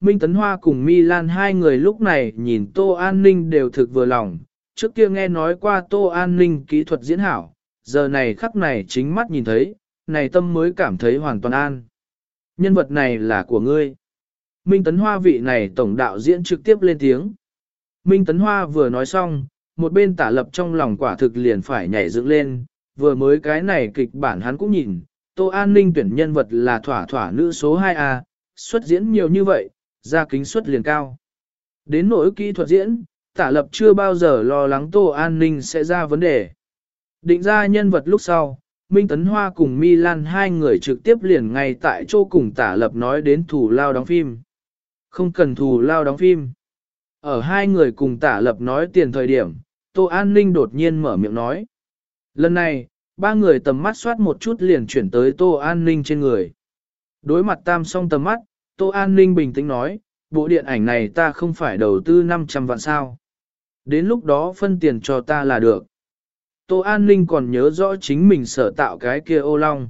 Minh Tấn Hoa cùng Milan hai người lúc này nhìn Tô An Ninh đều thực vừa lòng, trước kia nghe nói qua Tô An Ninh kỹ thuật diễn hảo, giờ này khắc này chính mắt nhìn thấy, này tâm mới cảm thấy hoàn toàn an. Nhân vật này là của ngươi. Minh Tấn Hoa vị này tổng đạo diễn trực tiếp lên tiếng. Minh Tấn Hoa vừa nói xong, một bên tả lập trong lòng quả thực liền phải nhảy dựng lên, vừa mới cái này kịch bản hắn cũng nhìn, Tô An Ninh tuyển nhân vật là thỏa thỏa nữ số 2A, xuất diễn nhiều như vậy, ra kính suất liền cao. Đến nỗi kỹ thuật diễn, tả lập chưa bao giờ lo lắng Tô An Ninh sẽ ra vấn đề. Định ra nhân vật lúc sau, Minh Tấn Hoa cùng Milan hai người trực tiếp liền ngay tại chỗ cùng tả lập nói đến thủ lao đóng phim. Không cần thủ lao đóng phim. Ở hai người cùng tả lập nói tiền thời điểm, Tô An Ninh đột nhiên mở miệng nói. Lần này, ba người tầm mắt soát một chút liền chuyển tới Tô An Ninh trên người. Đối mặt tam song tầm mắt, Tô An Ninh bình tĩnh nói, bộ điện ảnh này ta không phải đầu tư 500 vạn sao. Đến lúc đó phân tiền cho ta là được. Tô An Ninh còn nhớ rõ chính mình sở tạo cái kia ô long.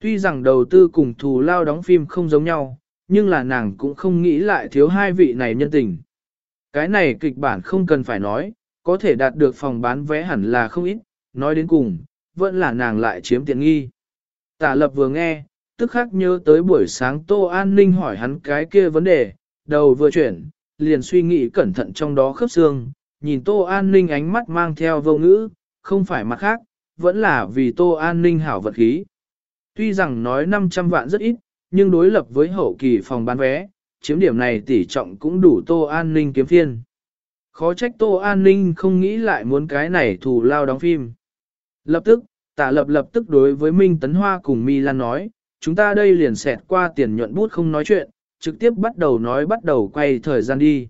Tuy rằng đầu tư cùng thù lao đóng phim không giống nhau, nhưng là nàng cũng không nghĩ lại thiếu hai vị này nhân tình. Cái này kịch bản không cần phải nói, có thể đạt được phòng bán vé hẳn là không ít, nói đến cùng, vẫn là nàng lại chiếm tiện nghi. Tả lập vừa nghe, tức khắc nhớ tới buổi sáng Tô An Ninh hỏi hắn cái kia vấn đề, đầu vừa chuyển, liền suy nghĩ cẩn thận trong đó khớp xương, nhìn Tô An Ninh ánh mắt mang theo vô ngữ, không phải mặt khác, vẫn là vì Tô An Ninh hảo vật khí. Tuy rằng nói 500 vạn rất ít, nhưng đối lập với hậu kỳ phòng bán vé, chiếm điểm này tỷ trọng cũng đủ Tô An Ninh kiếm phiên. Khó trách Tô An Ninh không nghĩ lại muốn cái này thù lao đóng phim. Lập tức, tạ lập lập tức đối với Minh Tấn Hoa cùng Mi Lan nói, chúng ta đây liền xẹt qua tiền nhuận bút không nói chuyện, trực tiếp bắt đầu nói bắt đầu quay thời gian đi.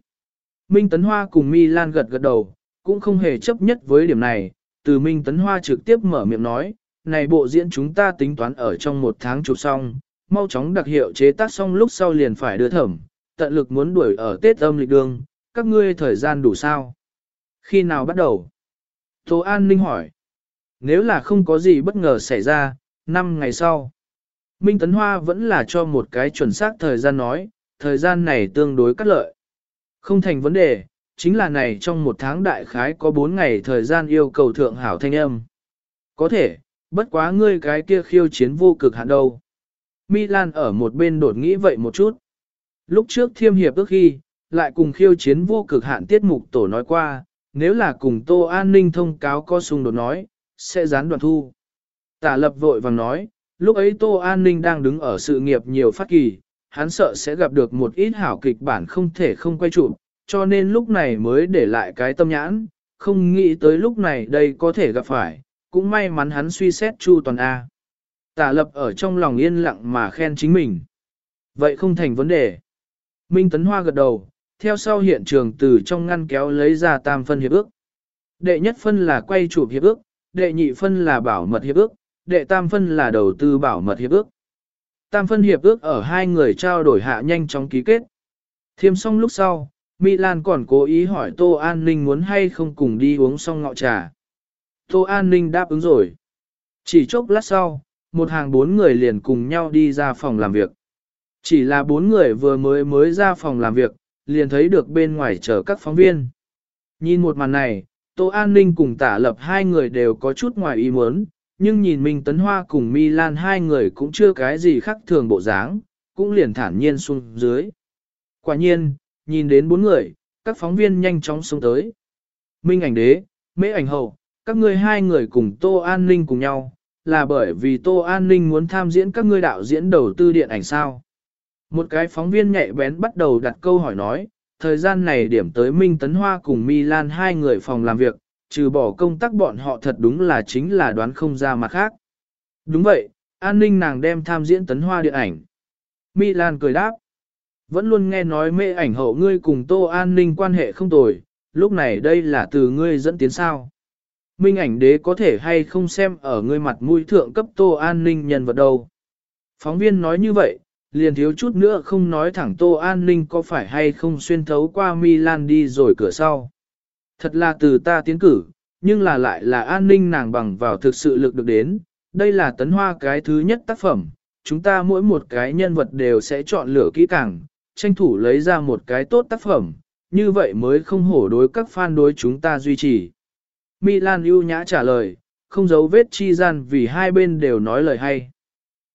Minh Tấn Hoa cùng Mi Lan gật gật đầu, cũng không hề chấp nhất với điểm này, từ Minh Tấn Hoa trực tiếp mở miệng nói, này bộ diễn chúng ta tính toán ở trong một tháng chụp xong, mau chóng đặc hiệu chế tác xong lúc sau liền phải đưa thẩm, tận lực muốn đuổi ở Tết âm lịch đường, các ngươi thời gian đủ sao? Khi nào bắt đầu? Tô An Ninh hỏi. Nếu là không có gì bất ngờ xảy ra, 5 ngày sau. Minh Tấn Hoa vẫn là cho một cái chuẩn xác thời gian nói, thời gian này tương đối cắt lợi. Không thành vấn đề, chính là này trong một tháng đại khái có 4 ngày thời gian yêu cầu thượng hảo thanh âm. Có thể, bất quá ngươi cái kia khiêu chiến vô cực hạn đâu. Milan ở một bên đột nghĩ vậy một chút. Lúc trước thiêm hiệp ước khi, lại cùng khiêu chiến vô cực hạn tiết mục tổ nói qua, nếu là cùng Tô An ninh thông cáo có xung đột nói, sẽ gián đoạn thu. Tả lập vội vàng nói, lúc ấy Tô An ninh đang đứng ở sự nghiệp nhiều phát kỳ, hắn sợ sẽ gặp được một ít hảo kịch bản không thể không quay chụp, cho nên lúc này mới để lại cái tâm nhãn, không nghĩ tới lúc này đây có thể gặp phải, cũng may mắn hắn suy xét chu toàn A. Tả lập ở trong lòng yên lặng mà khen chính mình. Vậy không thành vấn đề. Minh Tấn Hoa gật đầu, theo sau hiện trường từ trong ngăn kéo lấy ra tam phân hiệp ước. Đệ nhất phân là quay chụp hiệp ước, đệ nhị phân là bảo mật hiệp ước, đệ tam phân là đầu tư bảo mật hiệp ước. Tam phân hiệp ước ở hai người trao đổi hạ nhanh chóng ký kết. Thiêm xong lúc sau, Milan còn cố ý hỏi Tô An Ninh muốn hay không cùng đi uống xong ngọ trà. Tô An Ninh đáp ứng rồi. Chỉ chốc lát sau, một hàng bốn người liền cùng nhau đi ra phòng làm việc. Chỉ là bốn người vừa mới mới ra phòng làm việc, liền thấy được bên ngoài chờ các phóng viên. Nhìn một màn này, Tô An Ninh cùng tả lập hai người đều có chút ngoài ý muốn, nhưng nhìn Minh Tấn Hoa cùng Milan hai người cũng chưa cái gì khác thường bộ dáng, cũng liền thản nhiên xuống dưới. Quả nhiên, nhìn đến bốn người, các phóng viên nhanh chóng xuống tới. Minh ảnh đế, mễ ảnh hậu, các ngươi hai người cùng Tô An Ninh cùng nhau, là bởi vì Tô An Ninh muốn tham diễn các ngươi đạo diễn đầu tư điện ảnh sao. Một cái phóng viên nhạy bén bắt đầu đặt câu hỏi nói, thời gian này điểm tới Minh Tấn Hoa cùng Milan hai người phòng làm việc, trừ bỏ công tác bọn họ thật đúng là chính là đoán không ra mặt khác. Đúng vậy, an ninh nàng đem tham diễn Tấn Hoa điện ảnh. Milan cười đáp. Vẫn luôn nghe nói mê ảnh hậu ngươi cùng Tô An ninh quan hệ không tồi, lúc này đây là từ ngươi dẫn tiến sao. Minh ảnh đế có thể hay không xem ở ngươi mặt mũi thượng cấp Tô An ninh nhân vật đâu. Phóng viên nói như vậy, liền thiếu chút nữa không nói thẳng Tô An Ninh có phải hay không xuyên thấu qua Milan đi rồi cửa sau. Thật là từ ta tiến cử, nhưng là lại là an ninh nàng bằng vào thực sự lực được đến, đây là tấn hoa cái thứ nhất tác phẩm, chúng ta mỗi một cái nhân vật đều sẽ chọn lựa kỹ càng, tranh thủ lấy ra một cái tốt tác phẩm, như vậy mới không hổ đối các fan đối chúng ta duy trì. Milan ưu nhã trả lời, không giấu vết chi gian vì hai bên đều nói lời hay.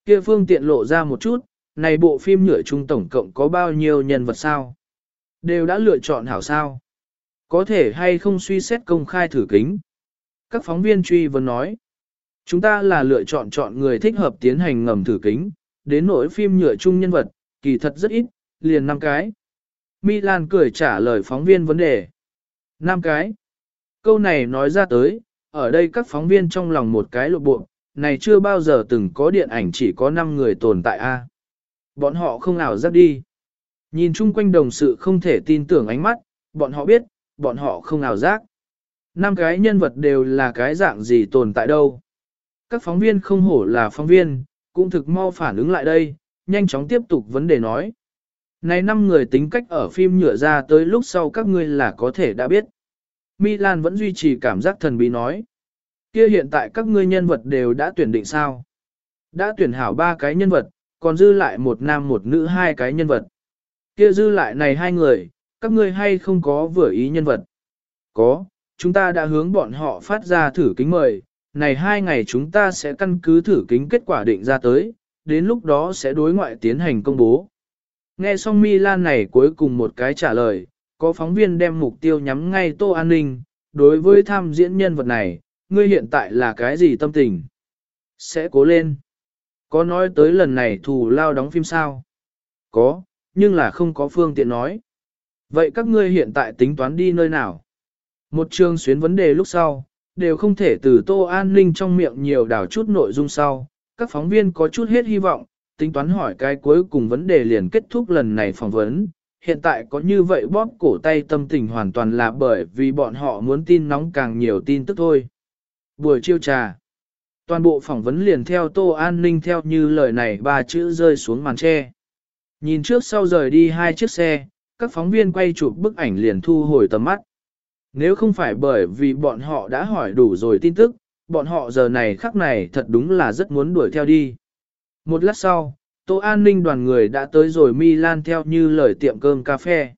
Kia phương tiện lộ ra một chút, này bộ phim nhựa trung tổng cộng có bao nhiêu nhân vật sao? Đều đã lựa chọn hảo sao? Có thể hay không suy xét công khai thử kính? Các phóng viên truy vấn nói. Chúng ta là lựa chọn chọn người thích hợp tiến hành ngầm thử kính, đến nỗi phim nhựa chung nhân vật, kỳ thật rất ít, liền năm cái. Milan cười trả lời phóng viên vấn đề. năm cái. Câu này nói ra tới, ở đây các phóng viên trong lòng một cái lộ bộ, này chưa bao giờ từng có điện ảnh chỉ có 5 người tồn tại a. Bọn họ không nào dắt đi. Nhìn chung quanh đồng sự không thể tin tưởng ánh mắt, bọn họ biết, bọn họ không nào giác. Năm cái nhân vật đều là cái dạng gì tồn tại đâu. Các phóng viên không hổ là phóng viên, cũng thực mau phản ứng lại đây, nhanh chóng tiếp tục vấn đề nói. Này năm người tính cách ở phim nhựa ra tới lúc sau các ngươi là có thể đã biết. Milan vẫn duy trì cảm giác thần bí nói. Kia hiện tại các ngươi nhân vật đều đã tuyển định sao? Đã tuyển hảo ba cái nhân vật, còn dư lại một nam một nữ hai cái nhân vật. Kia dư lại này hai người, các ngươi hay không có vừa ý nhân vật? Có, chúng ta đã hướng bọn họ phát ra thử kính mời, này hai ngày chúng ta sẽ căn cứ thử kính kết quả định ra tới, đến lúc đó sẽ đối ngoại tiến hành công bố. Nghe xong Milan này cuối cùng một cái trả lời, có phóng viên đem mục tiêu nhắm ngay Tô An Ninh, đối với tham diễn nhân vật này, ngươi hiện tại là cái gì tâm tình? Sẽ cố lên. Có nói tới lần này thù lao đóng phim sao? Có, nhưng là không có phương tiện nói. Vậy các ngươi hiện tại tính toán đi nơi nào? Một trường xuyến vấn đề lúc sau, đều không thể từ Tô An Ninh trong miệng nhiều đảo chút nội dung sau. Các phóng viên có chút hết hy vọng, tính toán hỏi cái cuối cùng vấn đề liền kết thúc lần này phỏng vấn. Hiện tại có như vậy bóp cổ tay tâm tình hoàn toàn là bởi vì bọn họ muốn tin nóng càng nhiều tin tức thôi. Buổi chiêu trà. Toàn bộ phỏng vấn liền theo Tô An Ninh theo như lời này ba chữ rơi xuống màn tre. Nhìn trước sau rời đi hai chiếc xe, các phóng viên quay chụp bức ảnh liền thu hồi tầm mắt. Nếu không phải bởi vì bọn họ đã hỏi đủ rồi tin tức, bọn họ giờ này khắc này thật đúng là rất muốn đuổi theo đi. Một lát sau, Tô An ninh đoàn người đã tới rồi Milan theo như lời tiệm cơm cà phê.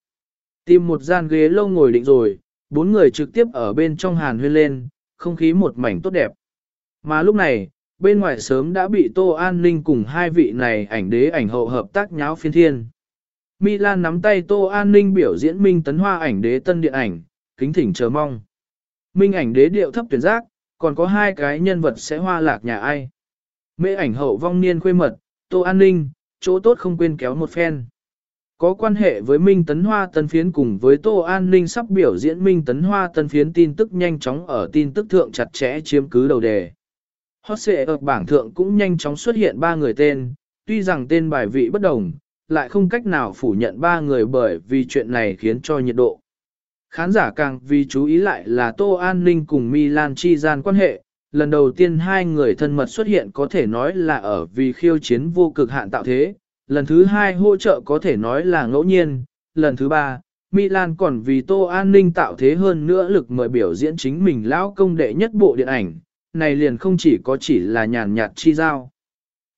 Tìm một gian ghế lâu ngồi định rồi, bốn người trực tiếp ở bên trong hàn huyên lên, không khí một mảnh tốt đẹp. Mà lúc này, bên ngoài sớm đã bị Tô An ninh cùng hai vị này ảnh đế ảnh hậu hợp tác nháo phiên thiên. Milan nắm tay Tô An ninh biểu diễn Minh Tấn Hoa ảnh đế tân điện ảnh, kính thỉnh chờ mong. Minh ảnh đế điệu thấp tuyển giác, còn có hai cái nhân vật sẽ hoa lạc nhà ai. Mê ảnh hậu vong niên khuê mật, Tô An Ninh, chỗ tốt không quên kéo một phen. Có quan hệ với Minh Tấn Hoa Tân Phiến cùng với Tô An Ninh sắp biểu diễn Minh Tấn Hoa Tân Phiến tin tức nhanh chóng ở tin tức thượng chặt chẽ chiếm cứ đầu đề. Hot xệ ở bảng thượng cũng nhanh chóng xuất hiện ba người tên, tuy rằng tên bài vị bất đồng, lại không cách nào phủ nhận ba người bởi vì chuyện này khiến cho nhiệt độ. Khán giả càng vì chú ý lại là Tô An Ninh cùng Milan chi gian quan hệ, lần đầu tiên hai người thân mật xuất hiện có thể nói là ở vì khiêu chiến vô cực hạn tạo thế, lần thứ hai hỗ trợ có thể nói là ngẫu nhiên, lần thứ ba, Milan còn vì Tô An Ninh tạo thế hơn nữa lực mời biểu diễn chính mình lão công đệ nhất bộ điện ảnh, này liền không chỉ có chỉ là nhàn nhạt chi giao.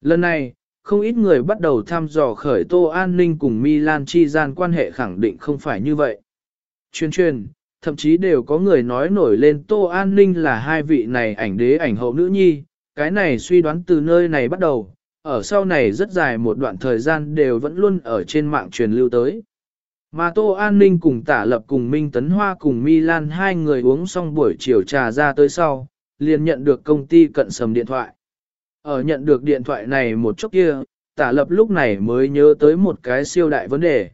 Lần này, không ít người bắt đầu thăm dò khởi Tô An Ninh cùng Milan chi gian quan hệ khẳng định không phải như vậy. Chuyên truyền, thậm chí đều có người nói nổi lên Tô An Ninh là hai vị này ảnh đế ảnh hậu nữ nhi, cái này suy đoán từ nơi này bắt đầu, ở sau này rất dài một đoạn thời gian đều vẫn luôn ở trên mạng truyền lưu tới. Mà Tô An Ninh cùng tả lập cùng Minh Tấn Hoa cùng Milan hai người uống xong buổi chiều trà ra tới sau, liền nhận được công ty cận sầm điện thoại. Ở nhận được điện thoại này một chút kia, tả lập lúc này mới nhớ tới một cái siêu đại vấn đề.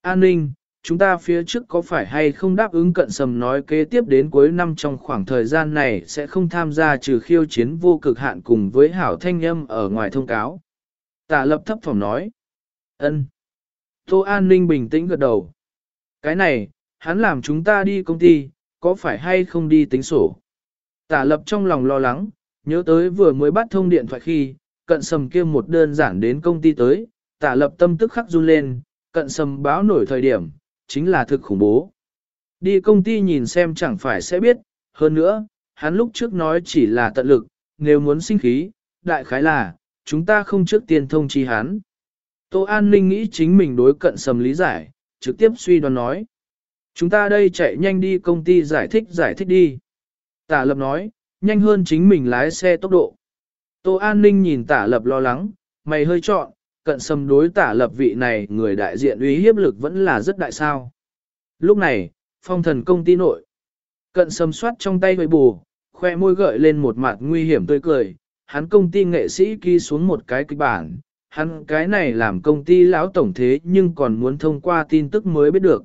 An ninh, chúng ta phía trước có phải hay không đáp ứng cận sầm nói kế tiếp đến cuối năm trong khoảng thời gian này sẽ không tham gia trừ khiêu chiến vô cực hạn cùng với hảo thanh âm ở ngoài thông cáo. Tả lập thấp phòng nói. ân. Tô An ninh bình tĩnh gật đầu. Cái này, hắn làm chúng ta đi công ty, có phải hay không đi tính sổ? Tả lập trong lòng lo lắng, nhớ tới vừa mới bắt thông điện thoại khi, cận sầm kia một đơn giản đến công ty tới, tả lập tâm tức khắc run lên, cận sầm báo nổi thời điểm, chính là thực khủng bố. Đi công ty nhìn xem chẳng phải sẽ biết, hơn nữa, hắn lúc trước nói chỉ là tận lực, nếu muốn sinh khí, đại khái là, chúng ta không trước tiên thông chi hắn. Tô An Ninh nghĩ chính mình đối cận sầm lý giải, trực tiếp suy đoán nói. Chúng ta đây chạy nhanh đi công ty giải thích giải thích đi. Tả lập nói, nhanh hơn chính mình lái xe tốc độ. Tô An Ninh nhìn tả lập lo lắng, mày hơi chọn, cận sầm đối tả lập vị này người đại diện uy hiếp lực vẫn là rất đại sao. Lúc này, phong thần công ty nội, cận sầm soát trong tay với bù, khoe môi gợi lên một mặt nguy hiểm tươi cười, hắn công ty nghệ sĩ ký xuống một cái kịch bản, hắn cái này làm công ty lão tổng thế nhưng còn muốn thông qua tin tức mới biết được.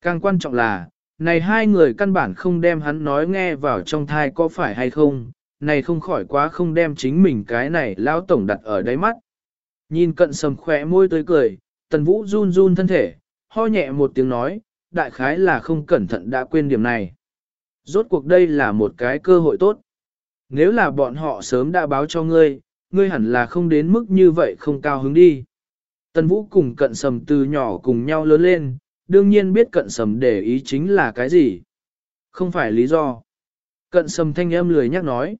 Càng quan trọng là, này hai người căn bản không đem hắn nói nghe vào trong thai có phải hay không, này không khỏi quá không đem chính mình cái này lão tổng đặt ở đáy mắt. Nhìn cận sầm khỏe môi tươi cười, tần vũ run run thân thể, ho nhẹ một tiếng nói, đại khái là không cẩn thận đã quên điểm này. Rốt cuộc đây là một cái cơ hội tốt. Nếu là bọn họ sớm đã báo cho ngươi, ngươi hẳn là không đến mức như vậy không cao hứng đi. Tần Vũ cùng cận sầm từ nhỏ cùng nhau lớn lên, đương nhiên biết cận sầm để ý chính là cái gì. Không phải lý do. Cận sầm thanh âm lười nhắc nói.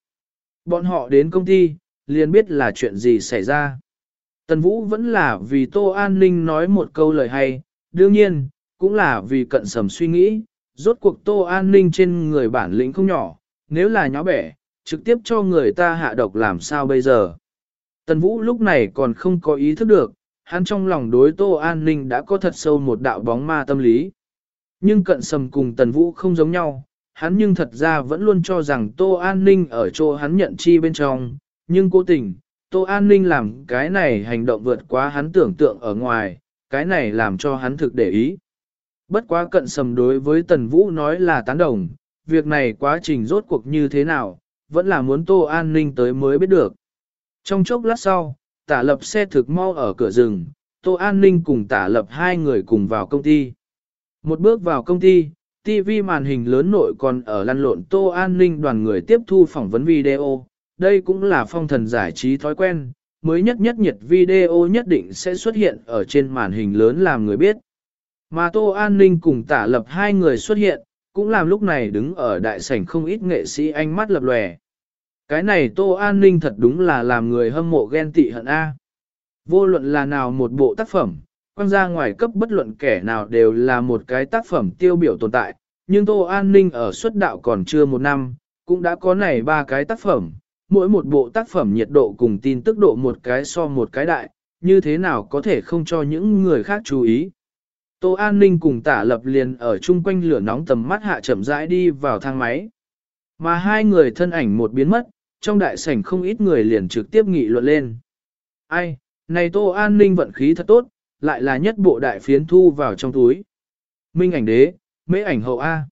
Bọn họ đến công ty, liền biết là chuyện gì xảy ra. Tần Vũ vẫn là vì Tô An Ninh nói một câu lời hay, đương nhiên, cũng là vì cận sầm suy nghĩ, rốt cuộc Tô An Ninh trên người bản lĩnh không nhỏ, nếu là nháo bẻ, trực tiếp cho người ta hạ độc làm sao bây giờ. Tần Vũ lúc này còn không có ý thức được, hắn trong lòng đối Tô An Ninh đã có thật sâu một đạo bóng ma tâm lý. Nhưng cận sầm cùng Tần Vũ không giống nhau, hắn nhưng thật ra vẫn luôn cho rằng Tô An Ninh ở chỗ hắn nhận chi bên trong, nhưng cố tình, Tô An Ninh làm cái này hành động vượt quá hắn tưởng tượng ở ngoài, cái này làm cho hắn thực để ý. Bất quá cận sầm đối với Tần Vũ nói là tán đồng, việc này quá trình rốt cuộc như thế nào, vẫn là muốn Tô An Ninh tới mới biết được. Trong chốc lát sau, tả lập xe thực mau ở cửa rừng, Tô An Ninh cùng tả lập hai người cùng vào công ty. Một bước vào công ty, TV màn hình lớn nội còn ở lăn lộn Tô An Ninh đoàn người tiếp thu phỏng vấn video. Đây cũng là phong thần giải trí thói quen, mới nhất nhất nhiệt video nhất định sẽ xuất hiện ở trên màn hình lớn làm người biết. Mà Tô An Ninh cùng tả lập hai người xuất hiện, cũng làm lúc này đứng ở đại sảnh không ít nghệ sĩ ánh mắt lập lòe. Cái này Tô An Ninh thật đúng là làm người hâm mộ ghen tị hận A. Vô luận là nào một bộ tác phẩm, quan ra ngoài cấp bất luận kẻ nào đều là một cái tác phẩm tiêu biểu tồn tại, nhưng Tô An Ninh ở xuất đạo còn chưa một năm, cũng đã có này ba cái tác phẩm, mỗi một bộ tác phẩm nhiệt độ cùng tin tức độ một cái so một cái đại, như thế nào có thể không cho những người khác chú ý. Tô An Ninh cùng tả lập liền ở chung quanh lửa nóng tầm mắt hạ chậm rãi đi vào thang máy. Mà hai người thân ảnh một biến mất, trong đại sảnh không ít người liền trực tiếp nghị luận lên. Ai, này Tô An Ninh vận khí thật tốt, lại là nhất bộ đại phiến thu vào trong túi. Minh ảnh đế, mễ ảnh hậu A.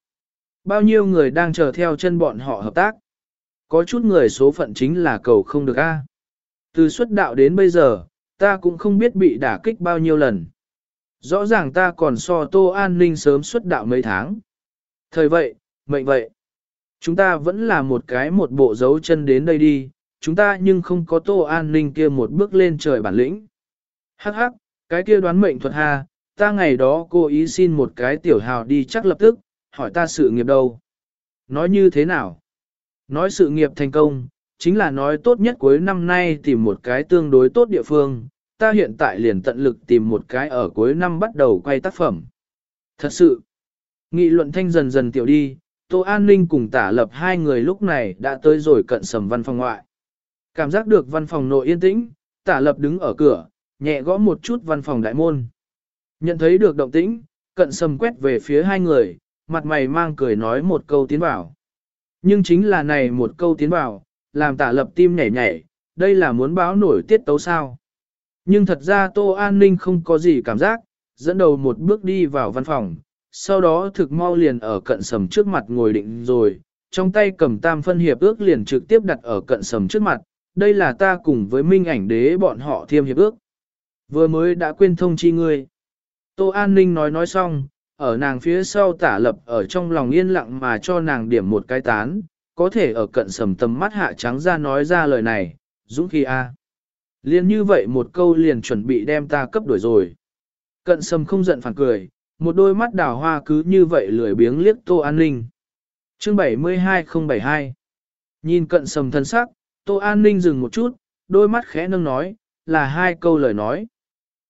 Bao nhiêu người đang chờ theo chân bọn họ hợp tác. Có chút người số phận chính là cầu không được A. Từ xuất đạo đến bây giờ, ta cũng không biết bị đả kích bao nhiêu lần. Rõ ràng ta còn so Tô An Ninh sớm xuất đạo mấy tháng. Thời vậy, mệnh vậy. Chúng ta vẫn là một cái một bộ dấu chân đến đây đi, chúng ta nhưng không có Tô An Ninh kia một bước lên trời bản lĩnh. Hắc hắc, cái kia đoán mệnh thuật ha, ta ngày đó cô ý xin một cái tiểu hào đi chắc lập tức, hỏi ta sự nghiệp đâu. Nói như thế nào? Nói sự nghiệp thành công, chính là nói tốt nhất cuối năm nay tìm một cái tương đối tốt địa phương, ta hiện tại liền tận lực tìm một cái ở cuối năm bắt đầu quay tác phẩm. Thật sự, nghị luận thanh dần dần tiểu đi, Tô An Ninh cùng tả lập hai người lúc này đã tới rồi cận sầm văn phòng ngoại. Cảm giác được văn phòng nội yên tĩnh, tả lập đứng ở cửa, nhẹ gõ một chút văn phòng đại môn. Nhận thấy được động tĩnh, cận sầm quét về phía hai người, mặt mày mang cười nói một câu tiến bảo. Nhưng chính là này một câu tiến bảo, làm tả lập tim nhảy nhảy, đây là muốn báo nổi tiết tấu sao. Nhưng thật ra Tô An Ninh không có gì cảm giác, dẫn đầu một bước đi vào văn phòng, sau đó thực mau liền ở cận sầm trước mặt ngồi định rồi, trong tay cầm tam phân hiệp ước liền trực tiếp đặt ở cận sầm trước mặt, đây là ta cùng với minh ảnh đế bọn họ thiêm hiệp ước. Vừa mới đã quên thông chi ngươi. Tô An Ninh nói nói xong, ở nàng phía sau tả lập ở trong lòng yên lặng mà cho nàng điểm một cái tán, có thể ở cận sầm tầm mắt hạ trắng ra nói ra lời này, dũng khi a Liên như vậy một câu liền chuẩn bị đem ta cấp đổi rồi. Cận sầm không giận phản cười, một đôi mắt đào hoa cứ như vậy lười biếng liếc Tô An Ninh. Chương 72072 Nhìn cận sầm thân sắc, Tô An Ninh dừng một chút, đôi mắt khẽ nâng nói, là hai câu lời nói.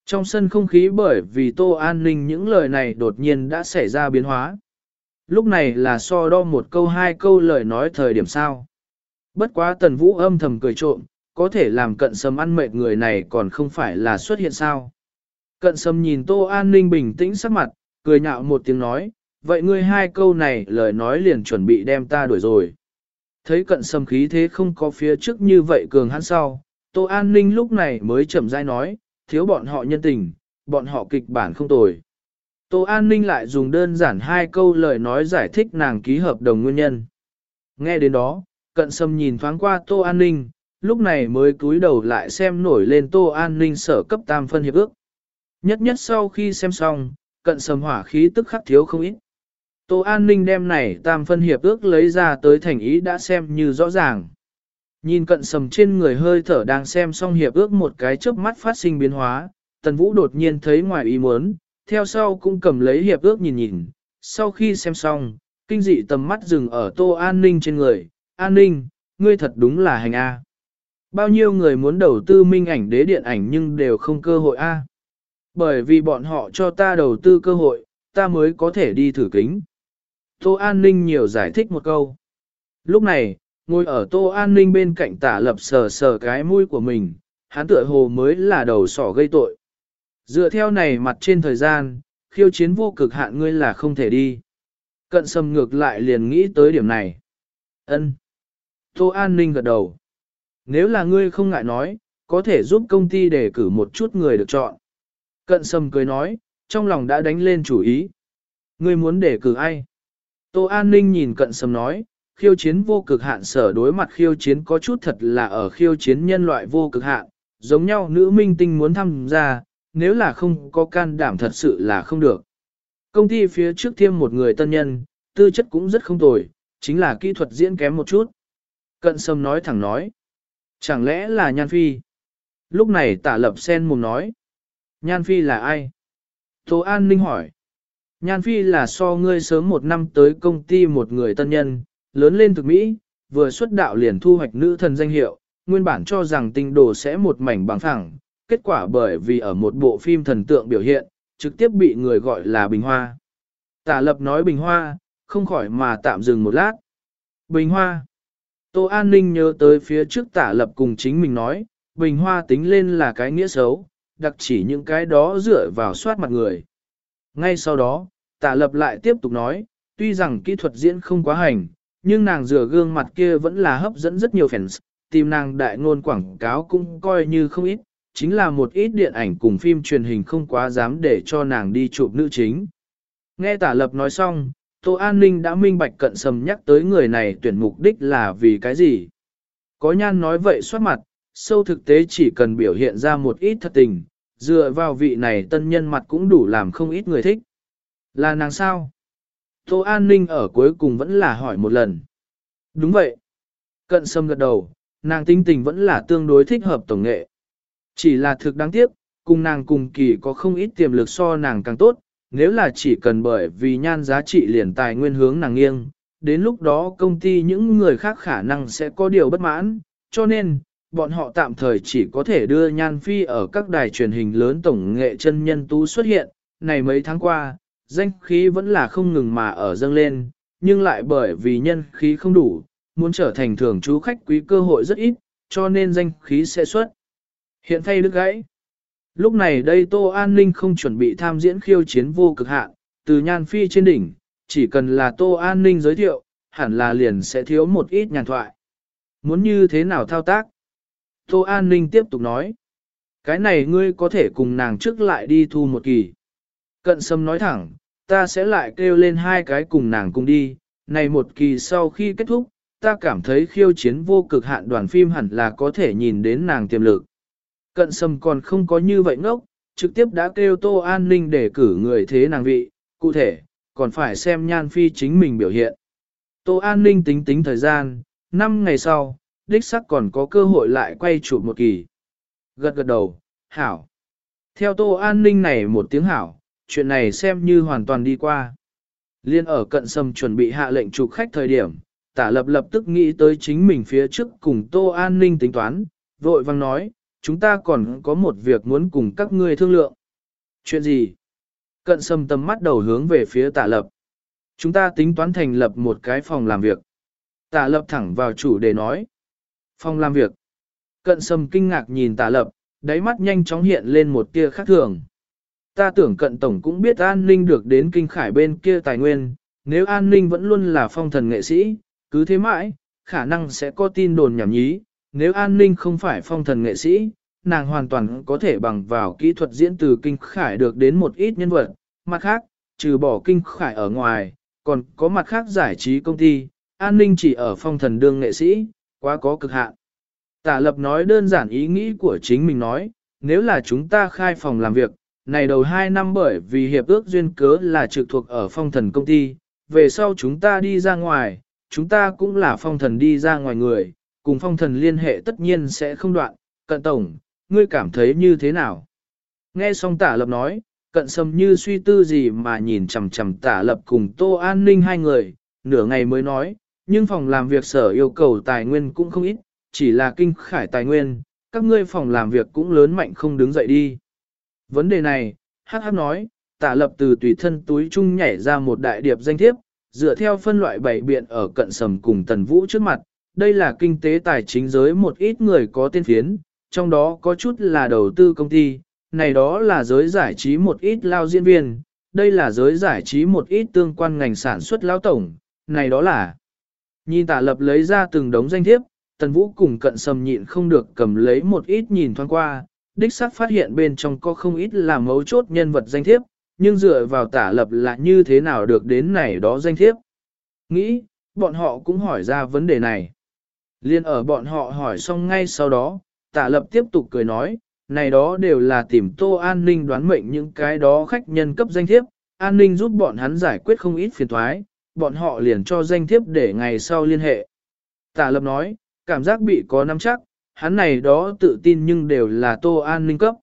Trong sân không khí bởi vì Tô An Ninh những lời này đột nhiên đã xảy ra biến hóa. Lúc này là so đo một câu hai câu lời nói thời điểm sao. Bất quá tần vũ âm thầm cười trộm, có thể làm cận sâm ăn mệt người này còn không phải là xuất hiện sao. Cận sâm nhìn Tô An Ninh bình tĩnh sắc mặt, cười nhạo một tiếng nói, vậy ngươi hai câu này lời nói liền chuẩn bị đem ta đuổi rồi. Thấy cận sâm khí thế không có phía trước như vậy cường hắn sau, Tô An Ninh lúc này mới chậm rãi nói, thiếu bọn họ nhân tình, bọn họ kịch bản không tồi. Tô An Ninh lại dùng đơn giản hai câu lời nói giải thích nàng ký hợp đồng nguyên nhân. Nghe đến đó, cận sâm nhìn thoáng qua Tô An Ninh, lúc này mới cúi đầu lại xem nổi lên Tô An Ninh sở cấp tam phân hiệp ước. Nhất nhất sau khi xem xong, cận sầm hỏa khí tức khắc thiếu không ít. Tô An Ninh đem này tam phân hiệp ước lấy ra tới thành ý đã xem như rõ ràng. Nhìn cận sầm trên người hơi thở đang xem xong hiệp ước một cái chớp mắt phát sinh biến hóa, tần vũ đột nhiên thấy ngoài ý muốn, theo sau cũng cầm lấy hiệp ước nhìn nhìn, sau khi xem xong, kinh dị tầm mắt dừng ở tô an ninh trên người, an ninh, ngươi thật đúng là hành A. Bao nhiêu người muốn đầu tư minh ảnh đế điện ảnh nhưng đều không cơ hội A. Bởi vì bọn họ cho ta đầu tư cơ hội, ta mới có thể đi thử kính. Tô An Ninh nhiều giải thích một câu. Lúc này, ngồi ở Tô An Ninh bên cạnh tả lập sờ sờ cái mũi của mình, hắn tựa hồ mới là đầu sỏ gây tội. Dựa theo này mặt trên thời gian, khiêu chiến vô cực hạn ngươi là không thể đi. Cận sầm ngược lại liền nghĩ tới điểm này. ân Tô An Ninh gật đầu. Nếu là ngươi không ngại nói, có thể giúp công ty đề cử một chút người được chọn. Cận sầm cười nói, trong lòng đã đánh lên chủ ý. Ngươi muốn để cử ai? Tô An Ninh nhìn cận sầm nói, khiêu chiến vô cực hạn sở đối mặt khiêu chiến có chút thật là ở khiêu chiến nhân loại vô cực hạn, giống nhau nữ minh tinh muốn tham gia, nếu là không có can đảm thật sự là không được. Công ty phía trước thêm một người tân nhân, tư chất cũng rất không tồi, chính là kỹ thuật diễn kém một chút. Cận sâm nói thẳng nói, chẳng lẽ là Nhan Phi? Lúc này tả lập sen mồm nói, Nhan Phi là ai? Tô An Ninh hỏi, Nhan Phi là so ngươi sớm một năm tới công ty một người tân nhân, lớn lên thực Mỹ, vừa xuất đạo liền thu hoạch nữ thần danh hiệu, nguyên bản cho rằng tinh đồ sẽ một mảnh bằng phẳng, kết quả bởi vì ở một bộ phim thần tượng biểu hiện, trực tiếp bị người gọi là Bình Hoa. Tả lập nói Bình Hoa, không khỏi mà tạm dừng một lát. Bình Hoa. Tô An Ninh nhớ tới phía trước tả lập cùng chính mình nói, Bình Hoa tính lên là cái nghĩa xấu, đặc chỉ những cái đó dựa vào soát mặt người. Ngay sau đó, tả lập lại tiếp tục nói, tuy rằng kỹ thuật diễn không quá hành, nhưng nàng rửa gương mặt kia vẫn là hấp dẫn rất nhiều fans, tìm nàng đại ngôn quảng cáo cũng coi như không ít, chính là một ít điện ảnh cùng phim truyền hình không quá dám để cho nàng đi chụp nữ chính. Nghe tả lập nói xong, Tô An Ninh đã minh bạch cận sầm nhắc tới người này tuyển mục đích là vì cái gì. Có nhan nói vậy soát mặt, sâu thực tế chỉ cần biểu hiện ra một ít thật tình, dựa vào vị này tân nhân mặt cũng đủ làm không ít người thích. Là nàng sao? Tô An Ninh ở cuối cùng vẫn là hỏi một lần. Đúng vậy. Cận sâm gật đầu, nàng tinh tình vẫn là tương đối thích hợp tổng nghệ. Chỉ là thực đáng tiếc, cùng nàng cùng kỳ có không ít tiềm lực so nàng càng tốt, nếu là chỉ cần bởi vì nhan giá trị liền tài nguyên hướng nàng nghiêng, đến lúc đó công ty những người khác khả năng sẽ có điều bất mãn, cho nên, bọn họ tạm thời chỉ có thể đưa nhan phi ở các đài truyền hình lớn tổng nghệ chân nhân tú xuất hiện, này mấy tháng qua, danh khí vẫn là không ngừng mà ở dâng lên, nhưng lại bởi vì nhân khí không đủ, muốn trở thành thường chú khách quý cơ hội rất ít, cho nên danh khí sẽ xuất. Hiện thay đứt gãy. Lúc này đây Tô An Ninh không chuẩn bị tham diễn khiêu chiến vô cực hạn, từ nhan phi trên đỉnh, chỉ cần là Tô An Ninh giới thiệu, hẳn là liền sẽ thiếu một ít nhàn thoại. Muốn như thế nào thao tác? Tô An Ninh tiếp tục nói. Cái này ngươi có thể cùng nàng trước lại đi thu một kỳ. Cận sâm nói thẳng, ta sẽ lại kêu lên hai cái cùng nàng cùng đi. Này một kỳ sau khi kết thúc, ta cảm thấy khiêu chiến vô cực hạn đoàn phim hẳn là có thể nhìn đến nàng tiềm lực. Cận sâm còn không có như vậy ngốc, trực tiếp đã kêu Tô An Ninh để cử người thế nàng vị, cụ thể, còn phải xem nhan phi chính mình biểu hiện. Tô An Ninh tính tính thời gian, 5 ngày sau, đích sắc còn có cơ hội lại quay chụp một kỳ. Gật gật đầu, hảo. Theo Tô An Ninh này một tiếng hảo, chuyện này xem như hoàn toàn đi qua. Liên ở cận sầm chuẩn bị hạ lệnh chụp khách thời điểm, tả lập lập tức nghĩ tới chính mình phía trước cùng Tô An Ninh tính toán, vội vang nói, chúng ta còn có một việc muốn cùng các ngươi thương lượng. Chuyện gì? Cận sầm tầm mắt đầu hướng về phía tả lập. Chúng ta tính toán thành lập một cái phòng làm việc. Tả lập thẳng vào chủ đề nói. Phòng làm việc. Cận sâm kinh ngạc nhìn tả lập, đáy mắt nhanh chóng hiện lên một tia khác thường. Ta tưởng cận tổng cũng biết an ninh được đến kinh khải bên kia tài nguyên, nếu an ninh vẫn luôn là phong thần nghệ sĩ, cứ thế mãi, khả năng sẽ có tin đồn nhảm nhí, nếu an ninh không phải phong thần nghệ sĩ, nàng hoàn toàn có thể bằng vào kỹ thuật diễn từ kinh khải được đến một ít nhân vật, mặt khác, trừ bỏ kinh khải ở ngoài, còn có mặt khác giải trí công ty, an ninh chỉ ở phong thần đương nghệ sĩ, quá có cực hạn. Tả lập nói đơn giản ý nghĩ của chính mình nói, nếu là chúng ta khai phòng làm việc, này đầu 2 năm bởi vì hiệp ước duyên cớ là trực thuộc ở phong thần công ty, về sau chúng ta đi ra ngoài, chúng ta cũng là phong thần đi ra ngoài người, cùng phong thần liên hệ tất nhiên sẽ không đoạn, cận tổng, ngươi cảm thấy như thế nào? Nghe xong tả lập nói, cận sâm như suy tư gì mà nhìn chằm chằm tả lập cùng tô an ninh hai người, nửa ngày mới nói, nhưng phòng làm việc sở yêu cầu tài nguyên cũng không ít, chỉ là kinh khải tài nguyên, các ngươi phòng làm việc cũng lớn mạnh không đứng dậy đi. Vấn đề này, hát hát nói, tả lập từ tùy thân túi chung nhảy ra một đại điệp danh thiếp, dựa theo phân loại bảy biện ở cận sầm cùng tần vũ trước mặt, đây là kinh tế tài chính giới một ít người có tên phiến, trong đó có chút là đầu tư công ty, này đó là giới giải trí một ít lao diễn viên, đây là giới giải trí một ít tương quan ngành sản xuất lao tổng, này đó là. Nhìn tả lập lấy ra từng đống danh thiếp, tần vũ cùng cận sầm nhịn không được cầm lấy một ít nhìn thoáng qua, đích xác phát hiện bên trong có không ít là mấu chốt nhân vật danh thiếp, nhưng dựa vào tả lập là như thế nào được đến này đó danh thiếp. Nghĩ, bọn họ cũng hỏi ra vấn đề này. Liên ở bọn họ hỏi xong ngay sau đó, tả lập tiếp tục cười nói, này đó đều là tìm tô an ninh đoán mệnh những cái đó khách nhân cấp danh thiếp, an ninh giúp bọn hắn giải quyết không ít phiền thoái, bọn họ liền cho danh thiếp để ngày sau liên hệ. Tả lập nói, cảm giác bị có nắm chắc, hắn này đó tự tin nhưng đều là tô an ninh cấp.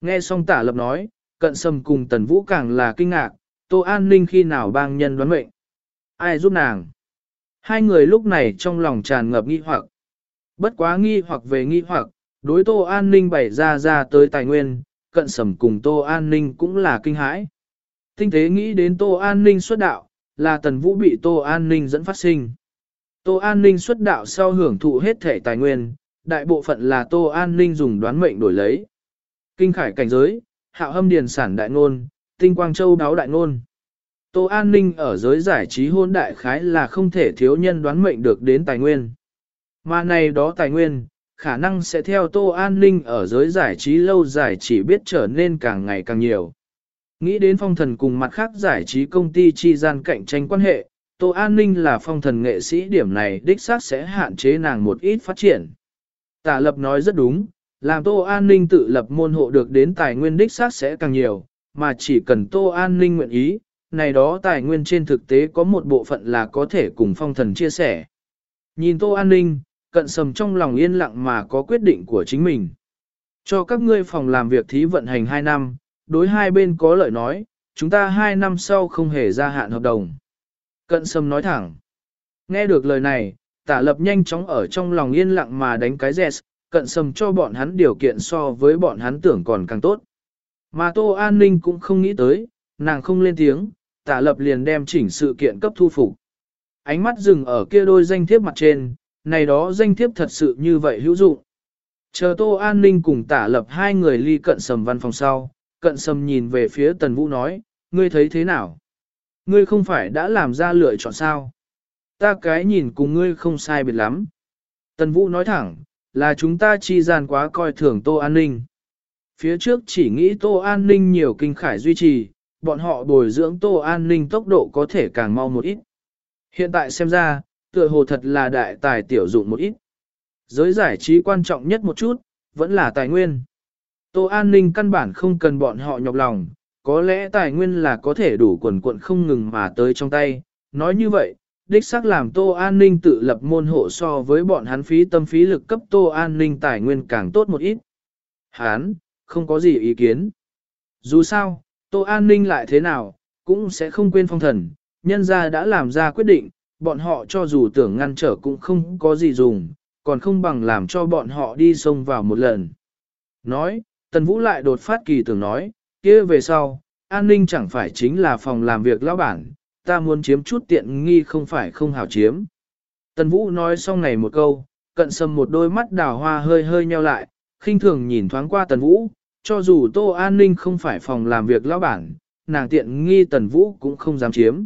Nghe xong tả lập nói, cận sầm cùng tần vũ càng là kinh ngạc, tô an ninh khi nào bang nhân đoán mệnh. Ai giúp nàng? Hai người lúc này trong lòng tràn ngập nghi hoặc. Bất quá nghi hoặc về nghi hoặc, đối tô an ninh bày ra ra tới tài nguyên, cận sầm cùng tô an ninh cũng là kinh hãi. Tinh tế nghĩ đến tô an ninh xuất đạo, là tần vũ bị tô an ninh dẫn phát sinh. Tô an ninh xuất đạo sau hưởng thụ hết thể tài nguyên, đại bộ phận là tô an ninh dùng đoán mệnh đổi lấy. Kinh khải cảnh giới, hạo hâm điền sản đại ngôn, tinh quang châu đáo đại ngôn. Tô An Ninh ở giới giải trí hôn đại khái là không thể thiếu nhân đoán mệnh được đến tài nguyên. Mà này đó tài nguyên, khả năng sẽ theo Tô An Ninh ở giới giải trí lâu dài chỉ biết trở nên càng ngày càng nhiều. Nghĩ đến phong thần cùng mặt khác giải trí công ty chi gian cạnh tranh quan hệ, Tô An Ninh là phong thần nghệ sĩ điểm này đích xác sẽ hạn chế nàng một ít phát triển. Tả lập nói rất đúng, làm Tô An Ninh tự lập môn hộ được đến tài nguyên đích xác sẽ càng nhiều, mà chỉ cần Tô An Ninh nguyện ý, này đó tài nguyên trên thực tế có một bộ phận là có thể cùng phong thần chia sẻ. Nhìn Tô An Ninh, cận sầm trong lòng yên lặng mà có quyết định của chính mình. Cho các ngươi phòng làm việc thí vận hành 2 năm, đối hai bên có lợi nói, chúng ta hai năm sau không hề gia hạn hợp đồng. Cận sầm nói thẳng. Nghe được lời này, tả lập nhanh chóng ở trong lòng yên lặng mà đánh cái dẹt, cận sầm cho bọn hắn điều kiện so với bọn hắn tưởng còn càng tốt. Mà Tô An Ninh cũng không nghĩ tới, nàng không lên tiếng, tả lập liền đem chỉnh sự kiện cấp thu phục. Ánh mắt dừng ở kia đôi danh thiếp mặt trên, này đó danh thiếp thật sự như vậy hữu dụng. Chờ Tô An Ninh cùng tả lập hai người ly cận sầm văn phòng sau, cận sầm nhìn về phía Tần Vũ nói, ngươi thấy thế nào? Ngươi không phải đã làm ra lựa chọn sao? Ta cái nhìn cùng ngươi không sai biệt lắm. Tần Vũ nói thẳng, là chúng ta chi gian quá coi thường Tô An Ninh. Phía trước chỉ nghĩ Tô An Ninh nhiều kinh khải duy trì, bọn họ bồi dưỡng Tô An Ninh tốc độ có thể càng mau một ít. Hiện tại xem ra, tựa hồ thật là đại tài tiểu dụng một ít. Giới giải trí quan trọng nhất một chút, vẫn là tài nguyên. Tô An Ninh căn bản không cần bọn họ nhọc lòng, có lẽ tài nguyên là có thể đủ quần quận không ngừng mà tới trong tay. Nói như vậy, đích xác làm Tô An Ninh tự lập môn hộ so với bọn hắn phí tâm phí lực cấp Tô An Ninh tài nguyên càng tốt một ít. Hán, không có gì ý kiến. Dù sao, Tô An Ninh lại thế nào, cũng sẽ không quên phong thần, nhân ra đã làm ra quyết định, bọn họ cho dù tưởng ngăn trở cũng không có gì dùng, còn không bằng làm cho bọn họ đi sông vào một lần. Nói, Tần Vũ lại đột phát kỳ tưởng nói, kia về sau, an ninh chẳng phải chính là phòng làm việc lão bản, ta muốn chiếm chút tiện nghi không phải không hảo chiếm. Tần Vũ nói xong này một câu, cận sầm một đôi mắt đào hoa hơi hơi nheo lại, khinh thường nhìn thoáng qua Tần Vũ, cho dù Tô An ninh không phải phòng làm việc lão bản, nàng tiện nghi Tần Vũ cũng không dám chiếm.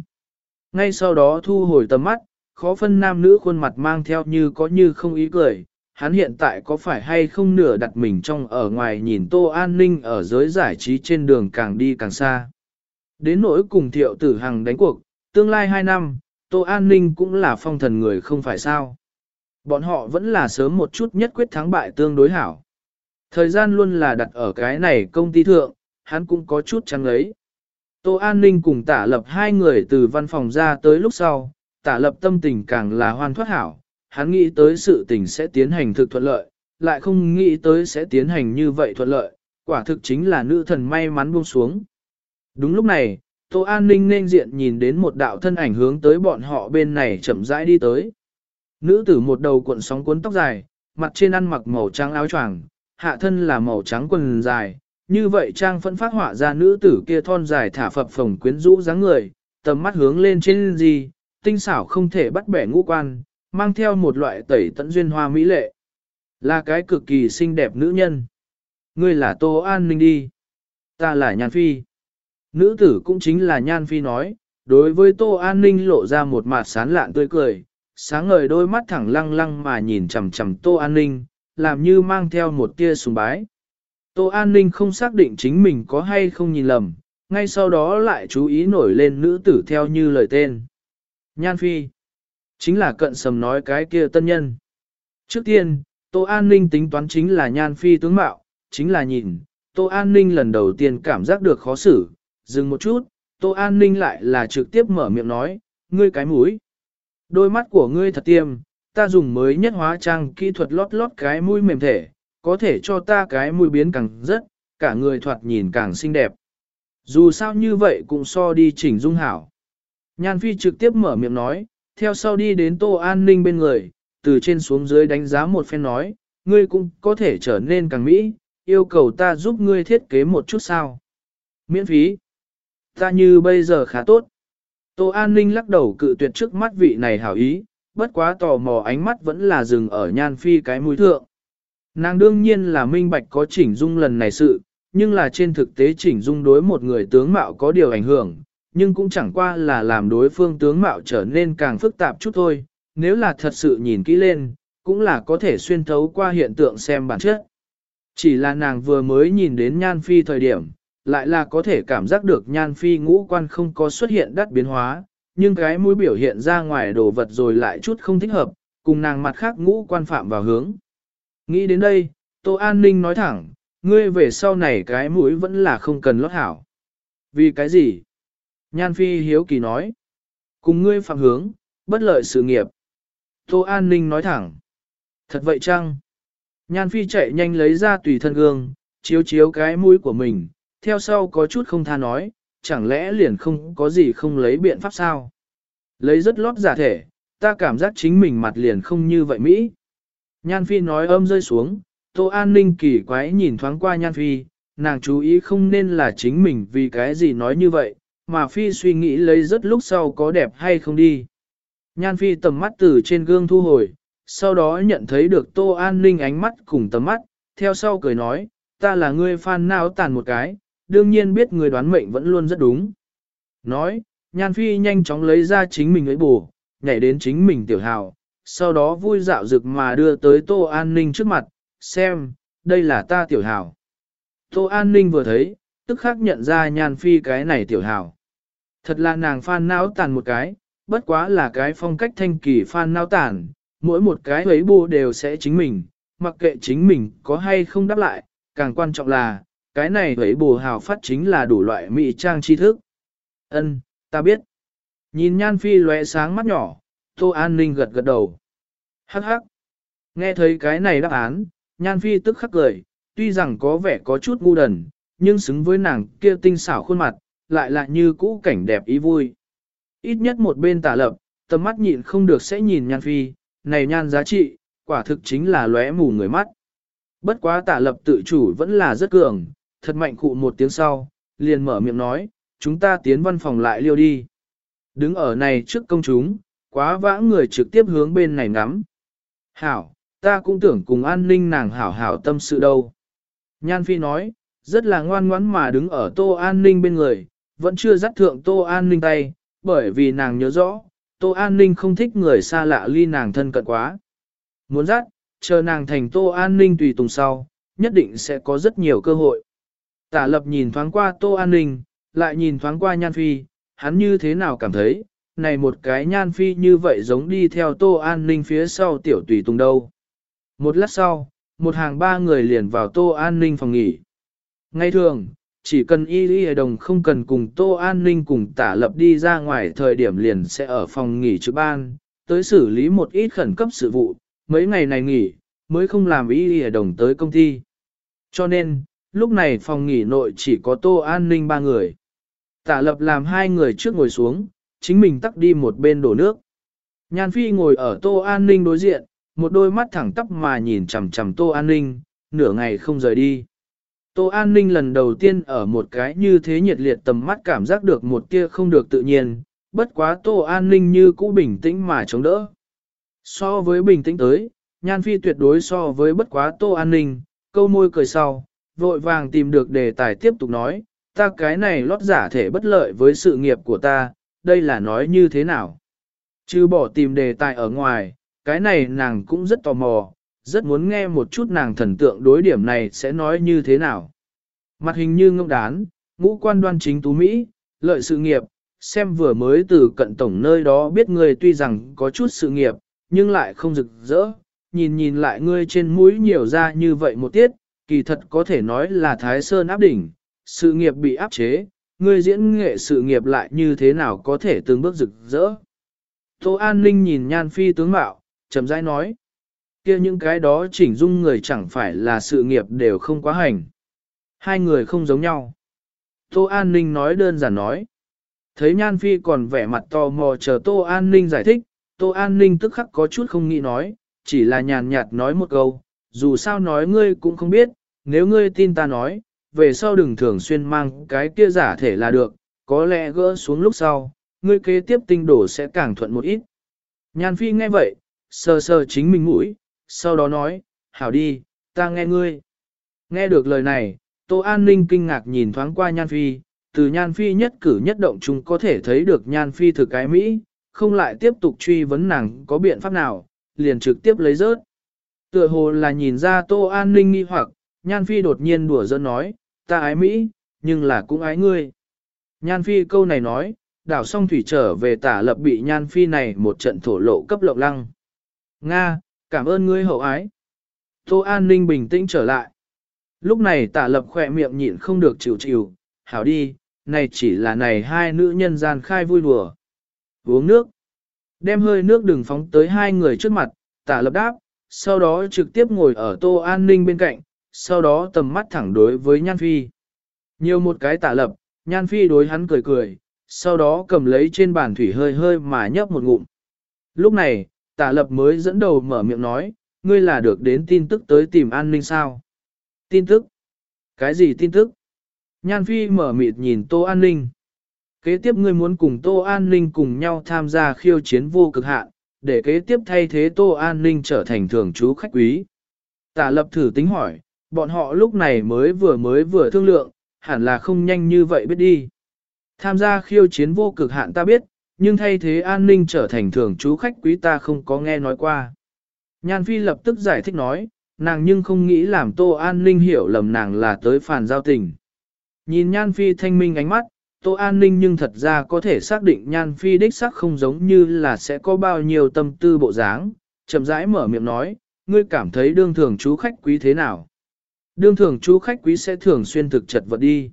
Ngay sau đó thu hồi tầm mắt, khó phân nam nữ khuôn mặt mang theo như có như không ý cười, hắn hiện tại có phải hay không nửa đặt mình trong ở ngoài nhìn Tô An Ninh ở giới giải trí trên đường càng đi càng xa. Đến nỗi cùng thiệu tử hằng đánh cuộc, tương lai 2 năm, Tô An Ninh cũng là phong thần người không phải sao. Bọn họ vẫn là sớm một chút nhất quyết thắng bại tương đối hảo. Thời gian luôn là đặt ở cái này công ty thượng, hắn cũng có chút trắng ấy. Tô An Ninh cùng tả lập hai người từ văn phòng ra tới lúc sau, tả lập tâm tình càng là hoan thoát hảo, hắn nghĩ tới sự tình sẽ tiến hành thực thuận lợi, lại không nghĩ tới sẽ tiến hành như vậy thuận lợi, quả thực chính là nữ thần may mắn buông xuống. Đúng lúc này, Tô An Ninh nên diện nhìn đến một đạo thân ảnh hướng tới bọn họ bên này chậm rãi đi tới. Nữ tử một đầu cuộn sóng cuốn tóc dài, mặt trên ăn mặc màu trắng áo choàng, hạ thân là màu trắng quần dài, như vậy trang phẫn phát họa ra nữ tử kia thon dài thả phập phồng quyến rũ dáng người, tầm mắt hướng lên trên gì, tinh xảo không thể bắt bẻ ngũ quan, mang theo một loại tẩy tận duyên hoa mỹ lệ. Là cái cực kỳ xinh đẹp nữ nhân. Ngươi là Tô An Ninh đi. Ta là Nhan Phi. Nữ tử cũng chính là Nhan Phi nói, đối với Tô An Ninh lộ ra một mặt sán lạn tươi cười, sáng ngời đôi mắt thẳng lăng lăng mà nhìn chầm chầm Tô An Ninh, làm như mang theo một tia sùng bái. Tô An Ninh không xác định chính mình có hay không nhìn lầm, ngay sau đó lại chú ý nổi lên nữ tử theo như lời tên. Nhan Phi. Chính là cận sầm nói cái kia tân nhân. Trước tiên, Tô An Ninh tính toán chính là Nhan Phi tướng mạo, chính là nhìn, Tô An Ninh lần đầu tiên cảm giác được khó xử, dừng một chút, Tô An Ninh lại là trực tiếp mở miệng nói, ngươi cái mũi. Đôi mắt của ngươi thật tiêm, ta dùng mới nhất hóa trang kỹ thuật lót lót cái mũi mềm thể, có thể cho ta cái mũi biến càng rất, cả người thoạt nhìn càng xinh đẹp. Dù sao như vậy cũng so đi chỉnh dung hảo. Nhan Phi trực tiếp mở miệng nói, theo sau đi đến Tô An Ninh bên người, từ trên xuống dưới đánh giá một phen nói, ngươi cũng có thể trở nên càng mỹ, yêu cầu ta giúp ngươi thiết kế một chút sao. Miễn phí. Ta như bây giờ khá tốt. Tô An Ninh lắc đầu cự tuyệt trước mắt vị này hảo ý, bất quá tò mò ánh mắt vẫn là dừng ở nhan phi cái mũi thượng. Nàng đương nhiên là minh bạch có chỉnh dung lần này sự, nhưng là trên thực tế chỉnh dung đối một người tướng mạo có điều ảnh hưởng, nhưng cũng chẳng qua là làm đối phương tướng mạo trở nên càng phức tạp chút thôi, nếu là thật sự nhìn kỹ lên, cũng là có thể xuyên thấu qua hiện tượng xem bản chất. Chỉ là nàng vừa mới nhìn đến nhan phi thời điểm, lại là có thể cảm giác được nhan phi ngũ quan không có xuất hiện đắt biến hóa, nhưng cái mũi biểu hiện ra ngoài đồ vật rồi lại chút không thích hợp, cùng nàng mặt khác ngũ quan phạm vào hướng. Nghĩ đến đây, Tô An Ninh nói thẳng, ngươi về sau này cái mũi vẫn là không cần lót hảo. Vì cái gì? Nhan Phi hiếu kỳ nói. Cùng ngươi phạm hướng, bất lợi sự nghiệp. Tô An Ninh nói thẳng. Thật vậy chăng? Nhan Phi chạy nhanh lấy ra tùy thân gương, chiếu chiếu cái mũi của mình, theo sau có chút không tha nói, chẳng lẽ liền không có gì không lấy biện pháp sao? Lấy rất lót giả thể, ta cảm giác chính mình mặt liền không như vậy Mỹ. Nhan Phi nói âm rơi xuống, Tô An Ninh kỳ quái nhìn thoáng qua Nhan Phi, nàng chú ý không nên là chính mình vì cái gì nói như vậy, mà Phi suy nghĩ lấy rất lúc sau có đẹp hay không đi. Nhan Phi tầm mắt từ trên gương thu hồi, sau đó nhận thấy được Tô An Ninh ánh mắt cùng tầm mắt, theo sau cười nói, ta là người fan nào tàn một cái, đương nhiên biết người đoán mệnh vẫn luôn rất đúng. Nói, Nhan Phi nhanh chóng lấy ra chính mình ấy bù, nhảy đến chính mình tiểu hào, sau đó vui dạo rực mà đưa tới Tô An Ninh trước mặt, xem, đây là ta tiểu hào. Tô An Ninh vừa thấy, tức khắc nhận ra Nhan Phi cái này tiểu hào. Thật là nàng phan não tàn một cái, bất quá là cái phong cách thanh kỳ phan não tàn, mỗi một cái ấy bù đều sẽ chính mình, mặc kệ chính mình có hay không đáp lại, càng quan trọng là, cái này ấy bù hào phát chính là đủ loại mỹ trang tri thức. Ân, ta biết. Nhìn Nhan Phi lóe sáng mắt nhỏ, Tô An Ninh gật gật đầu. Hắc hắc. Nghe thấy cái này đáp án, Nhan Phi tức khắc cười, tuy rằng có vẻ có chút ngu đần, nhưng xứng với nàng kia tinh xảo khuôn mặt, lại lại như cũ cảnh đẹp ý vui. Ít nhất một bên tả lập, tầm mắt nhịn không được sẽ nhìn Nhan Phi, này Nhan giá trị, quả thực chính là lóe mù người mắt. Bất quá tả lập tự chủ vẫn là rất cường, thật mạnh cụ một tiếng sau, liền mở miệng nói, chúng ta tiến văn phòng lại liêu đi. Đứng ở này trước công chúng, quá vã người trực tiếp hướng bên này ngắm. Hảo, ta cũng tưởng cùng an ninh nàng hảo hảo tâm sự đâu. Nhan Phi nói, rất là ngoan ngoãn mà đứng ở tô an ninh bên người, vẫn chưa dắt thượng tô an ninh tay, bởi vì nàng nhớ rõ, tô an ninh không thích người xa lạ ly nàng thân cận quá. Muốn dắt, chờ nàng thành tô an ninh tùy tùng sau, nhất định sẽ có rất nhiều cơ hội. Tả lập nhìn thoáng qua tô an ninh, lại nhìn thoáng qua nhan phi, hắn như thế nào cảm thấy, này một cái nhan phi như vậy giống đi theo tô an ninh phía sau tiểu tùy tùng đâu. Một lát sau, một hàng ba người liền vào tô an ninh phòng nghỉ. Ngay thường, chỉ cần y y đồng không cần cùng tô an ninh cùng tả lập đi ra ngoài thời điểm liền sẽ ở phòng nghỉ trực ban, tới xử lý một ít khẩn cấp sự vụ, mấy ngày này nghỉ, mới không làm y y đồng tới công ty. Cho nên, lúc này phòng nghỉ nội chỉ có tô an ninh ba người. Tả lập làm hai người trước ngồi xuống, chính mình tắt đi một bên đổ nước. Nhan Phi ngồi ở tô an ninh đối diện, một đôi mắt thẳng tắp mà nhìn chằm chằm tô an ninh, nửa ngày không rời đi. Tô an ninh lần đầu tiên ở một cái như thế nhiệt liệt tầm mắt cảm giác được một kia không được tự nhiên, bất quá tô an ninh như cũ bình tĩnh mà chống đỡ. So với bình tĩnh tới, Nhan Phi tuyệt đối so với bất quá tô an ninh, câu môi cười sau, vội vàng tìm được đề tài tiếp tục nói, ta cái này lót giả thể bất lợi với sự nghiệp của ta, đây là nói như thế nào. Chứ bỏ tìm đề tài ở ngoài, cái này nàng cũng rất tò mò, rất muốn nghe một chút nàng thần tượng đối điểm này sẽ nói như thế nào. Mặt hình như ngông đán, ngũ quan đoan chính tú Mỹ, lợi sự nghiệp, xem vừa mới từ cận tổng nơi đó biết người tuy rằng có chút sự nghiệp, nhưng lại không rực rỡ, nhìn nhìn lại ngươi trên mũi nhiều ra như vậy một tiết, kỳ thật có thể nói là Thái Sơn áp đỉnh, sự nghiệp bị áp chế, ngươi diễn nghệ sự nghiệp lại như thế nào có thể từng bước rực rỡ. Tô An Ninh nhìn Nhan Phi tướng mạo, chậm rãi nói, kia những cái đó chỉnh dung người chẳng phải là sự nghiệp đều không quá hành. Hai người không giống nhau. Tô An Ninh nói đơn giản nói. Thấy Nhan Phi còn vẻ mặt tò mò chờ Tô An Ninh giải thích, Tô An Ninh tức khắc có chút không nghĩ nói, chỉ là nhàn nhạt nói một câu, dù sao nói ngươi cũng không biết, nếu ngươi tin ta nói, về sau đừng thường xuyên mang cái kia giả thể là được, có lẽ gỡ xuống lúc sau, ngươi kế tiếp tinh đổ sẽ càng thuận một ít. Nhan Phi nghe vậy, sờ sờ chính mình mũi, sau đó nói, hảo đi, ta nghe ngươi. Nghe được lời này, Tô An Ninh kinh ngạc nhìn thoáng qua Nhan Phi, từ Nhan Phi nhất cử nhất động chúng có thể thấy được Nhan Phi thực cái Mỹ, không lại tiếp tục truy vấn nàng có biện pháp nào, liền trực tiếp lấy rớt. Tựa hồ là nhìn ra Tô An Ninh nghi hoặc, Nhan Phi đột nhiên đùa giỡn nói, ta ái Mỹ, nhưng là cũng ái ngươi. Nhan Phi câu này nói, đảo song thủy trở về tả lập bị Nhan Phi này một trận thổ lộ cấp lộng lăng. Nga, cảm ơn ngươi hậu ái. Tô An Ninh bình tĩnh trở lại. Lúc này tả lập khỏe miệng nhịn không được chịu chịu, hảo đi, này chỉ là này hai nữ nhân gian khai vui đùa. Uống nước. Đem hơi nước đừng phóng tới hai người trước mặt, tả lập đáp, sau đó trực tiếp ngồi ở tô an ninh bên cạnh, sau đó tầm mắt thẳng đối với Nhan Phi. Nhiều một cái tả lập, Nhan Phi đối hắn cười cười, sau đó cầm lấy trên bàn thủy hơi hơi mà nhấp một ngụm. Lúc này, tả lập mới dẫn đầu mở miệng nói, ngươi là được đến tin tức tới tìm an ninh sao? Tin tức? Cái gì tin tức? Nhan Phi mở mịt nhìn Tô An Ninh. Kế tiếp ngươi muốn cùng Tô An Ninh cùng nhau tham gia khiêu chiến vô cực hạn, để kế tiếp thay thế Tô An Ninh trở thành thường trú khách quý. Tả lập thử tính hỏi, bọn họ lúc này mới vừa mới vừa thương lượng, hẳn là không nhanh như vậy biết đi. Tham gia khiêu chiến vô cực hạn ta biết, nhưng thay thế an ninh trở thành thường trú khách quý ta không có nghe nói qua. Nhan Phi lập tức giải thích nói, nàng nhưng không nghĩ làm Tô An ninh hiểu lầm nàng là tới phản giao tình. Nhìn Nhan Phi thanh minh ánh mắt, Tô An ninh nhưng thật ra có thể xác định Nhan Phi đích sắc không giống như là sẽ có bao nhiêu tâm tư bộ dáng, chậm rãi mở miệng nói, ngươi cảm thấy đương thường chú khách quý thế nào? Đương thường chú khách quý sẽ thường xuyên thực chật vật đi.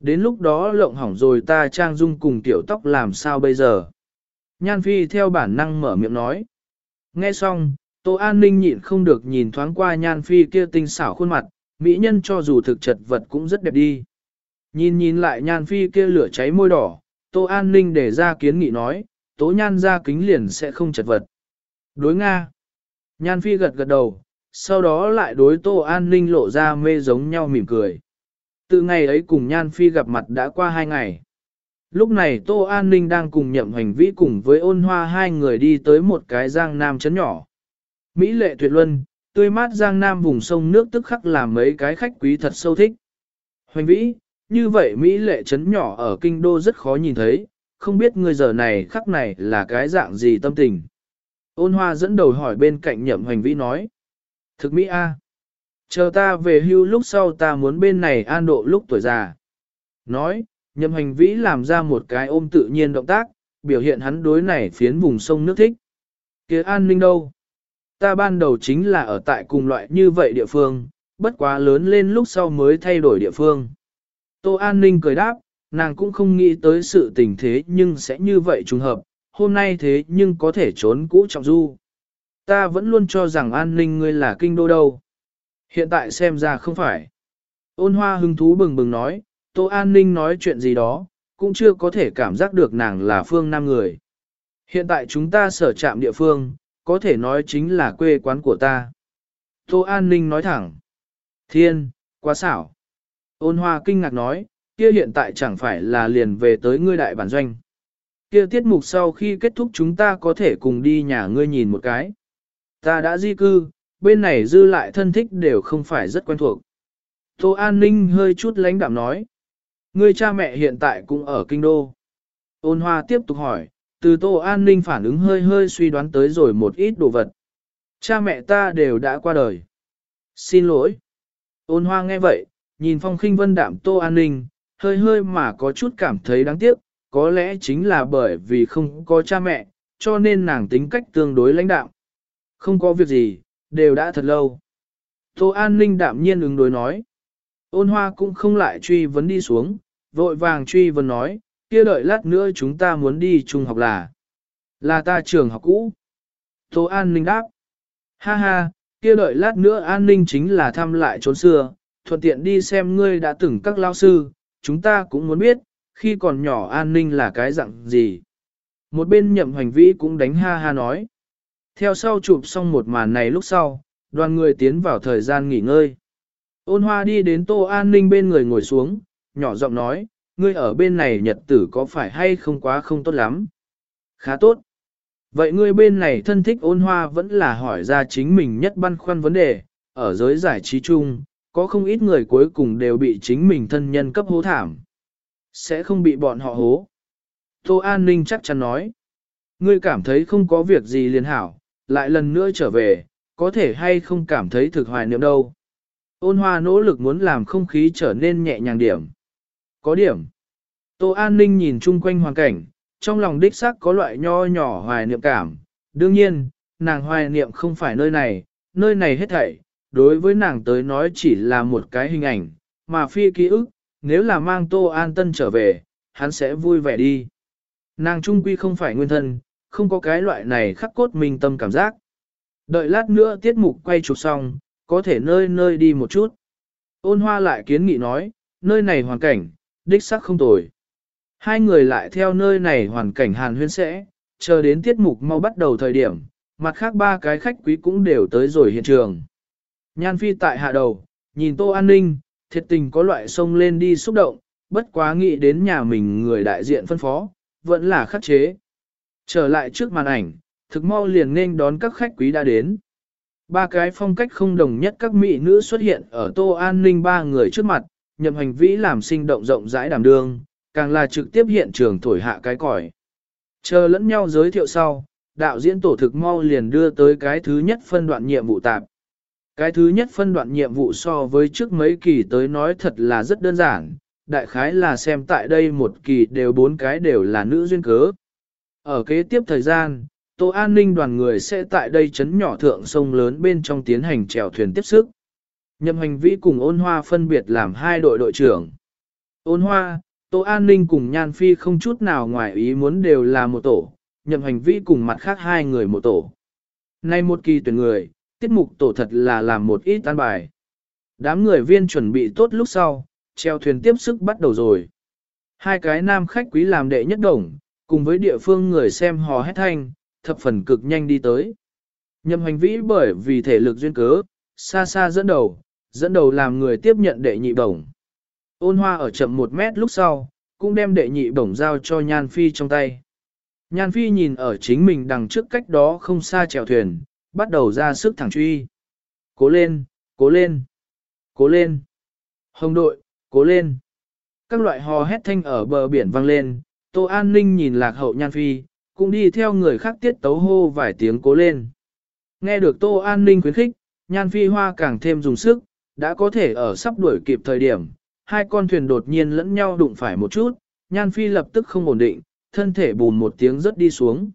Đến lúc đó lộng hỏng rồi ta trang dung cùng tiểu tóc làm sao bây giờ? Nhan Phi theo bản năng mở miệng nói. Nghe xong, Tô An Ninh nhịn không được nhìn thoáng qua Nhan Phi kia tinh xảo khuôn mặt, mỹ nhân cho dù thực chật vật cũng rất đẹp đi. Nhìn nhìn lại Nhan Phi kia lửa cháy môi đỏ, Tô An Ninh để ra kiến nghị nói, Tố Nhan ra kính liền sẽ không chật vật. Đối Nga. Nhan Phi gật gật đầu, sau đó lại đối Tô An Ninh lộ ra mê giống nhau mỉm cười. Từ ngày ấy cùng Nhan Phi gặp mặt đã qua hai ngày. Lúc này Tô An Ninh đang cùng nhậm hành vĩ cùng với ôn hoa hai người đi tới một cái giang nam chấn nhỏ. Mỹ lệ tuyệt luân, tươi mát giang nam vùng sông nước tức khắc làm mấy cái khách quý thật sâu thích. Hoành vĩ, như vậy Mỹ lệ chấn nhỏ ở kinh đô rất khó nhìn thấy, không biết người giờ này khắc này là cái dạng gì tâm tình. Ôn hoa dẫn đầu hỏi bên cạnh nhậm hoành vĩ nói. Thực Mỹ A. Chờ ta về hưu lúc sau ta muốn bên này an độ lúc tuổi già. Nói, nhậm hành vĩ làm ra một cái ôm tự nhiên động tác, biểu hiện hắn đối này phiến vùng sông nước thích. kia an ninh đâu? Ta ban đầu chính là ở tại cùng loại như vậy địa phương, bất quá lớn lên lúc sau mới thay đổi địa phương. Tô An ninh cười đáp, nàng cũng không nghĩ tới sự tình thế nhưng sẽ như vậy trùng hợp, hôm nay thế nhưng có thể trốn cũ trọng du. Ta vẫn luôn cho rằng an ninh ngươi là kinh đô đâu. Hiện tại xem ra không phải. Ôn hoa hứng thú bừng bừng nói, Tô An ninh nói chuyện gì đó, cũng chưa có thể cảm giác được nàng là phương nam người. Hiện tại chúng ta sở trạm địa phương, có thể nói chính là quê quán của ta. Tô An ninh nói thẳng. Thiên, quá xảo. Ôn hoa kinh ngạc nói, kia hiện tại chẳng phải là liền về tới ngươi đại bản doanh. Kia tiết mục sau khi kết thúc chúng ta có thể cùng đi nhà ngươi nhìn một cái. Ta đã di cư, bên này dư lại thân thích đều không phải rất quen thuộc. Tô An Ninh hơi chút lánh đạm nói. người cha mẹ hiện tại cũng ở kinh đô. Ôn hoa tiếp tục hỏi, từ Tô An Ninh phản ứng hơi hơi suy đoán tới rồi một ít đồ vật. Cha mẹ ta đều đã qua đời. Xin lỗi. Ôn hoa nghe vậy, nhìn phong khinh vân đạm Tô An Ninh, hơi hơi mà có chút cảm thấy đáng tiếc, có lẽ chính là bởi vì không có cha mẹ, cho nên nàng tính cách tương đối lãnh đạm. Không có việc gì, đều đã thật lâu. Tô An Ninh đạm nhiên ứng đối nói. Ôn hoa cũng không lại truy vấn đi xuống, vội vàng truy vấn nói, kia đợi lát nữa chúng ta muốn đi trung học là. Là ta trường học cũ. Tô An Ninh đáp. Ha ha, kia đợi lát nữa an ninh chính là thăm lại trốn xưa, thuận tiện đi xem ngươi đã từng các lao sư, chúng ta cũng muốn biết, khi còn nhỏ an ninh là cái dạng gì. Một bên nhậm hành vĩ cũng đánh ha ha nói. Theo sau chụp xong một màn này lúc sau, đoàn người tiến vào thời gian nghỉ ngơi. Ôn hoa đi đến tô an ninh bên người ngồi xuống, nhỏ giọng nói, ngươi ở bên này nhật tử có phải hay không quá không tốt lắm? Khá tốt. Vậy ngươi bên này thân thích ôn hoa vẫn là hỏi ra chính mình nhất băn khoăn vấn đề, ở giới giải trí chung, có không ít người cuối cùng đều bị chính mình thân nhân cấp hố thảm. Sẽ không bị bọn họ hố. Tô An Ninh chắc chắn nói. Ngươi cảm thấy không có việc gì liền hảo, lại lần nữa trở về, có thể hay không cảm thấy thực hoài niệm đâu. Ôn hoa nỗ lực muốn làm không khí trở nên nhẹ nhàng điểm. Có điểm. Tô An Ninh nhìn chung quanh hoàn cảnh, trong lòng đích xác có loại nho nhỏ hoài niệm cảm. Đương nhiên, nàng hoài niệm không phải nơi này, nơi này hết thảy, đối với nàng tới nói chỉ là một cái hình ảnh, mà phi ký ức, nếu là mang Tô An Tân trở về, hắn sẽ vui vẻ đi. Nàng trung quy không phải nguyên thân, không có cái loại này khắc cốt mình tâm cảm giác. Đợi lát nữa tiết mục quay chụp xong, có thể nơi nơi đi một chút. Ôn hoa lại kiến nghị nói, nơi này hoàn cảnh, đích sắc không tồi. Hai người lại theo nơi này hoàn cảnh hàn huyên sẽ, chờ đến tiết mục mau bắt đầu thời điểm, mặt khác ba cái khách quý cũng đều tới rồi hiện trường. Nhan phi tại hạ đầu, nhìn tô an ninh, thiệt tình có loại sông lên đi xúc động, bất quá nghĩ đến nhà mình người đại diện phân phó, vẫn là khắc chế. Trở lại trước màn ảnh, thực mau liền nên đón các khách quý đã đến. Ba cái phong cách không đồng nhất các mỹ nữ xuất hiện ở tô an ninh ba người trước mặt, nhậm hành vĩ làm sinh động rộng rãi đảm đương, càng là trực tiếp hiện trường thổi hạ cái còi. Chờ lẫn nhau giới thiệu sau, đạo diễn tổ thực mau liền đưa tới cái thứ nhất phân đoạn nhiệm vụ tạp. Cái thứ nhất phân đoạn nhiệm vụ so với trước mấy kỳ tới nói thật là rất đơn giản, đại khái là xem tại đây một kỳ đều bốn cái đều là nữ duyên cớ. Ở kế tiếp thời gian, Tô An ninh đoàn người sẽ tại đây chấn nhỏ thượng sông lớn bên trong tiến hành chèo thuyền tiếp sức. Nhậm hành vĩ cùng ôn hoa phân biệt làm hai đội đội trưởng. Ôn hoa, Tô An ninh cùng Nhan Phi không chút nào ngoài ý muốn đều là một tổ, nhậm hành vĩ cùng mặt khác hai người một tổ. Nay một kỳ tuyển người, tiết mục tổ thật là làm một ít tan bài. Đám người viên chuẩn bị tốt lúc sau, treo thuyền tiếp sức bắt đầu rồi. Hai cái nam khách quý làm đệ nhất đồng, cùng với địa phương người xem hò hét thanh, thập phần cực nhanh đi tới. Nhậm hành vĩ bởi vì thể lực duyên cớ, xa xa dẫn đầu, dẫn đầu làm người tiếp nhận đệ nhị bổng. Ôn hoa ở chậm một mét lúc sau, cũng đem đệ nhị bổng giao cho Nhan Phi trong tay. Nhan Phi nhìn ở chính mình đằng trước cách đó không xa chèo thuyền, bắt đầu ra sức thẳng truy. Cố lên, cố lên, cố lên. Hồng đội, cố lên. Các loại hò hét thanh ở bờ biển vang lên, Tô An Ninh nhìn lạc hậu Nhan Phi, cũng đi theo người khác tiết tấu hô vài tiếng cố lên. Nghe được Tô An Ninh khuyến khích, Nhan Phi Hoa càng thêm dùng sức, đã có thể ở sắp đuổi kịp thời điểm, hai con thuyền đột nhiên lẫn nhau đụng phải một chút, Nhan Phi lập tức không ổn định, thân thể bùn một tiếng rất đi xuống.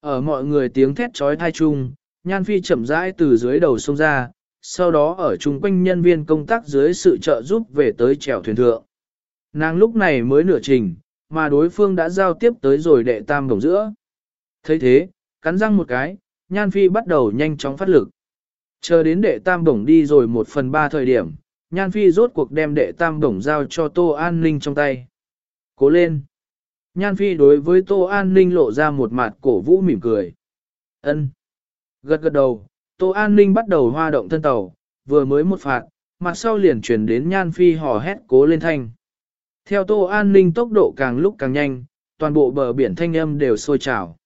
Ở mọi người tiếng thét trói thai chung, Nhan Phi chậm rãi từ dưới đầu sông ra, sau đó ở chung quanh nhân viên công tác dưới sự trợ giúp về tới chèo thuyền thượng. Nàng lúc này mới nửa trình, mà đối phương đã giao tiếp tới rồi đệ tam đồng giữa. thấy thế, cắn răng một cái, Nhan Phi bắt đầu nhanh chóng phát lực. Chờ đến đệ tam đồng đi rồi một phần ba thời điểm, Nhan Phi rốt cuộc đem đệ tam đồng giao cho Tô An Ninh trong tay. Cố lên! Nhan Phi đối với Tô An Ninh lộ ra một mặt cổ vũ mỉm cười. ân Gật gật đầu, Tô An Ninh bắt đầu hoa động thân tàu, vừa mới một phạt, mặt sau liền chuyển đến Nhan Phi hò hét cố lên thanh. Theo Tô An Ninh tốc độ càng lúc càng nhanh, toàn bộ bờ biển thanh âm đều sôi trào.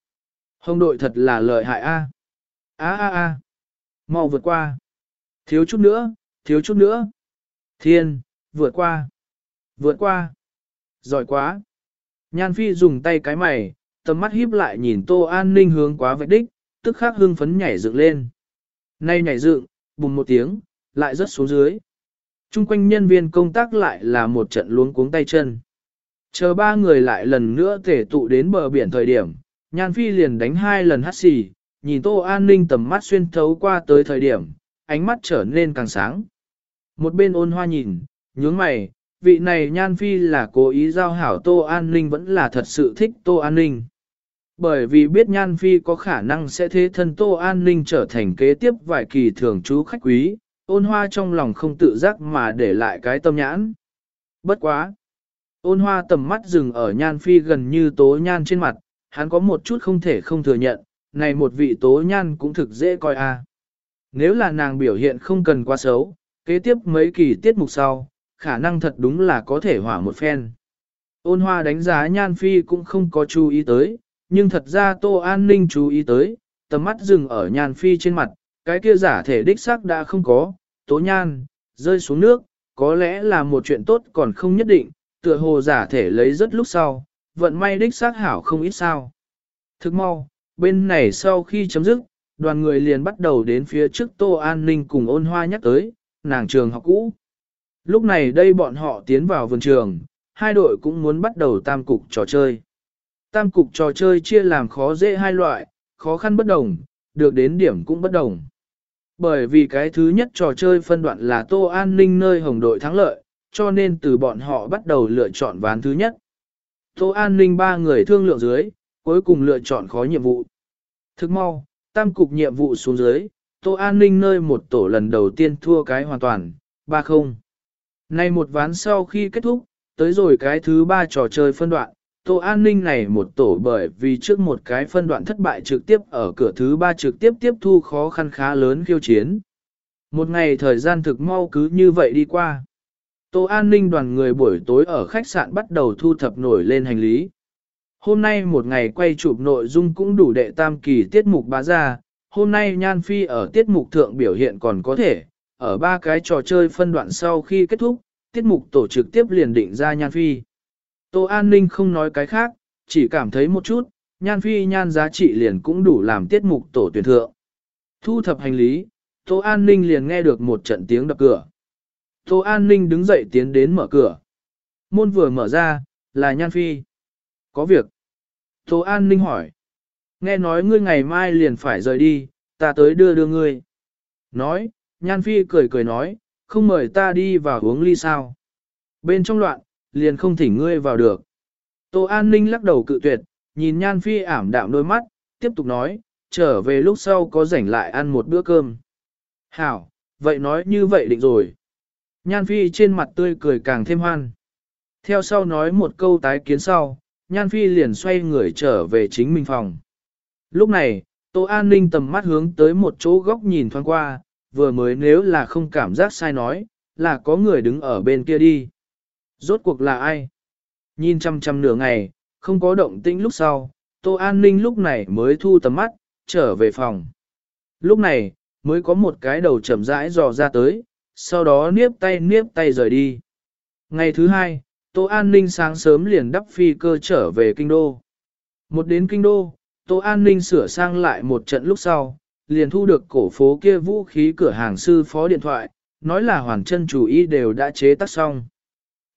Hồng đội thật là lợi hại a. A a a. Mau vượt qua. Thiếu chút nữa, thiếu chút nữa. Thiên, vượt qua. Vượt qua. Giỏi quá. Nhan Phi dùng tay cái mày, tầm mắt híp lại nhìn Tô An Ninh hướng quá vạch đích, tức khắc hưng phấn nhảy dựng lên. Nay nhảy dựng, bùng một tiếng, lại rớt xuống dưới. Trung quanh nhân viên công tác lại là một trận luống cuống tay chân. Chờ ba người lại lần nữa thể tụ đến bờ biển thời điểm, Nhan Phi liền đánh hai lần hắt xì, nhìn Tô An Ninh tầm mắt xuyên thấu qua tới thời điểm, ánh mắt trở nên càng sáng. Một bên ôn hoa nhìn, nhướng mày, vị này Nhan Phi là cố ý giao hảo Tô An Ninh vẫn là thật sự thích Tô An Ninh. Bởi vì biết Nhan Phi có khả năng sẽ thế thân Tô An Ninh trở thành kế tiếp vài kỳ thường trú khách quý, ôn hoa trong lòng không tự giác mà để lại cái tâm nhãn. Bất quá! Ôn hoa tầm mắt dừng ở Nhan Phi gần như tố nhan trên mặt, hắn có một chút không thể không thừa nhận, này một vị tố nhan cũng thực dễ coi a. Nếu là nàng biểu hiện không cần quá xấu, kế tiếp mấy kỳ tiết mục sau, khả năng thật đúng là có thể hỏa một phen. Ôn hoa đánh giá nhan phi cũng không có chú ý tới, nhưng thật ra tô an ninh chú ý tới, tầm mắt dừng ở nhan phi trên mặt, cái kia giả thể đích xác đã không có, tố nhan, rơi xuống nước, có lẽ là một chuyện tốt còn không nhất định, tựa hồ giả thể lấy rất lúc sau, vận may đích xác hảo không ít sao. Thức mau, bên này sau khi chấm dứt, đoàn người liền bắt đầu đến phía trước Tô An Ninh cùng ôn hoa nhắc tới, nàng trường học cũ. Lúc này đây bọn họ tiến vào vườn trường, hai đội cũng muốn bắt đầu tam cục trò chơi. Tam cục trò chơi chia làm khó dễ hai loại, khó khăn bất đồng, được đến điểm cũng bất đồng. Bởi vì cái thứ nhất trò chơi phân đoạn là Tô An Ninh nơi hồng đội thắng lợi, cho nên từ bọn họ bắt đầu lựa chọn ván thứ nhất. Tô An Ninh ba người thương lượng dưới, cuối cùng lựa chọn khó nhiệm vụ. Thức mau, tam cục nhiệm vụ xuống dưới, Tô An Ninh nơi một tổ lần đầu tiên thua cái hoàn toàn, ba không. Nay một ván sau khi kết thúc, tới rồi cái thứ ba trò chơi phân đoạn, Tô An Ninh này một tổ bởi vì trước một cái phân đoạn thất bại trực tiếp ở cửa thứ ba trực tiếp tiếp thu khó khăn khá lớn khiêu chiến. Một ngày thời gian thực mau cứ như vậy đi qua. Tô An Ninh đoàn người buổi tối ở khách sạn bắt đầu thu thập nổi lên hành lý. Hôm nay một ngày quay chụp nội dung cũng đủ đệ tam kỳ tiết mục bá ra, hôm nay Nhan Phi ở tiết mục thượng biểu hiện còn có thể, ở ba cái trò chơi phân đoạn sau khi kết thúc, tiết mục tổ trực tiếp liền định ra Nhan Phi. Tô An Ninh không nói cái khác, chỉ cảm thấy một chút, Nhan Phi nhan giá trị liền cũng đủ làm tiết mục tổ tuyển thượng. Thu thập hành lý, Tô An Ninh liền nghe được một trận tiếng đập cửa. Tô An Ninh đứng dậy tiến đến mở cửa. Môn vừa mở ra, là Nhan Phi. Có việc. Tô An Ninh hỏi. Nghe nói ngươi ngày mai liền phải rời đi, ta tới đưa đưa ngươi. Nói, Nhan Phi cười cười nói, không mời ta đi vào uống ly sao. Bên trong loạn, liền không thỉnh ngươi vào được. Tô An Ninh lắc đầu cự tuyệt, nhìn Nhan Phi ảm đạm đôi mắt, tiếp tục nói, trở về lúc sau có rảnh lại ăn một bữa cơm. Hảo, vậy nói như vậy định rồi. Nhan Phi trên mặt tươi cười càng thêm hoan. Theo sau nói một câu tái kiến sau, Nhan Phi liền xoay người trở về chính mình phòng. Lúc này, Tô An Ninh tầm mắt hướng tới một chỗ góc nhìn thoáng qua, vừa mới nếu là không cảm giác sai nói, là có người đứng ở bên kia đi. Rốt cuộc là ai? Nhìn chăm chăm nửa ngày, không có động tĩnh lúc sau, Tô An Ninh lúc này mới thu tầm mắt, trở về phòng. Lúc này, mới có một cái đầu chậm rãi dò ra tới, sau đó niếp tay niếp tay rời đi. Ngày thứ hai, Tô An Ninh sáng sớm liền đắp phi cơ trở về Kinh Đô. Một đến Kinh Đô, Tô An Ninh sửa sang lại một trận lúc sau, liền thu được cổ phố kia vũ khí cửa hàng sư phó điện thoại, nói là Hoàng chân chủ ý đều đã chế tác xong.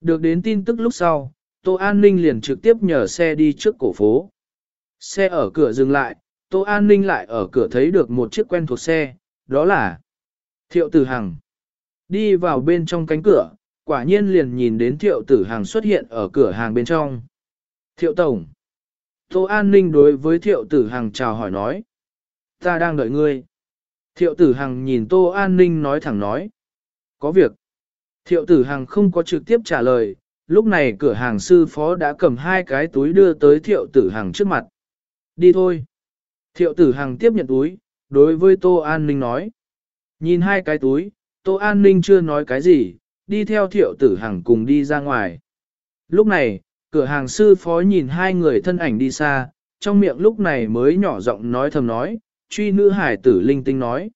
Được đến tin tức lúc sau, Tô An Ninh liền trực tiếp nhờ xe đi trước cổ phố. Xe ở cửa dừng lại, Tô An Ninh lại ở cửa thấy được một chiếc quen thuộc xe, đó là Thiệu Tử Hằng. Đi vào bên trong cánh cửa, quả nhiên liền nhìn đến Thiệu Tử Hằng xuất hiện ở cửa hàng bên trong. Thiệu Tổng. Tô An Ninh đối với Thiệu Tử Hằng chào hỏi nói. Ta đang đợi ngươi. Thiệu Tử Hằng nhìn Tô An Ninh nói thẳng nói. Có việc. Thiệu Tử Hằng không có trực tiếp trả lời, lúc này cửa hàng sư phó đã cầm hai cái túi đưa tới Thiệu Tử Hằng trước mặt. Đi thôi. Thiệu Tử Hằng tiếp nhận túi, đối với Tô An Ninh nói. Nhìn hai cái túi, Tô An Ninh chưa nói cái gì, đi theo Thiệu Tử Hằng cùng đi ra ngoài. Lúc này, cửa hàng sư phó nhìn hai người thân ảnh đi xa, trong miệng lúc này mới nhỏ giọng nói thầm nói, truy nữ hải tử linh tinh nói.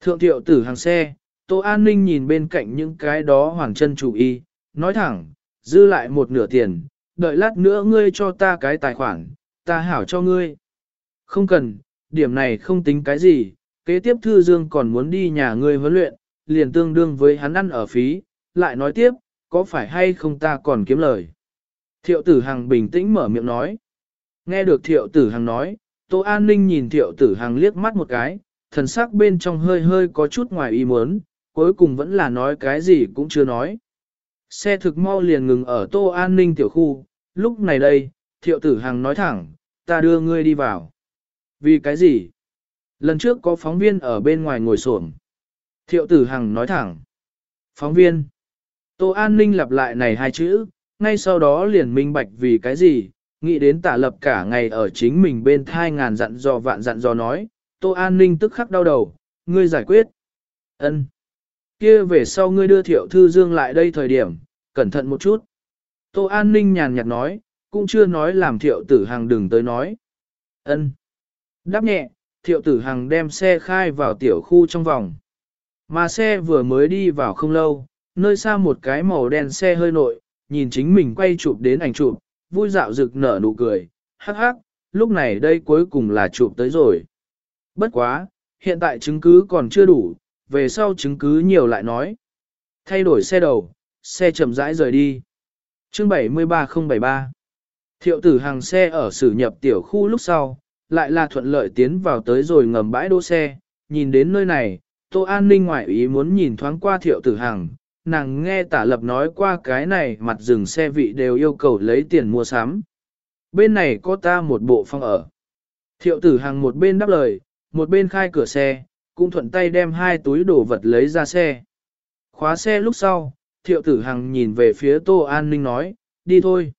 Thượng thiệu tử hàng xe, Tô An Ninh nhìn bên cạnh những cái đó hoàng chân chủ y, nói thẳng, dư lại một nửa tiền, đợi lát nữa ngươi cho ta cái tài khoản, ta hảo cho ngươi. Không cần, điểm này không tính cái gì, kế tiếp Thư Dương còn muốn đi nhà ngươi huấn luyện, liền tương đương với hắn ăn ở phí, lại nói tiếp, có phải hay không ta còn kiếm lời. Thiệu tử Hằng bình tĩnh mở miệng nói. Nghe được thiệu tử Hằng nói, Tô An Ninh nhìn thiệu tử Hằng liếc mắt một cái, thần sắc bên trong hơi hơi có chút ngoài ý muốn, cuối cùng vẫn là nói cái gì cũng chưa nói. Xe thực mau liền ngừng ở Tô An Ninh tiểu khu, lúc này đây, thiệu tử Hằng nói thẳng, ta đưa ngươi đi vào. Vì cái gì? Lần trước có phóng viên ở bên ngoài ngồi xổm. Thiệu tử Hằng nói thẳng. Phóng viên. Tô An Ninh lặp lại này hai chữ, ngay sau đó liền minh bạch vì cái gì, nghĩ đến tả lập cả ngày ở chính mình bên thai ngàn dặn dò vạn dặn dò nói, Tô An Ninh tức khắc đau đầu, ngươi giải quyết. ân kia về sau ngươi đưa thiệu thư dương lại đây thời điểm, cẩn thận một chút. Tô An Ninh nhàn nhạt nói, cũng chưa nói làm thiệu tử hàng đừng tới nói. ân Đáp nhẹ, thiệu tử hàng đem xe khai vào tiểu khu trong vòng. Mà xe vừa mới đi vào không lâu, nơi xa một cái màu đen xe hơi nội, nhìn chính mình quay chụp đến ảnh chụp, vui dạo rực nở nụ cười, hắc hắc, lúc này đây cuối cùng là chụp tới rồi. Bất quá, hiện tại chứng cứ còn chưa đủ, về sau chứng cứ nhiều lại nói. Thay đổi xe đầu, xe chậm rãi rời đi. Chương 73073 Thiệu tử hàng xe ở xử nhập tiểu khu lúc sau, lại là thuận lợi tiến vào tới rồi ngầm bãi đỗ xe, nhìn đến nơi này, Tô An Ninh ngoại ý muốn nhìn thoáng qua thiệu tử hàng, nàng nghe tả lập nói qua cái này mặt dừng xe vị đều yêu cầu lấy tiền mua sắm. Bên này có ta một bộ phòng ở. Thiệu tử hàng một bên đáp lời, một bên khai cửa xe, cũng thuận tay đem hai túi đồ vật lấy ra xe. Khóa xe lúc sau, thiệu tử hằng nhìn về phía Tô An Ninh nói, đi thôi.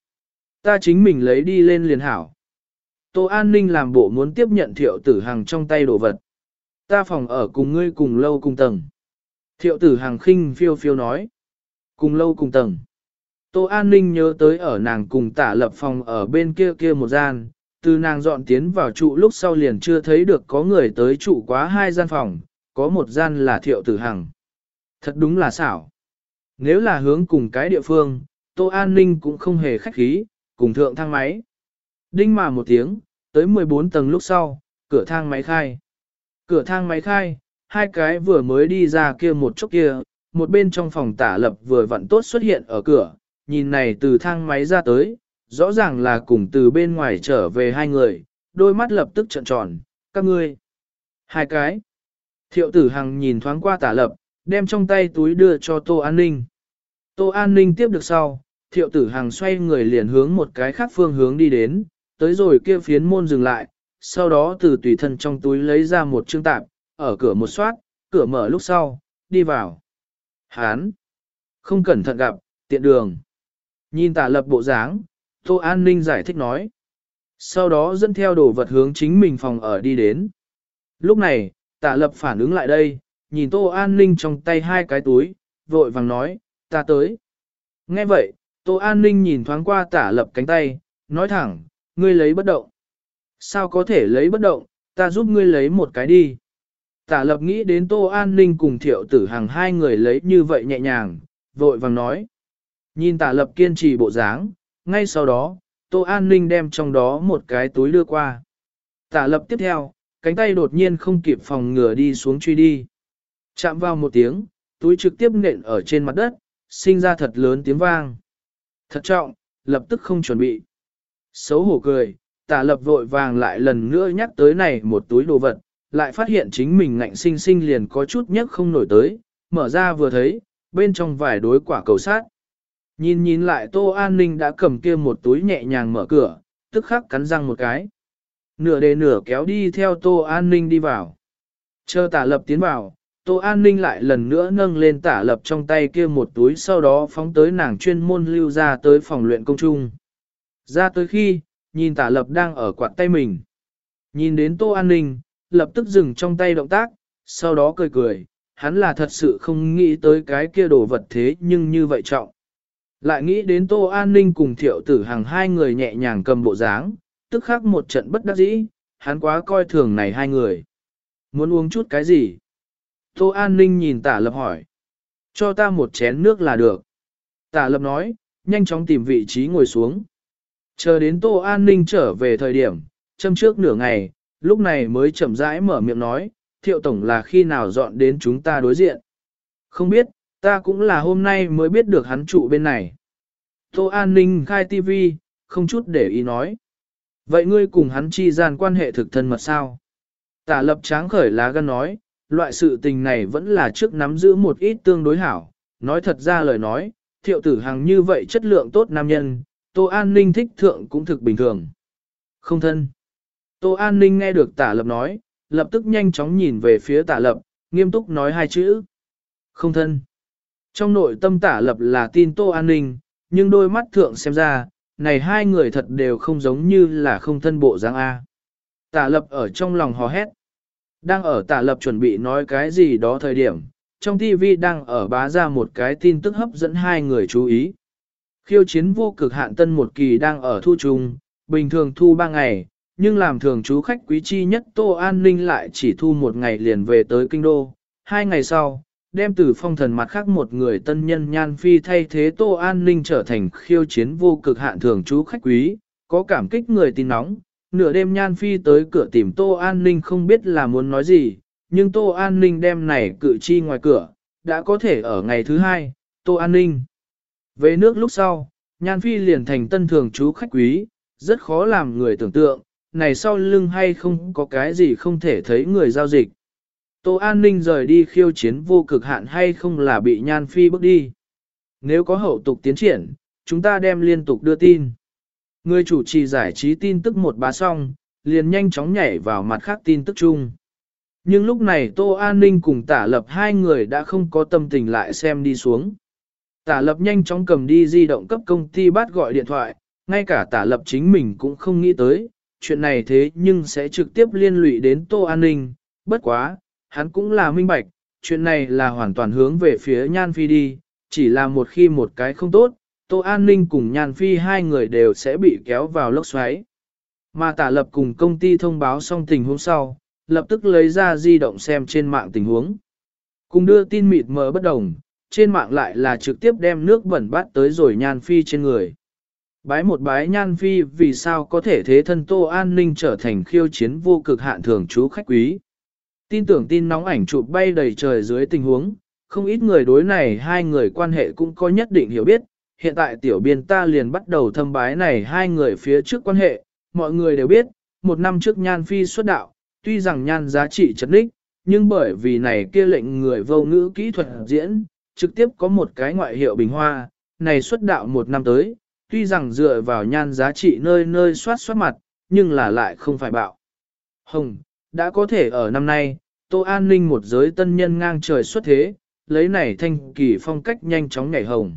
Ta chính mình lấy đi lên liền hảo. Tô An Ninh làm bộ muốn tiếp nhận thiệu tử hằng trong tay đồ vật. Ta phòng ở cùng ngươi cùng lâu cùng tầng. Thiệu tử hằng khinh phiêu phiêu nói. Cùng lâu cùng tầng. Tô An Ninh nhớ tới ở nàng cùng tả lập phòng ở bên kia kia một gian, từ nàng dọn tiến vào trụ lúc sau liền chưa thấy được có người tới trụ quá hai gian phòng, có một gian là thiệu tử hằng. Thật đúng là xảo. Nếu là hướng cùng cái địa phương, Tô An Ninh cũng không hề khách khí, cùng thượng thang máy. Đinh mà một tiếng, tới 14 tầng lúc sau, cửa thang máy khai. Cửa thang máy khai, hai cái vừa mới đi ra kia một chốc kia, một bên trong phòng tả lập vừa vặn tốt xuất hiện ở cửa, nhìn này từ thang máy ra tới, rõ ràng là cùng từ bên ngoài trở về hai người, đôi mắt lập tức trợn tròn, các ngươi. Hai cái. Thiệu tử hằng nhìn thoáng qua tả lập, đem trong tay túi đưa cho Tô An Ninh. Tô An Ninh tiếp được sau, thiệu tử hằng xoay người liền hướng một cái khác phương hướng đi đến, tới rồi kia phiến môn dừng lại, sau đó từ tùy thân trong túi lấy ra một chương tạp, ở cửa một soát, cửa mở lúc sau, đi vào. Hán! Không cẩn thận gặp, tiện đường. Nhìn tả lập bộ dáng, Tô An Ninh giải thích nói. Sau đó dẫn theo đồ vật hướng chính mình phòng ở đi đến. Lúc này, Tạ lập phản ứng lại đây, nhìn Tô An Ninh trong tay hai cái túi, vội vàng nói, ta tới. Nghe vậy, Tô An Ninh nhìn thoáng qua tả lập cánh tay, nói thẳng, ngươi lấy bất động. Sao có thể lấy bất động, ta giúp ngươi lấy một cái đi. Tả lập nghĩ đến Tô An Ninh cùng thiệu tử hàng hai người lấy như vậy nhẹ nhàng, vội vàng nói. Nhìn tả lập kiên trì bộ dáng, ngay sau đó, Tô An Ninh đem trong đó một cái túi đưa qua. Tả lập tiếp theo, cánh tay đột nhiên không kịp phòng ngừa đi xuống truy đi. Chạm vào một tiếng, túi trực tiếp nện ở trên mặt đất, sinh ra thật lớn tiếng vang. Thật trọng, lập tức không chuẩn bị. Xấu hổ cười, tả lập vội vàng lại lần nữa nhắc tới này một túi đồ vật, lại phát hiện chính mình ngạnh sinh sinh liền có chút nhất không nổi tới, mở ra vừa thấy, bên trong vài đối quả cầu sát. Nhìn nhìn lại Tô An Ninh đã cầm kia một túi nhẹ nhàng mở cửa, tức khắc cắn răng một cái. Nửa đề nửa kéo đi theo Tô An Ninh đi vào. Chờ tả lập tiến vào, Tô An Ninh lại lần nữa nâng lên tả lập trong tay kia một túi sau đó phóng tới nàng chuyên môn lưu ra tới phòng luyện công trung. Ra tới khi, nhìn tả lập đang ở quạt tay mình. Nhìn đến Tô An Ninh, lập tức dừng trong tay động tác, sau đó cười cười, hắn là thật sự không nghĩ tới cái kia đồ vật thế nhưng như vậy trọng. Lại nghĩ đến Tô An Ninh cùng thiệu tử hàng hai người nhẹ nhàng cầm bộ dáng, tức khắc một trận bất đắc dĩ, hắn quá coi thường này hai người. Muốn uống chút cái gì? Tô An Ninh nhìn tả lập hỏi. Cho ta một chén nước là được. Tả lập nói, nhanh chóng tìm vị trí ngồi xuống. Chờ đến Tô An Ninh trở về thời điểm, châm trước nửa ngày, lúc này mới chậm rãi mở miệng nói, thiệu tổng là khi nào dọn đến chúng ta đối diện. Không biết, ta cũng là hôm nay mới biết được hắn trụ bên này. Tô An Ninh khai TV, không chút để ý nói. Vậy ngươi cùng hắn chi gian quan hệ thực thân mật sao? Tả lập tráng khởi lá gan nói, loại sự tình này vẫn là trước nắm giữ một ít tương đối hảo. Nói thật ra lời nói, thiệu tử hàng như vậy chất lượng tốt nam nhân, Tô An Ninh thích thượng cũng thực bình thường. Không thân. Tô An Ninh nghe được tả lập nói, lập tức nhanh chóng nhìn về phía tả lập, nghiêm túc nói hai chữ. Không thân. Trong nội tâm tả lập là tin Tô An Ninh, nhưng đôi mắt thượng xem ra, này hai người thật đều không giống như là không thân bộ dáng A. Tả lập ở trong lòng hò hét. Đang ở tả lập chuẩn bị nói cái gì đó thời điểm, trong TV đang ở bá ra một cái tin tức hấp dẫn hai người chú ý. Khiêu chiến vô cực hạn tân một kỳ đang ở thu trùng, bình thường thu ba ngày, nhưng làm thường chú khách quý chi nhất Tô An Ninh lại chỉ thu một ngày liền về tới kinh đô. Hai ngày sau, đem từ phong thần mặt khác một người tân nhân nhan phi thay thế Tô An Ninh trở thành khiêu chiến vô cực hạn thường chú khách quý, có cảm kích người tin nóng. Nửa đêm nhan phi tới cửa tìm Tô An Ninh không biết là muốn nói gì, nhưng Tô An Ninh đem này cử chi ngoài cửa, đã có thể ở ngày thứ hai, Tô An Ninh. Về nước lúc sau, nhan phi liền thành tân thường chú khách quý, rất khó làm người tưởng tượng, này sau lưng hay không có cái gì không thể thấy người giao dịch. Tô An Ninh rời đi khiêu chiến vô cực hạn hay không là bị Nhan Phi bước đi. Nếu có hậu tục tiến triển, chúng ta đem liên tục đưa tin. Người chủ trì giải trí tin tức một bá xong, liền nhanh chóng nhảy vào mặt khác tin tức chung. Nhưng lúc này Tô An Ninh cùng tả lập hai người đã không có tâm tình lại xem đi xuống. Tả lập nhanh chóng cầm đi di động cấp công ty bắt gọi điện thoại, ngay cả tả lập chính mình cũng không nghĩ tới, chuyện này thế nhưng sẽ trực tiếp liên lụy đến Tô An Ninh, bất quá, hắn cũng là minh bạch, chuyện này là hoàn toàn hướng về phía Nhan Phi đi, chỉ là một khi một cái không tốt, Tô An Ninh cùng Nhan Phi hai người đều sẽ bị kéo vào lốc xoáy. Mà tả lập cùng công ty thông báo xong tình huống sau, lập tức lấy ra di động xem trên mạng tình huống. Cùng đưa tin mịt mờ bất đồng, trên mạng lại là trực tiếp đem nước bẩn bắt tới rồi Nhan Phi trên người. Bái một bái Nhan Phi vì sao có thể thế thân Tô An Ninh trở thành khiêu chiến vô cực hạn thường chú khách quý. Tin tưởng tin nóng ảnh chụp bay đầy trời dưới tình huống, không ít người đối này hai người quan hệ cũng có nhất định hiểu biết. Hiện tại tiểu biên ta liền bắt đầu thâm bái này hai người phía trước quan hệ, mọi người đều biết, một năm trước nhan phi xuất đạo, tuy rằng nhan giá trị chấn đích, nhưng bởi vì này kia lệnh người vô ngữ kỹ thuật diễn, trực tiếp có một cái ngoại hiệu bình hoa, này xuất đạo một năm tới, tuy rằng dựa vào nhan giá trị nơi nơi soát soát mặt, nhưng là lại không phải bạo. Hồng, đã có thể ở năm nay, Tô An Ninh một giới tân nhân ngang trời xuất thế, lấy này thanh kỳ phong cách nhanh chóng nhảy hồng.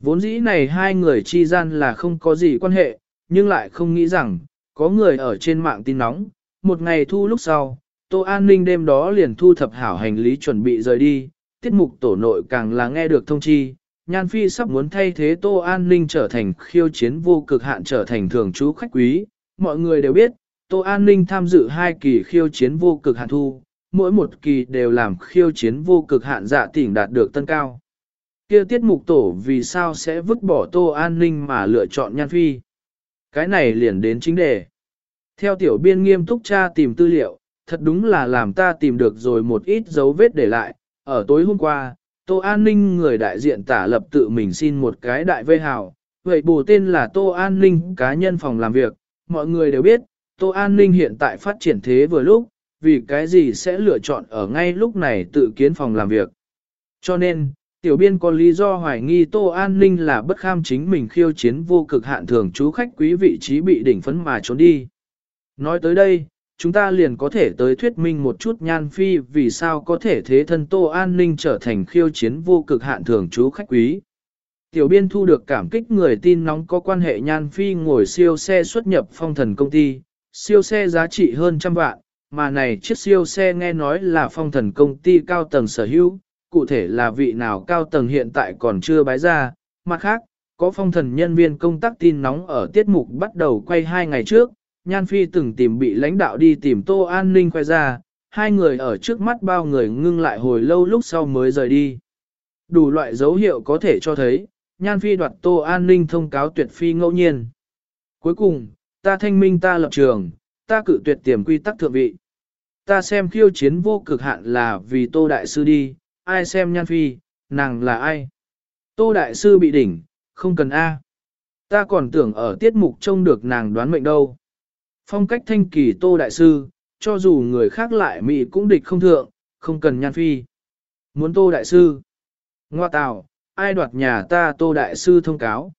Vốn dĩ này hai người chi gian là không có gì quan hệ, nhưng lại không nghĩ rằng, có người ở trên mạng tin nóng, một ngày thu lúc sau, Tô An Ninh đêm đó liền thu thập hảo hành lý chuẩn bị rời đi, tiết mục tổ nội càng là nghe được thông chi, Nhan Phi sắp muốn thay thế Tô An Ninh trở thành khiêu chiến vô cực hạn trở thành thường trú khách quý, mọi người đều biết, Tô An Ninh tham dự hai kỳ khiêu chiến vô cực hạn thu, mỗi một kỳ đều làm khiêu chiến vô cực hạn dạ tỉnh đạt được tân cao. Kia tiết mục tổ vì sao sẽ vứt bỏ Tô An Ninh mà lựa chọn Nhan Phi? Cái này liền đến chính đề. Theo tiểu biên nghiêm túc tra tìm tư liệu, thật đúng là làm ta tìm được rồi một ít dấu vết để lại. Ở tối hôm qua, Tô An Ninh người đại diện tả lập tự mình xin một cái đại vây hào, vậy bù tên là Tô An Ninh cá nhân phòng làm việc. Mọi người đều biết, Tô An Ninh hiện tại phát triển thế vừa lúc, vì cái gì sẽ lựa chọn ở ngay lúc này tự kiến phòng làm việc. Cho nên, tiểu biên có lý do hoài nghi Tô An Ninh là bất kham chính mình khiêu chiến vô cực hạn thường chú khách quý vị trí bị đỉnh phấn mà trốn đi. Nói tới đây, chúng ta liền có thể tới thuyết minh một chút nhan phi vì sao có thể thế thân Tô An Ninh trở thành khiêu chiến vô cực hạn thường chú khách quý. Tiểu biên thu được cảm kích người tin nóng có quan hệ nhan phi ngồi siêu xe xuất nhập phong thần công ty, siêu xe giá trị hơn trăm vạn, mà này chiếc siêu xe nghe nói là phong thần công ty cao tầng sở hữu, cụ thể là vị nào cao tầng hiện tại còn chưa bái ra, mặt khác, có phong thần nhân viên công tác tin nóng ở tiết mục bắt đầu quay hai ngày trước, Nhan Phi từng tìm bị lãnh đạo đi tìm Tô An Ninh khoe ra, hai người ở trước mắt bao người ngưng lại hồi lâu lúc sau mới rời đi. Đủ loại dấu hiệu có thể cho thấy, Nhan Phi đoạt Tô An Ninh thông cáo tuyệt phi ngẫu nhiên. Cuối cùng, ta thanh minh ta lập trường, ta cự tuyệt tiềm quy tắc thượng vị. Ta xem khiêu chiến vô cực hạn là vì Tô Đại Sư đi, ai xem Nhan Phi, nàng là ai? Tô Đại Sư bị đỉnh, không cần A. Ta còn tưởng ở tiết mục trông được nàng đoán mệnh đâu. Phong cách thanh kỳ tô đại sư, cho dù người khác lại mị cũng địch không thượng, không cần nhan phi. Muốn tô đại sư. Ngoa tào, ai đoạt nhà ta tô đại sư thông cáo.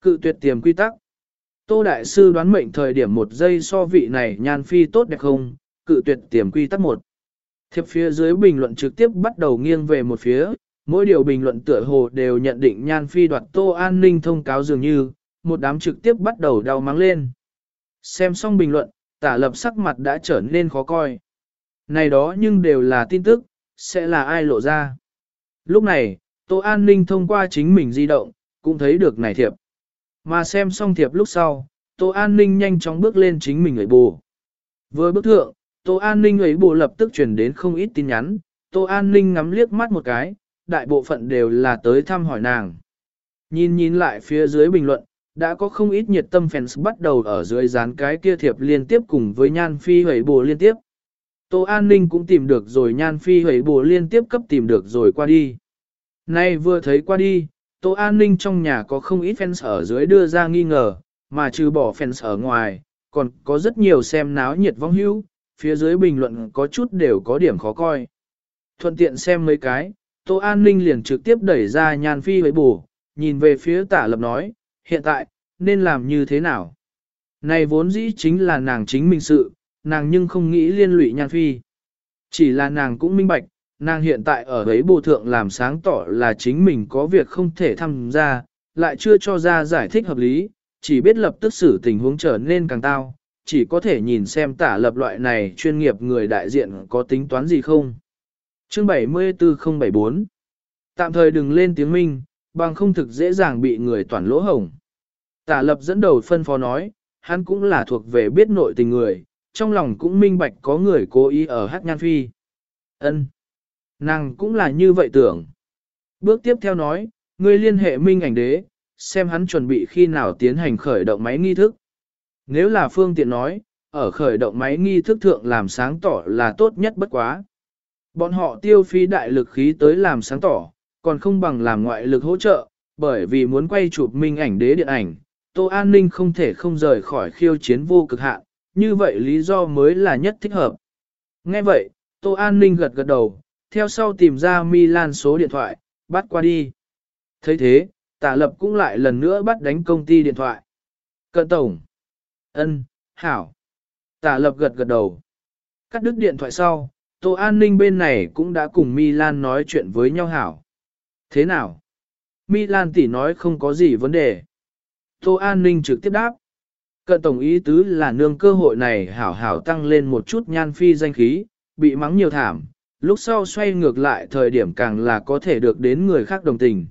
Cự tuyệt tiềm quy tắc. Tô đại sư đoán mệnh thời điểm một giây so vị này nhan phi tốt đẹp không, cự tuyệt tiềm quy tắc một. Thiệp phía dưới bình luận trực tiếp bắt đầu nghiêng về một phía, mỗi điều bình luận tựa hồ đều nhận định nhan phi đoạt tô an ninh thông cáo dường như, một đám trực tiếp bắt đầu đau mắng lên. Xem xong bình luận, tả lập sắc mặt đã trở nên khó coi. Này đó nhưng đều là tin tức, sẽ là ai lộ ra. Lúc này, Tô An Ninh thông qua chính mình di động, cũng thấy được này thiệp. Mà xem xong thiệp lúc sau, Tô An Ninh nhanh chóng bước lên chính mình ấy bù. Vừa bước thượng, Tô An Ninh ấy bù lập tức truyền đến không ít tin nhắn, Tô An Ninh ngắm liếc mắt một cái, đại bộ phận đều là tới thăm hỏi nàng. Nhìn nhìn lại phía dưới bình luận, đã có không ít nhiệt tâm fans bắt đầu ở dưới dán cái kia thiệp liên tiếp cùng với Nhan Phi hủy bồ liên tiếp. Tô An Ninh cũng tìm được rồi Nhan Phi hủy bồ liên tiếp cấp tìm được rồi qua đi. Nay vừa thấy qua đi, Tô An Ninh trong nhà có không ít fans ở dưới đưa ra nghi ngờ, mà trừ bỏ fans ở ngoài, còn có rất nhiều xem náo nhiệt vong hữu, phía dưới bình luận có chút đều có điểm khó coi. Thuận tiện xem mấy cái, Tô An Ninh liền trực tiếp đẩy ra Nhan Phi với bù, nhìn về phía tả lập nói, hiện tại, nên làm như thế nào? Này vốn dĩ chính là nàng chính mình sự, nàng nhưng không nghĩ liên lụy nhan phi. Chỉ là nàng cũng minh bạch, nàng hiện tại ở ấy bộ thượng làm sáng tỏ là chính mình có việc không thể tham gia, lại chưa cho ra giải thích hợp lý, chỉ biết lập tức xử tình huống trở nên càng tao, chỉ có thể nhìn xem tả lập loại này chuyên nghiệp người đại diện có tính toán gì không. Chương 74074 Tạm thời đừng lên tiếng minh, bằng không thực dễ dàng bị người toàn lỗ hổng. Tả lập dẫn đầu phân phó nói, hắn cũng là thuộc về biết nội tình người, trong lòng cũng minh bạch có người cố ý ở hát nhan phi. ân Nàng cũng là như vậy tưởng. Bước tiếp theo nói, ngươi liên hệ minh ảnh đế, xem hắn chuẩn bị khi nào tiến hành khởi động máy nghi thức. Nếu là phương tiện nói, ở khởi động máy nghi thức thượng làm sáng tỏ là tốt nhất bất quá. Bọn họ tiêu phí đại lực khí tới làm sáng tỏ, còn không bằng làm ngoại lực hỗ trợ, bởi vì muốn quay chụp minh ảnh đế điện ảnh, Tô An Ninh không thể không rời khỏi khiêu chiến vô cực hạn, như vậy lý do mới là nhất thích hợp. Nghe vậy, Tô An Ninh gật gật đầu, theo sau tìm ra Milan số điện thoại, bắt qua đi. thấy thế, tả lập cũng lại lần nữa bắt đánh công ty điện thoại. Cận tổng. ân, hảo. Tả lập gật gật đầu. Cắt đứt điện thoại sau, tổ An Ninh bên này cũng đã cùng Milan nói chuyện với nhau hảo. Thế nào? Milan tỷ nói không có gì vấn đề. Tô An Ninh trực tiếp đáp. Cận tổng ý tứ là nương cơ hội này hảo hảo tăng lên một chút nhan phi danh khí, bị mắng nhiều thảm, lúc sau xoay ngược lại thời điểm càng là có thể được đến người khác đồng tình.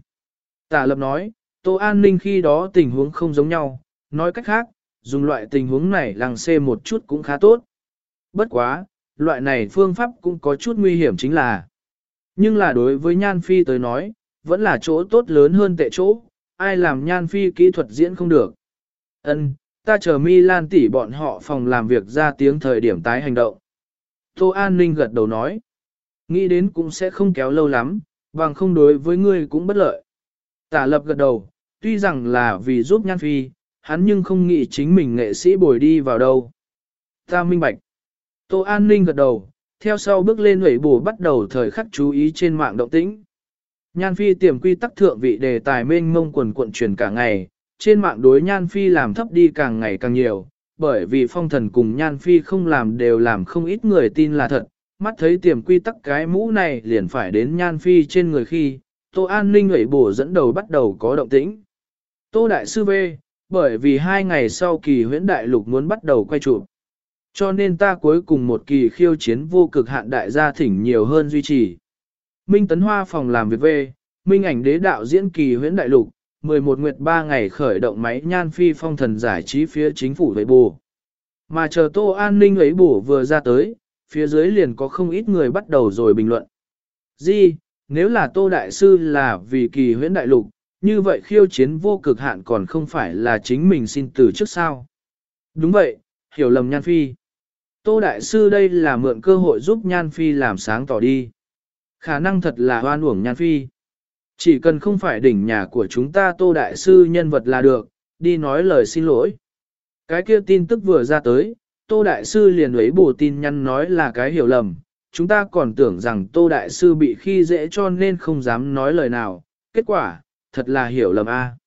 Tả lập nói, Tô An Ninh khi đó tình huống không giống nhau, nói cách khác, dùng loại tình huống này làng xê một chút cũng khá tốt. Bất quá, loại này phương pháp cũng có chút nguy hiểm chính là. Nhưng là đối với Nhan Phi tới nói, vẫn là chỗ tốt lớn hơn tệ chỗ, ai làm Nhan Phi kỹ thuật diễn không được. Ân, ta chờ Milan tỷ bọn họ phòng làm việc ra tiếng thời điểm tái hành động. Tô An Ninh gật đầu nói, nghĩ đến cũng sẽ không kéo lâu lắm, bằng không đối với ngươi cũng bất lợi. Tả lập gật đầu, tuy rằng là vì giúp Nhan Phi, hắn nhưng không nghĩ chính mình nghệ sĩ bồi đi vào đâu. Ta minh bạch. Tô An Ninh gật đầu, theo sau bước lên hủy bù bắt đầu thời khắc chú ý trên mạng động tĩnh. Nhan Phi tiềm quy tắc thượng vị đề tài mênh mông quần cuộn truyền cả ngày, trên mạng đối Nhan Phi làm thấp đi càng ngày càng nhiều, bởi vì phong thần cùng Nhan Phi không làm đều làm không ít người tin là thật, mắt thấy tiềm quy tắc cái mũ này liền phải đến Nhan Phi trên người khi, Tô An Ninh hủy bổ dẫn đầu bắt đầu có động tĩnh. Tô Đại Sư V, bởi vì hai ngày sau kỳ huyễn đại lục muốn bắt đầu quay chụp. Cho nên ta cuối cùng một kỳ khiêu chiến vô cực hạn đại gia thỉnh nhiều hơn duy trì. Minh Tấn Hoa phòng làm việc về, Minh ảnh đế đạo diễn kỳ huyễn đại lục, 11 nguyệt 3 ngày khởi động máy nhan phi phong thần giải trí phía chính phủ với bù. Mà chờ tô an ninh ấy bù vừa ra tới, phía dưới liền có không ít người bắt đầu rồi bình luận. Di, nếu là tô đại sư là vì kỳ huyễn đại lục, như vậy khiêu chiến vô cực hạn còn không phải là chính mình xin từ trước sao. Đúng vậy, hiểu lầm nhan phi. Tô Đại Sư đây là mượn cơ hội giúp Nhan Phi làm sáng tỏ đi. Khả năng thật là hoan uổng Nhan Phi. Chỉ cần không phải đỉnh nhà của chúng ta Tô Đại Sư nhân vật là được, đi nói lời xin lỗi. Cái kia tin tức vừa ra tới, Tô Đại Sư liền ấy bổ tin nhắn nói là cái hiểu lầm. Chúng ta còn tưởng rằng Tô Đại Sư bị khi dễ cho nên không dám nói lời nào. Kết quả, thật là hiểu lầm a.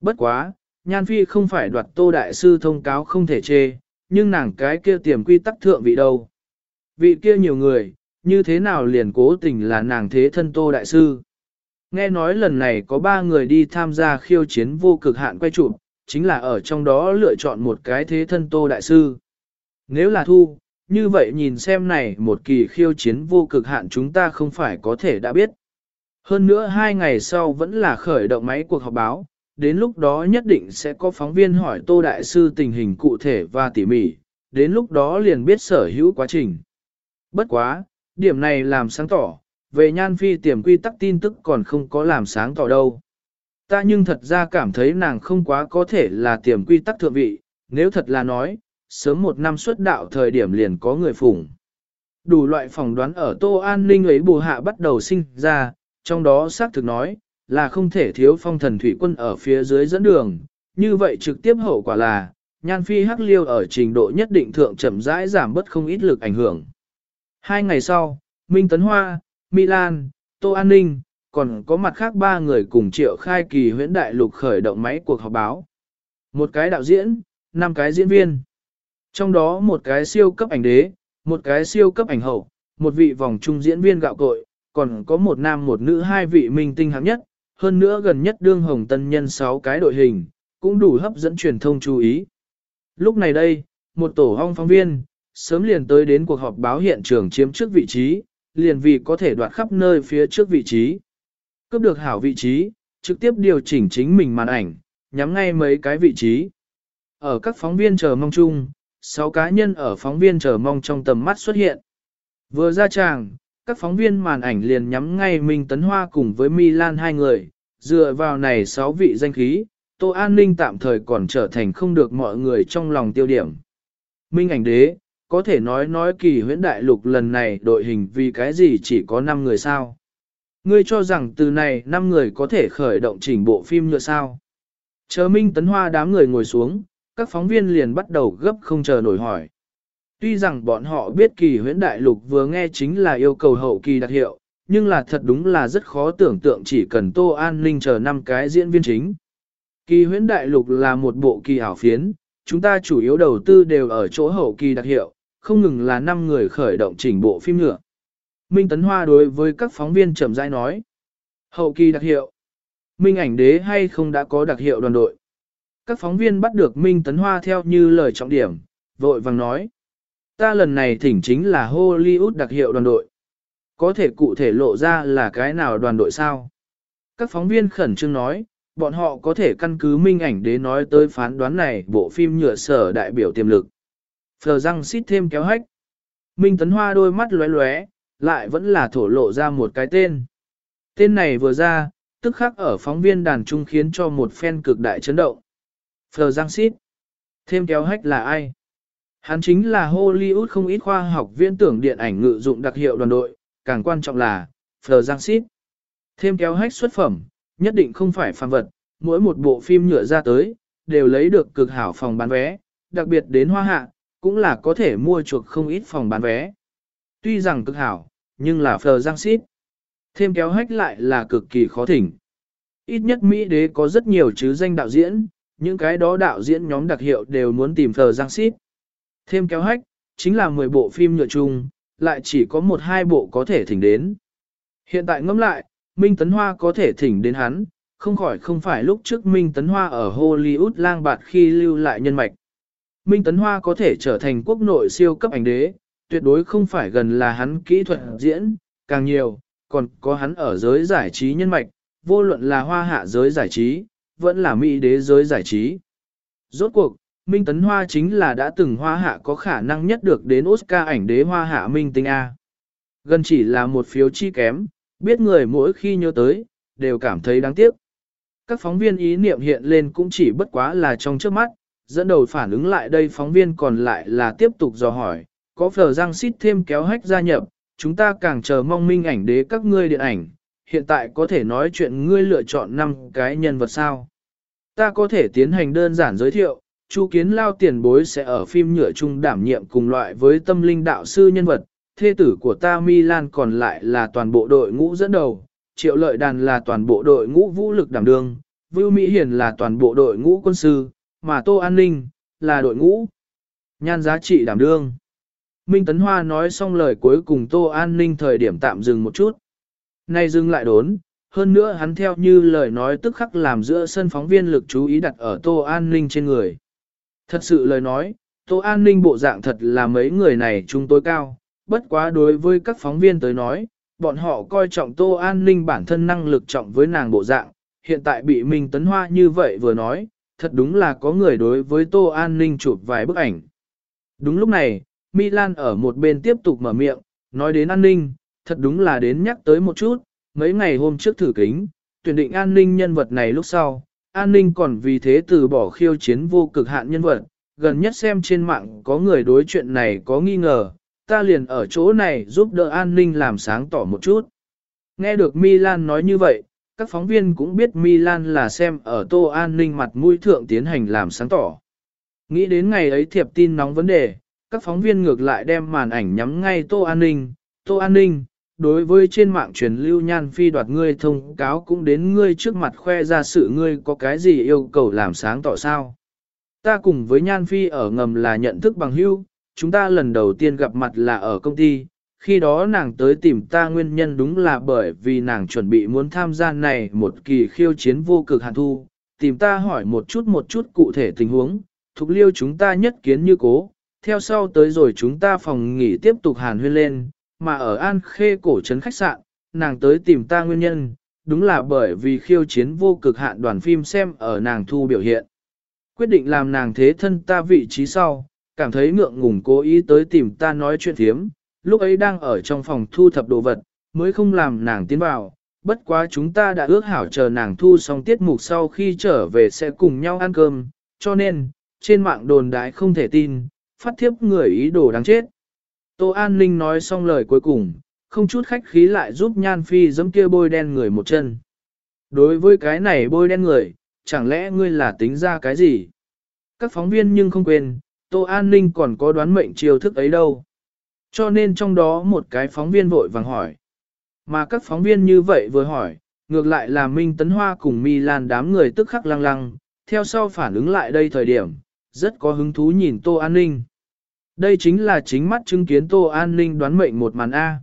Bất quá, Nhan Phi không phải đoạt Tô Đại Sư thông cáo không thể chê, nhưng nàng cái kia tiềm quy tắc thượng vị đâu. Vị kia nhiều người, như thế nào liền cố tình là nàng thế thân Tô Đại Sư. Nghe nói lần này có ba người đi tham gia khiêu chiến vô cực hạn quay chụp, chính là ở trong đó lựa chọn một cái thế thân Tô Đại Sư. Nếu là thu, như vậy nhìn xem này một kỳ khiêu chiến vô cực hạn chúng ta không phải có thể đã biết. Hơn nữa hai ngày sau vẫn là khởi động máy cuộc họp báo, đến lúc đó nhất định sẽ có phóng viên hỏi Tô Đại Sư tình hình cụ thể và tỉ mỉ, đến lúc đó liền biết sở hữu quá trình. Bất quá, điểm này làm sáng tỏ, về nhan phi tiềm quy tắc tin tức còn không có làm sáng tỏ đâu. Ta nhưng thật ra cảm thấy nàng không quá có thể là tiềm quy tắc thượng vị, nếu thật là nói, sớm một năm xuất đạo thời điểm liền có người phụng. Đủ loại phỏng đoán ở Tô An Ninh ấy bù hạ bắt đầu sinh ra, trong đó xác thực nói, là không thể thiếu phong thần thủy quân ở phía dưới dẫn đường, như vậy trực tiếp hậu quả là, nhan phi hắc liêu ở trình độ nhất định thượng chậm rãi giảm bớt không ít lực ảnh hưởng. Hai ngày sau, Minh Tấn Hoa, Milan, Tô An Ninh, còn có mặt khác ba người cùng triệu khai kỳ huyễn đại lục khởi động máy cuộc họp báo. Một cái đạo diễn, năm cái diễn viên. Trong đó một cái siêu cấp ảnh đế, một cái siêu cấp ảnh hậu, một vị vòng trung diễn viên gạo cội, còn có một nam một nữ hai vị minh tinh hạng nhất, hơn nữa gần nhất đương hồng tân nhân 6 cái đội hình, cũng đủ hấp dẫn truyền thông chú ý. Lúc này đây, một tổ hong phóng viên, sớm liền tới đến cuộc họp báo hiện trường chiếm trước vị trí, liền vì có thể đoạt khắp nơi phía trước vị trí. Cướp được hảo vị trí, trực tiếp điều chỉnh chính mình màn ảnh, nhắm ngay mấy cái vị trí. Ở các phóng viên chờ mong chung, Sáu cá nhân ở phóng viên chờ mong trong tầm mắt xuất hiện. Vừa ra tràng, các phóng viên màn ảnh liền nhắm ngay Minh Tấn Hoa cùng với Milan hai người, dựa vào này sáu vị danh khí, Tô An Ninh tạm thời còn trở thành không được mọi người trong lòng tiêu điểm. Minh ảnh đế, có thể nói nói kỳ huyễn đại lục lần này đội hình vì cái gì chỉ có 5 người sao? Ngươi cho rằng từ này 5 người có thể khởi động chỉnh bộ phim nhựa sao? Chờ Minh Tấn Hoa đám người ngồi xuống, các phóng viên liền bắt đầu gấp không chờ nổi hỏi. Tuy rằng bọn họ biết kỳ huyễn đại lục vừa nghe chính là yêu cầu hậu kỳ đặc hiệu, nhưng là thật đúng là rất khó tưởng tượng chỉ cần Tô An Ninh chờ năm cái diễn viên chính. Kỳ huyễn đại lục là một bộ kỳ ảo phiến, chúng ta chủ yếu đầu tư đều ở chỗ hậu kỳ đặc hiệu, không ngừng là 5 người khởi động chỉnh bộ phim nữa. Minh Tấn Hoa đối với các phóng viên chậm rãi nói. Hậu kỳ đặc hiệu. Minh ảnh đế hay không đã có đặc hiệu đoàn đội. Các phóng viên bắt được Minh Tấn Hoa theo như lời trọng điểm, vội vàng nói. Ta lần này thỉnh chính là Hollywood đặc hiệu đoàn đội. Có thể cụ thể lộ ra là cái nào đoàn đội sao? Các phóng viên khẩn trương nói, bọn họ có thể căn cứ minh ảnh để nói tới phán đoán này bộ phim nhựa sở đại biểu tiềm lực. Phờ răng xít thêm kéo hách. Minh Tấn Hoa đôi mắt lóe lóe, lại vẫn là thổ lộ ra một cái tên. Tên này vừa ra, tức khắc ở phóng viên đàn trung khiến cho một fan cực đại chấn động. Phờ Giang Sít. Thêm kéo hách là ai? Hắn chính là Hollywood không ít khoa học viên tưởng điện ảnh ngự dụng đặc hiệu đoàn đội, càng quan trọng là, Phờ Giang Sít. Thêm kéo hách xuất phẩm, nhất định không phải phàm vật, mỗi một bộ phim nhựa ra tới, đều lấy được cực hảo phòng bán vé, đặc biệt đến hoa hạ, cũng là có thể mua chuộc không ít phòng bán vé. Tuy rằng cực hảo, nhưng là phờ giang Sít. Thêm kéo hách lại là cực kỳ khó thỉnh. Ít nhất Mỹ đế có rất nhiều chứ danh đạo diễn, những cái đó đạo diễn nhóm đặc hiệu đều muốn tìm thờ giang xít. Thêm kéo hách, chính là 10 bộ phim nhựa chung, lại chỉ có một hai bộ có thể thỉnh đến. Hiện tại ngẫm lại, Minh Tấn Hoa có thể thỉnh đến hắn, không khỏi không phải lúc trước Minh Tấn Hoa ở Hollywood lang bạt khi lưu lại nhân mạch. Minh Tấn Hoa có thể trở thành quốc nội siêu cấp ảnh đế, tuyệt đối không phải gần là hắn kỹ thuật diễn, càng nhiều, còn có hắn ở giới giải trí nhân mạch, vô luận là hoa hạ giới giải trí, vẫn là mỹ đế giới giải trí. Rốt cuộc, Minh Tấn Hoa chính là đã từng hoa hạ có khả năng nhất được đến Oscar ảnh đế hoa hạ Minh Tinh A. Gần chỉ là một phiếu chi kém, biết người mỗi khi nhớ tới, đều cảm thấy đáng tiếc. Các phóng viên ý niệm hiện lên cũng chỉ bất quá là trong trước mắt, dẫn đầu phản ứng lại đây phóng viên còn lại là tiếp tục dò hỏi, có phở giang xít thêm kéo hách gia nhập, chúng ta càng chờ mong minh ảnh đế các ngươi điện ảnh, hiện tại có thể nói chuyện ngươi lựa chọn năm cái nhân vật sao. Ta có thể tiến hành đơn giản giới thiệu, Chu Kiến Lao tiền bối sẽ ở phim nhựa chung đảm nhiệm cùng loại với tâm linh đạo sư nhân vật, thê tử của ta Milan còn lại là toàn bộ đội ngũ dẫn đầu, Triệu Lợi Đàn là toàn bộ đội ngũ vũ lực đảm đương, Vưu Mỹ Hiền là toàn bộ đội ngũ quân sư, mà Tô An Ninh là đội ngũ nhan giá trị đảm đương. Minh Tấn Hoa nói xong lời cuối cùng Tô An Ninh thời điểm tạm dừng một chút. Nay dừng lại đốn, hơn nữa hắn theo như lời nói tức khắc làm giữa sân phóng viên lực chú ý đặt ở Tô An Ninh trên người. Thật sự lời nói, Tô An Ninh bộ dạng thật là mấy người này chúng tôi cao, bất quá đối với các phóng viên tới nói, bọn họ coi trọng Tô An Ninh bản thân năng lực trọng với nàng bộ dạng, hiện tại bị Minh Tấn Hoa như vậy vừa nói, thật đúng là có người đối với Tô An Ninh chụp vài bức ảnh. Đúng lúc này, Milan ở một bên tiếp tục mở miệng, nói đến an ninh, thật đúng là đến nhắc tới một chút, mấy ngày hôm trước thử kính, tuyển định an ninh nhân vật này lúc sau, an ninh còn vì thế từ bỏ khiêu chiến vô cực hạn nhân vật, gần nhất xem trên mạng có người đối chuyện này có nghi ngờ, ta liền ở chỗ này giúp đỡ an ninh làm sáng tỏ một chút. Nghe được Milan nói như vậy, các phóng viên cũng biết Milan là xem ở Tô An ninh mặt mũi thượng tiến hành làm sáng tỏ. Nghĩ đến ngày ấy thiệp tin nóng vấn đề, các phóng viên ngược lại đem màn ảnh nhắm ngay Tô An Ninh. Tô An Ninh, đối với trên mạng truyền lưu nhan phi đoạt ngươi thông cáo cũng đến ngươi trước mặt khoe ra sự ngươi có cái gì yêu cầu làm sáng tỏ sao. Ta cùng với nhan phi ở ngầm là nhận thức bằng hữu, chúng ta lần đầu tiên gặp mặt là ở công ty, khi đó nàng tới tìm ta nguyên nhân đúng là bởi vì nàng chuẩn bị muốn tham gia này một kỳ khiêu chiến vô cực hạn thu, tìm ta hỏi một chút một chút cụ thể tình huống, thục liêu chúng ta nhất kiến như cố, theo sau tới rồi chúng ta phòng nghỉ tiếp tục hàn huyên lên, mà ở An Khê cổ trấn khách sạn, nàng tới tìm ta nguyên nhân, đúng là bởi vì khiêu chiến vô cực hạn đoàn phim xem ở nàng thu biểu hiện. Quyết định làm nàng thế thân ta vị trí sau, cảm thấy ngượng ngùng cố ý tới tìm ta nói chuyện thiếm, lúc ấy đang ở trong phòng thu thập đồ vật, mới không làm nàng tiến vào, bất quá chúng ta đã ước hảo chờ nàng thu xong tiết mục sau khi trở về sẽ cùng nhau ăn cơm, cho nên, trên mạng đồn đại không thể tin, phát thiếp người ý đồ đáng chết. Tô An Ninh nói xong lời cuối cùng, không chút khách khí lại giúp Nhan Phi giấm kia bôi đen người một chân. Đối với cái này bôi đen người, chẳng lẽ ngươi là tính ra cái gì? Các phóng viên nhưng không quên, Tô An Ninh còn có đoán mệnh chiêu thức ấy đâu. Cho nên trong đó một cái phóng viên vội vàng hỏi. Mà các phóng viên như vậy vừa hỏi, ngược lại là Minh Tấn Hoa cùng Milan đám người tức khắc lăng lăng, theo sau phản ứng lại đây thời điểm, rất có hứng thú nhìn Tô An Ninh. Đây chính là chính mắt chứng kiến Tô An Ninh đoán mệnh một màn A.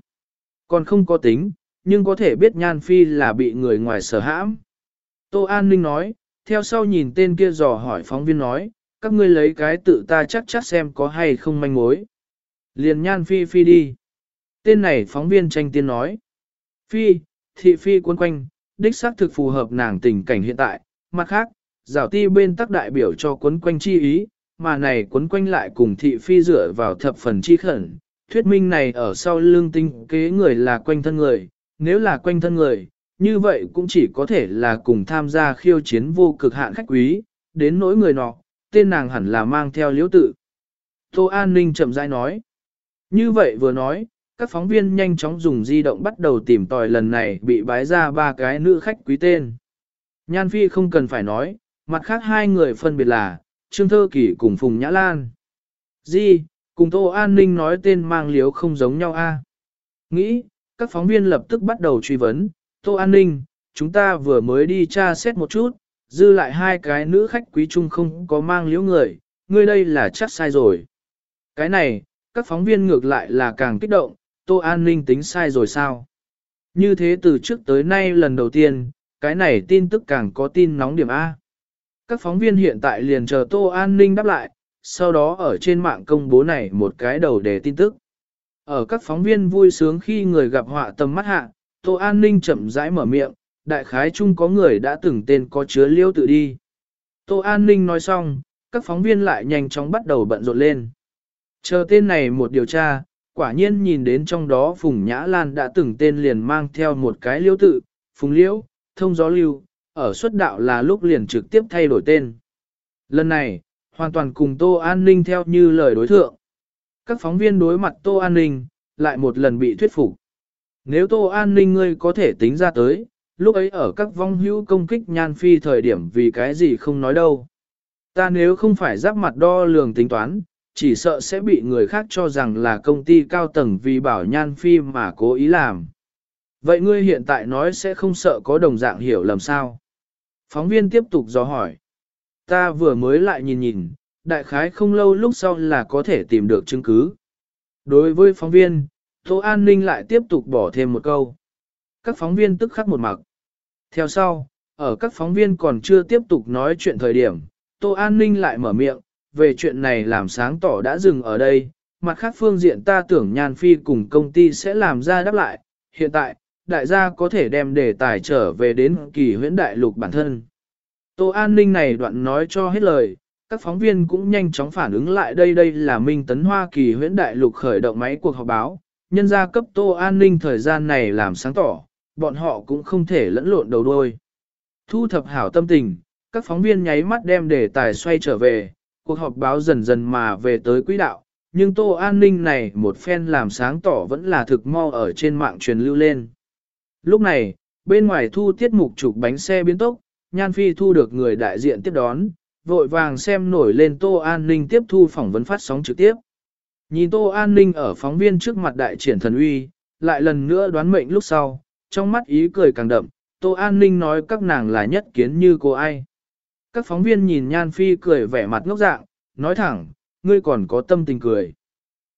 Còn không có tính, nhưng có thể biết Nhan Phi là bị người ngoài sở hãm. Tô An Ninh nói, theo sau nhìn tên kia dò hỏi phóng viên nói, các ngươi lấy cái tự ta chắc chắc xem có hay không manh mối. Liền nhan phi phi đi. Tên này phóng viên tranh tiên nói. Phi, thị phi Quấn quanh, đích xác thực phù hợp nàng tình cảnh hiện tại. Mặt khác, giảo ti bên tắc đại biểu cho quấn quanh chi ý, mà này quấn quanh lại cùng thị phi dựa vào thập phần chi khẩn. Thuyết minh này ở sau lương tinh kế người là quanh thân người, nếu là quanh thân người, như vậy cũng chỉ có thể là cùng tham gia khiêu chiến vô cực hạn khách quý, đến nỗi người nọ, tên nàng hẳn là mang theo liễu tự. Tô An Ninh chậm rãi nói. Như vậy vừa nói, các phóng viên nhanh chóng dùng di động bắt đầu tìm tòi lần này bị bái ra ba cái nữ khách quý tên. Nhan Phi không cần phải nói, mặt khác hai người phân biệt là, Trương Thơ Kỳ cùng Phùng Nhã Lan. Di, cùng Tô An Ninh nói tên mang liếu không giống nhau a Nghĩ, các phóng viên lập tức bắt đầu truy vấn, Tô An Ninh, chúng ta vừa mới đi tra xét một chút, dư lại hai cái nữ khách quý trung không có mang liếu người, ngươi đây là chắc sai rồi. Cái này, các phóng viên ngược lại là càng kích động, Tô An Ninh tính sai rồi sao? Như thế từ trước tới nay lần đầu tiên, cái này tin tức càng có tin nóng điểm A. Các phóng viên hiện tại liền chờ Tô An Ninh đáp lại, sau đó ở trên mạng công bố này một cái đầu đề tin tức. Ở các phóng viên vui sướng khi người gặp họa tầm mắt hạ, Tô An Ninh chậm rãi mở miệng, đại khái chung có người đã từng tên có chứa liêu tự đi. Tô An Ninh nói xong, các phóng viên lại nhanh chóng bắt đầu bận rộn lên. Chờ tên này một điều tra, quả nhiên nhìn đến trong đó Phùng Nhã Lan đã từng tên liền mang theo một cái liêu tự, Phùng Liễu, thông gió lưu, ở xuất đạo là lúc liền trực tiếp thay đổi tên. Lần này, hoàn toàn cùng Tô An Ninh theo như lời đối thượng. Các phóng viên đối mặt Tô An Ninh, lại một lần bị thuyết phục. Nếu Tô An Ninh ngươi có thể tính ra tới, lúc ấy ở các vong hữu công kích nhan phi thời điểm vì cái gì không nói đâu. Ta nếu không phải giáp mặt đo lường tính toán, chỉ sợ sẽ bị người khác cho rằng là công ty cao tầng vì bảo nhan phi mà cố ý làm. Vậy ngươi hiện tại nói sẽ không sợ có đồng dạng hiểu lầm sao? Phóng viên tiếp tục dò hỏi. Ta vừa mới lại nhìn nhìn, đại khái không lâu lúc sau là có thể tìm được chứng cứ. Đối với phóng viên, Tô An Ninh lại tiếp tục bỏ thêm một câu. Các phóng viên tức khắc một mặc. Theo sau, ở các phóng viên còn chưa tiếp tục nói chuyện thời điểm, Tô An Ninh lại mở miệng, về chuyện này làm sáng tỏ đã dừng ở đây, mặt khác phương diện ta tưởng Nhan Phi cùng công ty sẽ làm ra đáp lại, hiện tại, đại gia có thể đem đề tài trở về đến kỳ huyễn đại lục bản thân. Tô An Ninh này đoạn nói cho hết lời, các phóng viên cũng nhanh chóng phản ứng lại đây đây là Minh Tấn Hoa kỳ huyễn đại lục khởi động máy cuộc họp báo, nhân gia cấp Tô An Ninh thời gian này làm sáng tỏ, bọn họ cũng không thể lẫn lộn đầu đôi. Thu thập hảo tâm tình, các phóng viên nháy mắt đem đề tài xoay trở về, cuộc họp báo dần dần mà về tới quỹ đạo, nhưng Tô An Ninh này một phen làm sáng tỏ vẫn là thực mo ở trên mạng truyền lưu lên. Lúc này, bên ngoài thu tiết mục chụp bánh xe biến tốc, Nhan Phi thu được người đại diện tiếp đón, vội vàng xem nổi lên Tô An Ninh tiếp thu phỏng vấn phát sóng trực tiếp. Nhìn Tô An Ninh ở phóng viên trước mặt đại triển thần uy, lại lần nữa đoán mệnh lúc sau, trong mắt ý cười càng đậm, Tô An Ninh nói các nàng là nhất kiến như cô ai. Các phóng viên nhìn Nhan Phi cười vẻ mặt ngốc dạng, nói thẳng, ngươi còn có tâm tình cười.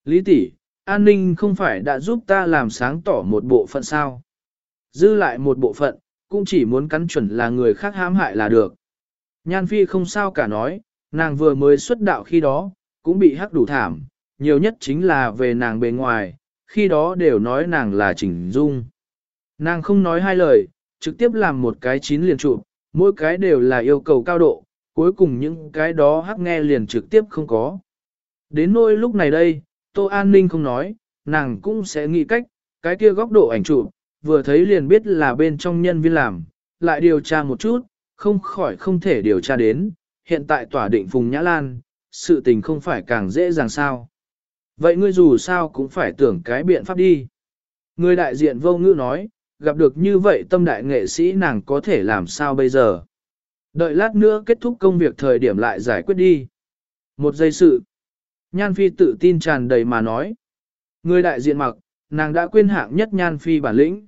Lý tỷ, An Ninh không phải đã giúp ta làm sáng tỏ một bộ phận sao. Dư lại một bộ phận, cũng chỉ muốn cắn chuẩn là người khác hãm hại là được. Nhan Phi không sao cả nói, nàng vừa mới xuất đạo khi đó, cũng bị hắc đủ thảm, nhiều nhất chính là về nàng bề ngoài, khi đó đều nói nàng là chỉnh dung. Nàng không nói hai lời, trực tiếp làm một cái chín liền trụ, mỗi cái đều là yêu cầu cao độ, cuối cùng những cái đó hắc nghe liền trực tiếp không có. Đến nỗi lúc này đây, Tô An Ninh không nói, nàng cũng sẽ nghĩ cách, cái kia góc độ ảnh chụp, vừa thấy liền biết là bên trong nhân viên làm, lại điều tra một chút, không khỏi không thể điều tra đến, hiện tại tỏa định Phùng Nhã Lan, sự tình không phải càng dễ dàng sao. Vậy ngươi dù sao cũng phải tưởng cái biện pháp đi. Người đại diện vô ngữ nói, gặp được như vậy tâm đại nghệ sĩ nàng có thể làm sao bây giờ. Đợi lát nữa kết thúc công việc thời điểm lại giải quyết đi. Một giây sự. Nhan Phi tự tin tràn đầy mà nói. Người đại diện mặc, nàng đã quên hạng nhất Nhan Phi bản lĩnh.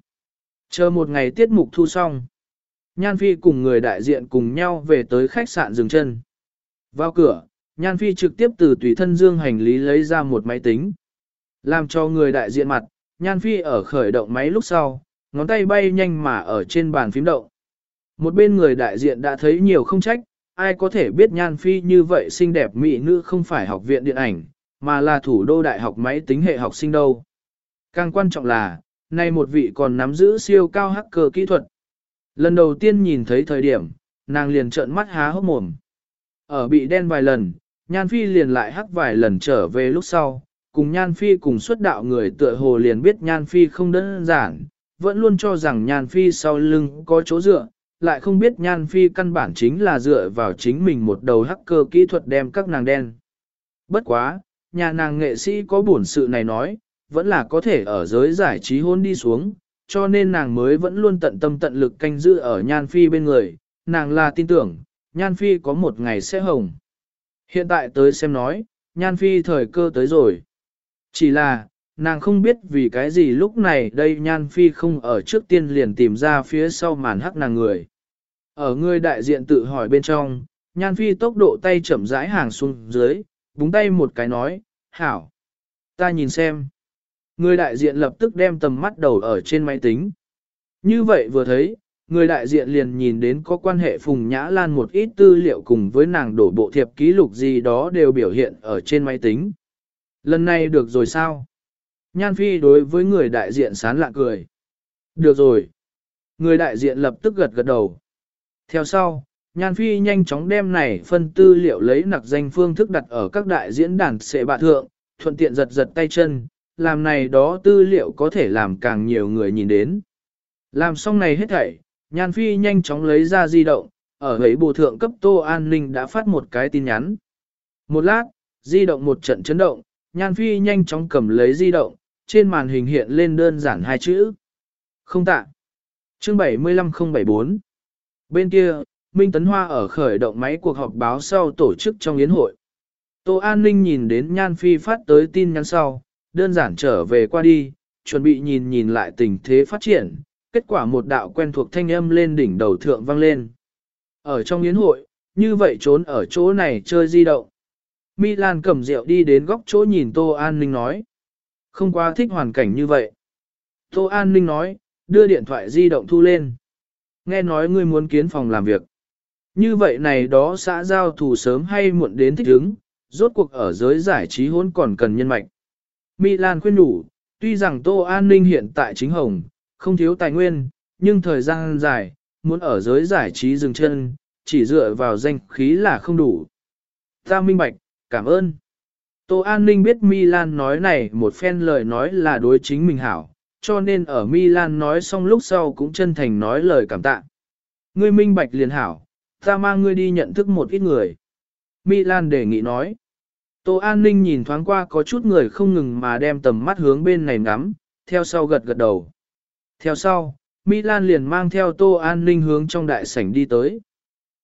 Chờ một ngày tiết mục thu xong. Nhan Phi cùng người đại diện cùng nhau về tới khách sạn dừng chân. Vào cửa, Nhan Phi trực tiếp từ tùy thân dương hành lý lấy ra một máy tính. Làm cho người đại diện mặt, Nhan Phi ở khởi động máy lúc sau, ngón tay bay nhanh mà ở trên bàn phím động. Một bên người đại diện đã thấy nhiều không trách, ai có thể biết Nhan Phi như vậy xinh đẹp mỹ nữ không phải học viện điện ảnh, mà là thủ đô đại học máy tính hệ học sinh đâu. Càng quan trọng là, nay một vị còn nắm giữ siêu cao hacker kỹ thuật. Lần đầu tiên nhìn thấy thời điểm, nàng liền trợn mắt há hốc mồm. Ở bị đen vài lần, Nhan Phi liền lại hắc vài lần trở về lúc sau, cùng Nhan Phi cùng xuất đạo người tựa hồ liền biết Nhan Phi không đơn giản, vẫn luôn cho rằng Nhan Phi sau lưng có chỗ dựa, lại không biết Nhan Phi căn bản chính là dựa vào chính mình một đầu hacker kỹ thuật đem các nàng đen. Bất quá, nhà nàng nghệ sĩ có bổn sự này nói, vẫn là có thể ở giới giải trí hôn đi xuống, cho nên nàng mới vẫn luôn tận tâm tận lực canh giữ ở Nhan Phi bên người, nàng là tin tưởng, Nhan Phi có một ngày sẽ hồng. Hiện tại tới xem nói, Nhan Phi thời cơ tới rồi. Chỉ là, nàng không biết vì cái gì lúc này đây Nhan Phi không ở trước tiên liền tìm ra phía sau màn hắc nàng người. Ở người đại diện tự hỏi bên trong, Nhan Phi tốc độ tay chậm rãi hàng xuống dưới, búng tay một cái nói, hảo. Ta nhìn xem. Người đại diện lập tức đem tầm mắt đầu ở trên máy tính. Như vậy vừa thấy, người đại diện liền nhìn đến có quan hệ Phùng Nhã Lan một ít tư liệu cùng với nàng đổ bộ thiệp ký lục gì đó đều biểu hiện ở trên máy tính. Lần này được rồi sao? Nhan Phi đối với người đại diện sán lạ cười. Được rồi. Người đại diện lập tức gật gật đầu. Theo sau, Nhan Phi nhanh chóng đem này phân tư liệu lấy nặc danh phương thức đặt ở các đại diễn đàn sẽ bạ thượng, thuận tiện giật giật tay chân, làm này đó tư liệu có thể làm càng nhiều người nhìn đến. Làm xong này hết thảy, Nhan Phi nhanh chóng lấy ra di động, ở ấy bộ thượng cấp tô an ninh đã phát một cái tin nhắn. Một lát, di động một trận chấn động, Nhan Phi nhanh chóng cầm lấy di động, trên màn hình hiện lên đơn giản hai chữ. Không tạ. Chương 75074 Bên kia, Minh Tấn Hoa ở khởi động máy cuộc họp báo sau tổ chức trong yến hội. Tô An Ninh nhìn đến Nhan Phi phát tới tin nhắn sau, đơn giản trở về qua đi, chuẩn bị nhìn nhìn lại tình thế phát triển, kết quả một đạo quen thuộc thanh âm lên đỉnh đầu thượng vang lên. Ở trong yến hội, như vậy trốn ở chỗ này chơi di động. Milan cầm rượu đi đến góc chỗ nhìn Tô An Ninh nói. Không quá thích hoàn cảnh như vậy. Tô An Ninh nói, đưa điện thoại di động thu lên. Nghe nói ngươi muốn kiến phòng làm việc. Như vậy này đó xã giao thủ sớm hay muộn đến thích ứng, rốt cuộc ở giới giải trí hôn còn cần nhân mạch. Milan khuyên đủ, tuy rằng Tô An Ninh hiện tại chính hồng, không thiếu tài nguyên, nhưng thời gian dài, muốn ở giới giải trí dừng chân, chỉ dựa vào danh khí là không đủ. Ta minh bạch, cảm ơn. Tô An Ninh biết Milan nói này một phen lời nói là đối chính mình hảo, cho nên ở Milan nói xong lúc sau cũng chân thành nói lời cảm tạ. Ngươi minh bạch liền hảo, ta mang ngươi đi nhận thức một ít người. Milan đề nghị nói. Tô An Ninh nhìn thoáng qua có chút người không ngừng mà đem tầm mắt hướng bên này ngắm, theo sau gật gật đầu. Theo sau, Milan liền mang theo Tô An Ninh hướng trong đại sảnh đi tới.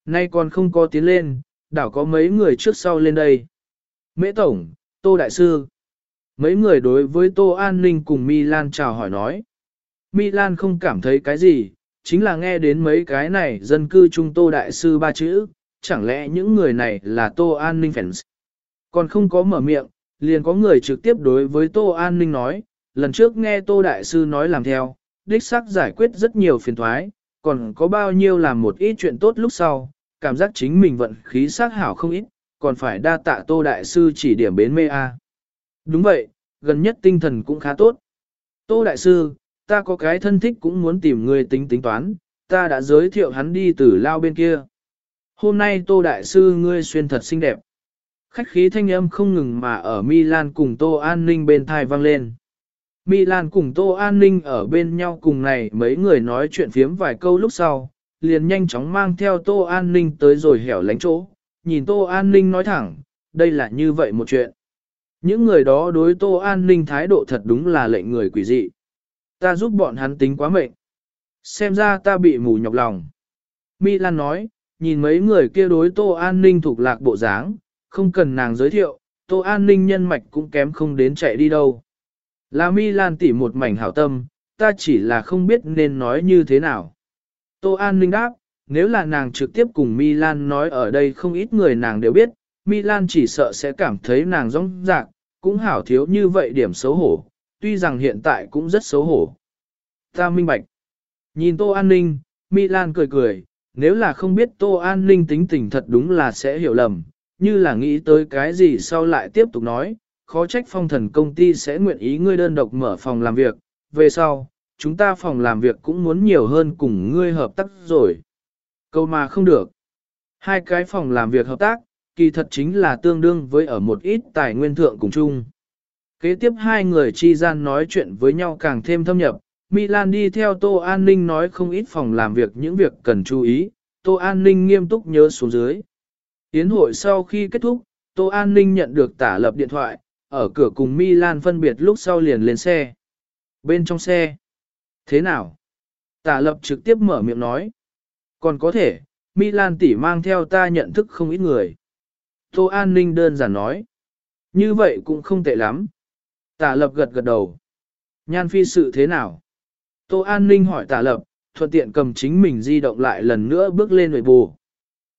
Nay còn không có tiến lên, đảo có mấy người trước sau lên đây. Mễ Tổng, Tô Đại Sư. Mấy người đối với Tô An Ninh cùng Milan chào hỏi nói. Milan không cảm thấy cái gì, chính là nghe đến mấy cái này dân cư trung Tô Đại Sư ba chữ, chẳng lẽ những người này là Tô An Ninh fans. Còn không có mở miệng, liền có người trực tiếp đối với Tô An Ninh nói, lần trước nghe Tô Đại Sư nói làm theo, đích xác giải quyết rất nhiều phiền thoái, còn có bao nhiêu làm một ít chuyện tốt lúc sau, cảm giác chính mình vận khí xác hảo không ít, còn phải đa tạ Tô Đại Sư chỉ điểm bến mê A. Đúng vậy, gần nhất tinh thần cũng khá tốt. Tô Đại Sư, ta có cái thân thích cũng muốn tìm người tính tính toán, ta đã giới thiệu hắn đi từ lao bên kia. Hôm nay Tô Đại Sư ngươi xuyên thật xinh đẹp. Khách khí thanh âm không ngừng mà ở Milan cùng Tô An Ninh bên thai vang lên. Milan cùng Tô An Ninh ở bên nhau cùng này mấy người nói chuyện phiếm vài câu lúc sau, liền nhanh chóng mang theo Tô An Ninh tới rồi hẻo lánh chỗ, nhìn Tô An Ninh nói thẳng, đây là như vậy một chuyện. Những người đó đối Tô An Ninh thái độ thật đúng là lệnh người quỷ dị. Ta giúp bọn hắn tính quá mệnh. Xem ra ta bị mù nhọc lòng. Milan nói, nhìn mấy người kia đối Tô An Ninh thuộc lạc bộ dáng, không cần nàng giới thiệu, Tô An Ninh nhân mạch cũng kém không đến chạy đi đâu. Là Milan tỉ một mảnh hảo tâm, ta chỉ là không biết nên nói như thế nào. Tô An Ninh đáp, nếu là nàng trực tiếp cùng Milan nói ở đây không ít người nàng đều biết, Milan chỉ sợ sẽ cảm thấy nàng rong rạc, cũng hảo thiếu như vậy điểm xấu hổ, tuy rằng hiện tại cũng rất xấu hổ. Ta minh bạch. Nhìn Tô An Ninh, Milan cười cười, nếu là không biết Tô An Ninh tính tình thật đúng là sẽ hiểu lầm, như là nghĩ tới cái gì sau lại tiếp tục nói, khó trách phong thần công ty sẽ nguyện ý ngươi đơn độc mở phòng làm việc, về sau, chúng ta phòng làm việc cũng muốn nhiều hơn cùng ngươi hợp tác rồi. Câu mà không được. Hai cái phòng làm việc hợp tác, kỳ thật chính là tương đương với ở một ít tài nguyên thượng cùng chung. Kế tiếp hai người chi gian nói chuyện với nhau càng thêm thâm nhập, Milan đi theo Tô An Ninh nói không ít phòng làm việc những việc cần chú ý, Tô An Ninh nghiêm túc nhớ xuống dưới. Tiến hội sau khi kết thúc, Tô An Ninh nhận được tả lập điện thoại, ở cửa cùng Milan phân biệt lúc sau liền lên xe. Bên trong xe. Thế nào? Tả lập trực tiếp mở miệng nói. Còn có thể, Milan tỷ mang theo ta nhận thức không ít người. Tô An Ninh đơn giản nói. Như vậy cũng không tệ lắm. Tả lập gật gật đầu. Nhan phi sự thế nào? Tô An Ninh hỏi tả lập, thuận tiện cầm chính mình di động lại lần nữa bước lên nội bù.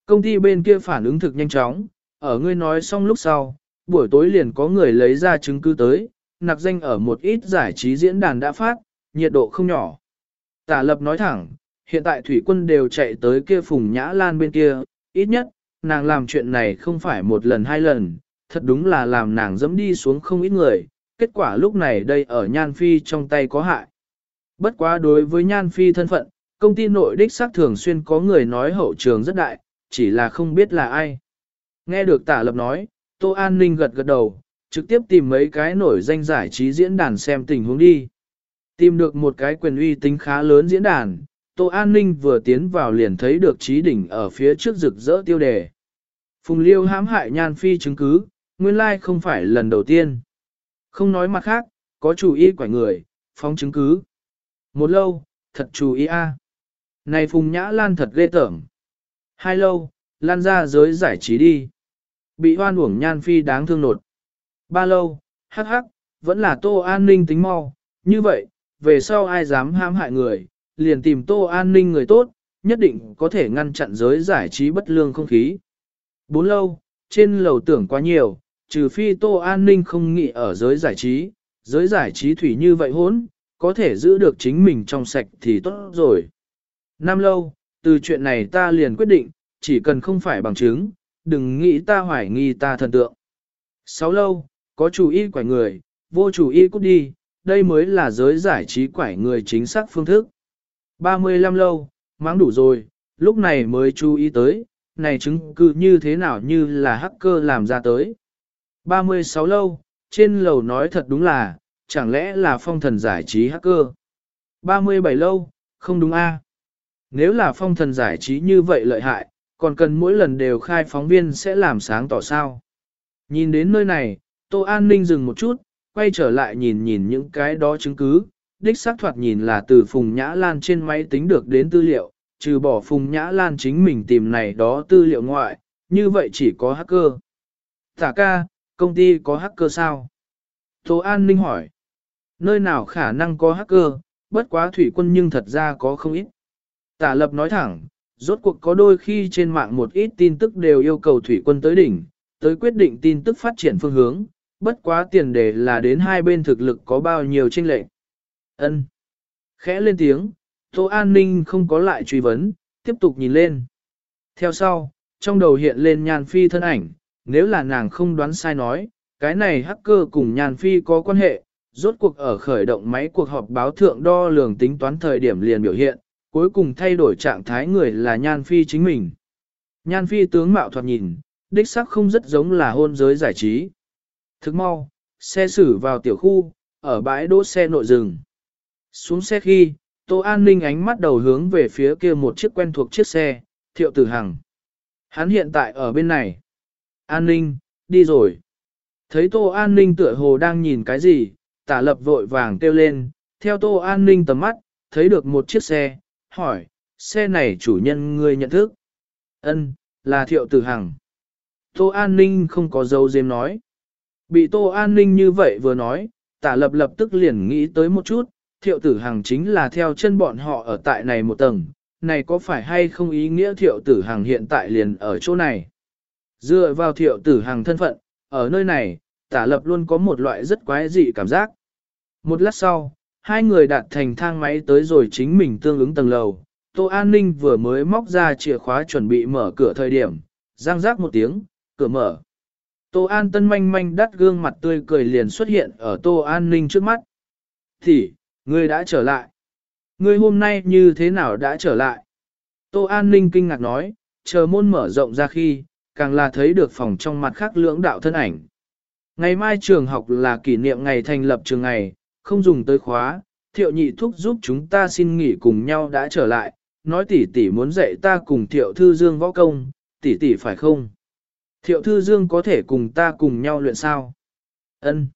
Công ty bên kia phản ứng thực nhanh chóng, ở ngươi nói xong lúc sau, buổi tối liền có người lấy ra chứng cứ tới, nặc danh ở một ít giải trí diễn đàn đã phát, nhiệt độ không nhỏ. Tả lập nói thẳng, hiện tại thủy quân đều chạy tới kia phùng nhã lan bên kia, ít nhất, nàng làm chuyện này không phải một lần hai lần, thật đúng là làm nàng dẫm đi xuống không ít người, kết quả lúc này đây ở Nhan Phi trong tay có hại. Bất quá đối với Nhan Phi thân phận, công ty nội đích xác thường xuyên có người nói hậu trường rất đại, chỉ là không biết là ai. Nghe được tả lập nói, Tô An Ninh gật gật đầu, trực tiếp tìm mấy cái nổi danh giải trí diễn đàn xem tình huống đi. Tìm được một cái quyền uy tính khá lớn diễn đàn, Tô An Ninh vừa tiến vào liền thấy được trí đỉnh ở phía trước rực rỡ tiêu đề. Phùng Liêu hãm hại Nhan Phi chứng cứ, nguyên lai không phải lần đầu tiên. Không nói mặt khác, có chủ ý quả người, phóng chứng cứ. Một lâu, thật chủ ý a. Này Phùng Nhã Lan thật ghê tởm. Hai lâu, lan ra giới giải trí đi. Bị hoan uổng Nhan Phi đáng thương nột. Ba lâu, hắc hắc, vẫn là tô an ninh tính mau. Như vậy, về sau ai dám hãm hại người, liền tìm tô an ninh người tốt, nhất định có thể ngăn chặn giới giải trí bất lương không khí. Bốn lâu, trên lầu tưởng quá nhiều, trừ phi tô an ninh không nghĩ ở giới giải trí, giới giải trí thủy như vậy hốn, có thể giữ được chính mình trong sạch thì tốt rồi. Năm lâu, từ chuyện này ta liền quyết định, chỉ cần không phải bằng chứng, đừng nghĩ ta hoài nghi ta thần tượng. Sáu lâu, có chủ ý quải người, vô chủ ý cút đi, đây mới là giới giải trí quải người chính xác phương thức. 35 lâu, mắng đủ rồi, lúc này mới chú ý tới, này chứng cứ như thế nào như là hacker làm ra tới. 36 lâu, trên lầu nói thật đúng là, chẳng lẽ là phong thần giải trí hacker. 37 lâu, không đúng a nếu là phong thần giải trí như vậy lợi hại, còn cần mỗi lần đều khai phóng viên sẽ làm sáng tỏ sao. Nhìn đến nơi này, Tô An Ninh dừng một chút, quay trở lại nhìn nhìn những cái đó chứng cứ, đích xác thoạt nhìn là từ Phùng Nhã Lan trên máy tính được đến tư liệu, trừ bỏ Phùng Nhã Lan chính mình tìm này đó tư liệu ngoại, như vậy chỉ có hacker. Tả ca, công ty có hacker sao? Tô An Ninh hỏi. Nơi nào khả năng có hacker, bất quá thủy quân nhưng thật ra có không ít. Tả lập nói thẳng, rốt cuộc có đôi khi trên mạng một ít tin tức đều yêu cầu thủy quân tới đỉnh, tới quyết định tin tức phát triển phương hướng, bất quá tiền đề là đến hai bên thực lực có bao nhiêu tranh lệch. Ân. Khẽ lên tiếng, Tô An Ninh không có lại truy vấn, tiếp tục nhìn lên. Theo sau, trong đầu hiện lên Nhan Phi thân ảnh, nếu là nàng không đoán sai nói, cái này hacker cùng Nhan Phi có quan hệ, rốt cuộc ở khởi động máy cuộc họp báo thượng đo lường tính toán thời điểm liền biểu hiện, cuối cùng thay đổi trạng thái người là Nhan Phi chính mình. Nhan Phi tướng mạo thoạt nhìn, đích sắc không rất giống là hôn giới giải trí. Thức mau, xe xử vào tiểu khu, ở bãi đỗ xe nội rừng. Xuống xe khi, Tô An Ninh ánh mắt đầu hướng về phía kia một chiếc quen thuộc chiếc xe, Thiệu Tử Hằng. Hắn hiện tại ở bên này. An Ninh, đi rồi. Thấy Tô An Ninh tựa hồ đang nhìn cái gì, tả lập vội vàng kêu lên, theo Tô An Ninh tầm mắt, thấy được một chiếc xe, hỏi, xe này chủ nhân ngươi nhận thức. Ân, là Thiệu Tử Hằng. Tô An Ninh không có dấu dếm nói. Bị Tô An Ninh như vậy vừa nói, tả lập lập tức liền nghĩ tới một chút, thiệu tử hằng chính là theo chân bọn họ ở tại này một tầng, này có phải hay không ý nghĩa thiệu tử hằng hiện tại liền ở chỗ này. Dựa vào thiệu tử hằng thân phận, ở nơi này, tả lập luôn có một loại rất quái dị cảm giác. Một lát sau, hai người đạt thành thang máy tới rồi chính mình tương ứng tầng lầu. Tô An Ninh vừa mới móc ra chìa khóa chuẩn bị mở cửa thời điểm, răng rác một tiếng, cửa mở. Tô An Tân manh manh đắt gương mặt tươi cười liền xuất hiện ở Tô An Ninh trước mắt. Thì, ngươi đã trở lại. Ngươi hôm nay như thế nào đã trở lại? Tô An Ninh kinh ngạc nói, chờ môn mở rộng ra khi, càng là thấy được phòng trong mặt khác lưỡng đạo thân ảnh. Ngày mai trường học là kỷ niệm ngày thành lập trường ngày, không dùng tới khóa, thiệu nhị thúc giúp chúng ta xin nghỉ cùng nhau đã trở lại, nói tỷ tỷ muốn dạy ta cùng thiệu thư dương võ công, tỷ tỷ phải không? Thiệu thư dương có thể cùng ta cùng nhau luyện sao? Ân.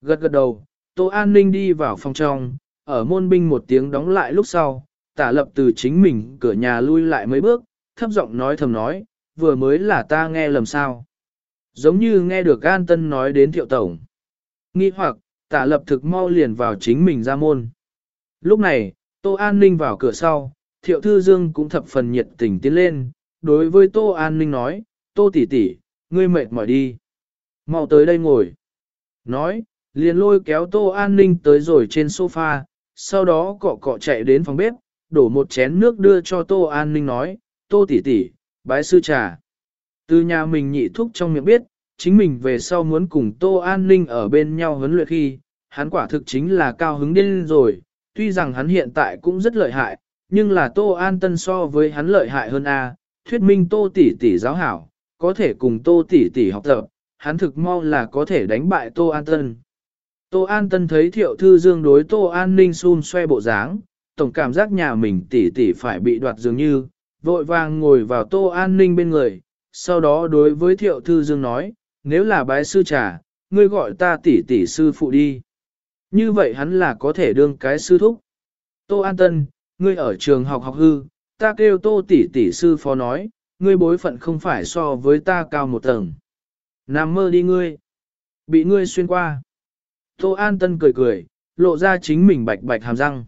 Gật gật đầu, Tô An Ninh đi vào phòng trong, ở môn binh một tiếng đóng lại lúc sau, tả lập từ chính mình cửa nhà lui lại mấy bước, thấp giọng nói thầm nói, vừa mới là ta nghe lầm sao. Giống như nghe được An Tân nói đến thiệu tổng. Nghi hoặc, tả lập thực mau liền vào chính mình ra môn. Lúc này, Tô An Ninh vào cửa sau, thiệu thư dương cũng thập phần nhiệt tình tiến lên, đối với Tô An Ninh nói, Tô tỷ tỷ, ngươi mệt mỏi đi. Mau tới đây ngồi. Nói, liền lôi kéo Tô An Ninh tới rồi trên sofa, sau đó cọ cọ chạy đến phòng bếp, đổ một chén nước đưa cho Tô An Ninh nói, Tô tỷ tỷ, bái sư trà. Từ nhà mình nhị thúc trong miệng biết, chính mình về sau muốn cùng Tô An Ninh ở bên nhau huấn luyện khi, hắn quả thực chính là cao hứng điên rồi, tuy rằng hắn hiện tại cũng rất lợi hại, nhưng là Tô An Tân so với hắn lợi hại hơn A, thuyết minh Tô tỷ tỷ giáo hảo, có thể cùng Tô tỷ tỷ học tập, hắn thực mau là có thể đánh bại Tô An Tân. Tô An Tân thấy Thiệu Thư Dương đối Tô An Ninh xun xoe bộ dáng, tổng cảm giác nhà mình tỷ tỷ phải bị đoạt dường như, vội vàng ngồi vào Tô An Ninh bên người, sau đó đối với Thiệu Thư Dương nói, nếu là bái sư trà, ngươi gọi ta tỷ tỷ sư phụ đi. Như vậy hắn là có thể đương cái sư thúc. Tô An Tân, ngươi ở trường học học hư, ta kêu Tô tỷ tỷ sư phó nói, ngươi bối phận không phải so với ta cao một tầng. Nằm mơ đi ngươi. Bị ngươi xuyên qua. Tô An Tân cười cười, lộ ra chính mình bạch bạch hàm răng.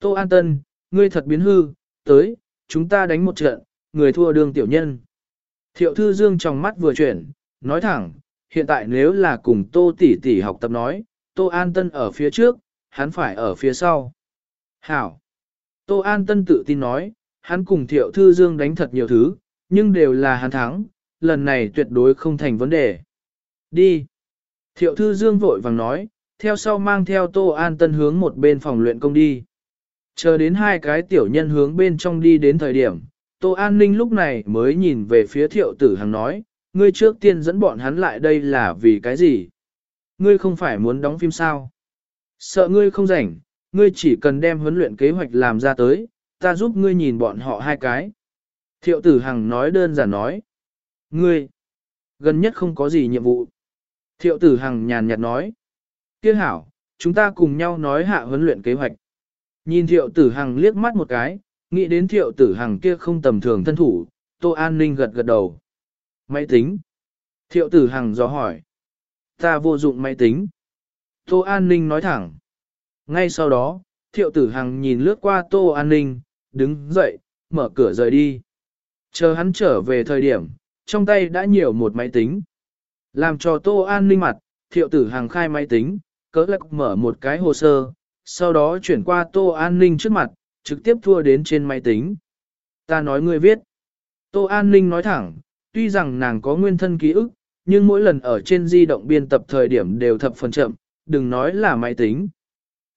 Tô An Tân, ngươi thật biến hư, tới, chúng ta đánh một trận, người thua đường tiểu nhân. Thiệu Thư Dương trong mắt vừa chuyển, nói thẳng, hiện tại nếu là cùng Tô tỷ tỷ học tập nói, Tô An Tân ở phía trước, hắn phải ở phía sau. Hảo. Tô An Tân tự tin nói, hắn cùng Thiệu Thư Dương đánh thật nhiều thứ, nhưng đều là hắn thắng, lần này tuyệt đối không thành vấn đề. Đi. Thiệu Thư Dương vội vàng nói, theo sau mang theo Tô An Tân hướng một bên phòng luyện công đi. Chờ đến hai cái tiểu nhân hướng bên trong đi đến thời điểm, Tô An Ninh lúc này mới nhìn về phía thiệu tử hằng nói, ngươi trước tiên dẫn bọn hắn lại đây là vì cái gì? Ngươi không phải muốn đóng phim sao? Sợ ngươi không rảnh, ngươi chỉ cần đem huấn luyện kế hoạch làm ra tới, ta giúp ngươi nhìn bọn họ hai cái. Thiệu tử hằng nói đơn giản nói. Ngươi, gần nhất không có gì nhiệm vụ. Thiệu tử hằng nhàn nhạt nói. Tiếc hảo, chúng ta cùng nhau nói hạ huấn luyện kế hoạch. Nhìn thiệu tử hằng liếc mắt một cái, nghĩ đến thiệu tử hằng kia không tầm thường thân thủ, tô an ninh gật gật đầu. Máy tính. Thiệu tử hằng dò hỏi. Ta vô dụng máy tính. Tô an ninh nói thẳng. Ngay sau đó, thiệu tử hằng nhìn lướt qua tô an ninh, đứng dậy, mở cửa rời đi. Chờ hắn trở về thời điểm, trong tay đã nhiều một máy tính. Làm cho tô an ninh mặt, thiệu tử hằng khai máy tính, cỡ lạc mở một cái hồ sơ, sau đó chuyển qua tô an ninh trước mặt, trực tiếp thua đến trên máy tính. Ta nói ngươi viết. Tô an ninh nói thẳng, tuy rằng nàng có nguyên thân ký ức, nhưng mỗi lần ở trên di động biên tập thời điểm đều thập phần chậm, đừng nói là máy tính.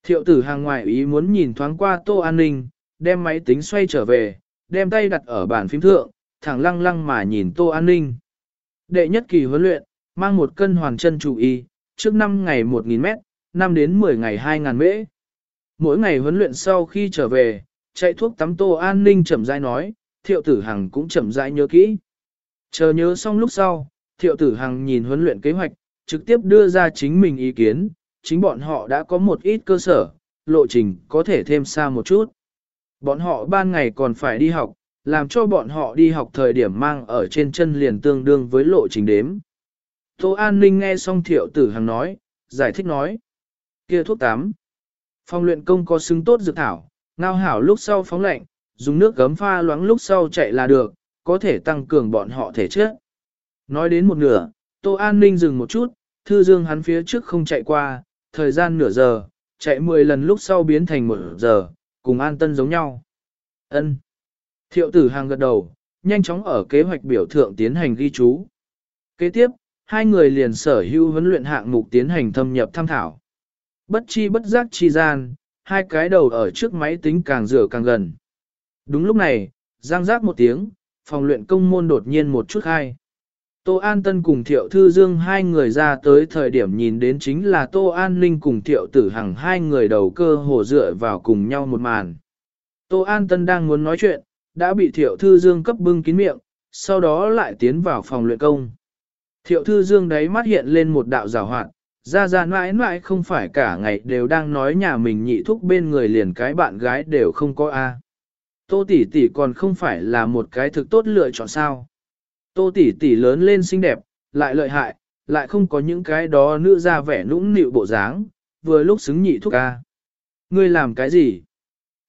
Thiệu tử hàng ngoài ý muốn nhìn thoáng qua tô an ninh, đem máy tính xoay trở về, đem tay đặt ở bàn phím thượng, thẳng lăng lăng mà nhìn tô an ninh. Đệ nhất kỳ huấn luyện, mang một cân hoàn chân chủ y, trước 5 ngày 1.000 mét, 5 đến 10 ngày 2.000 mễ. Mỗi ngày huấn luyện sau khi trở về, chạy thuốc tắm tô an ninh chậm rãi nói, thiệu tử hằng cũng chậm rãi nhớ kỹ. Chờ nhớ xong lúc sau, thiệu tử hằng nhìn huấn luyện kế hoạch, trực tiếp đưa ra chính mình ý kiến, chính bọn họ đã có một ít cơ sở, lộ trình có thể thêm xa một chút. Bọn họ ban ngày còn phải đi học, làm cho bọn họ đi học thời điểm mang ở trên chân liền tương đương với lộ trình đếm. Tô An Ninh nghe xong thiệu tử hằng nói, giải thích nói. kia thuốc tắm. Phong luyện công có xứng tốt dược thảo, ngao hảo lúc sau phóng lạnh, dùng nước gấm pha loãng lúc sau chạy là được, có thể tăng cường bọn họ thể chất. Nói đến một nửa, Tô An Ninh dừng một chút, thư dương hắn phía trước không chạy qua, thời gian nửa giờ, chạy 10 lần lúc sau biến thành một giờ, cùng an tân giống nhau. ân Thiệu tử hàng gật đầu, nhanh chóng ở kế hoạch biểu thượng tiến hành ghi chú. Kế tiếp, hai người liền sở hữu huấn luyện hạng mục tiến hành thâm nhập tham thảo. Bất chi bất giác chi gian, hai cái đầu ở trước máy tính càng rửa càng gần. Đúng lúc này, giang giác một tiếng, phòng luyện công môn đột nhiên một chút hai. Tô An Tân cùng Thiệu Thư Dương hai người ra tới thời điểm nhìn đến chính là Tô An Ninh cùng Thiệu Tử Hằng hai người đầu cơ hồ dựa vào cùng nhau một màn. Tô An Tân đang muốn nói chuyện, đã bị Thiệu Thư Dương cấp bưng kín miệng, sau đó lại tiến vào phòng luyện công. Thiệu Thư Dương đấy mắt hiện lên một đạo rào hoạt, ra ra mãi mãi không phải cả ngày đều đang nói nhà mình nhị thúc bên người liền cái bạn gái đều không có A. Tô tỷ tỷ còn không phải là một cái thực tốt lựa chọn sao. Tô tỷ tỷ lớn lên xinh đẹp, lại lợi hại, lại không có những cái đó nữ ra vẻ nũng nịu bộ dáng, vừa lúc xứng nhị thúc A. Ngươi làm cái gì?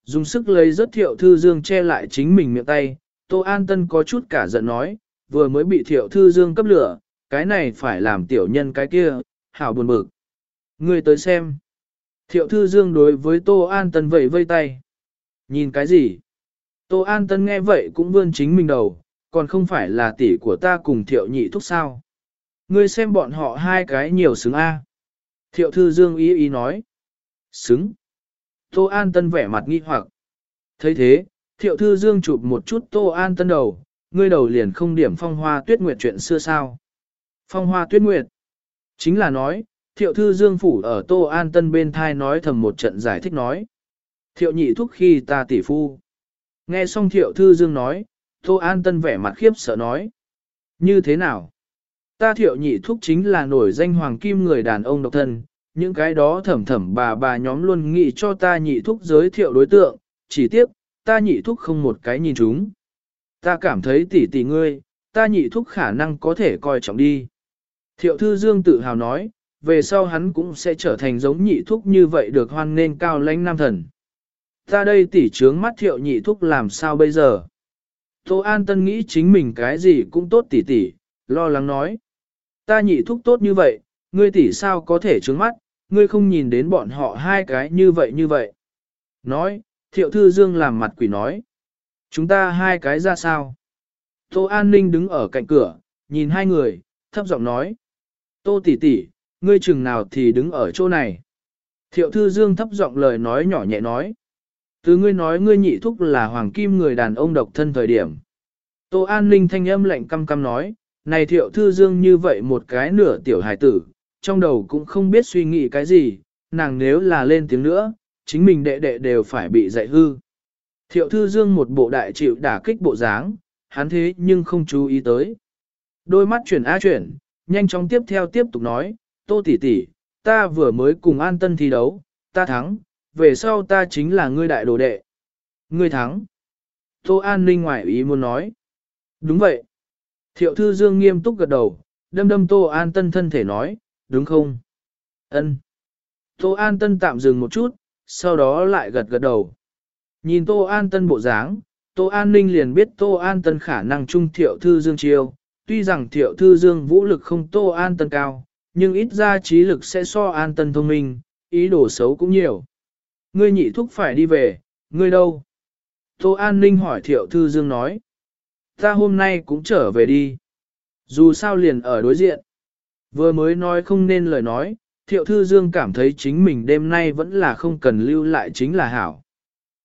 Dùng sức lấy rất thiệu thư dương che lại chính mình miệng tay, Tô An Tân có chút cả giận nói, vừa mới bị thiệu thư dương cấp lửa, cái này phải làm tiểu nhân cái kia, hảo buồn bực. Ngươi tới xem. Thiệu thư dương đối với Tô An Tân vẫy vây tay. Nhìn cái gì? Tô An Tân nghe vậy cũng vươn chính mình đầu, còn không phải là tỷ của ta cùng thiệu nhị thúc sao. Ngươi xem bọn họ hai cái nhiều xứng A. Thiệu thư dương ý ý nói. Xứng. Tô An Tân vẻ mặt nghi hoặc. thấy thế, thiệu thư dương chụp một chút Tô An Tân đầu, ngươi đầu liền không điểm phong hoa tuyết nguyệt chuyện xưa sao. Phong hoa tuyết nguyệt. Chính là nói, thiệu thư dương phủ ở Tô An Tân bên thai nói thầm một trận giải thích nói. Thiệu nhị thúc khi ta tỷ phu. Nghe xong thiệu thư dương nói, Tô An Tân vẻ mặt khiếp sợ nói. Như thế nào? Ta thiệu nhị thúc chính là nổi danh hoàng kim người đàn ông độc thân, những cái đó thẩm thẩm bà bà nhóm luôn nghĩ cho ta nhị thúc giới thiệu đối tượng, chỉ tiếc, ta nhị thúc không một cái nhìn chúng. Ta cảm thấy tỷ tỷ ngươi, ta nhị thúc khả năng có thể coi trọng đi. Thiệu Thư Dương tự hào nói, về sau hắn cũng sẽ trở thành giống nhị thúc như vậy được hoan nên cao lãnh nam thần. Ta đây tỉ trướng mắt thiệu nhị thúc làm sao bây giờ? Tô An Tân nghĩ chính mình cái gì cũng tốt tỉ tỉ, lo lắng nói. Ta nhị thúc tốt như vậy, ngươi tỉ sao có thể trướng mắt, ngươi không nhìn đến bọn họ hai cái như vậy như vậy. Nói, thiệu thư dương làm mặt quỷ nói. Chúng ta hai cái ra sao? Tô An Ninh đứng ở cạnh cửa, nhìn hai người, thấp giọng nói. Tô tỷ tỷ, ngươi chừng nào thì đứng ở chỗ này. Thiệu thư dương thấp giọng lời nói nhỏ nhẹ nói. Từ ngươi nói ngươi nhị thúc là hoàng kim người đàn ông độc thân thời điểm. Tô An Ninh thanh âm lạnh căm căm nói, này thiệu thư dương như vậy một cái nửa tiểu hài tử, trong đầu cũng không biết suy nghĩ cái gì, nàng nếu là lên tiếng nữa, chính mình đệ đệ đều phải bị dạy hư. Thiệu thư dương một bộ đại chịu đả kích bộ dáng, hắn thế nhưng không chú ý tới. Đôi mắt chuyển á chuyển, nhanh chóng tiếp theo tiếp tục nói, tô tỷ tỷ, ta vừa mới cùng an tân thi đấu, ta thắng, về sau ta chính là ngươi đại đồ đệ. Ngươi thắng. Tô an ninh ngoại ý muốn nói. Đúng vậy. Thiệu thư dương nghiêm túc gật đầu, đâm đâm tô an tân thân thể nói, đúng không? Ân. Tô an tân tạm dừng một chút, sau đó lại gật gật đầu. Nhìn tô an tân bộ dáng, tô an ninh liền biết tô an tân khả năng trung thiệu thư dương chiêu, tuy rằng thiệu thư dương vũ lực không tô an tân cao, nhưng ít ra trí lực sẽ so an tân thông minh, ý đồ xấu cũng nhiều. Ngươi nhị thúc phải đi về, ngươi đâu? Tô an ninh hỏi thiệu thư dương nói. Ta hôm nay cũng trở về đi. Dù sao liền ở đối diện. Vừa mới nói không nên lời nói, thiệu thư dương cảm thấy chính mình đêm nay vẫn là không cần lưu lại chính là hảo.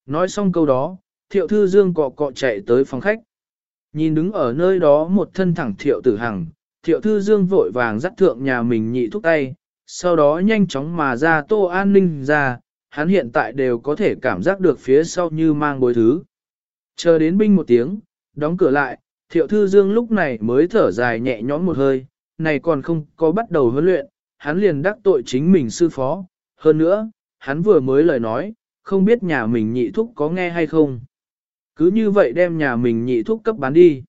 Nói xong câu đó, thiệu thư dương cọ cọ chạy tới phòng khách. Nhìn đứng ở nơi đó một thân thẳng thiệu tử hằng, thiệu thư dương vội vàng dắt thượng nhà mình nhị thúc tay, sau đó nhanh chóng mà ra tô an ninh ra, hắn hiện tại đều có thể cảm giác được phía sau như mang bối thứ. Chờ đến binh một tiếng, đóng cửa lại, thiệu thư dương lúc này mới thở dài nhẹ nhõm một hơi, này còn không có bắt đầu huấn luyện, hắn liền đắc tội chính mình sư phó, hơn nữa, hắn vừa mới lời nói, không biết nhà mình nhị thúc có nghe hay không. Cứ như vậy đem nhà mình nhị thúc cấp bán đi.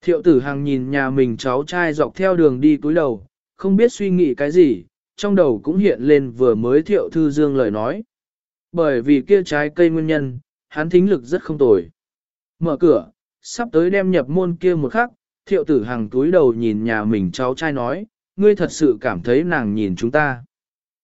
Thiệu tử Hằng nhìn nhà mình cháu trai dọc theo đường đi túi đầu, không biết suy nghĩ cái gì, trong đầu cũng hiện lên vừa mới thiệu thư dương lời nói. Bởi vì kia trái cây nguyên nhân, hắn thính lực rất không tồi. Mở cửa, sắp tới đem nhập môn kia một khắc, thiệu tử Hằng túi đầu nhìn nhà mình cháu trai nói, ngươi thật sự cảm thấy nàng nhìn chúng ta.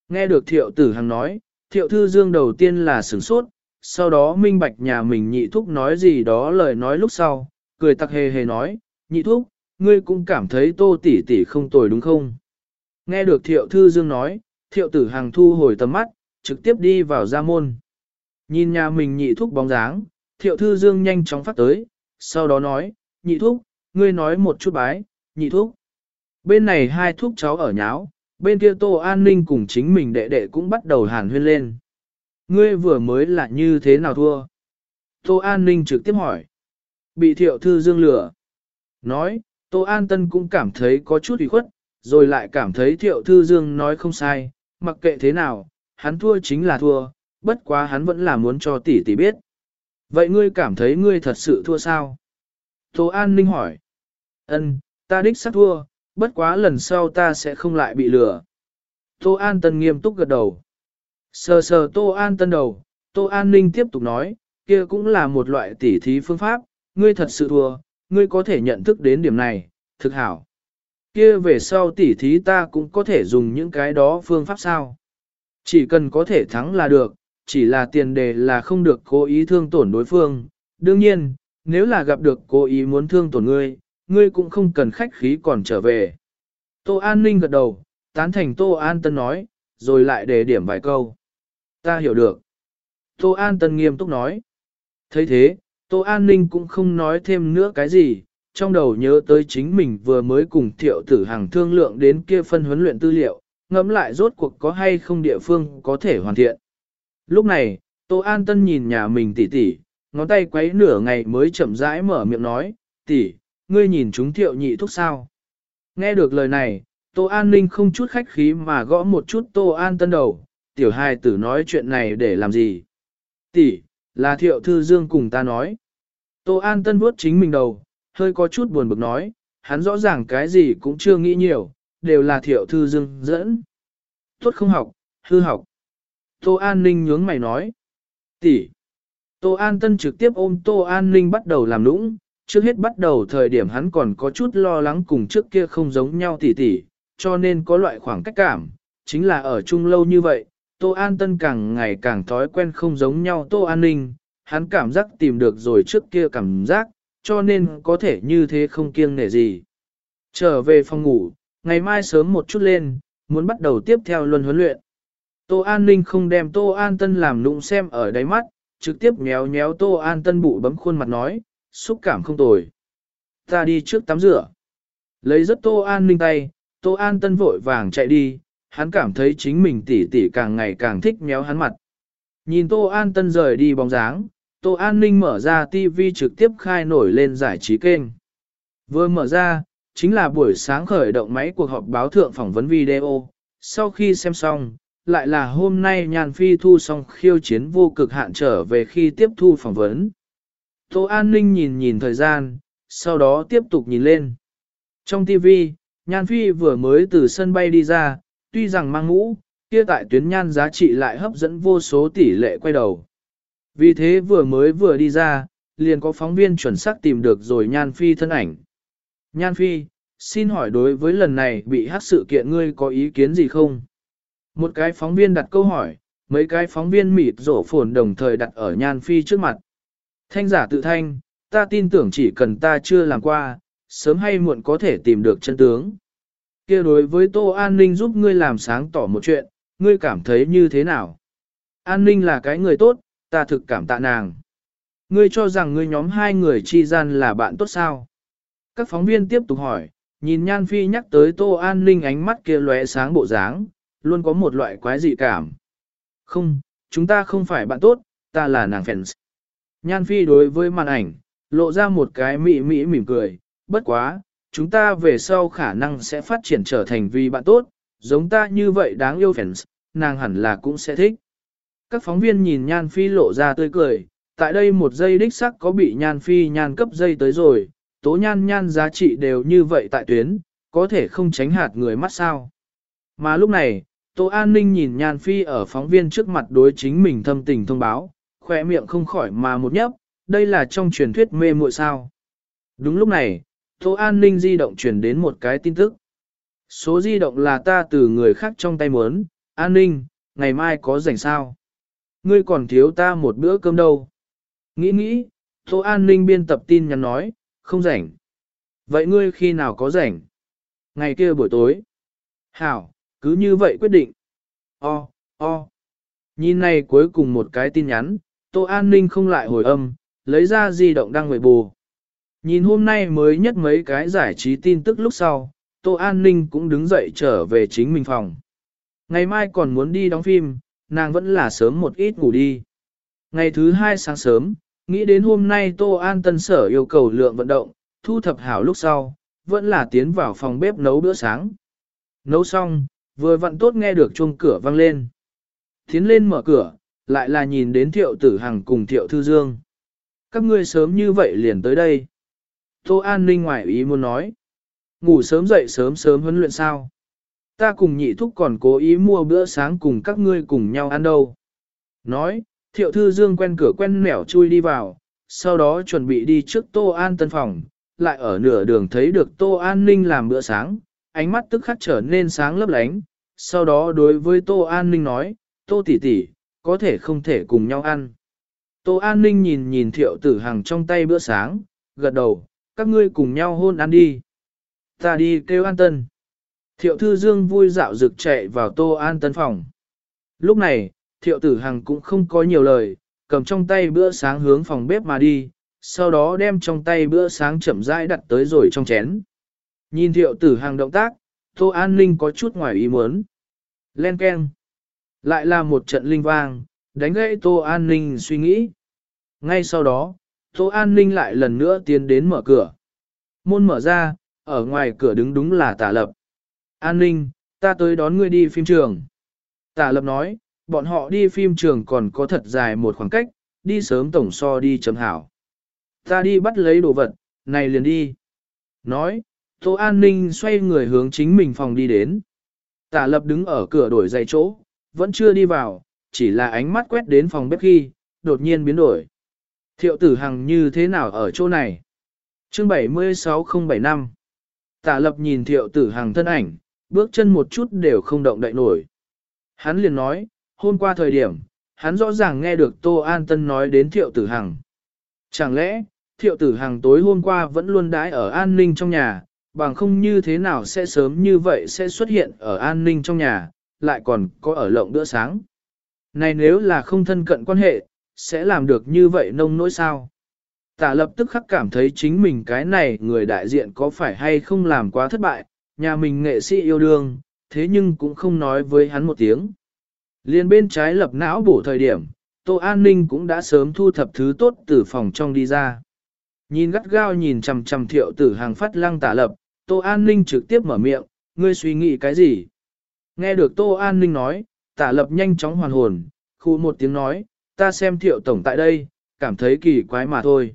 Nghe được thiệu tử Hằng nói, thiệu thư dương đầu tiên là sửng sốt, sau đó minh bạch nhà mình nhị thúc nói gì đó lời nói lúc sau, cười tặc hề hề nói, nhị thúc, ngươi cũng cảm thấy tô tỷ tỷ không tồi đúng không? Nghe được thiệu thư dương nói, thiệu tử hàng thu hồi tầm mắt, trực tiếp đi vào gia môn. Nhìn nhà mình nhị thúc bóng dáng, thiệu thư dương nhanh chóng phát tới, sau đó nói, nhị thúc, ngươi nói một chút bái, nhị thúc. Bên này hai thúc cháu ở nháo, bên kia tô an ninh cùng chính mình đệ đệ cũng bắt đầu hàn huyên lên. Ngươi vừa mới là như thế nào thua? Tô an ninh trực tiếp hỏi. Bị thiệu thư dương lửa. Nói, tô an tân cũng cảm thấy có chút ủy khuất, rồi lại cảm thấy thiệu thư dương nói không sai, mặc kệ thế nào, hắn thua chính là thua, bất quá hắn vẫn là muốn cho tỷ tỷ biết. Vậy ngươi cảm thấy ngươi thật sự thua sao? Tô An Ninh hỏi. Ân, ta đích xác thua, bất quá lần sau ta sẽ không lại bị lừa. Tô An Tân nghiêm túc gật đầu. Sờ sờ Tô An Tân đầu, Tô An Ninh tiếp tục nói, kia cũng là một loại tỉ thí phương pháp, ngươi thật sự thua, ngươi có thể nhận thức đến điểm này, thực hảo. Kia về sau tỉ thí ta cũng có thể dùng những cái đó phương pháp sao. Chỉ cần có thể thắng là được, chỉ là tiền đề là không được cố ý thương tổn đối phương. Đương nhiên, nếu là gặp được cố ý muốn thương tổn ngươi, ngươi cũng không cần khách khí còn trở về. Tô An Ninh gật đầu, tán thành Tô An Tân nói, rồi lại để điểm vài câu. Ta hiểu được. Tô An Tân nghiêm túc nói. thấy thế, Tô An Ninh cũng không nói thêm nữa cái gì, trong đầu nhớ tới chính mình vừa mới cùng thiệu tử hàng thương lượng đến kia phân huấn luyện tư liệu, ngẫm lại rốt cuộc có hay không địa phương có thể hoàn thiện. Lúc này, Tô An Tân nhìn nhà mình tỉ tỉ, ngón tay quấy nửa ngày mới chậm rãi mở miệng nói, tỷ, ngươi nhìn chúng thiệu nhị thúc sao. Nghe được lời này, Tô An Ninh không chút khách khí mà gõ một chút Tô An Tân đầu, tiểu hài tử nói chuyện này để làm gì. Tỷ, là thiệu thư dương cùng ta nói. Tô An Tân vuốt chính mình đầu, hơi có chút buồn bực nói, hắn rõ ràng cái gì cũng chưa nghĩ nhiều, đều là thiệu thư dương dẫn. Tốt không học, hư học. Tô An Ninh nhướng mày nói. Tỷ. Tô An Tân trực tiếp ôm Tô An Ninh bắt đầu làm lũng, trước hết bắt đầu thời điểm hắn còn có chút lo lắng cùng trước kia không giống nhau tỷ tỷ, cho nên có loại khoảng cách cảm, chính là ở chung lâu như vậy, Tô An Tân càng ngày càng thói quen không giống nhau Tô An Ninh, hắn cảm giác tìm được rồi trước kia cảm giác, cho nên có thể như thế không kiêng nể gì. Trở về phòng ngủ, ngày mai sớm một chút lên, muốn bắt đầu tiếp theo luân huấn luyện. Tô An Ninh không đem Tô An Tân làm nụng xem ở đáy mắt, trực tiếp méo méo Tô An Tân bụ bấm khuôn mặt nói, xúc cảm không tồi. Ta đi trước tắm rửa. Lấy rất Tô An Ninh tay, Tô An Tân vội vàng chạy đi, hắn cảm thấy chính mình tỉ tỉ càng ngày càng thích méo hắn mặt. Nhìn Tô An Tân rời đi bóng dáng, Tô An Ninh mở ra TV trực tiếp khai nổi lên giải trí kênh. Vừa mở ra, chính là buổi sáng khởi động máy cuộc họp báo thượng phỏng vấn video. Sau khi xem xong, lại là hôm nay nhàn phi thu xong khiêu chiến vô cực hạn trở về khi tiếp thu phỏng vấn. Tô An Ninh nhìn nhìn thời gian, sau đó tiếp tục nhìn lên. Trong TV, Nhan Phi vừa mới từ sân bay đi ra, tuy rằng mang mũ, kia tại tuyến nhan giá trị lại hấp dẫn vô số tỷ lệ quay đầu. Vì thế vừa mới vừa đi ra, liền có phóng viên chuẩn xác tìm được rồi Nhan Phi thân ảnh. Nhan Phi, xin hỏi đối với lần này bị hát sự kiện ngươi có ý kiến gì không? Một cái phóng viên đặt câu hỏi, mấy cái phóng viên mịt rổ phồn đồng thời đặt ở Nhan Phi trước mặt. Thanh giả tự thanh, ta tin tưởng chỉ cần ta chưa làm qua, sớm hay muộn có thể tìm được chân tướng. kia đối với Tô An Ninh giúp ngươi làm sáng tỏ một chuyện, ngươi cảm thấy như thế nào? An Ninh là cái người tốt, ta thực cảm tạ nàng. Ngươi cho rằng ngươi nhóm hai người chi gian là bạn tốt sao? Các phóng viên tiếp tục hỏi, nhìn Nhan Phi nhắc tới Tô An Ninh ánh mắt kia lóe sáng bộ dáng, luôn có một loại quái dị cảm. Không, chúng ta không phải bạn tốt, ta là nàng fans. Nhan Phi đối với màn ảnh, lộ ra một cái mị mị mỉm cười, bất quá, chúng ta về sau khả năng sẽ phát triển trở thành vì bạn tốt, giống ta như vậy đáng yêu fans, nàng hẳn là cũng sẽ thích. Các phóng viên nhìn Nhan Phi lộ ra tươi cười, tại đây một giây đích sắc có bị Nhan Phi nhan cấp dây tới rồi, tố nhan nhan giá trị đều như vậy tại tuyến, có thể không tránh hạt người mắt sao. Mà lúc này, Tô An Ninh nhìn Nhan Phi ở phóng viên trước mặt đối chính mình thâm tình thông báo, khỏe miệng không khỏi mà một nhấp, đây là trong truyền thuyết mê muội sao. Đúng lúc này, Tô An Ninh di động truyền đến một cái tin tức. Số di động là ta từ người khác trong tay muốn, An Ninh, ngày mai có rảnh sao? Ngươi còn thiếu ta một bữa cơm đâu? Nghĩ nghĩ, Tô An Ninh biên tập tin nhắn nói, không rảnh. Vậy ngươi khi nào có rảnh? Ngày kia buổi tối. Hảo, cứ như vậy quyết định. O, o. Nhìn này cuối cùng một cái tin nhắn, Tô An Ninh không lại hồi âm, lấy ra di động đăng ngồi bù. Nhìn hôm nay mới nhất mấy cái giải trí tin tức lúc sau, Tô An Ninh cũng đứng dậy trở về chính mình phòng. Ngày mai còn muốn đi đóng phim, nàng vẫn là sớm một ít ngủ đi. Ngày thứ hai sáng sớm, nghĩ đến hôm nay Tô An Tân Sở yêu cầu lượng vận động, thu thập hảo lúc sau, vẫn là tiến vào phòng bếp nấu bữa sáng. Nấu xong, vừa vặn tốt nghe được chuông cửa vang lên. Tiến lên mở cửa, lại là nhìn đến thiệu tử hằng cùng thiệu thư dương. Các ngươi sớm như vậy liền tới đây. Tô An Ninh ngoài ý muốn nói. Ngủ sớm dậy sớm sớm huấn luyện sao. Ta cùng nhị thúc còn cố ý mua bữa sáng cùng các ngươi cùng nhau ăn đâu. Nói, thiệu thư dương quen cửa quen mẻo chui đi vào, sau đó chuẩn bị đi trước Tô An tân phòng, lại ở nửa đường thấy được Tô An Ninh làm bữa sáng, ánh mắt tức khắc trở nên sáng lấp lánh, sau đó đối với Tô An Ninh nói, Tô tỷ tỷ, có thể không thể cùng nhau ăn. Tô An Ninh nhìn nhìn thiệu tử hàng trong tay bữa sáng, gật đầu, các ngươi cùng nhau hôn ăn đi. Ta đi kêu an tân. Thiệu thư dương vui dạo rực chạy vào Tô An tân phòng. Lúc này, thiệu tử hằng cũng không có nhiều lời, cầm trong tay bữa sáng hướng phòng bếp mà đi, sau đó đem trong tay bữa sáng chậm rãi đặt tới rồi trong chén. Nhìn thiệu tử hằng động tác, Tô An Ninh có chút ngoài ý muốn. Len keng. Lại là một trận linh vang, đánh gãy Tô An Ninh suy nghĩ. Ngay sau đó, Tô An Ninh lại lần nữa tiến đến mở cửa. Môn mở ra, ở ngoài cửa đứng đúng là tả lập. An Ninh, ta tới đón ngươi đi phim trường. Tả lập nói, bọn họ đi phim trường còn có thật dài một khoảng cách, đi sớm tổng so đi chấm hảo. Ta đi bắt lấy đồ vật, này liền đi. Nói, Tô An Ninh xoay người hướng chính mình phòng đi đến. Tả lập đứng ở cửa đổi giày chỗ, vẫn chưa đi vào, chỉ là ánh mắt quét đến phòng bếp khi, đột nhiên biến đổi. Thiệu tử hằng như thế nào ở chỗ này? Chương 76075 Tả lập nhìn thiệu tử hằng thân ảnh, bước chân một chút đều không động đậy nổi. Hắn liền nói, hôm qua thời điểm, hắn rõ ràng nghe được Tô An Tân nói đến thiệu tử hằng. Chẳng lẽ, thiệu tử hằng tối hôm qua vẫn luôn đãi ở an ninh trong nhà, bằng không như thế nào sẽ sớm như vậy sẽ xuất hiện ở an ninh trong nhà, lại còn có ở lộng bữa sáng. Này nếu là không thân cận quan hệ, sẽ làm được như vậy nông nỗi sao? Tả lập tức khắc cảm thấy chính mình cái này người đại diện có phải hay không làm quá thất bại, nhà mình nghệ sĩ yêu đương, thế nhưng cũng không nói với hắn một tiếng. Liên bên trái lập não bổ thời điểm, Tô An Ninh cũng đã sớm thu thập thứ tốt từ phòng trong đi ra. Nhìn gắt gao nhìn chầm chầm thiệu tử hàng phát lăng tả lập, Tô An Ninh trực tiếp mở miệng, ngươi suy nghĩ cái gì? Nghe được Tô An Ninh nói, tả lập nhanh chóng hoàn hồn, khu một tiếng nói, ta xem thiệu tổng tại đây, cảm thấy kỳ quái mà thôi.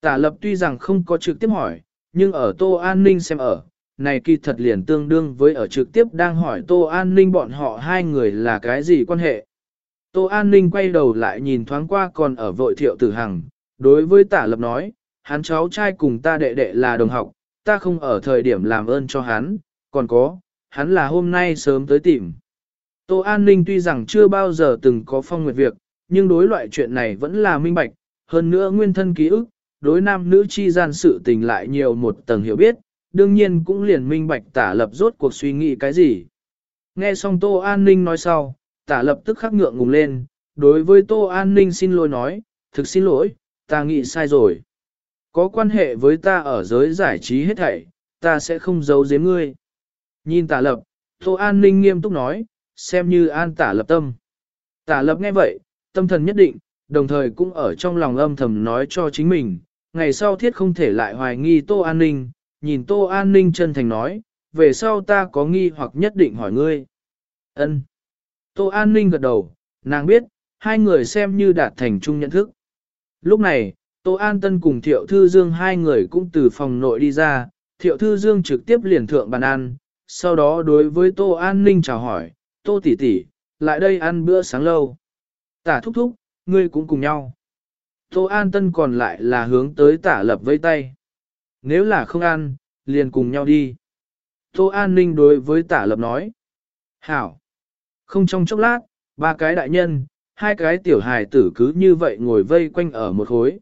Tả lập tuy rằng không có trực tiếp hỏi, nhưng ở Tô An Ninh xem ở, này kỳ thật liền tương đương với ở trực tiếp đang hỏi Tô An Ninh bọn họ hai người là cái gì quan hệ. Tô An Ninh quay đầu lại nhìn thoáng qua còn ở vội thiệu tử hằng, đối với tả lập nói, hắn cháu trai cùng ta đệ đệ là đồng học, ta không ở thời điểm làm ơn cho hắn, còn có, hắn là hôm nay sớm tới tìm. Tô An Ninh tuy rằng chưa bao giờ từng có phong nguyệt việc, nhưng đối loại chuyện này vẫn là minh bạch, hơn nữa nguyên thân ký ức, đối nam nữ chi gian sự tình lại nhiều một tầng hiểu biết, đương nhiên cũng liền minh bạch tả lập rốt cuộc suy nghĩ cái gì. Nghe xong Tô An Ninh nói sau, tả lập tức khắc ngượng ngùng lên, đối với Tô An Ninh xin lỗi nói, thực xin lỗi, ta nghĩ sai rồi. Có quan hệ với ta ở giới giải trí hết thảy, ta sẽ không giấu giếm ngươi. Nhìn tả lập, Tô An Ninh nghiêm túc nói, xem như an tả lập tâm. Tả lập nghe vậy, tâm thần nhất định, đồng thời cũng ở trong lòng âm thầm nói cho chính mình, ngày sau thiết không thể lại hoài nghi Tô An Ninh, nhìn Tô An Ninh chân thành nói, về sau ta có nghi hoặc nhất định hỏi ngươi. ân Tô An Ninh gật đầu, nàng biết, hai người xem như đạt thành chung nhận thức. Lúc này, Tô An Tân cùng Thiệu Thư Dương hai người cũng từ phòng nội đi ra, Thiệu Thư Dương trực tiếp liền thượng bàn ăn, sau đó đối với Tô An Ninh chào hỏi, Tô tỷ tỷ, lại đây ăn bữa sáng lâu. Tả thúc thúc, ngươi cũng cùng nhau. Tô An Tân còn lại là hướng tới tả lập với tay. Nếu là không ăn, liền cùng nhau đi. Tô An Ninh đối với tả lập nói. Hảo. Không trong chốc lát, ba cái đại nhân, hai cái tiểu hài tử cứ như vậy ngồi vây quanh ở một khối.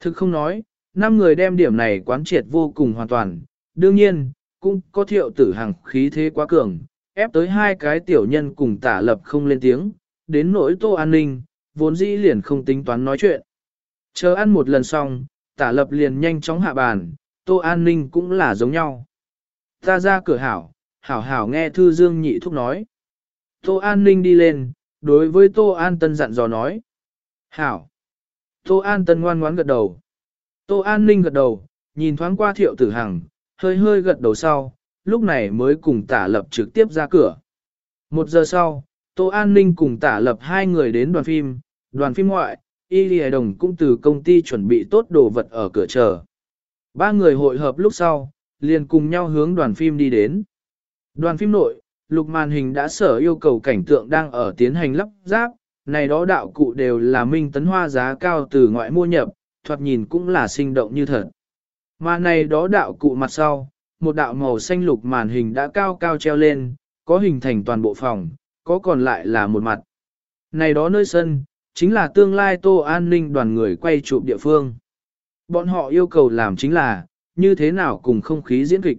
Thực không nói, năm người đem điểm này quán triệt vô cùng hoàn toàn. Đương nhiên, cũng có thiệu tử hàng khí thế quá cường, ép tới hai cái tiểu nhân cùng tả lập không lên tiếng, đến nỗi tô an ninh, vốn dĩ liền không tính toán nói chuyện. Chờ ăn một lần xong, tả lập liền nhanh chóng hạ bàn, tô an ninh cũng là giống nhau. Ta ra cửa hảo, hảo hảo nghe thư dương nhị thúc nói. Tô an ninh đi lên, đối với tô an tân dặn dò nói. Hảo. Tô an tân ngoan ngoãn gật đầu. Tô an ninh gật đầu, nhìn thoáng qua thiệu tử hằng, hơi hơi gật đầu sau, lúc này mới cùng tả lập trực tiếp ra cửa. Một giờ sau, Tô An Ninh cùng tả lập hai người đến đoàn phim, đoàn phim ngoại, Y Lì Đồng cũng từ công ty chuẩn bị tốt đồ vật ở cửa chờ. Ba người hội hợp lúc sau, liền cùng nhau hướng đoàn phim đi đến. Đoàn phim nội, lục màn hình đã sở yêu cầu cảnh tượng đang ở tiến hành lắp ráp, này đó đạo cụ đều là minh tấn hoa giá cao từ ngoại mua nhập, thoạt nhìn cũng là sinh động như thật. Mà này đó đạo cụ mặt sau, một đạo màu xanh lục màn hình đã cao cao treo lên, có hình thành toàn bộ phòng, có còn lại là một mặt. Này đó nơi sân, chính là tương lai tô an ninh đoàn người quay chụp địa phương. Bọn họ yêu cầu làm chính là, như thế nào cùng không khí diễn kịch.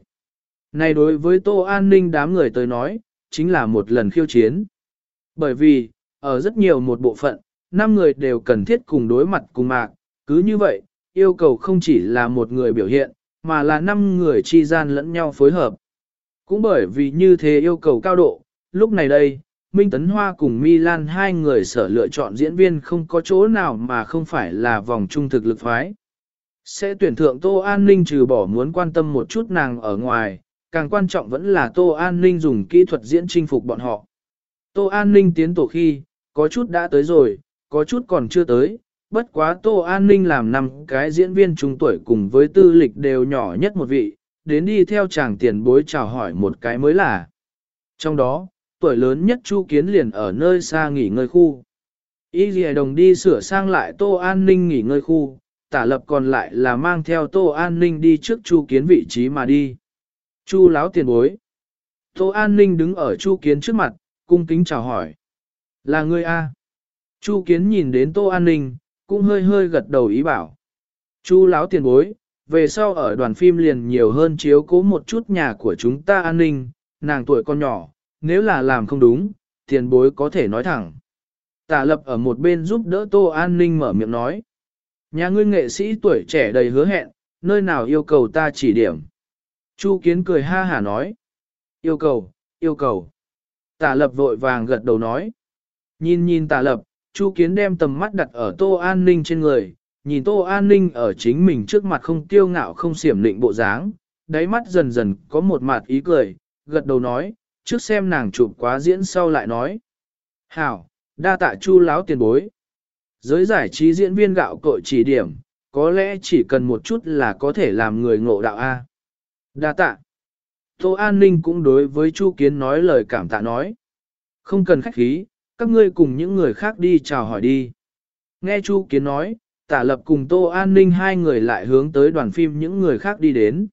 Này đối với tô an ninh đám người tới nói, chính là một lần khiêu chiến. Bởi vì, ở rất nhiều một bộ phận, năm người đều cần thiết cùng đối mặt cùng mạc, cứ như vậy, yêu cầu không chỉ là một người biểu hiện, mà là năm người chi gian lẫn nhau phối hợp. Cũng bởi vì như thế yêu cầu cao độ, lúc này đây, Minh Tấn Hoa cùng Milan hai người sở lựa chọn diễn viên không có chỗ nào mà không phải là vòng trung thực lực phái. Sẽ tuyển thượng Tô An Ninh trừ bỏ muốn quan tâm một chút nàng ở ngoài, càng quan trọng vẫn là Tô An Ninh dùng kỹ thuật diễn chinh phục bọn họ. Tô An Ninh tiến tổ khi, có chút đã tới rồi, có chút còn chưa tới, bất quá Tô An Ninh làm năm cái diễn viên trung tuổi cùng với tư lịch đều nhỏ nhất một vị, đến đi theo chàng tiền bối chào hỏi một cái mới là. Trong đó, tuổi lớn nhất Chu Kiến liền ở nơi xa nghỉ ngơi khu. Y Lì Đồng đi sửa sang lại Tô An Ninh nghỉ ngơi khu, tả lập còn lại là mang theo Tô An Ninh đi trước Chu Kiến vị trí mà đi. Chu láo tiền bối. Tô An Ninh đứng ở Chu Kiến trước mặt, cung kính chào hỏi. Là ngươi A. Chu Kiến nhìn đến Tô An Ninh, cũng hơi hơi gật đầu ý bảo. Chu láo tiền bối, về sau ở đoàn phim liền nhiều hơn chiếu cố một chút nhà của chúng ta an ninh, nàng tuổi con nhỏ, nếu là làm không đúng, tiền bối có thể nói thẳng. Tả lập ở một bên giúp đỡ tô an ninh mở miệng nói. Nhà ngươi nghệ sĩ tuổi trẻ đầy hứa hẹn, nơi nào yêu cầu ta chỉ điểm. Chu kiến cười ha hả nói. Yêu cầu, yêu cầu. Tả lập vội vàng gật đầu nói. Nhìn nhìn tả lập, Chu Kiến đem tầm mắt đặt ở Tô An Ninh trên người, nhìn Tô An Ninh ở chính mình trước mặt không tiêu ngạo không xiểm lịnh bộ dáng, đáy mắt dần dần có một mặt ý cười, gật đầu nói, trước xem nàng chụp quá diễn sau lại nói. Hảo, đa tạ Chu láo tiền bối. Giới giải trí diễn viên gạo cội chỉ điểm, có lẽ chỉ cần một chút là có thể làm người ngộ đạo A. Đa tạ. Tô An Ninh cũng đối với Chu Kiến nói lời cảm tạ nói. Không cần khách khí, các ngươi cùng những người khác đi chào hỏi đi. Nghe Chu Kiến nói, tả lập cùng Tô An Ninh hai người lại hướng tới đoàn phim những người khác đi đến.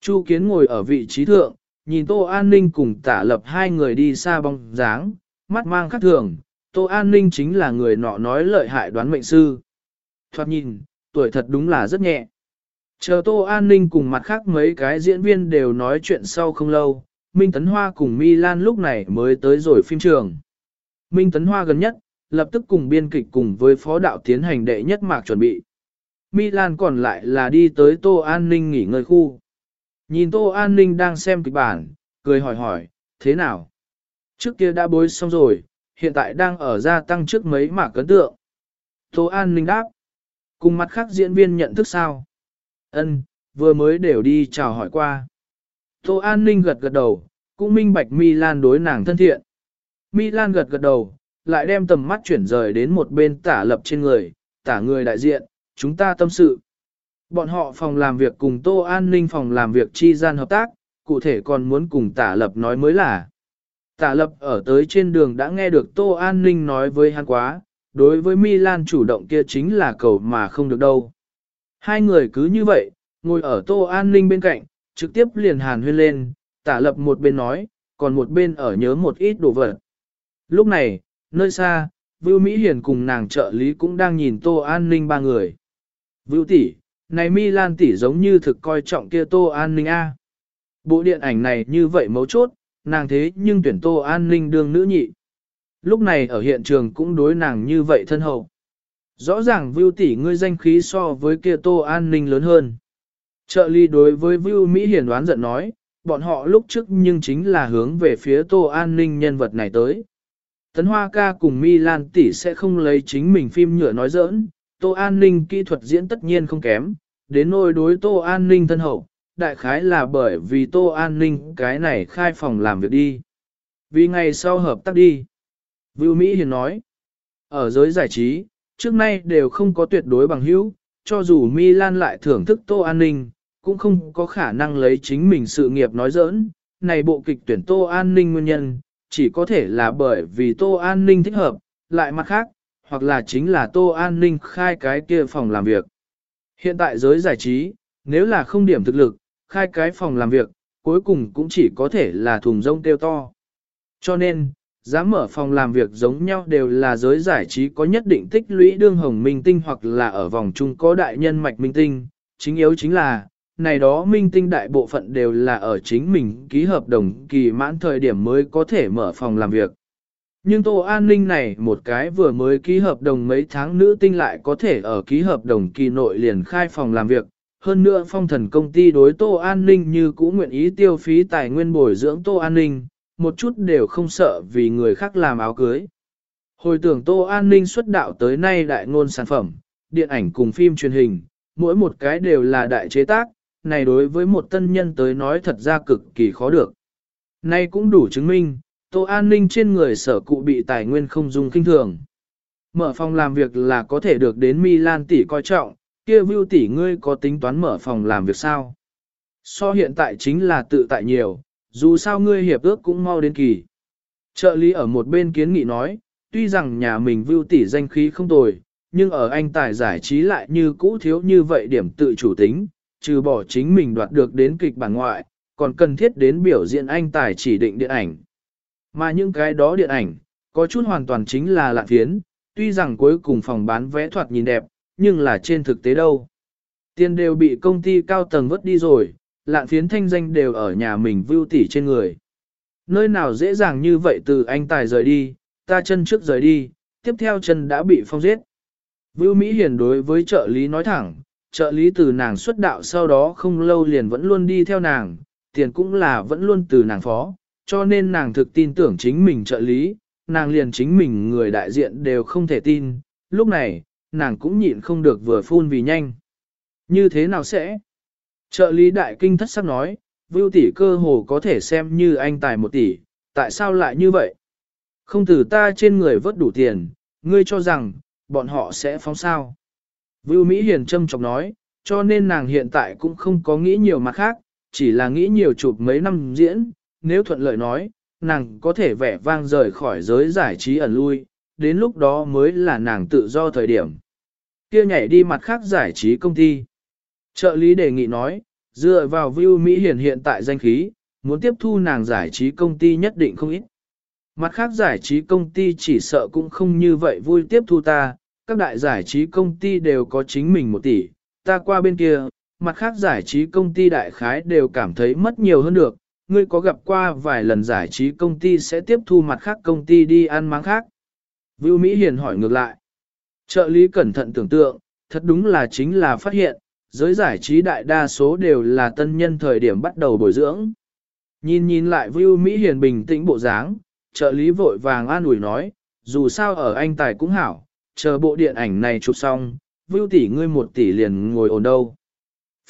Chu Kiến ngồi ở vị trí thượng, nhìn Tô An Ninh cùng tả lập hai người đi xa bóng dáng, mắt mang khắc thường, Tô An Ninh chính là người nọ nói lợi hại đoán mệnh sư. Thoát nhìn, tuổi thật đúng là rất nhẹ. Chờ Tô An Ninh cùng mặt khác mấy cái diễn viên đều nói chuyện sau không lâu, Minh Tấn Hoa cùng Milan lúc này mới tới rồi phim trường. Minh Tấn Hoa gần nhất, lập tức cùng biên kịch cùng với phó đạo tiến hành đệ nhất mạc chuẩn bị. Milan còn lại là đi tới Tô An Ninh nghỉ ngơi khu. Nhìn Tô An Ninh đang xem kịch bản, cười hỏi hỏi, thế nào? Trước kia đã bối xong rồi, hiện tại đang ở gia tăng trước mấy mạc cấn tượng. Tô An Ninh đáp. Cùng mặt khác diễn viên nhận thức sao? Ân, vừa mới đều đi chào hỏi qua. Tô An Ninh gật gật đầu, cũng minh bạch Milan đối nàng thân thiện. Milan gật gật đầu, lại đem tầm mắt chuyển rời đến một bên tả lập trên người, tả người đại diện, chúng ta tâm sự. Bọn họ phòng làm việc cùng Tô An ninh phòng làm việc chi gian hợp tác, cụ thể còn muốn cùng tả lập nói mới là. Tả lập ở tới trên đường đã nghe được Tô An ninh nói với hắn quá, đối với Milan chủ động kia chính là cầu mà không được đâu. Hai người cứ như vậy, ngồi ở Tô An ninh bên cạnh, trực tiếp liền hàn huyên lên, tả lập một bên nói, còn một bên ở nhớ một ít đồ vật. Lúc này, nơi xa, Vưu Mỹ Hiền cùng nàng trợ lý cũng đang nhìn Tô An Ninh ba người. Vưu tỷ, này Milan tỷ giống như thực coi trọng kia Tô An Ninh A. Bộ điện ảnh này như vậy mấu chốt, nàng thế nhưng tuyển Tô An Ninh đương nữ nhị. Lúc này ở hiện trường cũng đối nàng như vậy thân hậu. Rõ ràng Vưu tỷ ngươi danh khí so với kia Tô An Ninh lớn hơn. Trợ ly đối với Vưu Mỹ Hiển đoán giận nói, bọn họ lúc trước nhưng chính là hướng về phía Tô An Ninh nhân vật này tới. Tấn Hoa ca cùng Milan tỷ sẽ không lấy chính mình phim nhựa nói giỡn, Tô An Ninh kỹ thuật diễn tất nhiên không kém, đến nỗi đối Tô An Ninh thân hậu, đại khái là bởi vì Tô An Ninh cái này khai phòng làm việc đi. Vì ngày sau hợp tác đi. Vưu Mỹ Hiền nói, ở giới giải trí, trước nay đều không có tuyệt đối bằng hữu, cho dù Milan lại thưởng thức Tô An Ninh, cũng không có khả năng lấy chính mình sự nghiệp nói giỡn. Này bộ kịch tuyển Tô An Ninh nguyên nhân, chỉ có thể là bởi vì Tô An Ninh thích hợp, lại mặt khác, hoặc là chính là Tô An Ninh khai cái kia phòng làm việc. Hiện tại giới giải trí, nếu là không điểm thực lực, khai cái phòng làm việc, cuối cùng cũng chỉ có thể là thùng rông tiêu to. Cho nên, dám mở phòng làm việc giống nhau đều là giới giải trí có nhất định tích lũy đương hồng minh tinh hoặc là ở vòng chung có đại nhân mạch minh tinh. Chính yếu chính là, này đó minh tinh đại bộ phận đều là ở chính mình ký hợp đồng kỳ mãn thời điểm mới có thể mở phòng làm việc. Nhưng Tô An Ninh này một cái vừa mới ký hợp đồng mấy tháng nữ tinh lại có thể ở ký hợp đồng kỳ nội liền khai phòng làm việc. Hơn nữa phong thần công ty đối Tô An Ninh như cũ nguyện ý tiêu phí tài nguyên bồi dưỡng Tô An Ninh, một chút đều không sợ vì người khác làm áo cưới. Hồi tưởng Tô An Ninh xuất đạo tới nay đại ngôn sản phẩm, điện ảnh cùng phim truyền hình, mỗi một cái đều là đại chế tác, này đối với một tân nhân tới nói thật ra cực kỳ khó được. Nay cũng đủ chứng minh, Tô An Ninh trên người sở cụ bị tài nguyên không dùng kinh thường. Mở phòng làm việc là có thể được đến Milan tỷ coi trọng, kia Vưu tỷ ngươi có tính toán mở phòng làm việc sao? So hiện tại chính là tự tại nhiều, dù sao ngươi hiệp ước cũng mau đến kỳ. Trợ lý ở một bên kiến nghị nói, tuy rằng nhà mình Vưu tỷ danh khí không tồi, nhưng ở anh tài giải trí lại như cũ thiếu như vậy điểm tự chủ tính, trừ bỏ chính mình đoạt được đến kịch bản ngoại, còn cần thiết đến biểu diễn anh tài chỉ định điện ảnh. Mà những cái đó điện ảnh, có chút hoàn toàn chính là lạ phiến, tuy rằng cuối cùng phòng bán vẽ thoạt nhìn đẹp, nhưng là trên thực tế đâu. Tiền đều bị công ty cao tầng vứt đi rồi, lạn phiến thanh danh đều ở nhà mình vưu tỉ trên người. Nơi nào dễ dàng như vậy từ anh tài rời đi, ta chân trước rời đi, tiếp theo chân đã bị phong giết. Vưu Mỹ Hiền đối với trợ lý nói thẳng, trợ lý từ nàng xuất đạo sau đó không lâu liền vẫn luôn đi theo nàng, tiền cũng là vẫn luôn từ nàng phó, cho nên nàng thực tin tưởng chính mình trợ lý, nàng liền chính mình người đại diện đều không thể tin, lúc này, nàng cũng nhịn không được vừa phun vì nhanh. Như thế nào sẽ? Trợ lý đại kinh thất sắc nói, Vưu tỷ cơ hồ có thể xem như anh tài một tỷ, tại sao lại như vậy? Không từ ta trên người vớt đủ tiền, ngươi cho rằng, bọn họ sẽ phóng sao? Vưu Mỹ Hiền châm chọc nói, cho nên nàng hiện tại cũng không có nghĩ nhiều mặt khác, chỉ là nghĩ nhiều chụp mấy năm diễn, nếu thuận lợi nói, nàng có thể vẻ vang rời khỏi giới giải trí ẩn lui, đến lúc đó mới là nàng tự do thời điểm. Kia nhảy đi mặt khác giải trí công ty. Trợ lý đề nghị nói, dựa vào view Mỹ hiển hiện tại danh khí, muốn tiếp thu nàng giải trí công ty nhất định không ít. Mặt khác giải trí công ty chỉ sợ cũng không như vậy vui tiếp thu ta, các đại giải trí công ty đều có chính mình một tỷ, ta qua bên kia, mặt khác giải trí công ty đại khái đều cảm thấy mất nhiều hơn được, ngươi có gặp qua vài lần giải trí công ty sẽ tiếp thu mặt khác công ty đi ăn máng khác. Vưu Mỹ Hiền hỏi ngược lại. Trợ lý cẩn thận tưởng tượng, thật đúng là chính là phát hiện, giới giải trí đại đa số đều là tân nhân thời điểm bắt đầu bồi dưỡng. Nhìn nhìn lại Vưu Mỹ Hiền bình tĩnh bộ dáng, trợ lý vội vàng an ủi nói, dù sao ở anh tài cũng hảo, chờ bộ điện ảnh này chụp xong, Vưu tỷ ngươi một tỷ liền ngồi ổn đâu.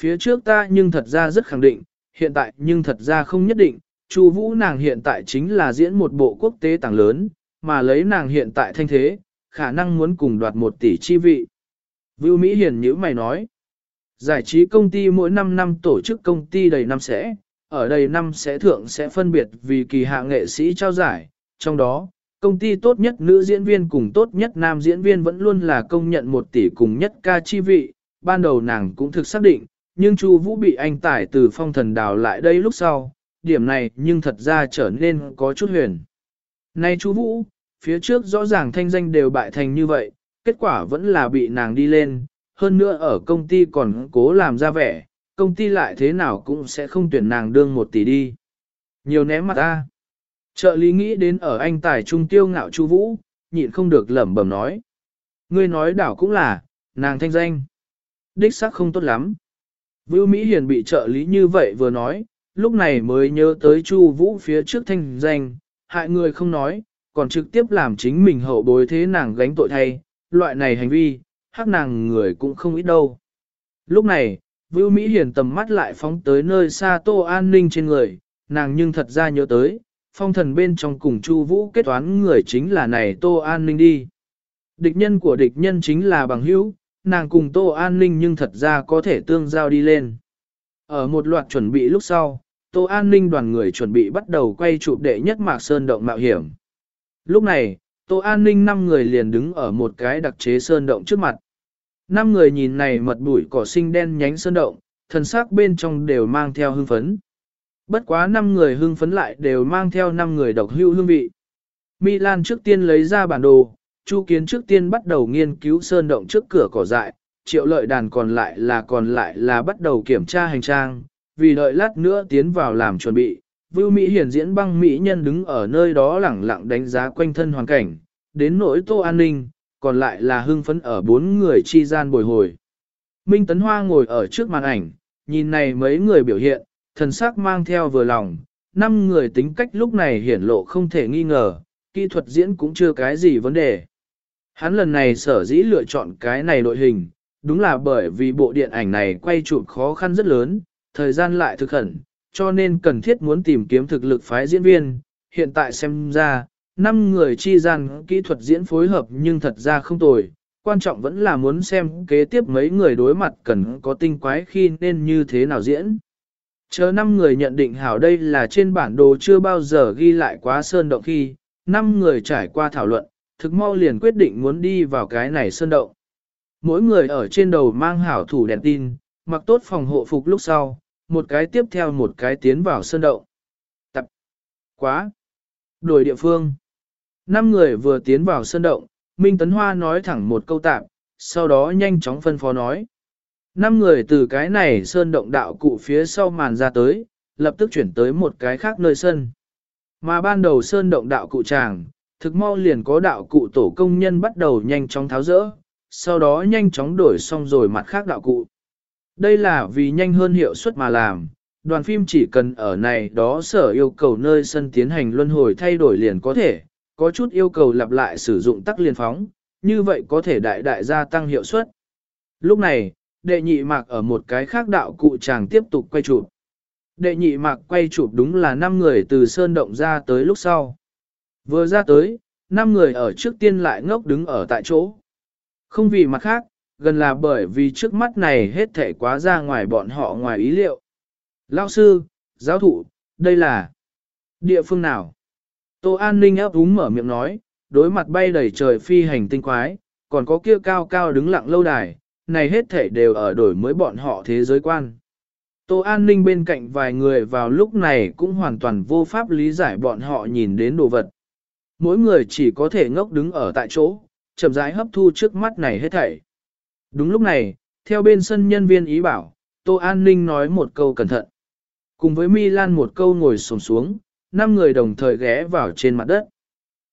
Phía trước ta nhưng thật ra rất khẳng định, hiện tại nhưng thật ra không nhất định, Chu Vũ nàng hiện tại chính là diễn một bộ quốc tế tàng lớn, mà lấy nàng hiện tại thanh thế, khả năng muốn cùng đoạt một tỷ chi vị. Vưu Mỹ Hiền nhữ mày nói, giải trí công ty mỗi 5 năm tổ chức công ty đầy năm sẽ, ở đầy năm sẽ thượng sẽ phân biệt vì kỳ hạ nghệ sĩ trao giải, trong đó, công ty tốt nhất nữ diễn viên cùng tốt nhất nam diễn viên vẫn luôn là công nhận một tỷ cùng nhất ca chi vị, ban đầu nàng cũng thực xác định, nhưng Chu Vũ bị anh tải từ phong thần đào lại đây lúc sau, điểm này nhưng thật ra trở nên có chút huyền. Này Chu Vũ, phía trước rõ ràng thanh danh đều bại thành như vậy, kết quả vẫn là bị nàng đi lên, hơn nữa ở công ty còn cố làm ra vẻ, công ty lại thế nào cũng sẽ không tuyển nàng đương một tỷ đi. Nhiều ném mặt ta. Trợ lý nghĩ đến ở anh tài trung tiêu ngạo chu vũ, nhịn không được lẩm bẩm nói. Ngươi nói đảo cũng là, nàng thanh danh. Đích xác không tốt lắm. Vưu Mỹ Hiền bị trợ lý như vậy vừa nói, lúc này mới nhớ tới Chu Vũ phía trước thanh danh, hại người không nói, còn trực tiếp làm chính mình hậu bối thế nàng gánh tội thay, loại này hành vi, hắc nàng người cũng không ít đâu. Lúc này, Vưu Mỹ Hiền tầm mắt lại phóng tới nơi xa Tô An Ninh trên người, nàng nhưng thật ra nhớ tới, phong thần bên trong cùng Chu Vũ kết toán người chính là này Tô An Ninh đi. Địch nhân của địch nhân chính là bằng hữu, nàng cùng Tô An Ninh nhưng thật ra có thể tương giao đi lên. Ở một loạt chuẩn bị lúc sau, Tô An Ninh đoàn người chuẩn bị bắt đầu quay chụp đệ nhất Mạc Sơn Động mạo hiểm. Lúc này, Tô An Ninh 5 người liền đứng ở một cái đặc chế Sơn Động trước mặt. 5 người nhìn này mật bụi cỏ xinh đen nhánh Sơn Động, thần sắc bên trong đều mang theo hưng phấn. Bất quá 5 người hưng phấn lại đều mang theo 5 người độc hữu hương vị. Milan trước tiên lấy ra bản đồ, Chu Kiến trước tiên bắt đầu nghiên cứu sơn động trước cửa cỏ dại, triệu lợi đàn còn lại là còn lại là bắt đầu kiểm tra hành trang, vì đợi lát nữa tiến vào làm chuẩn bị. Vưu Mỹ hiển diễn băng Mỹ nhân đứng ở nơi đó lẳng lặng đánh giá quanh thân hoàn cảnh, đến nỗi tô an ninh, còn lại là hưng phấn ở bốn người chi gian bồi hồi. Minh Tấn Hoa ngồi ở trước màn ảnh, nhìn này mấy người biểu hiện, thần sắc mang theo vừa lòng, năm người tính cách lúc này hiển lộ không thể nghi ngờ, kỹ thuật diễn cũng chưa cái gì vấn đề. Hắn lần này sở dĩ lựa chọn cái này đội hình, đúng là bởi vì bộ điện ảnh này quay chụp khó khăn rất lớn, thời gian lại thực khẩn, cho nên cần thiết muốn tìm kiếm thực lực phái diễn viên. Hiện tại xem ra, 5 người chi gian kỹ thuật diễn phối hợp nhưng thật ra không tồi, quan trọng vẫn là muốn xem kế tiếp mấy người đối mặt cần có tinh quái khi nên như thế nào diễn. Chờ 5 người nhận định hảo đây là trên bản đồ chưa bao giờ ghi lại quá sơn động khi, 5 người trải qua thảo luận, thực mau liền quyết định muốn đi vào cái này sơn động. Mỗi người ở trên đầu mang hảo thủ đèn tin, mặc tốt phòng hộ phục lúc sau, một cái tiếp theo một cái tiến vào sơn động. Tập. Quá. Đổi địa phương. Năm người vừa tiến vào sơn động, Minh Tấn Hoa nói thẳng một câu tạm, sau đó nhanh chóng phân phó nói. Năm người từ cái này sơn động đạo cụ phía sau màn ra tới, lập tức chuyển tới một cái khác nơi sân. Mà ban đầu sơn động đạo cụ tràng, thực mau liền có đạo cụ tổ công nhân bắt đầu nhanh chóng tháo rỡ, sau đó nhanh chóng đổi xong rồi mặt khác đạo cụ. Đây là vì nhanh hơn hiệu suất mà làm, đoàn phim chỉ cần ở này đó sở yêu cầu nơi sân tiến hành luân hồi thay đổi liền có thể, có chút yêu cầu lặp lại sử dụng tắc liên phóng, như vậy có thể đại đại gia tăng hiệu suất. Lúc này, đệ nhị mạc ở một cái khác đạo cụ chàng tiếp tục quay chụp. Đệ nhị mạc quay chụp đúng là 5 người từ sơn động ra tới lúc sau. Vừa ra tới, năm người ở trước tiên lại ngốc đứng ở tại chỗ. Không vì mặt khác, gần là bởi vì trước mắt này hết thể quá ra ngoài bọn họ ngoài ý liệu. Lao sư, giáo thụ, đây là địa phương nào? Tô An Ninh ấp úng mở miệng nói, đối mặt bay đầy trời phi hành tinh quái, còn có kia cao cao đứng lặng lâu đài, này hết thể đều ở đổi mới bọn họ thế giới quan. Tô An Ninh bên cạnh vài người vào lúc này cũng hoàn toàn vô pháp lý giải bọn họ nhìn đến đồ vật. Mỗi người chỉ có thể ngốc đứng ở tại chỗ, chậm rãi hấp thu trước mắt này hết thảy. Đúng lúc này, theo bên sân nhân viên ý bảo, Tô An Ninh nói một câu cẩn thận. Cùng với Milan một câu ngồi sồm xuống, năm người đồng thời ghé vào trên mặt đất.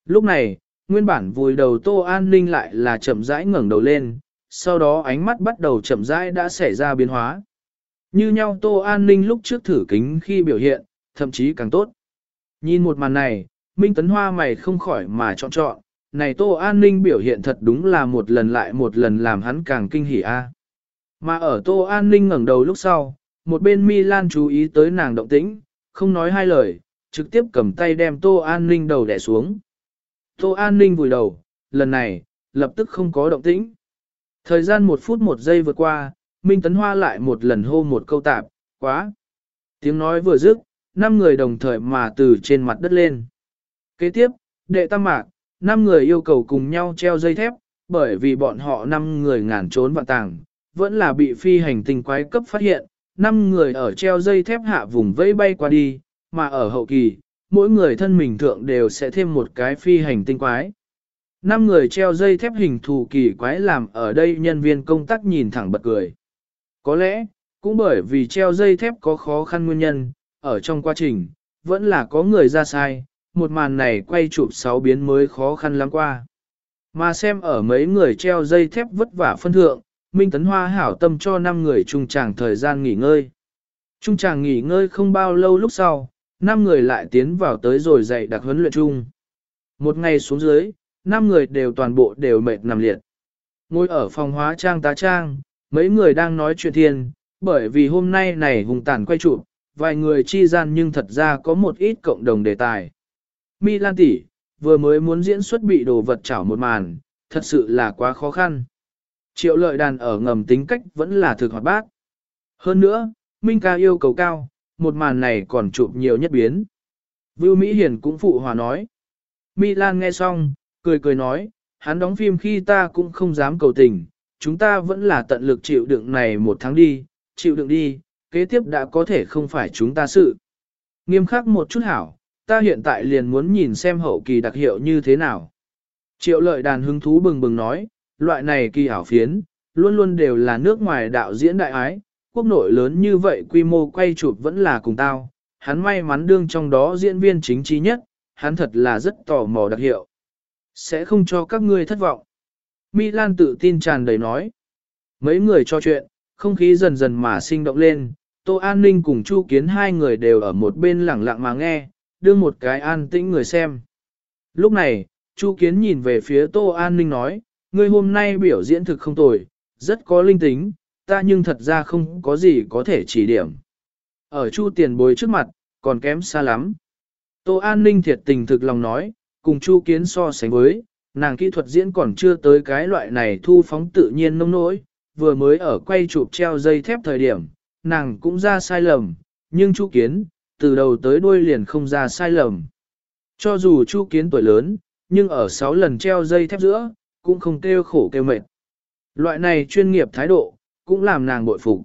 Lúc này, nguyên bản vùi đầu Tô An Ninh lại là chậm rãi ngẩng đầu lên, sau đó ánh mắt bắt đầu chậm rãi đã xảy ra biến hóa. Như nhau Tô An Ninh lúc trước thử kính khi biểu hiện, thậm chí càng tốt. Nhìn một màn này, Minh Tấn Hoa mày không khỏi mà chọn chọn, này Tô An Ninh biểu hiện thật đúng là một lần lại một lần làm hắn càng kinh hỉ a. Mà ở Tô An Ninh ngẩng đầu lúc sau, một bên Milan chú ý tới nàng động tĩnh, không nói hai lời, trực tiếp cầm tay đem Tô An Ninh đầu đẻ xuống. Tô An Ninh vùi đầu, lần này, lập tức không có động tĩnh. Thời gian một phút một giây vượt qua, Minh Tấn Hoa lại một lần hô một câu tạp, quá. Tiếng nói vừa dứt, năm người đồng thời mà từ trên mặt đất lên. Kế tiếp, đệ tam mạc, năm người yêu cầu cùng nhau treo dây thép, bởi vì bọn họ năm người ngàn trốn vạn tàng, vẫn là bị phi hành tinh quái cấp phát hiện, năm người ở treo dây thép hạ vùng vẫy bay qua đi, mà ở hậu kỳ, mỗi người thân mình thượng đều sẽ thêm một cái phi hành tinh quái. Năm người treo dây thép hình thù kỳ quái làm ở đây nhân viên công tác nhìn thẳng bật cười. Có lẽ, cũng bởi vì treo dây thép có khó khăn nguyên nhân, ở trong quá trình, vẫn là có người ra sai, một màn này quay chụp sáu biến mới khó khăn lắm qua. Mà xem ở mấy người treo dây thép vất vả phân thượng, Minh Tấn Hoa hảo tâm cho năm người trung tràng thời gian nghỉ ngơi. Trung tràng nghỉ ngơi không bao lâu lúc sau, năm người lại tiến vào tới rồi dạy đặc huấn luyện chung. Một ngày xuống dưới, năm người đều toàn bộ đều mệt nằm liệt. Ngồi ở phòng hóa trang tá trang, mấy người đang nói chuyện thiên, bởi vì hôm nay này hùng tản quay chụp, vài người chi gian nhưng thật ra có một ít cộng đồng đề tài. Mi Lan tỷ vừa mới muốn diễn xuất bị đồ vật chảo một màn, thật sự là quá khó khăn. Triệu lợi đàn ở ngầm tính cách vẫn là thực hoạt bát. Hơn nữa, Minh ca yêu cầu cao, một màn này còn chụp nhiều nhất biến. Vưu Mỹ Hiển cũng phụ hòa nói. Mi Lan nghe xong, cười cười nói, hắn đóng phim khi ta cũng không dám cầu tình, chúng ta vẫn là tận lực chịu đựng này một tháng đi, chịu đựng đi, kế tiếp đã có thể không phải chúng ta sự. Nghiêm khắc một chút hảo, ta hiện tại liền muốn nhìn xem hậu kỳ đặc hiệu như thế nào. Triệu lợi đàn hứng thú bừng bừng nói, loại này kỳ ảo phiến, luôn luôn đều là nước ngoài đạo diễn đại ái, quốc nội lớn như vậy quy mô quay chụp vẫn là cùng tao, hắn may mắn đương trong đó diễn viên chính trí nhất, hắn thật là rất tò mò đặc hiệu. Sẽ không cho các ngươi thất vọng. Milan tự tin tràn đầy nói. Mấy người cho chuyện, không khí dần dần mà sinh động lên, Tô An Ninh cùng Chu Kiến hai người đều ở một bên lẳng lặng mà nghe, đưa một cái an tĩnh người xem. Lúc này, Chu Kiến nhìn về phía Tô An Ninh nói, ngươi hôm nay biểu diễn thực không tồi, rất có linh tính, ta nhưng thật ra không có gì có thể chỉ điểm. Ở Chu tiền bối trước mặt, còn kém xa lắm. Tô An Ninh thiệt tình thực lòng nói, cùng Chu Kiến so sánh với, nàng kỹ thuật diễn còn chưa tới cái loại này thu phóng tự nhiên nông nỗi, vừa mới ở quay chụp treo dây thép thời điểm, nàng cũng ra sai lầm, nhưng Chu Kiến, từ đầu tới đuôi liền không ra sai lầm. Cho dù Chu Kiến tuổi lớn, nhưng ở 6 lần treo dây thép giữa, cũng không kêu khổ kêu mệt. Loại này chuyên nghiệp thái độ, cũng làm nàng bội phục.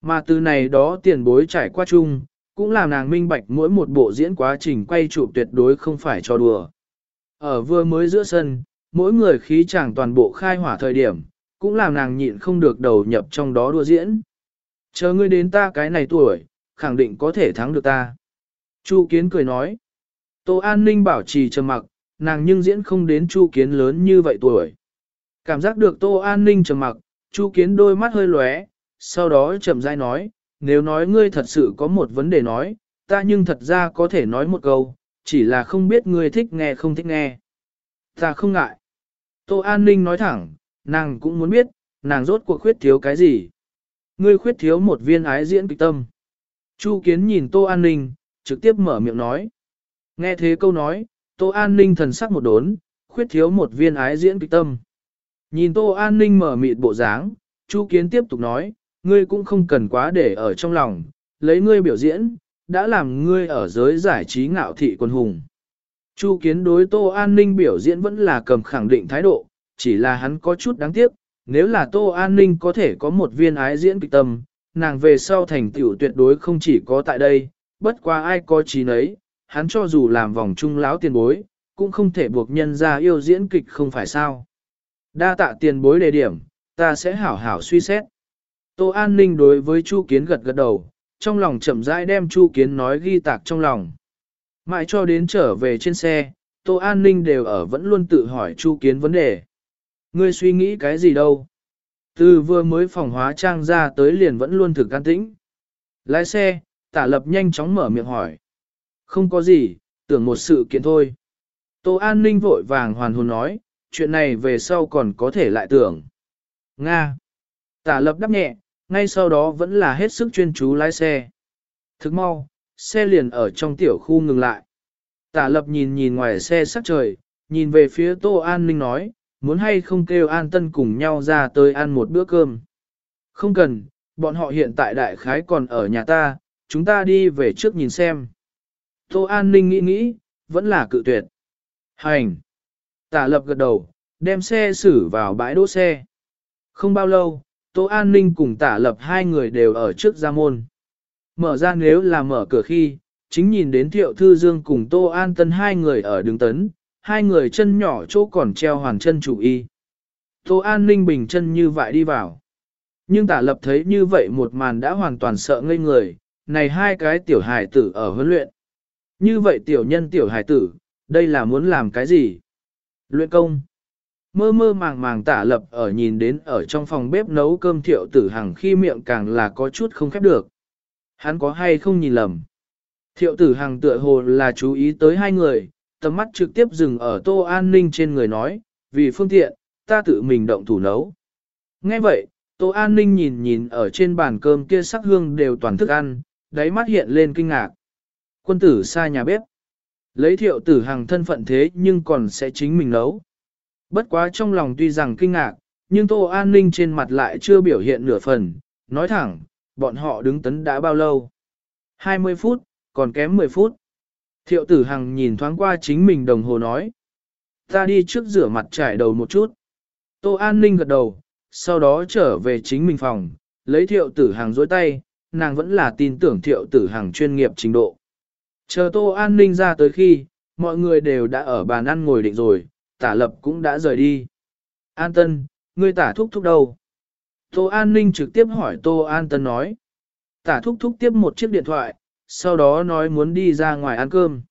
Mà từ này đó tiền bối trải qua chung, cũng làm nàng minh bạch mỗi một bộ diễn quá trình quay chụp tuyệt đối không phải cho đùa. Ở vừa mới giữa sân, mỗi người khí chàng toàn bộ khai hỏa thời điểm, cũng làm nàng nhịn không được đầu nhập trong đó đua diễn. Chờ ngươi đến ta cái này tuổi, khẳng định có thể thắng được ta. Chu Kiến cười nói. Tô An Ninh bảo trì trầm mặc, nàng nhưng diễn không đến Chu Kiến lớn như vậy tuổi. Cảm giác được Tô An Ninh trầm mặc, Chu Kiến đôi mắt hơi lóe, sau đó chậm rãi nói, nếu nói ngươi thật sự có một vấn đề nói, ta nhưng thật ra có thể nói một câu, chỉ là không biết ngươi thích nghe không thích nghe. Ta không ngại. Tô An Ninh nói thẳng, nàng cũng muốn biết, nàng rốt cuộc khuyết thiếu cái gì. Ngươi khuyết thiếu một viên ái diễn kịch tâm. Chu Kiến nhìn Tô An Ninh, trực tiếp mở miệng nói. Nghe thế câu nói, Tô An Ninh thần sắc một đốn, khuyết thiếu một viên ái diễn kịch tâm. Nhìn Tô An Ninh mở mịt bộ dáng, Chu Kiến tiếp tục nói, ngươi cũng không cần quá để ở trong lòng, lấy ngươi biểu diễn, đã làm ngươi ở giới giải trí ngạo thị quân hùng. Chu Kiến đối Tô An Ninh biểu diễn vẫn là cầm khẳng định thái độ, chỉ là hắn có chút đáng tiếc, nếu là Tô An Ninh có thể có một viên ái diễn kịch tâm, nàng về sau thành tựu tuyệt đối không chỉ có tại đây, bất quá ai có trí nấy, hắn cho dù làm vòng trung lão tiền bối, cũng không thể buộc nhân ra yêu diễn kịch không phải sao. Đa tạ tiền bối đề điểm, ta sẽ hảo hảo suy xét. Tô An Ninh đối với Chu Kiến gật gật đầu, trong lòng chậm rãi đem Chu Kiến nói ghi tạc trong lòng. Mãi cho đến trở về trên xe, Tô An Ninh đều ở vẫn luôn tự hỏi Chu Kiến vấn đề. Ngươi suy nghĩ cái gì đâu? Từ vừa mới phòng hóa trang ra tới liền vẫn luôn thực can tĩnh. Lái xe, tả lập nhanh chóng mở miệng hỏi. Không có gì, tưởng một sự kiện thôi. Tô An Ninh vội vàng hoàn hồn nói, chuyện này về sau còn có thể lại tưởng. Nga. Tả lập đáp nhẹ, ngay sau đó vẫn là hết sức chuyên chú lái xe. Thức mau, xe liền ở trong tiểu khu ngừng lại. Tả lập nhìn nhìn ngoài xe sắc trời, nhìn về phía Tô An Ninh nói, muốn hay không kêu An Tân cùng nhau ra tới ăn một bữa cơm. Không cần, bọn họ hiện tại đại khái còn ở nhà ta, chúng ta đi về trước nhìn xem. Tô An Ninh nghĩ nghĩ, vẫn là cự tuyệt. Hành! Tả lập gật đầu, đem xe xử vào bãi đỗ xe. Không bao lâu, Tô An Ninh cùng tả lập hai người đều ở trước gia môn. Mở ra nếu là mở cửa khi, chính nhìn đến Thiệu Thư Dương cùng Tô An Tân hai người ở đường tấn, hai người chân nhỏ chỗ còn treo hoàn chân chủ y. Tô An Ninh bình chân như vậy đi vào. Nhưng tả lập thấy như vậy một màn đã hoàn toàn sợ ngây người, này hai cái tiểu hài tử ở huấn luyện. Như vậy tiểu nhân tiểu hài tử, đây là muốn làm cái gì? Luyện công. Mơ mơ màng màng tả lập ở nhìn đến ở trong phòng bếp nấu cơm thiệu tử hằng khi miệng càng là có chút không khép được. Hắn có hay không nhìn lầm. Thiệu tử hằng tựa hồ là chú ý tới hai người, tầm mắt trực tiếp dừng ở tô an ninh trên người nói, vì phương tiện, ta tự mình động thủ nấu. Nghe vậy, tô an ninh nhìn nhìn ở trên bàn cơm kia sắc hương đều toàn thức ăn, đáy mắt hiện lên kinh ngạc. Quân tử xa nhà bếp. Lấy thiệu tử hàng thân phận thế nhưng còn sẽ chính mình nấu. Bất quá trong lòng tuy rằng kinh ngạc, nhưng Tô An Ninh trên mặt lại chưa biểu hiện nửa phần, nói thẳng, bọn họ đứng tấn đã bao lâu? 20 phút, còn kém 10 phút. Thiệu tử hằng nhìn thoáng qua chính mình đồng hồ nói. Ta đi trước rửa mặt trải đầu một chút. Tô An Ninh gật đầu, sau đó trở về chính mình phòng, lấy thiệu tử hằng dối tay, nàng vẫn là tin tưởng thiệu tử hằng chuyên nghiệp trình độ. Chờ Tô An Ninh ra tới khi, mọi người đều đã ở bàn ăn ngồi định rồi, tả lập cũng đã rời đi. An Tân, ngươi tả thúc thúc đâu? Tô An Ninh trực tiếp hỏi Tô An Tân nói. Tả thúc thúc tiếp một chiếc điện thoại, sau đó nói muốn đi ra ngoài ăn cơm.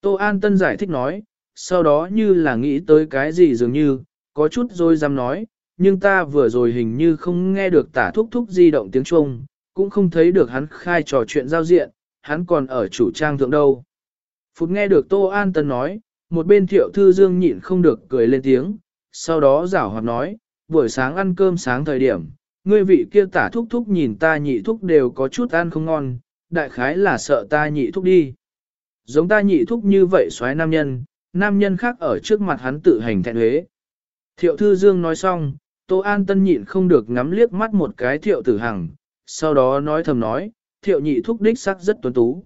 Tô An Tân giải thích nói, sau đó như là nghĩ tới cái gì dường như, có chút rồi dám nói, nhưng ta vừa rồi hình như không nghe được tả thúc thúc di động tiếng Trung, cũng không thấy được hắn khai trò chuyện giao diện, hắn còn ở chủ trang thượng đâu. Phút nghe được Tô An Tân nói, một bên thiệu thư dương nhịn không được cười lên tiếng, sau đó giảo hoạt nói, buổi sáng ăn cơm sáng thời điểm, ngươi vị kia tả thúc thúc nhìn ta nhị thúc đều có chút ăn không ngon, đại khái là sợ ta nhị thúc đi. Giống ta nhị thúc như vậy xoáy nam nhân, nam nhân khác ở trước mặt hắn tự hành thẹn huế. Thiệu thư dương nói xong, Tô An Tân nhịn không được ngắm liếc mắt một cái thiệu tử hằng, sau đó nói thầm nói, thiệu nhị thúc đích sắc rất tuấn tú.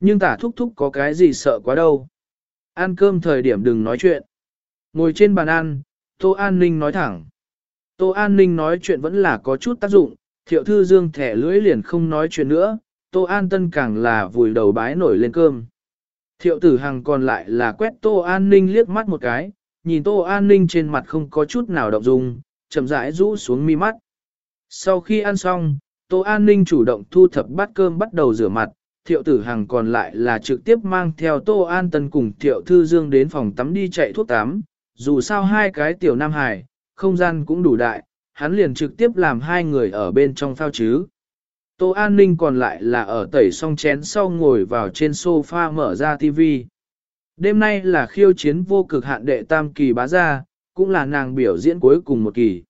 Nhưng tả thúc thúc có cái gì sợ quá đâu. Ăn cơm thời điểm đừng nói chuyện. Ngồi trên bàn ăn, Tô An Ninh nói thẳng. Tô An Ninh nói chuyện vẫn là có chút tác dụng, thiệu thư dương thẻ lưỡi liền không nói chuyện nữa, Tô An Tân càng là vùi đầu bái nổi lên cơm. Thiệu tử hằng còn lại là quét Tô An Ninh liếc mắt một cái, nhìn Tô An Ninh trên mặt không có chút nào động dung, chậm rãi rũ xuống mi mắt. Sau khi ăn xong, Tô An Ninh chủ động thu thập bát cơm bắt đầu rửa mặt, thiệu tử hằng còn lại là trực tiếp mang theo Tô An Tân cùng thiệu thư dương đến phòng tắm đi chạy thuốc tắm, dù sao hai cái tiểu nam hải, không gian cũng đủ đại, hắn liền trực tiếp làm hai người ở bên trong phao chứ. Tô An Ninh còn lại là ở tẩy xong chén sau ngồi vào trên sofa mở ra TV. Đêm nay là khiêu chiến vô cực hạn đệ tam kỳ bá gia, cũng là nàng biểu diễn cuối cùng một kỳ.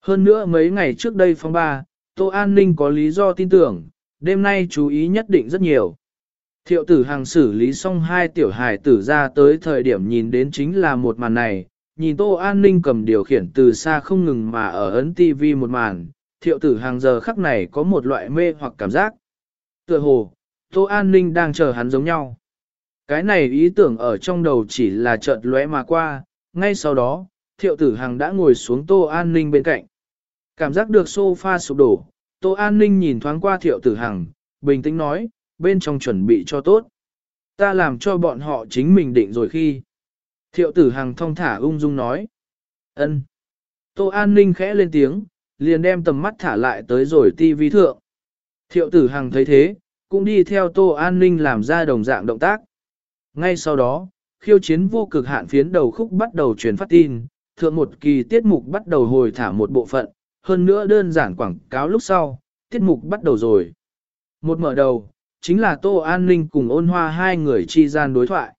Hơn nữa mấy ngày trước đây phong ba, Tô An Ninh có lý do tin tưởng, đêm nay chú ý nhất định rất nhiều. Thiệu tử hàng xử lý xong hai tiểu hài tử ra tới thời điểm nhìn đến chính là một màn này, nhìn Tô An Ninh cầm điều khiển từ xa không ngừng mà ở ấn TV một màn, thiệu tử hàng giờ khắc này có một loại mê hoặc cảm giác. Tựa hồ, Tô An Ninh đang chờ hắn giống nhau. Cái này ý tưởng ở trong đầu chỉ là chợt lóe mà qua, ngay sau đó, thiệu tử hàng đã ngồi xuống Tô An Ninh bên cạnh. Cảm giác được sofa sụp đổ, Tô An Ninh nhìn thoáng qua thiệu tử hằng, bình tĩnh nói, bên trong chuẩn bị cho tốt. Ta làm cho bọn họ chính mình định rồi khi. Thiệu tử hằng thong thả ung dung nói. ân. Tô An Ninh khẽ lên tiếng, liền đem tầm mắt thả lại tới rồi ti vi thượng. Thiệu tử hằng thấy thế, cũng đi theo Tô An Ninh làm ra đồng dạng động tác. Ngay sau đó, khiêu chiến vô cực hạn phiến đầu khúc bắt đầu truyền phát tin, thượng một kỳ tiết mục bắt đầu hồi thả một bộ phận, hơn nữa đơn giản quảng cáo lúc sau, tiết mục bắt đầu rồi. Một mở đầu, chính là Tô An Ninh cùng ôn hoa hai người chi gian đối thoại.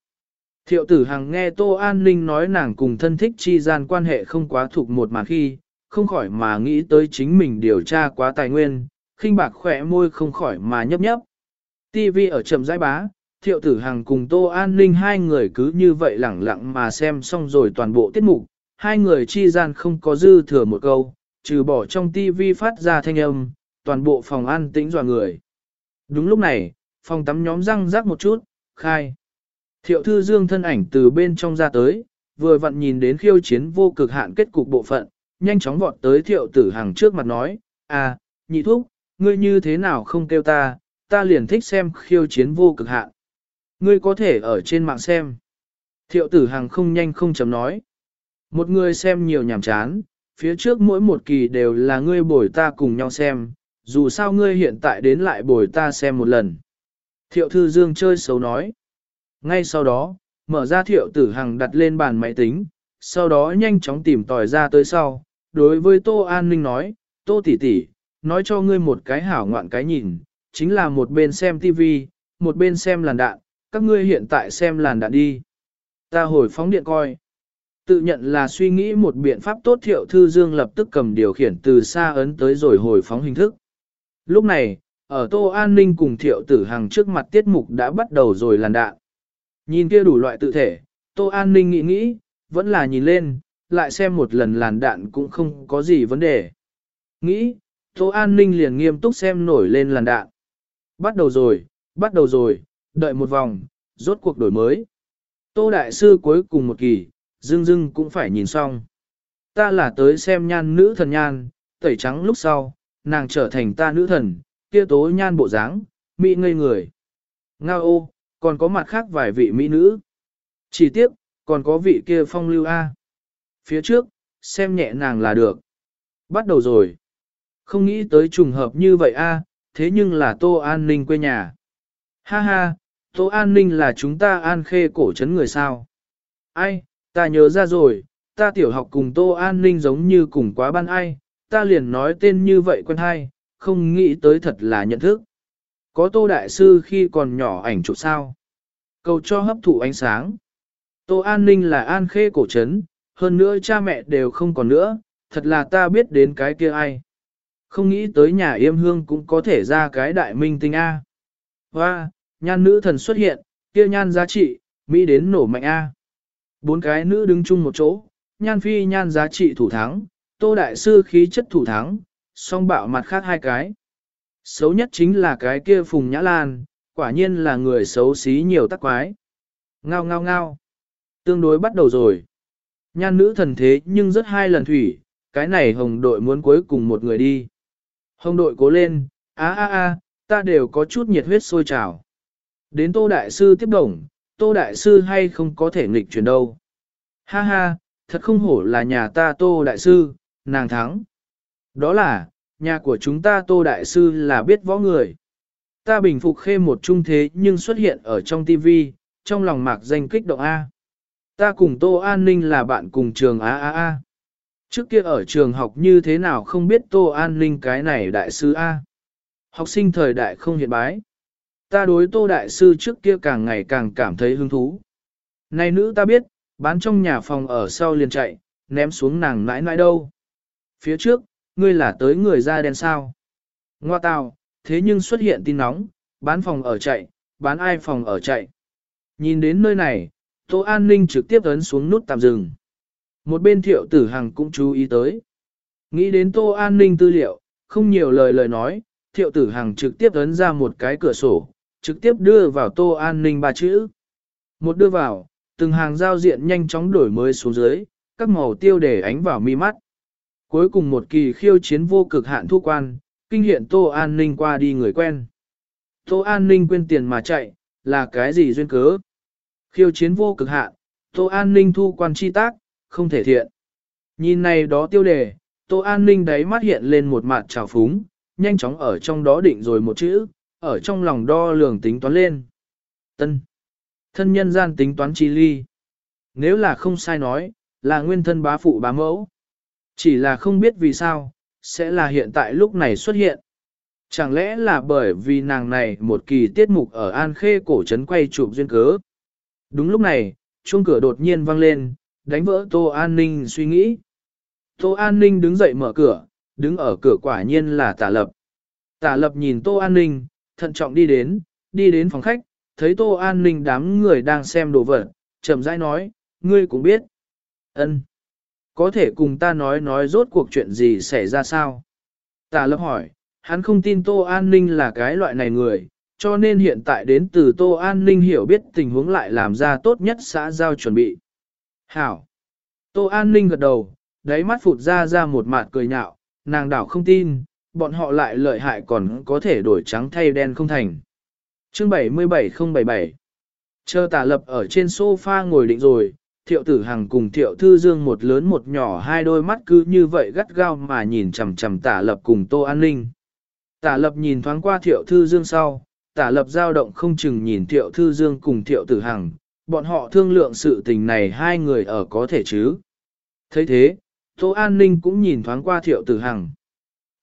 Thiệu tử Hằng nghe Tô An Ninh nói nàng cùng thân thích chi gian quan hệ không quá thuộc một mà khi, không khỏi mà nghĩ tới chính mình điều tra quá tài nguyên, khinh bạc khỏe môi không khỏi mà nhấp nhấp. TV ở chậm rãi bá, Thiệu tử Hằng cùng Tô An Ninh hai người cứ như vậy lẳng lặng mà xem xong rồi toàn bộ tiết mục, hai người chi gian không có dư thừa một câu, trừ bỏ trong tivi phát ra thanh âm, toàn bộ phòng ăn tĩnh dò người. Đúng lúc này, phòng tắm nhóm răng rác một chút, khai. Thiệu thư dương thân ảnh từ bên trong ra tới, vừa vặn nhìn đến khiêu chiến vô cực hạn kết cục bộ phận, nhanh chóng vọt tới thiệu tử hàng trước mặt nói, à, nhị thúc, ngươi như thế nào không kêu ta, ta liền thích xem khiêu chiến vô cực hạn. Ngươi có thể ở trên mạng xem. Thiệu tử hàng không nhanh không chấm nói. Một người xem nhiều nhảm chán, phía trước mỗi một kỳ đều là ngươi bồi ta cùng nhau xem, dù sao ngươi hiện tại đến lại bồi ta xem một lần. Thiệu thư dương chơi xấu nói. Ngay sau đó, mở ra thiệu tử hằng đặt lên bàn máy tính, sau đó nhanh chóng tìm tòi ra tới sau. Đối với Tô An Ninh nói, Tô tỷ tỷ, nói cho ngươi một cái hảo ngoạn cái nhìn, chính là một bên xem TV, một bên xem làn đạn, các ngươi hiện tại xem làn đạn đi. Ta hồi phóng điện coi. Tự nhận là suy nghĩ một biện pháp tốt thiệu thư dương lập tức cầm điều khiển từ xa ấn tới rồi hồi phóng hình thức. Lúc này, ở Tô An Ninh cùng thiệu tử hàng trước mặt tiết mục đã bắt đầu rồi làn đạn. Nhìn kia đủ loại tự thể, Tô An Ninh nghĩ nghĩ, vẫn là nhìn lên, lại xem một lần làn đạn cũng không có gì vấn đề. Nghĩ, Tô An Ninh liền nghiêm túc xem nổi lên làn đạn. Bắt đầu rồi, bắt đầu rồi, đợi một vòng, rốt cuộc đổi mới. Tô Đại Sư cuối cùng một kỳ, dưng dưng cũng phải nhìn xong. Ta là tới xem nhan nữ thần nhan, tẩy trắng lúc sau, nàng trở thành ta nữ thần, kia tố nhan bộ dáng, mỹ ngây người. Ngao ô, còn có mặt khác vài vị mỹ nữ. Chỉ tiếc, còn có vị kia phong lưu A. Phía trước, xem nhẹ nàng là được. Bắt đầu rồi. Không nghĩ tới trùng hợp như vậy A, thế nhưng là Tô An Ninh quê nhà. Ha ha, Tô An Ninh là chúng ta an khê cổ trấn người sao. Ai, ta nhớ ra rồi, ta tiểu học cùng Tô An Ninh giống như cùng quá ban ai, ta liền nói tên như vậy quen hay, không nghĩ tới thật là nhận thức. Có Tô Đại Sư khi còn nhỏ ảnh chụp sao. Cầu cho hấp thụ ánh sáng. Tô An Ninh là an khê cổ trấn, hơn nữa cha mẹ đều không còn nữa, thật là ta biết đến cái kia ai. Không nghĩ tới nhà yêm hương cũng có thể ra cái đại minh tinh A. Và, nhan nữ thần xuất hiện, kia nhan giá trị, Mỹ đến nổ mạnh A. Bốn cái nữ đứng chung một chỗ, nhan phi nhan giá trị thủ thắng, tô đại sư khí chất thủ thắng, song bạo mặt khác hai cái. Xấu nhất chính là cái kia Phùng Nhã Lan, quả nhiên là người xấu xí nhiều tắc quái. Ngao ngao ngao. Tương đối bắt đầu rồi. Nhan nữ thần thế nhưng rất hai lần thủy, cái này hồng đội muốn cuối cùng một người đi. Hồng đội cố lên, á á á, ta đều có chút nhiệt huyết sôi trào. Đến Tô Đại Sư tiếp đồng, Tô Đại Sư hay không có thể nghịch chuyển đâu. Ha ha, thật không hổ là nhà ta Tô Đại Sư, nàng thắng. Đó là, nhà của chúng ta Tô Đại Sư là biết võ người. Ta bình phục khê một trung thế nhưng xuất hiện ở trong TV, trong lòng mạc danh kích động A. Ta cùng Tô An Ninh là bạn cùng trường A A A. Trước kia ở trường học như thế nào không biết Tô An Ninh cái này đại sư A. Học sinh thời đại không hiện bái. Ta đối Tô Đại Sư trước kia càng ngày càng cảm thấy hứng thú. Này nữ ta biết, bán trong nhà phòng ở sau liền chạy, ném xuống nàng nãi nãi đâu. Phía trước, ngươi là tới người da đen sao. Ngoa tào, thế nhưng xuất hiện tin nóng, bán phòng ở chạy, bán ai phòng ở chạy. Nhìn đến nơi này, Tô An Ninh trực tiếp ấn xuống nút tạm dừng. Một bên thiệu tử hằng cũng chú ý tới. Nghĩ đến Tô An Ninh tư liệu, không nhiều lời lời nói, thiệu tử hằng trực tiếp ấn ra một cái cửa sổ, trực tiếp đưa vào Tô An Ninh ba chữ. Một đưa vào, từng hàng giao diện nhanh chóng đổi mới xuống dưới, các màu tiêu để ánh vào mi mắt. Cuối cùng một kỳ khiêu chiến vô cực hạn thu quan, kinh hiện Tô An Ninh qua đi người quen. Tô An Ninh quên tiền mà chạy, là cái gì duyên cớ? Khiêu chiến vô cực hạn, Tô An Ninh thu quan chi tác, không thể thiện. Nhìn này đó tiêu đề, Tô An Ninh đáy mắt hiện lên một mặt trào phúng, nhanh chóng ở trong đó định rồi một chữ, ở trong lòng đo lường tính toán lên. Tân. Thân nhân gian tính toán chi ly. Nếu là không sai nói, là nguyên thân bá phụ bá mẫu. Chỉ là không biết vì sao, sẽ là hiện tại lúc này xuất hiện. Chẳng lẽ là bởi vì nàng này một kỳ tiết mục ở An Khê cổ trấn quay chụp duyên cớ. Đúng lúc này, chuông cửa đột nhiên vang lên, đánh vỡ Tô An Ninh suy nghĩ. Tô An Ninh đứng dậy mở cửa, đứng ở cửa quả nhiên là tả lập. Tả lập nhìn Tô An Ninh, thận trọng đi đến, đi đến phòng khách, thấy Tô An Ninh đám người đang xem đồ vật, chậm rãi nói, ngươi cũng biết. ân Có thể cùng ta nói nói rốt cuộc chuyện gì xảy ra sao? Tả lập hỏi, hắn không tin Tô An Ninh là cái loại này người, cho nên hiện tại đến từ Tô An Ninh hiểu biết tình huống lại làm ra tốt nhất xã giao chuẩn bị. Hảo! Tô An Ninh gật đầu, đáy mắt phụt ra ra một mặt cười nhạo, nàng đảo không tin, bọn họ lại lợi hại còn có thể đổi trắng thay đen không thành. Chương 77077 Chờ tả lập ở trên sofa ngồi định rồi, thiệu tử hằng cùng thiệu thư dương một lớn một nhỏ hai đôi mắt cứ như vậy gắt gao mà nhìn chằm chằm tả lập cùng tô an ninh. Tả lập nhìn thoáng qua thiệu thư dương sau, tả lập dao động không chừng nhìn thiệu thư dương cùng thiệu tử hằng, bọn họ thương lượng sự tình này hai người ở có thể chứ. thấy thế, tô an ninh cũng nhìn thoáng qua thiệu tử hằng.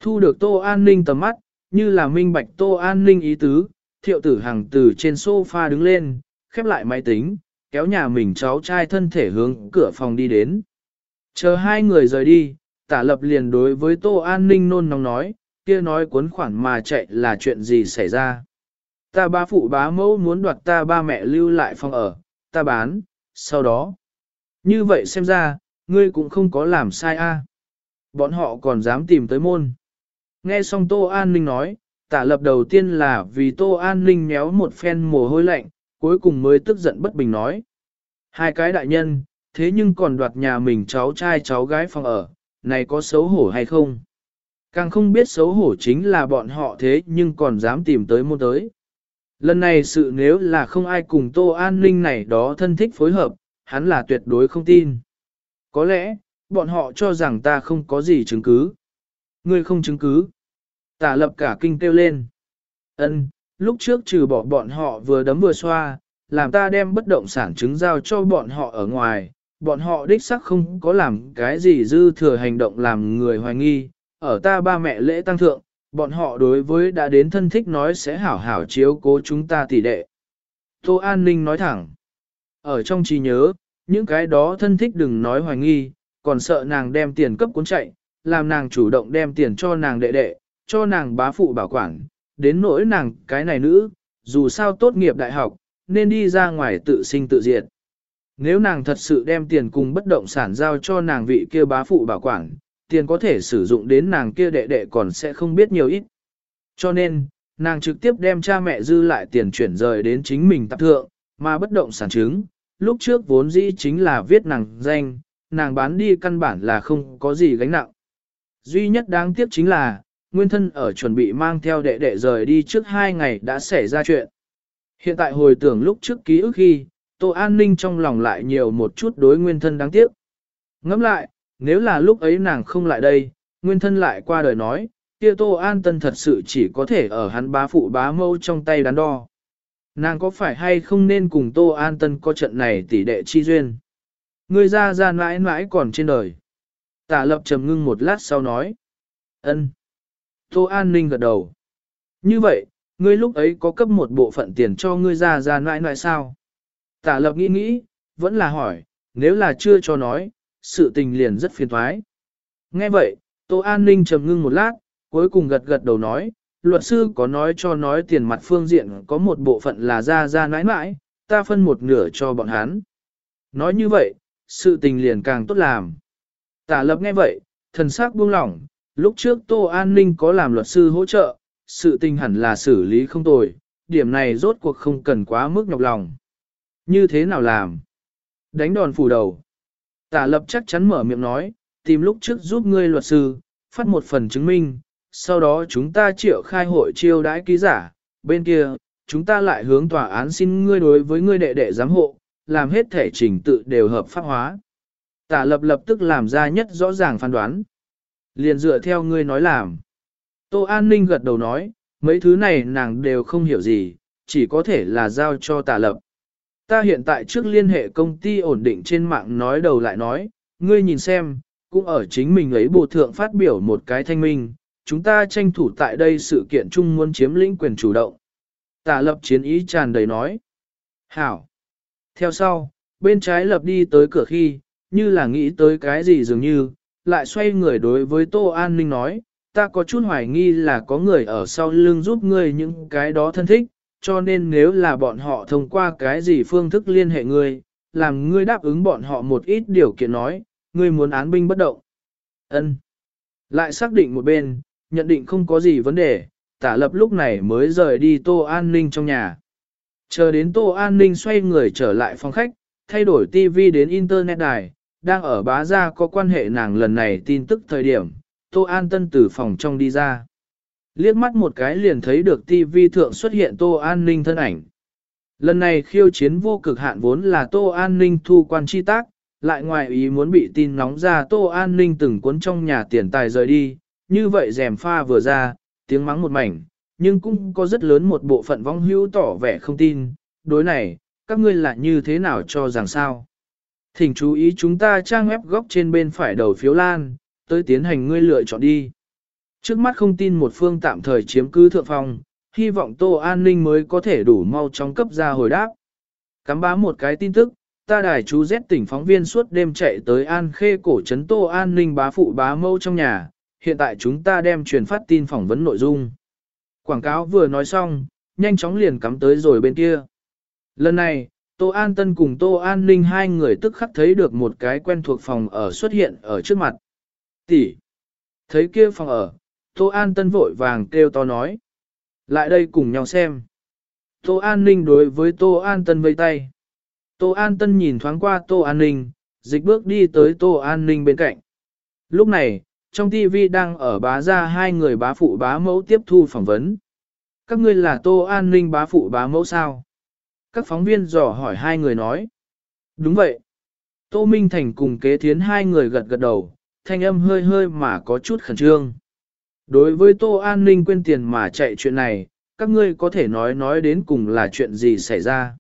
Thu được tô an ninh tầm mắt, như là minh bạch tô an ninh ý tứ, thiệu tử hằng từ trên sofa đứng lên, khép lại máy tính, kéo nhà mình cháu trai thân thể hướng cửa phòng đi đến. Chờ hai người rời đi, tả lập liền đối với tô an ninh nôn nóng nói, kia nói cuốn khoản mà chạy là chuyện gì xảy ra. Ta ba phụ bá mẫu muốn đoạt ta ba mẹ lưu lại phòng ở, ta bán, sau đó. Như vậy xem ra, ngươi cũng không có làm sai a. Bọn họ còn dám tìm tới môn. Nghe xong Tô An Ninh nói, tả lập đầu tiên là vì Tô An Ninh méo một phen mồ hôi lạnh, cuối cùng mới tức giận bất bình nói. Hai cái đại nhân, thế nhưng còn đoạt nhà mình cháu trai cháu gái phòng ở, này có xấu hổ hay không? Càng không biết xấu hổ chính là bọn họ thế nhưng còn dám tìm tới môn tới. Lần này sự nếu là không ai cùng Tô An Ninh này đó thân thích phối hợp, hắn là tuyệt đối không tin. Có lẽ, bọn họ cho rằng ta không có gì chứng cứ. Ngươi không chứng cứ. Tả lập cả kinh kêu lên. ân lúc trước trừ bỏ bọn họ vừa đấm vừa xoa, làm ta đem bất động sản chứng giao cho bọn họ ở ngoài, bọn họ đích sắc không có làm cái gì dư thừa hành động làm người hoài nghi, ở ta ba mẹ lễ tăng thượng, bọn họ đối với đã đến thân thích nói sẽ hảo hảo chiếu cố chúng ta tỷ đệ. Tô An Ninh nói thẳng, ở trong trí nhớ, những cái đó thân thích đừng nói hoài nghi, còn sợ nàng đem tiền cấp cuốn chạy, làm nàng chủ động đem tiền cho nàng đệ đệ, cho nàng bá phụ bảo quản, đến nỗi nàng cái này nữ, dù sao tốt nghiệp đại học, nên đi ra ngoài tự sinh tự diệt. Nếu nàng thật sự đem tiền cùng bất động sản giao cho nàng vị kia bá phụ bảo quản, tiền có thể sử dụng đến nàng kia đệ đệ còn sẽ không biết nhiều ít. Cho nên, nàng trực tiếp đem cha mẹ dư lại tiền chuyển rời đến chính mình tạp thượng, mà bất động sản chứng, lúc trước vốn dĩ chính là viết nàng danh, nàng bán đi căn bản là không có gì gánh nặng. Duy nhất đáng tiếc chính là, nguyên thân ở chuẩn bị mang theo đệ đệ rời đi trước hai ngày đã xảy ra chuyện. Hiện tại hồi tưởng lúc trước ký ức khi, Tô An Ninh trong lòng lại nhiều một chút đối nguyên thân đáng tiếc. Ngẫm lại, nếu là lúc ấy nàng không lại đây, nguyên thân lại qua đời nói, kia Tô An Tân thật sự chỉ có thể ở hắn bá phụ bá mâu trong tay đắn đo. Nàng có phải hay không nên cùng Tô An Tân có trận này tỷ đệ chi duyên? Người ra ra mãi mãi còn trên đời. Tả lập trầm ngưng một lát sau nói. ân. Tô An Ninh gật đầu. Như vậy, ngươi lúc ấy có cấp một bộ phận tiền cho ngươi ra ra mãi mãi sao? Tả lập nghĩ nghĩ, vẫn là hỏi, nếu là chưa cho nói, sự tình liền rất phiền thoái. Nghe vậy, Tô An Ninh trầm ngưng một lát, cuối cùng gật gật đầu nói, luật sư có nói cho nói tiền mặt phương diện có một bộ phận là ra ra nãi nãi, ta phân một nửa cho bọn hắn. Nói như vậy, sự tình liền càng tốt làm. Tả lập nghe vậy, thần sắc buông lỏng, lúc trước Tô An Ninh có làm luật sư hỗ trợ, sự tình hẳn là xử lý không tồi, điểm này rốt cuộc không cần quá mức nhọc lòng. Như thế nào làm? Đánh đòn phủ đầu. Tả lập chắc chắn mở miệng nói, tìm lúc trước giúp ngươi luật sư, phát một phần chứng minh, sau đó chúng ta triệu khai hội chiêu đãi ký giả, bên kia, chúng ta lại hướng tòa án xin ngươi đối với ngươi đệ đệ giám hộ, làm hết thể trình tự đều hợp pháp hóa. Tả lập lập tức làm ra nhất rõ ràng phán đoán. Liền dựa theo ngươi nói làm. Tô An Ninh gật đầu nói, mấy thứ này nàng đều không hiểu gì, chỉ có thể là giao cho tả lập. Ta hiện tại trước liên hệ công ty ổn định trên mạng nói đầu lại nói, ngươi nhìn xem, cũng ở chính mình ấy bộ thượng phát biểu một cái thanh minh, chúng ta tranh thủ tại đây sự kiện chung muốn chiếm lĩnh quyền chủ động. Tả lập chiến ý tràn đầy nói. Hảo. Theo sau, bên trái lập đi tới cửa khi, như là nghĩ tới cái gì dường như, lại xoay người đối với Tô An Ninh nói, ta có chút hoài nghi là có người ở sau lưng giúp ngươi những cái đó thân thích, cho nên nếu là bọn họ thông qua cái gì phương thức liên hệ ngươi, làm ngươi đáp ứng bọn họ một ít điều kiện nói, ngươi muốn án binh bất động. ân Lại xác định một bên, nhận định không có gì vấn đề, tả lập lúc này mới rời đi Tô An Ninh trong nhà. Chờ đến Tô An Ninh xoay người trở lại phòng khách, thay đổi TV đến Internet đài, đang ở bá gia có quan hệ nàng lần này tin tức thời điểm, Tô An Tân từ phòng trong đi ra. Liếc mắt một cái liền thấy được TV thượng xuất hiện Tô An Ninh thân ảnh. Lần này khiêu chiến vô cực hạn vốn là Tô An Ninh thu quan chi tác, lại ngoài ý muốn bị tin nóng ra Tô An Ninh từng cuốn trong nhà tiền tài rời đi, như vậy rèm pha vừa ra, tiếng mắng một mảnh, nhưng cũng có rất lớn một bộ phận vong hữu tỏ vẻ không tin, đối này, các ngươi là như thế nào cho rằng sao. Thỉnh chú ý chúng ta trang web góc trên bên phải đầu phiếu lan, tới tiến hành ngươi lựa chọn đi. Trước mắt không tin một phương tạm thời chiếm cứ thượng phong, hy vọng Tô An Ninh mới có thể đủ mau chóng cấp ra hồi đáp. Cắm bá một cái tin tức, ta đài chú Z tỉnh phóng viên suốt đêm chạy tới An Khê cổ trấn Tô An Ninh bá phụ bá mâu trong nhà, hiện tại chúng ta đem truyền phát tin phỏng vấn nội dung. Quảng cáo vừa nói xong, nhanh chóng liền cắm tới rồi bên kia. Lần này, Tô An Tân cùng Tô An Ninh hai người tức khắc thấy được một cái quen thuộc phòng ở xuất hiện ở trước mặt. Tỷ, thấy kia phòng ở, Tô An Tân vội vàng kêu to nói. Lại đây cùng nhau xem. Tô An Ninh đối với Tô An Tân vây tay. Tô An Tân nhìn thoáng qua Tô An Ninh, dịch bước đi tới Tô An Ninh bên cạnh. Lúc này, trong TV đang ở bá ra hai người bá phụ bá mẫu tiếp thu phỏng vấn. Các ngươi là Tô An Ninh bá phụ bá mẫu sao? Các phóng viên dò hỏi hai người nói. Đúng vậy. Tô Minh Thành cùng kế thiến hai người gật gật đầu, thanh âm hơi hơi mà có chút khẩn trương. Đối với Tô An Ninh quên tiền mà chạy chuyện này, các ngươi có thể nói nói đến cùng là chuyện gì xảy ra.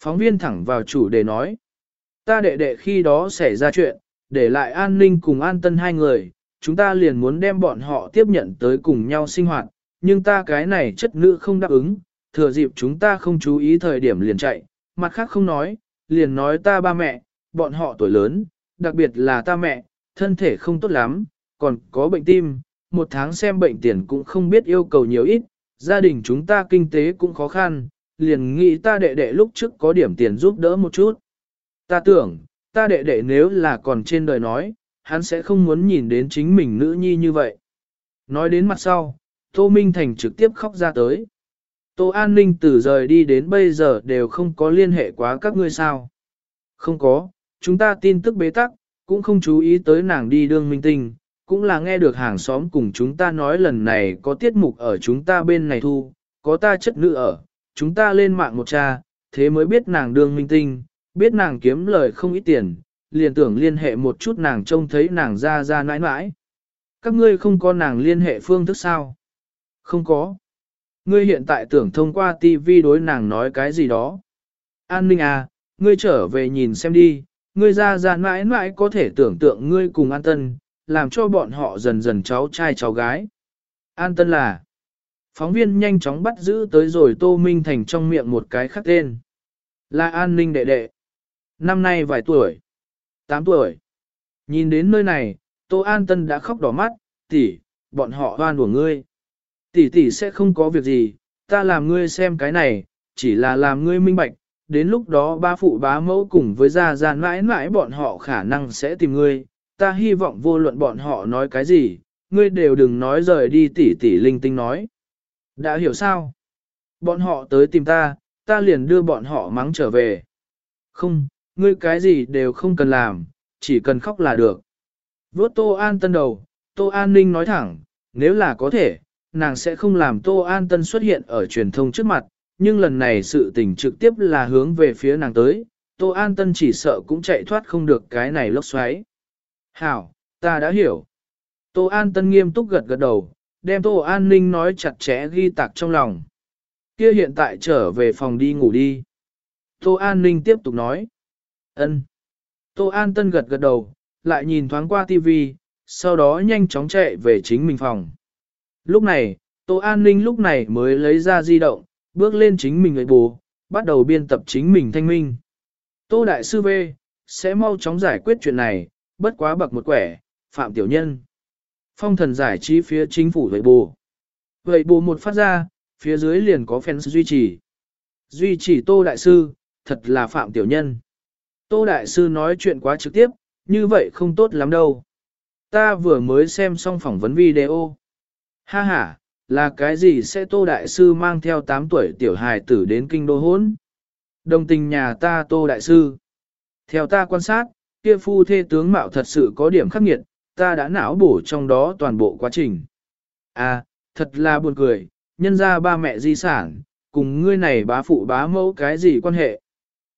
Phóng viên thẳng vào chủ đề nói. Ta đệ đệ khi đó xảy ra chuyện, để lại an ninh cùng an tân hai người, chúng ta liền muốn đem bọn họ tiếp nhận tới cùng nhau sinh hoạt, nhưng ta cái này chất nữ không đáp ứng, thừa dịp chúng ta không chú ý thời điểm liền chạy, mặt khác không nói, liền nói ta ba mẹ, bọn họ tuổi lớn, đặc biệt là ta mẹ, thân thể không tốt lắm, còn có bệnh tim, một tháng xem bệnh tiền cũng không biết yêu cầu nhiều ít, gia đình chúng ta kinh tế cũng khó khăn, liền nghĩ ta đệ đệ lúc trước có điểm tiền giúp đỡ một chút. Ta tưởng, ta đệ đệ nếu là còn trên đời nói, hắn sẽ không muốn nhìn đến chính mình nữ nhi như vậy. Nói đến mặt sau, Tô Minh Thành trực tiếp khóc ra tới. Tô An Ninh từ rời đi đến bây giờ đều không có liên hệ quá các ngươi sao. Không có, chúng ta tin tức bế tắc, cũng không chú ý tới nàng đi đương minh tinh, cũng là nghe được hàng xóm cùng chúng ta nói lần này có tiết mục ở chúng ta bên này thu, có ta chất nữ ở, chúng ta lên mạng một cha, thế mới biết nàng đương minh tinh, biết nàng kiếm lời không ít tiền, liền tưởng liên hệ một chút nàng trông thấy nàng ra ra nãi nãi. Các ngươi không có nàng liên hệ phương thức sao? Không có. Ngươi hiện tại tưởng thông qua TV đối nàng nói cái gì đó. An ninh à, ngươi trở về nhìn xem đi, ngươi ra ra mãi mãi có thể tưởng tượng ngươi cùng An Tân, làm cho bọn họ dần dần cháu trai cháu gái. An Tân là, phóng viên nhanh chóng bắt giữ tới rồi Tô Minh Thành trong miệng một cái khắc tên. Là An ninh đệ đệ. Năm nay vài tuổi. 8 tuổi. Nhìn đến nơi này, Tô An Tân đã khóc đỏ mắt, tỷ, bọn họ hoan của ngươi. Tỷ tỷ sẽ không có việc gì, ta làm ngươi xem cái này, chỉ là làm ngươi minh bạch, đến lúc đó ba phụ bá mẫu cùng với gia gia mãi mãi bọn họ khả năng sẽ tìm ngươi, ta hy vọng vô luận bọn họ nói cái gì, ngươi đều đừng nói rời đi tỷ tỷ linh tinh nói. Đã hiểu sao? Bọn họ tới tìm ta, ta liền đưa bọn họ mắng trở về. Không, ngươi cái gì đều không cần làm, chỉ cần khóc là được. Vốt Tô An Tân đầu, Tô An Ninh nói thẳng, nếu là có thể, nàng sẽ không làm Tô An Tân xuất hiện ở truyền thông trước mặt, nhưng lần này sự tình trực tiếp là hướng về phía nàng tới, Tô An Tân chỉ sợ cũng chạy thoát không được cái này lốc xoáy. Hảo, ta đã hiểu. Tô An Tân nghiêm túc gật gật đầu, đem Tô An Ninh nói chặt chẽ ghi tạc trong lòng. Kia hiện tại trở về phòng đi ngủ đi. Tô An Ninh tiếp tục nói. ân. Tô An Tân gật gật đầu, lại nhìn thoáng qua TV, sau đó nhanh chóng chạy về chính mình phòng. Lúc này, Tô An Ninh lúc này mới lấy ra di động, bước lên chính mình người bù, bắt đầu biên tập chính mình thanh minh. Tô Đại Sư V, sẽ mau chóng giải quyết chuyện này, bất quá bậc một quẻ, Phạm Tiểu Nhân. Phong thần giải trí phía chính phủ vậy bù. Vậy bù một phát ra, phía dưới liền có fans duy trì. Duy trì Tô Đại Sư, thật là Phạm Tiểu Nhân. Tô Đại Sư nói chuyện quá trực tiếp, như vậy không tốt lắm đâu. Ta vừa mới xem xong phỏng vấn video. Ha ha, là cái gì sẽ Tô Đại Sư mang theo 8 tuổi tiểu hài tử đến kinh đô hốn? Đồng tình nhà ta Tô Đại Sư. Theo ta quan sát, kia phu thê tướng mạo thật sự có điểm khắc nghiệt, ta đã não bổ trong đó toàn bộ quá trình. À, thật là buồn cười, nhân ra ba mẹ di sản, cùng ngươi này bá phụ bá mẫu cái gì quan hệ.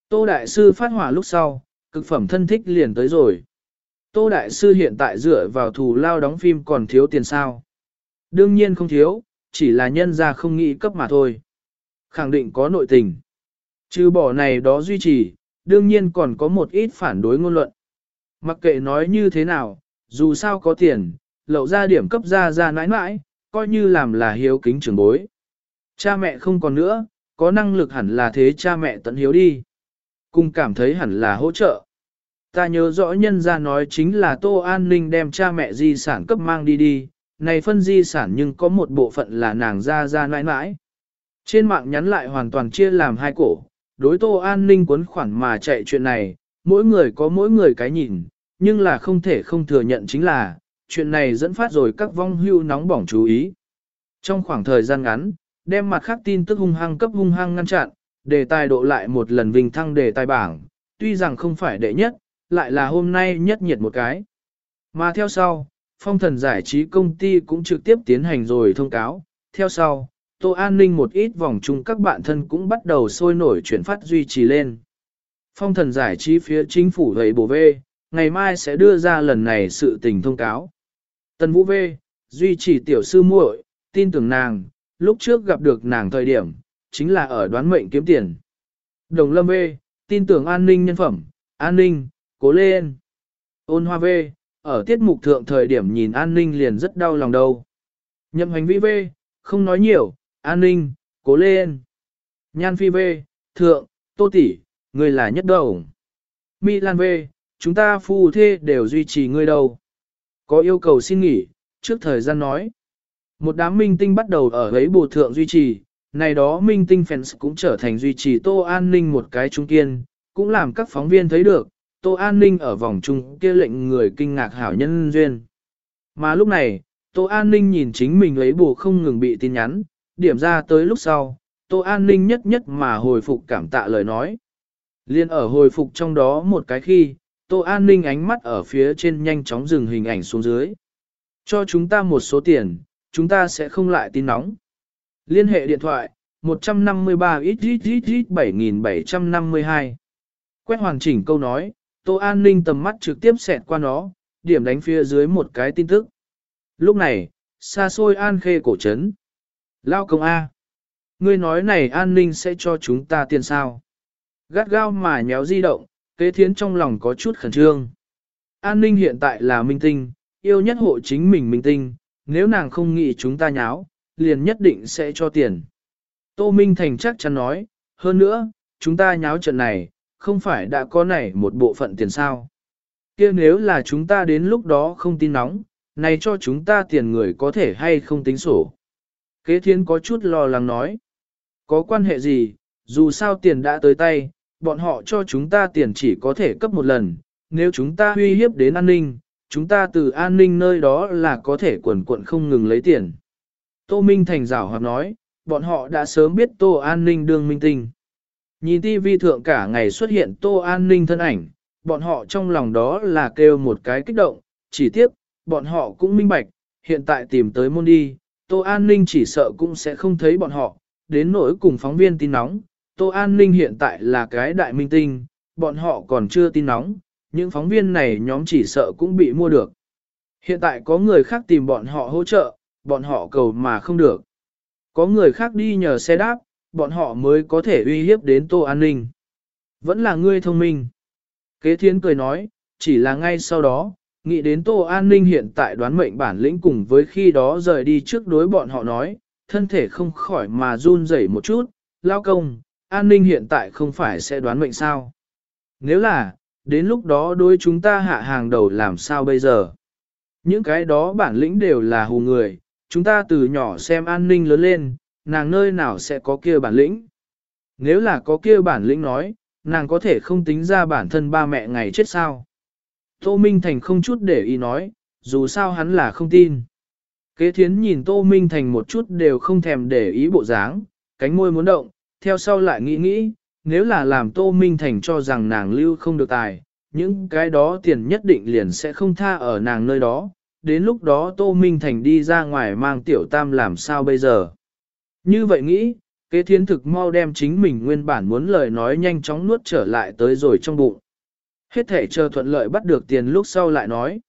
Tô Đại Sư phát hỏa lúc sau, cực phẩm thân thích liền tới rồi. Tô Đại Sư hiện tại dựa vào thù lao đóng phim còn thiếu tiền sao. Đương nhiên không thiếu, chỉ là nhân ra không nghĩ cấp mà thôi. Khẳng định có nội tình. Trừ bỏ này đó duy trì, đương nhiên còn có một ít phản đối ngôn luận. Mặc kệ nói như thế nào, dù sao có tiền, lậu ra điểm cấp ra ra nãi nãi, coi như làm là hiếu kính trưởng bối. Cha mẹ không còn nữa, có năng lực hẳn là thế cha mẹ tận hiếu đi. Cùng cảm thấy hẳn là hỗ trợ. Ta nhớ rõ nhân ra nói chính là Tô An Ninh đem cha mẹ di sản cấp mang đi đi, này phân di sản nhưng có một bộ phận là nàng ra ra nãi nãi. Trên mạng nhắn lại hoàn toàn chia làm hai cổ, đối Tô An Ninh cuốn khoản mà chạy chuyện này, mỗi người có mỗi người cái nhìn, nhưng là không thể không thừa nhận chính là, chuyện này dẫn phát rồi các vong hưu nóng bỏng chú ý. Trong khoảng thời gian ngắn, đem mặt khác tin tức hung hăng cấp hung hăng ngăn chặn, đề tài độ lại một lần vinh thăng đề tài bảng, tuy rằng không phải đệ nhất, lại là hôm nay nhất nhiệt một cái. Mà theo sau, phong thần giải trí công ty cũng trực tiếp tiến hành rồi thông cáo, theo sau, Tô An ninh một ít vòng chung các bạn thân cũng bắt đầu sôi nổi chuyển phát duy trì lên. Phong thần giải trí phía chính phủ gầy bổ vê ngày mai sẽ đưa ra lần này sự tình thông cáo. Tần Vũ vê duy trì tiểu sư muội, tin tưởng nàng, lúc trước gặp được nàng thời điểm, chính là ở đoán mệnh kiếm tiền. Đồng Lâm vê tin tưởng an ninh nhân phẩm, an ninh, cố lên. Ôn Hoa vê ở tiết mục thượng thời điểm nhìn an ninh liền rất đau lòng đâu. Nhậm hành vĩ vê không nói nhiều, an ninh, cố lên. Nhan Phi vê thượng, tô tỷ, người là nhất đầu. Milan V, chúng ta phu thê đều duy trì ngươi đâu. Có yêu cầu xin nghỉ, trước thời gian nói. Một đám minh tinh bắt đầu ở ấy bộ thượng duy trì, này đó minh tinh fans cũng trở thành duy trì Tô An Ninh một cái trung kiên, cũng làm các phóng viên thấy được, Tô An Ninh ở vòng trung kia lệnh người kinh ngạc hảo nhân duyên. Mà lúc này, Tô An Ninh nhìn chính mình ấy bộ không ngừng bị tin nhắn, điểm ra tới lúc sau, Tô An Ninh nhất nhất mà hồi phục cảm tạ lời nói. Liên ở hồi phục trong đó một cái khi, Tô An Ninh ánh mắt ở phía trên nhanh chóng dừng hình ảnh xuống dưới. Cho chúng ta một số tiền, chúng ta sẽ không lại tin nóng. Liên hệ điện thoại, 153 ít ít ít ít 7752. Quét hoàn chỉnh câu nói, Tô An Ninh tầm mắt trực tiếp xẹt qua nó, điểm đánh phía dưới một cái tin tức. Lúc này, xa xôi An Khê cổ trấn. Lao công A. Ngươi nói này an ninh sẽ cho chúng ta tiền sao. Gắt gao mà nhéo di động, kế thiến trong lòng có chút khẩn trương. An ninh hiện tại là minh tinh, yêu nhất hộ chính mình minh tinh, nếu nàng không nghĩ chúng ta nháo, liền nhất định sẽ cho tiền. Tô Minh Thành chắc chắn nói, hơn nữa, chúng ta nháo trận này, không phải đã có này một bộ phận tiền sao. kia nếu là chúng ta đến lúc đó không tin nóng, này cho chúng ta tiền người có thể hay không tính sổ. Kế thiên có chút lo lắng nói. Có quan hệ gì, dù sao tiền đã tới tay, bọn họ cho chúng ta tiền chỉ có thể cấp một lần, nếu chúng ta uy hiếp đến an ninh, chúng ta từ an ninh nơi đó là có thể quần quận không ngừng lấy tiền. Tô Minh Thành rảo hoặc nói, bọn họ đã sớm biết Tô An ninh đương minh tinh. Nhìn TV thượng cả ngày xuất hiện Tô An ninh thân ảnh, bọn họ trong lòng đó là kêu một cái kích động, chỉ tiếc, bọn họ cũng minh bạch, hiện tại tìm tới môn đi, Tô An ninh chỉ sợ cũng sẽ không thấy bọn họ, đến nỗi cùng phóng viên tin nóng, Tô An ninh hiện tại là cái đại minh tinh, bọn họ còn chưa tin nóng, những phóng viên này nhóm chỉ sợ cũng bị mua được. Hiện tại có người khác tìm bọn họ hỗ trợ, bọn họ cầu mà không được. Có người khác đi nhờ xe đáp, bọn họ mới có thể uy hiếp đến Tô An ninh. Vẫn là ngươi thông minh. Kế thiến cười nói, chỉ là ngay sau đó, nghĩ đến Tô An ninh hiện tại đoán mệnh bản lĩnh cùng với khi đó rời đi trước đối bọn họ nói, thân thể không khỏi mà run rẩy một chút, lao công, an ninh hiện tại không phải sẽ đoán mệnh sao. Nếu là, đến lúc đó đối chúng ta hạ hàng đầu làm sao bây giờ? Những cái đó bản lĩnh đều là hù người, chúng ta từ nhỏ xem an ninh lớn lên, nàng nơi nào sẽ có kia bản lĩnh. Nếu là có kia bản lĩnh nói, nàng có thể không tính ra bản thân ba mẹ ngày chết sao. Tô Minh Thành không chút để ý nói, dù sao hắn là không tin. Kế thiến nhìn Tô Minh Thành một chút đều không thèm để ý bộ dáng, cánh môi muốn động, theo sau lại nghĩ nghĩ, nếu là làm Tô Minh Thành cho rằng nàng lưu không được tài, những cái đó tiền nhất định liền sẽ không tha ở nàng nơi đó, đến lúc đó Tô Minh Thành đi ra ngoài mang tiểu tam làm sao bây giờ. Như vậy nghĩ, kế thiến thực mau đem chính mình nguyên bản muốn lời nói nhanh chóng nuốt trở lại tới rồi trong bụng. Hết thể chờ thuận lợi bắt được tiền lúc sau lại nói.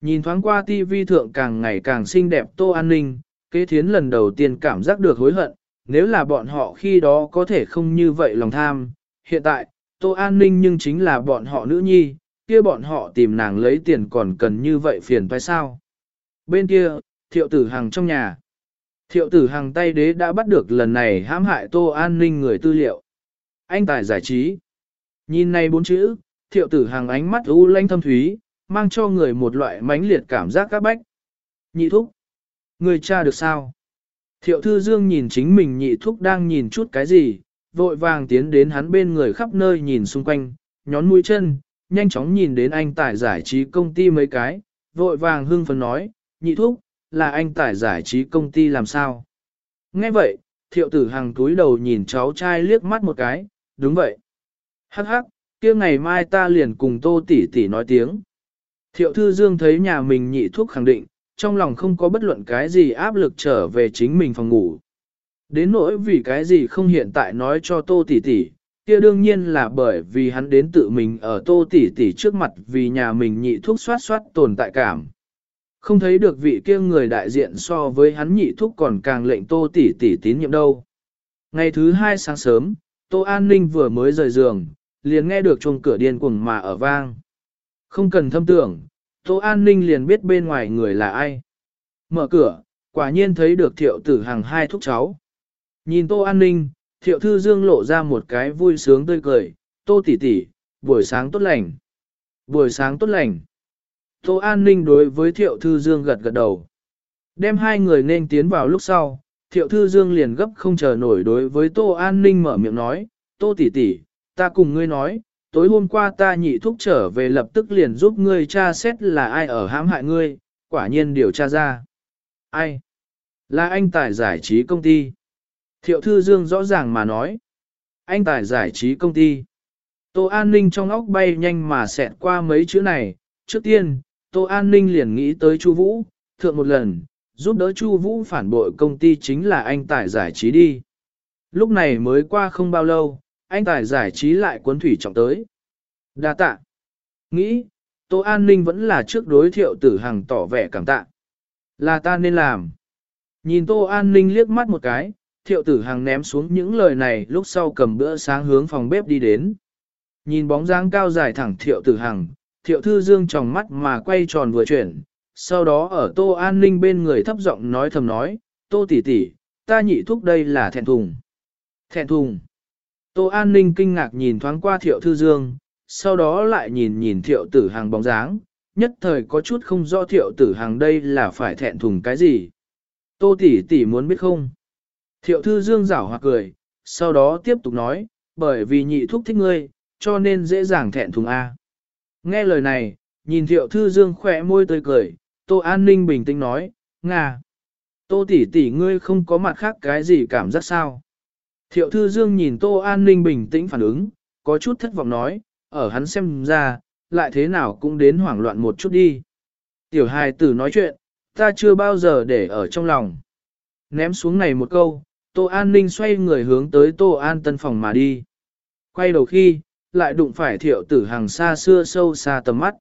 Nhìn thoáng qua TV thượng càng ngày càng xinh đẹp tô an ninh, kế thiến lần đầu tiên cảm giác được hối hận, nếu là bọn họ khi đó có thể không như vậy lòng tham. Hiện tại, tô an ninh nhưng chính là bọn họ nữ nhi, kia bọn họ tìm nàng lấy tiền còn cần như vậy phiền phải sao. Bên kia, thiệu tử hằng trong nhà. Thiệu tử hằng tay đế đã bắt được lần này hãm hại tô an ninh người tư liệu. Anh tài giải trí. Nhìn này bốn chữ, thiệu tử hằng ánh mắt u lanh thâm thúy, mang cho người một loại mãnh liệt cảm giác các bách. Nhị thúc. Người cha được sao? Thiệu thư dương nhìn chính mình nhị thúc đang nhìn chút cái gì, vội vàng tiến đến hắn bên người khắp nơi nhìn xung quanh, nhón mũi chân, nhanh chóng nhìn đến anh tài giải trí công ty mấy cái, vội vàng hưng phấn nói, nhị thúc, là anh tài giải trí công ty làm sao? Nghe vậy, thiệu tử hàng túi đầu nhìn cháu trai liếc mắt một cái, đúng vậy. Hắc hắc, kia ngày mai ta liền cùng tô tỷ tỷ nói tiếng. Thiệu thư dương thấy nhà mình nhị thúc khẳng định, trong lòng không có bất luận cái gì áp lực trở về chính mình phòng ngủ. Đến nỗi vì cái gì không hiện tại nói cho tô tỷ tỷ, kia đương nhiên là bởi vì hắn đến tự mình ở tô tỷ tỷ trước mặt vì nhà mình nhị thuốc soát soát tồn tại cảm. Không thấy được vị kia người đại diện so với hắn nhị thuốc còn càng lệnh tô tỷ tỷ tín nhiệm đâu. Ngày thứ hai sáng sớm, tô an ninh vừa mới rời giường, liền nghe được chuông cửa điên cuồng mà ở vang. Không cần thâm tưởng, tô an ninh liền biết bên ngoài người là ai. Mở cửa, quả nhiên thấy được thiệu tử hàng hai thúc cháu. Nhìn tô an ninh, thiệu thư dương lộ ra một cái vui sướng tươi cười, tô tỷ tỷ, buổi sáng tốt lành. Buổi sáng tốt lành. Tô An Ninh đối với Thiệu Thư Dương gật gật đầu. Đem hai người nên tiến vào lúc sau, Thiệu Thư Dương liền gấp không chờ nổi đối với Tô An Ninh mở miệng nói, Tô tỷ tỷ, ta cùng ngươi nói, tối hôm qua ta nhị thúc trở về lập tức liền giúp ngươi tra xét là ai ở hãm hại ngươi, quả nhiên điều tra ra. Ai? Là anh tài giải trí công ty. Thiệu Thư Dương rõ ràng mà nói. Anh tài giải trí công ty. Tô An Ninh trong óc bay nhanh mà xẹt qua mấy chữ này. Trước tiên, Tô An Ninh liền nghĩ tới Chu Vũ, thượng một lần, giúp đỡ Chu Vũ phản bội công ty chính là anh Tài giải trí đi. Lúc này mới qua không bao lâu, anh Tài giải trí lại cuốn thủy trọng tới. Đa tạ. Nghĩ, Tô An Ninh vẫn là trước đối thiệu tử hằng tỏ vẻ cảm tạ. Là ta nên làm. Nhìn Tô An Ninh liếc mắt một cái, thiệu tử hằng ném xuống những lời này lúc sau cầm bữa sáng hướng phòng bếp đi đến. Nhìn bóng dáng cao dài thẳng thiệu tử hằng, thiệu thư dương tròng mắt mà quay tròn vừa chuyển, sau đó ở tô an ninh bên người thấp giọng nói thầm nói, tô tỷ tỷ, ta nhị thúc đây là thẹn thùng. Thẹn thùng. Tô an ninh kinh ngạc nhìn thoáng qua thiệu thư dương, sau đó lại nhìn nhìn thiệu tử hàng bóng dáng, nhất thời có chút không rõ thiệu tử hàng đây là phải thẹn thùng cái gì. Tô tỷ tỷ muốn biết không? Thiệu thư dương rảo hoặc cười, sau đó tiếp tục nói, bởi vì nhị thúc thích ngươi, cho nên dễ dàng thẹn thùng A. Nghe lời này, nhìn thiệu thư dương khỏe môi tươi cười, Tô An Ninh bình tĩnh nói, Nga. Tô tỷ tỷ ngươi không có mặt khác cái gì cảm giác sao. Thiệu thư dương nhìn Tô An Ninh bình tĩnh phản ứng, có chút thất vọng nói, ở hắn xem ra, lại thế nào cũng đến hoảng loạn một chút đi. Tiểu hài tử nói chuyện, ta chưa bao giờ để ở trong lòng. Ném xuống này một câu, Tô An Ninh xoay người hướng tới Tô An tân phòng mà đi. Quay đầu khi, lại đụng phải thiệu tử hàng xa xưa sâu xa tầm mắt.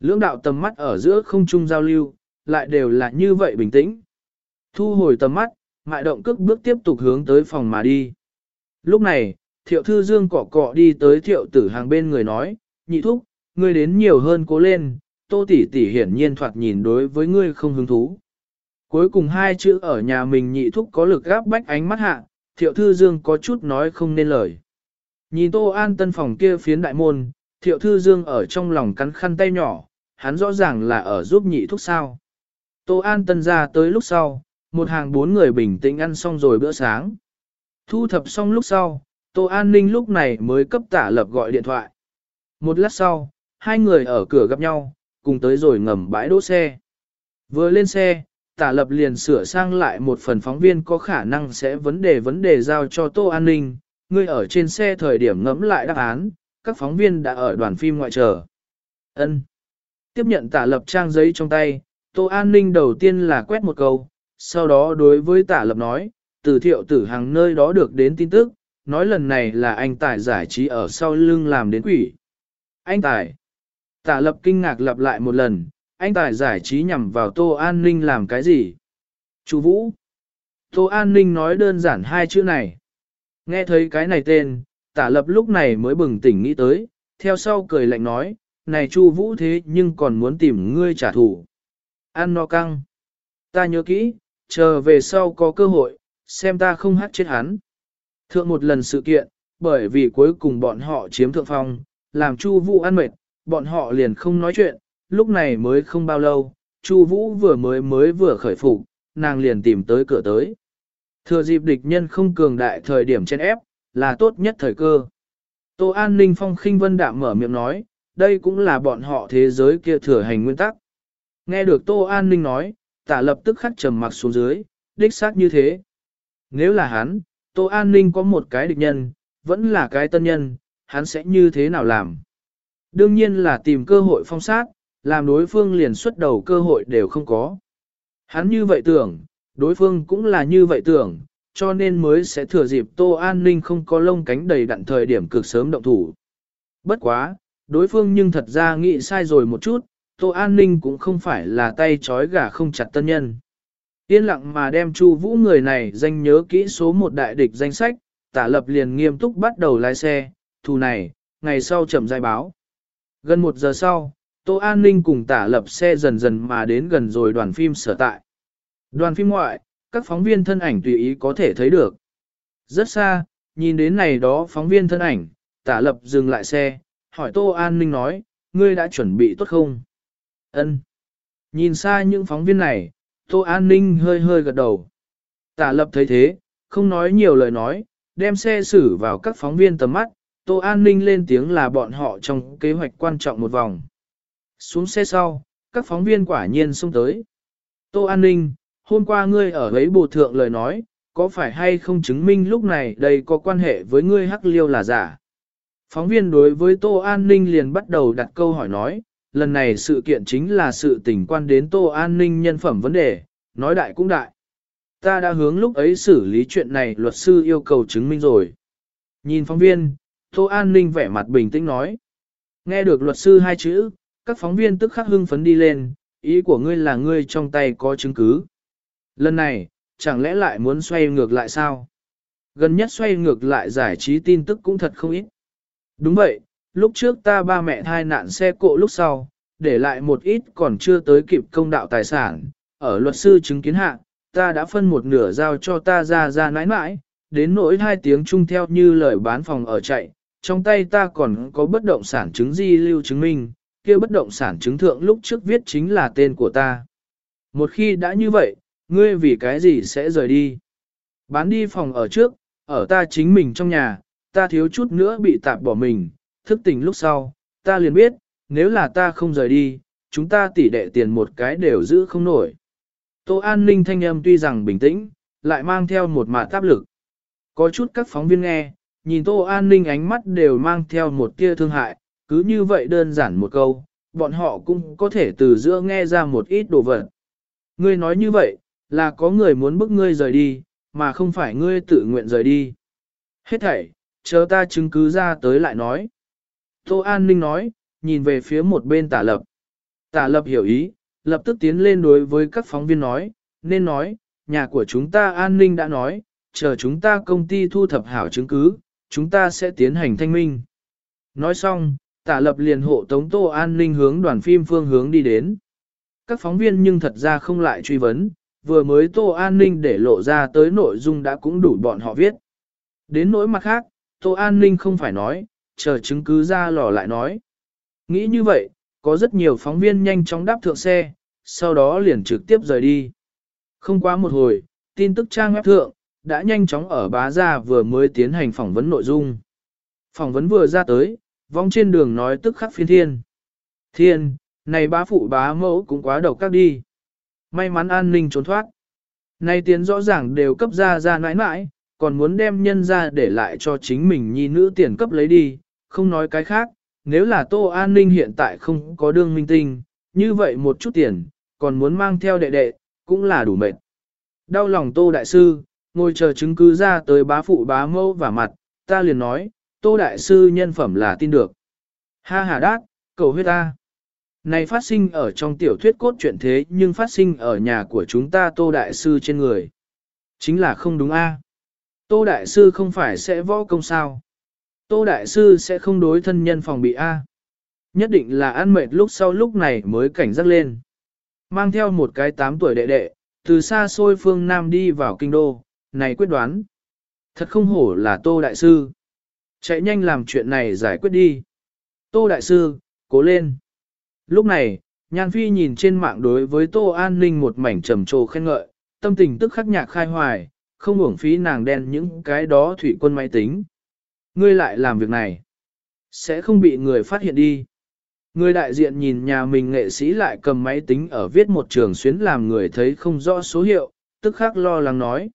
Lưỡng đạo tầm mắt ở giữa không trung giao lưu, lại đều là như vậy bình tĩnh. Thu hồi tầm mắt, mại động cước bước tiếp tục hướng tới phòng mà đi. Lúc này, thiệu thư dương cọ cọ đi tới thiệu tử hàng bên người nói, nhị thúc, ngươi đến nhiều hơn cố lên, tô tỷ tỷ hiển nhiên thoạt nhìn đối với ngươi không hứng thú. Cuối cùng hai chữ ở nhà mình nhị thúc có lực gáp bách ánh mắt hạ, thiệu thư dương có chút nói không nên lời. Nhìn Tô An tân phòng kia phiến đại môn, thiệu thư dương ở trong lòng cắn khăn tay nhỏ, hắn rõ ràng là ở giúp nhị thúc sao. Tô An tân ra tới lúc sau, một hàng bốn người bình tĩnh ăn xong rồi bữa sáng. Thu thập xong lúc sau, Tô An ninh lúc này mới cấp tả lập gọi điện thoại. Một lát sau, hai người ở cửa gặp nhau, cùng tới rồi ngầm bãi đỗ xe. Vừa lên xe, tả lập liền sửa sang lại một phần phóng viên có khả năng sẽ vấn đề vấn đề giao cho Tô An ninh, ngươi ở trên xe thời điểm ngẫm lại đáp án, các phóng viên đã ở đoàn phim ngoại trở. Ân. Tiếp nhận tả lập trang giấy trong tay, Tô An Ninh đầu tiên là quét một câu, sau đó đối với tả lập nói, từ thiệu tử hàng nơi đó được đến tin tức, nói lần này là anh Tài giải trí ở sau lưng làm đến quỷ. Anh Tài. Tả lập kinh ngạc lặp lại một lần, anh Tài giải trí nhằm vào Tô An Ninh làm cái gì? Chú Vũ. Tô An Ninh nói đơn giản hai chữ này. Nghe thấy cái này tên, tả lập lúc này mới bừng tỉnh nghĩ tới, theo sau cười lạnh nói, này Chu Vũ thế nhưng còn muốn tìm ngươi trả thù. An no căng. Ta nhớ kỹ, chờ về sau có cơ hội, xem ta không hát chết hắn. Thượng một lần sự kiện, bởi vì cuối cùng bọn họ chiếm thượng phong, làm Chu Vũ ăn mệt, bọn họ liền không nói chuyện, lúc này mới không bao lâu, Chu Vũ vừa mới mới vừa khởi phục, nàng liền tìm tới cửa tới. Thừa dịp địch nhân không cường đại thời điểm trên ép, là tốt nhất thời cơ. Tô An Ninh Phong khinh vân đạm mở miệng nói, đây cũng là bọn họ thế giới kia thừa hành nguyên tắc. Nghe được Tô An Ninh nói, tả lập tức khắc trầm mặc xuống dưới, đích xác như thế. Nếu là hắn, Tô An Ninh có một cái địch nhân, vẫn là cái tân nhân, hắn sẽ như thế nào làm? Đương nhiên là tìm cơ hội phong sát, làm đối phương liền xuất đầu cơ hội đều không có. Hắn như vậy tưởng, đối phương cũng là như vậy tưởng, cho nên mới sẽ thừa dịp Tô An Ninh không có lông cánh đầy đặn thời điểm cực sớm động thủ. Bất quá, đối phương nhưng thật ra nghĩ sai rồi một chút, Tô An Ninh cũng không phải là tay chói gà không chặt tân nhân. Yên lặng mà đem Chu Vũ người này danh nhớ kỹ số một đại địch danh sách, tả lập liền nghiêm túc bắt đầu lái xe, thù này, ngày sau chậm dài báo. Gần một giờ sau, Tô An Ninh cùng tả lập xe dần dần mà đến gần rồi đoàn phim sở tại. Đoàn phim ngoại, các phóng viên thân ảnh tùy ý có thể thấy được. Rất xa, nhìn đến này đó phóng viên thân ảnh, tả lập dừng lại xe, hỏi Tô An Ninh nói, ngươi đã chuẩn bị tốt không? Ân. Nhìn xa những phóng viên này, Tô An Ninh hơi hơi gật đầu. Tả lập thấy thế, không nói nhiều lời nói, đem xe xử vào các phóng viên tầm mắt, Tô An Ninh lên tiếng là bọn họ trong kế hoạch quan trọng một vòng. Xuống xe sau, các phóng viên quả nhiên xông tới. Tô An Ninh, hôm qua ngươi ở ấy bộ thượng lời nói, có phải hay không chứng minh lúc này đây có quan hệ với ngươi hắc liêu là giả? Phóng viên đối với Tô An Ninh liền bắt đầu đặt câu hỏi nói, lần này sự kiện chính là sự tình quan đến Tô An Ninh nhân phẩm vấn đề, nói đại cũng đại. Ta đã hướng lúc ấy xử lý chuyện này luật sư yêu cầu chứng minh rồi. Nhìn phóng viên, Tô An Ninh vẻ mặt bình tĩnh nói. Nghe được luật sư hai chữ, các phóng viên tức khắc hưng phấn đi lên, ý của ngươi là ngươi trong tay có chứng cứ. Lần này, chẳng lẽ lại muốn xoay ngược lại sao? Gần nhất xoay ngược lại giải trí tin tức cũng thật không ít. Đúng vậy, lúc trước ta ba mẹ thai nạn xe cộ lúc sau, để lại một ít còn chưa tới kịp công đạo tài sản. Ở luật sư chứng kiến hạ, ta đã phân một nửa giao cho ta ra ra nãi nãi, đến nỗi hai tiếng chung theo như lời bán phòng ở chạy, trong tay ta còn có bất động sản chứng di lưu chứng minh, kia bất động sản chứng thượng lúc trước viết chính là tên của ta. Một khi đã như vậy, ngươi vì cái gì sẽ rời đi? Bán đi phòng ở trước, ở ta chính mình trong nhà, ta thiếu chút nữa bị tạp bỏ mình, thức tỉnh lúc sau, ta liền biết, nếu là ta không rời đi, chúng ta tỉ đệ tiền một cái đều giữ không nổi. Tô An ninh thanh âm tuy rằng bình tĩnh, lại mang theo một mạ áp lực. Có chút các phóng viên nghe, nhìn Tô An ninh ánh mắt đều mang theo một tia thương hại, cứ như vậy đơn giản một câu, bọn họ cũng có thể từ giữa nghe ra một ít đồ vật. Ngươi nói như vậy, là có người muốn bức ngươi rời đi, mà không phải ngươi tự nguyện rời đi. Hết thảy, chờ ta chứng cứ ra tới lại nói. Tô An Ninh nói, nhìn về phía một bên tả lập. Tả lập hiểu ý, lập tức tiến lên đối với các phóng viên nói, nên nói, nhà của chúng ta an ninh đã nói, chờ chúng ta công ty thu thập hảo chứng cứ, chúng ta sẽ tiến hành thanh minh. Nói xong, tả lập liền hộ tống tô an ninh hướng đoàn phim phương hướng đi đến. Các phóng viên nhưng thật ra không lại truy vấn, vừa mới tô an ninh để lộ ra tới nội dung đã cũng đủ bọn họ viết. Đến nỗi mặt khác, tô an ninh không phải nói, chờ chứng cứ ra lò lại nói. Nghĩ như vậy, có rất nhiều phóng viên nhanh chóng đáp thượng xe, sau đó liền trực tiếp rời đi. Không quá một hồi, tin tức trang web thượng, đã nhanh chóng ở bá gia vừa mới tiến hành phỏng vấn nội dung. Phỏng vấn vừa ra tới, vong trên đường nói tức khắc phiên thiên. Thiên, này bá phụ bá mẫu cũng quá độc các đi. May mắn an ninh trốn thoát. Này tiến rõ ràng đều cấp ra ra nãi nãi, còn muốn đem nhân ra để lại cho chính mình nhi nữ tiền cấp lấy đi, không nói cái khác, nếu là Tô An Ninh hiện tại không có đương minh tinh, như vậy một chút tiền, còn muốn mang theo đệ đệ, cũng là đủ mệt. Đau lòng Tô Đại Sư, ngồi chờ chứng cứ ra tới bá phụ bá mâu và mặt, ta liền nói, tô đại sư nhân phẩm là tin được. Ha ha đát, cầu huyết ta. Này phát sinh ở trong tiểu thuyết cốt truyện thế nhưng phát sinh ở nhà của chúng ta tô đại sư trên người. Chính là không đúng a. Tô đại sư không phải sẽ võ công sao. Tô đại sư sẽ không đối thân nhân phòng bị a. Nhất định là ăn mệt lúc sau lúc này mới cảnh giác lên. Mang theo một cái 8 tuổi đệ đệ, từ xa xôi phương Nam đi vào kinh đô, này quyết đoán. Thật không hổ là Tô Đại Sư. Chạy nhanh làm chuyện này giải quyết đi. Tô Đại Sư, cố lên. Lúc này, Nhan Phi nhìn trên mạng đối với Tô An Ninh một mảnh trầm trồ khen ngợi, tâm tình tức khắc nhạc khai hoài, không uổng phí nàng đen những cái đó thủy quân máy tính. Ngươi lại làm việc này, sẽ không bị người phát hiện đi. Người đại diện nhìn nhà mình nghệ sĩ lại cầm máy tính ở viết một trường xuyến làm người thấy không rõ số hiệu, tức khắc lo lắng nói.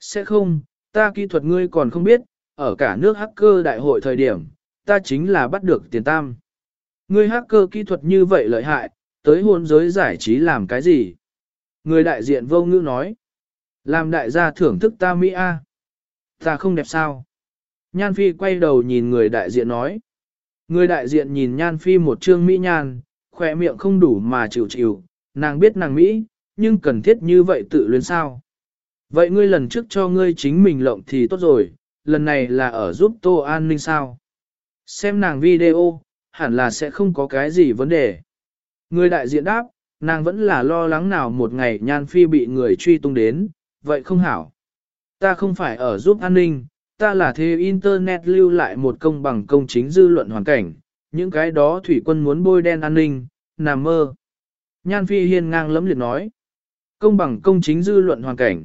Sẽ không, ta kỹ thuật ngươi còn không biết, ở cả nước hacker đại hội thời điểm, ta chính là bắt được tiền tam. Ngươi hacker kỹ thuật như vậy lợi hại, tới hôn giới giải trí làm cái gì? Người đại diện vô ngữ nói. Làm đại gia thưởng thức ta Mỹ A. Ta không đẹp sao? Nhan Phi quay đầu nhìn người đại diện nói. Người đại diện nhìn Nhan Phi một trương Mỹ nhan, khỏe miệng không đủ mà chịu chịu, nàng biết nàng Mỹ, nhưng cần thiết như vậy tự luyến sao? Vậy ngươi lần trước cho ngươi chính mình lộng thì tốt rồi, lần này là ở giúp Tô An Ninh sao? Xem nàng video, hẳn là sẽ không có cái gì vấn đề. Người đại diện đáp, nàng vẫn là lo lắng nào một ngày nhan phi bị người truy tung đến, vậy không hảo. Ta không phải ở giúp an ninh, ta là thế Internet lưu lại một công bằng công chính dư luận hoàn cảnh, những cái đó thủy quân muốn bôi đen an ninh, nằm mơ. Nhan phi hiên ngang lấm liệt nói, công bằng công chính dư luận hoàn cảnh.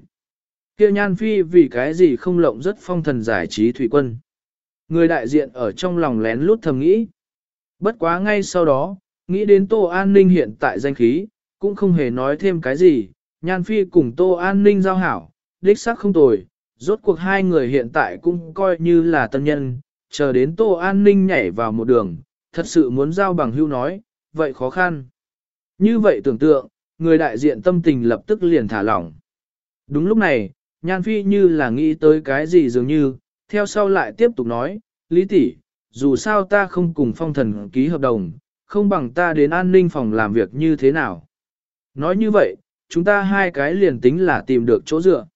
Kia Nhan Phi vì cái gì không lộng rất phong thần giải trí thủy quân. Người đại diện ở trong lòng lén lút thầm nghĩ. Bất quá ngay sau đó, nghĩ đến Tô An Ninh hiện tại danh khí, cũng không hề nói thêm cái gì. Nhan Phi cùng Tô An Ninh giao hảo, đích xác không tồi. Rốt cuộc hai người hiện tại cũng coi như là tân nhân, chờ đến Tô An Ninh nhảy vào một đường, thật sự muốn giao bằng hưu nói, vậy khó khăn. Như vậy tưởng tượng, người đại diện tâm tình lập tức liền thả lỏng. Đúng lúc này, Nhan Phi như là nghĩ tới cái gì dường như, theo sau lại tiếp tục nói, Lý tỷ, dù sao ta không cùng phong thần ký hợp đồng, không bằng ta đến an ninh phòng làm việc như thế nào. Nói như vậy, chúng ta hai cái liền tính là tìm được chỗ dựa.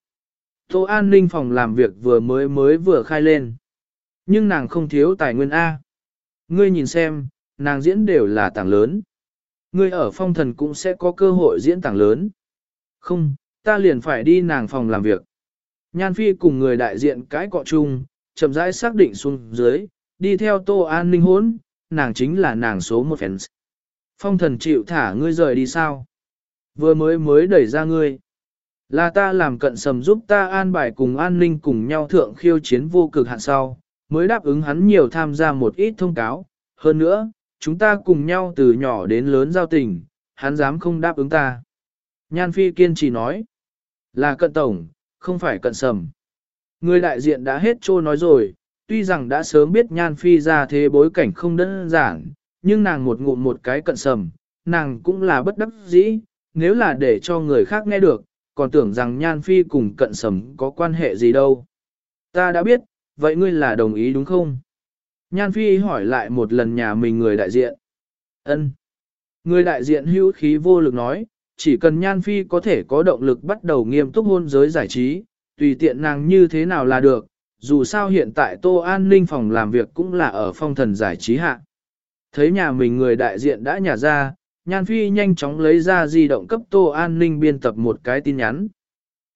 Tô an ninh phòng làm việc vừa mới mới vừa khai lên. Nhưng nàng không thiếu tài nguyên A. Ngươi nhìn xem, nàng diễn đều là tảng lớn. Ngươi ở phong thần cũng sẽ có cơ hội diễn tảng lớn. Không, ta liền phải đi nàng phòng làm việc. Nhan Phi cùng người đại diện cái cọ chung, chậm rãi xác định xuống dưới, đi theo Tô An Ninh hốn, nàng chính là nàng số một fans. Phong thần chịu thả ngươi rời đi sao? Vừa mới mới đẩy ra ngươi. Là ta làm cận sầm giúp ta an bài cùng an ninh cùng nhau thượng khiêu chiến vô cực hạn sau, mới đáp ứng hắn nhiều tham gia một ít thông cáo. Hơn nữa, chúng ta cùng nhau từ nhỏ đến lớn giao tình, hắn dám không đáp ứng ta. Nhan Phi kiên trì nói, là cận tổng, không phải cận sầm. Người đại diện đã hết trô nói rồi, tuy rằng đã sớm biết nhan phi ra thế bối cảnh không đơn giản, nhưng nàng một ngụm một cái cận sầm, nàng cũng là bất đắc dĩ, nếu là để cho người khác nghe được, còn tưởng rằng nhan phi cùng cận sầm có quan hệ gì đâu. Ta đã biết, vậy ngươi là đồng ý đúng không? Nhan phi hỏi lại một lần nhà mình người đại diện. Ân. Người đại diện hữu khí vô lực nói, chỉ cần Nhan Phi có thể có động lực bắt đầu nghiêm túc hôn giới giải trí, tùy tiện nàng như thế nào là được, dù sao hiện tại Tô An ninh phòng làm việc cũng là ở phong thần giải trí hạ. Thấy nhà mình người đại diện đã nhả ra, Nhan Phi nhanh chóng lấy ra di động cấp Tô An ninh biên tập một cái tin nhắn.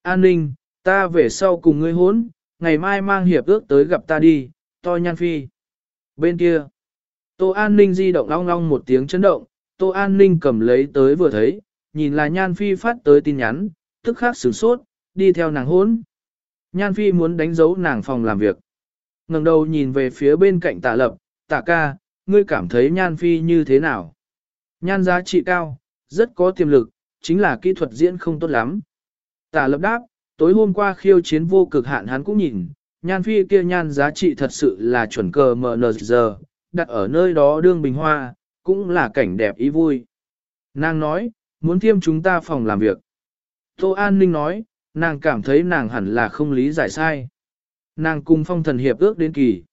An ninh, ta về sau cùng ngươi hốn, ngày mai mang hiệp ước tới gặp ta đi, to Nhan Phi. Bên kia, Tô An ninh di động long long một tiếng chấn động, Tô An ninh cầm lấy tới vừa thấy, nhìn là Nhan Phi phát tới tin nhắn, tức khắc sửng sốt, đi theo nàng hốn. Nhan Phi muốn đánh dấu nàng phòng làm việc. ngẩng đầu nhìn về phía bên cạnh tạ lập, tạ ca, ngươi cảm thấy Nhan Phi như thế nào? Nhan giá trị cao, rất có tiềm lực, chính là kỹ thuật diễn không tốt lắm. Tả lập đáp, tối hôm qua khiêu chiến vô cực hạn hắn cũng nhìn, Nhan Phi kia nhan giá trị thật sự là chuẩn cờ giờ, đặt ở nơi đó đương bình hoa, cũng là cảnh đẹp ý vui. Nàng nói, muốn thiêm chúng ta phòng làm việc. Tô An Ninh nói, nàng cảm thấy nàng hẳn là không lý giải sai. Nàng cùng phong thần hiệp ước đến kỳ.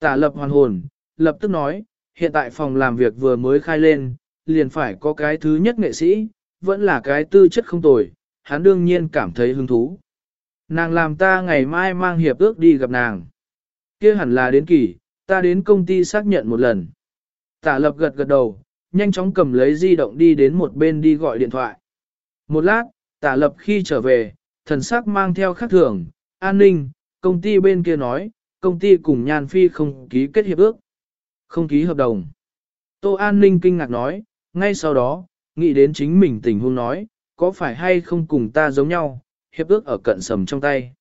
Tả lập hoàn hồn, lập tức nói, hiện tại phòng làm việc vừa mới khai lên, liền phải có cái thứ nhất nghệ sĩ, vẫn là cái tư chất không tồi, hắn đương nhiên cảm thấy hứng thú. Nàng làm ta ngày mai mang hiệp ước đi gặp nàng. kia hẳn là đến kỳ, ta đến công ty xác nhận một lần. Tả lập gật gật đầu, nhanh chóng cầm lấy di động đi đến một bên đi gọi điện thoại. Một lát, tả lập khi trở về, thần sắc mang theo khắc thường, an ninh, công ty bên kia nói, công ty cùng Nhan Phi không ký kết hiệp ước. Không ký hợp đồng. Tô An ninh kinh ngạc nói, ngay sau đó, nghĩ đến chính mình tình huống nói, có phải hay không cùng ta giống nhau, hiệp ước ở cận sầm trong tay.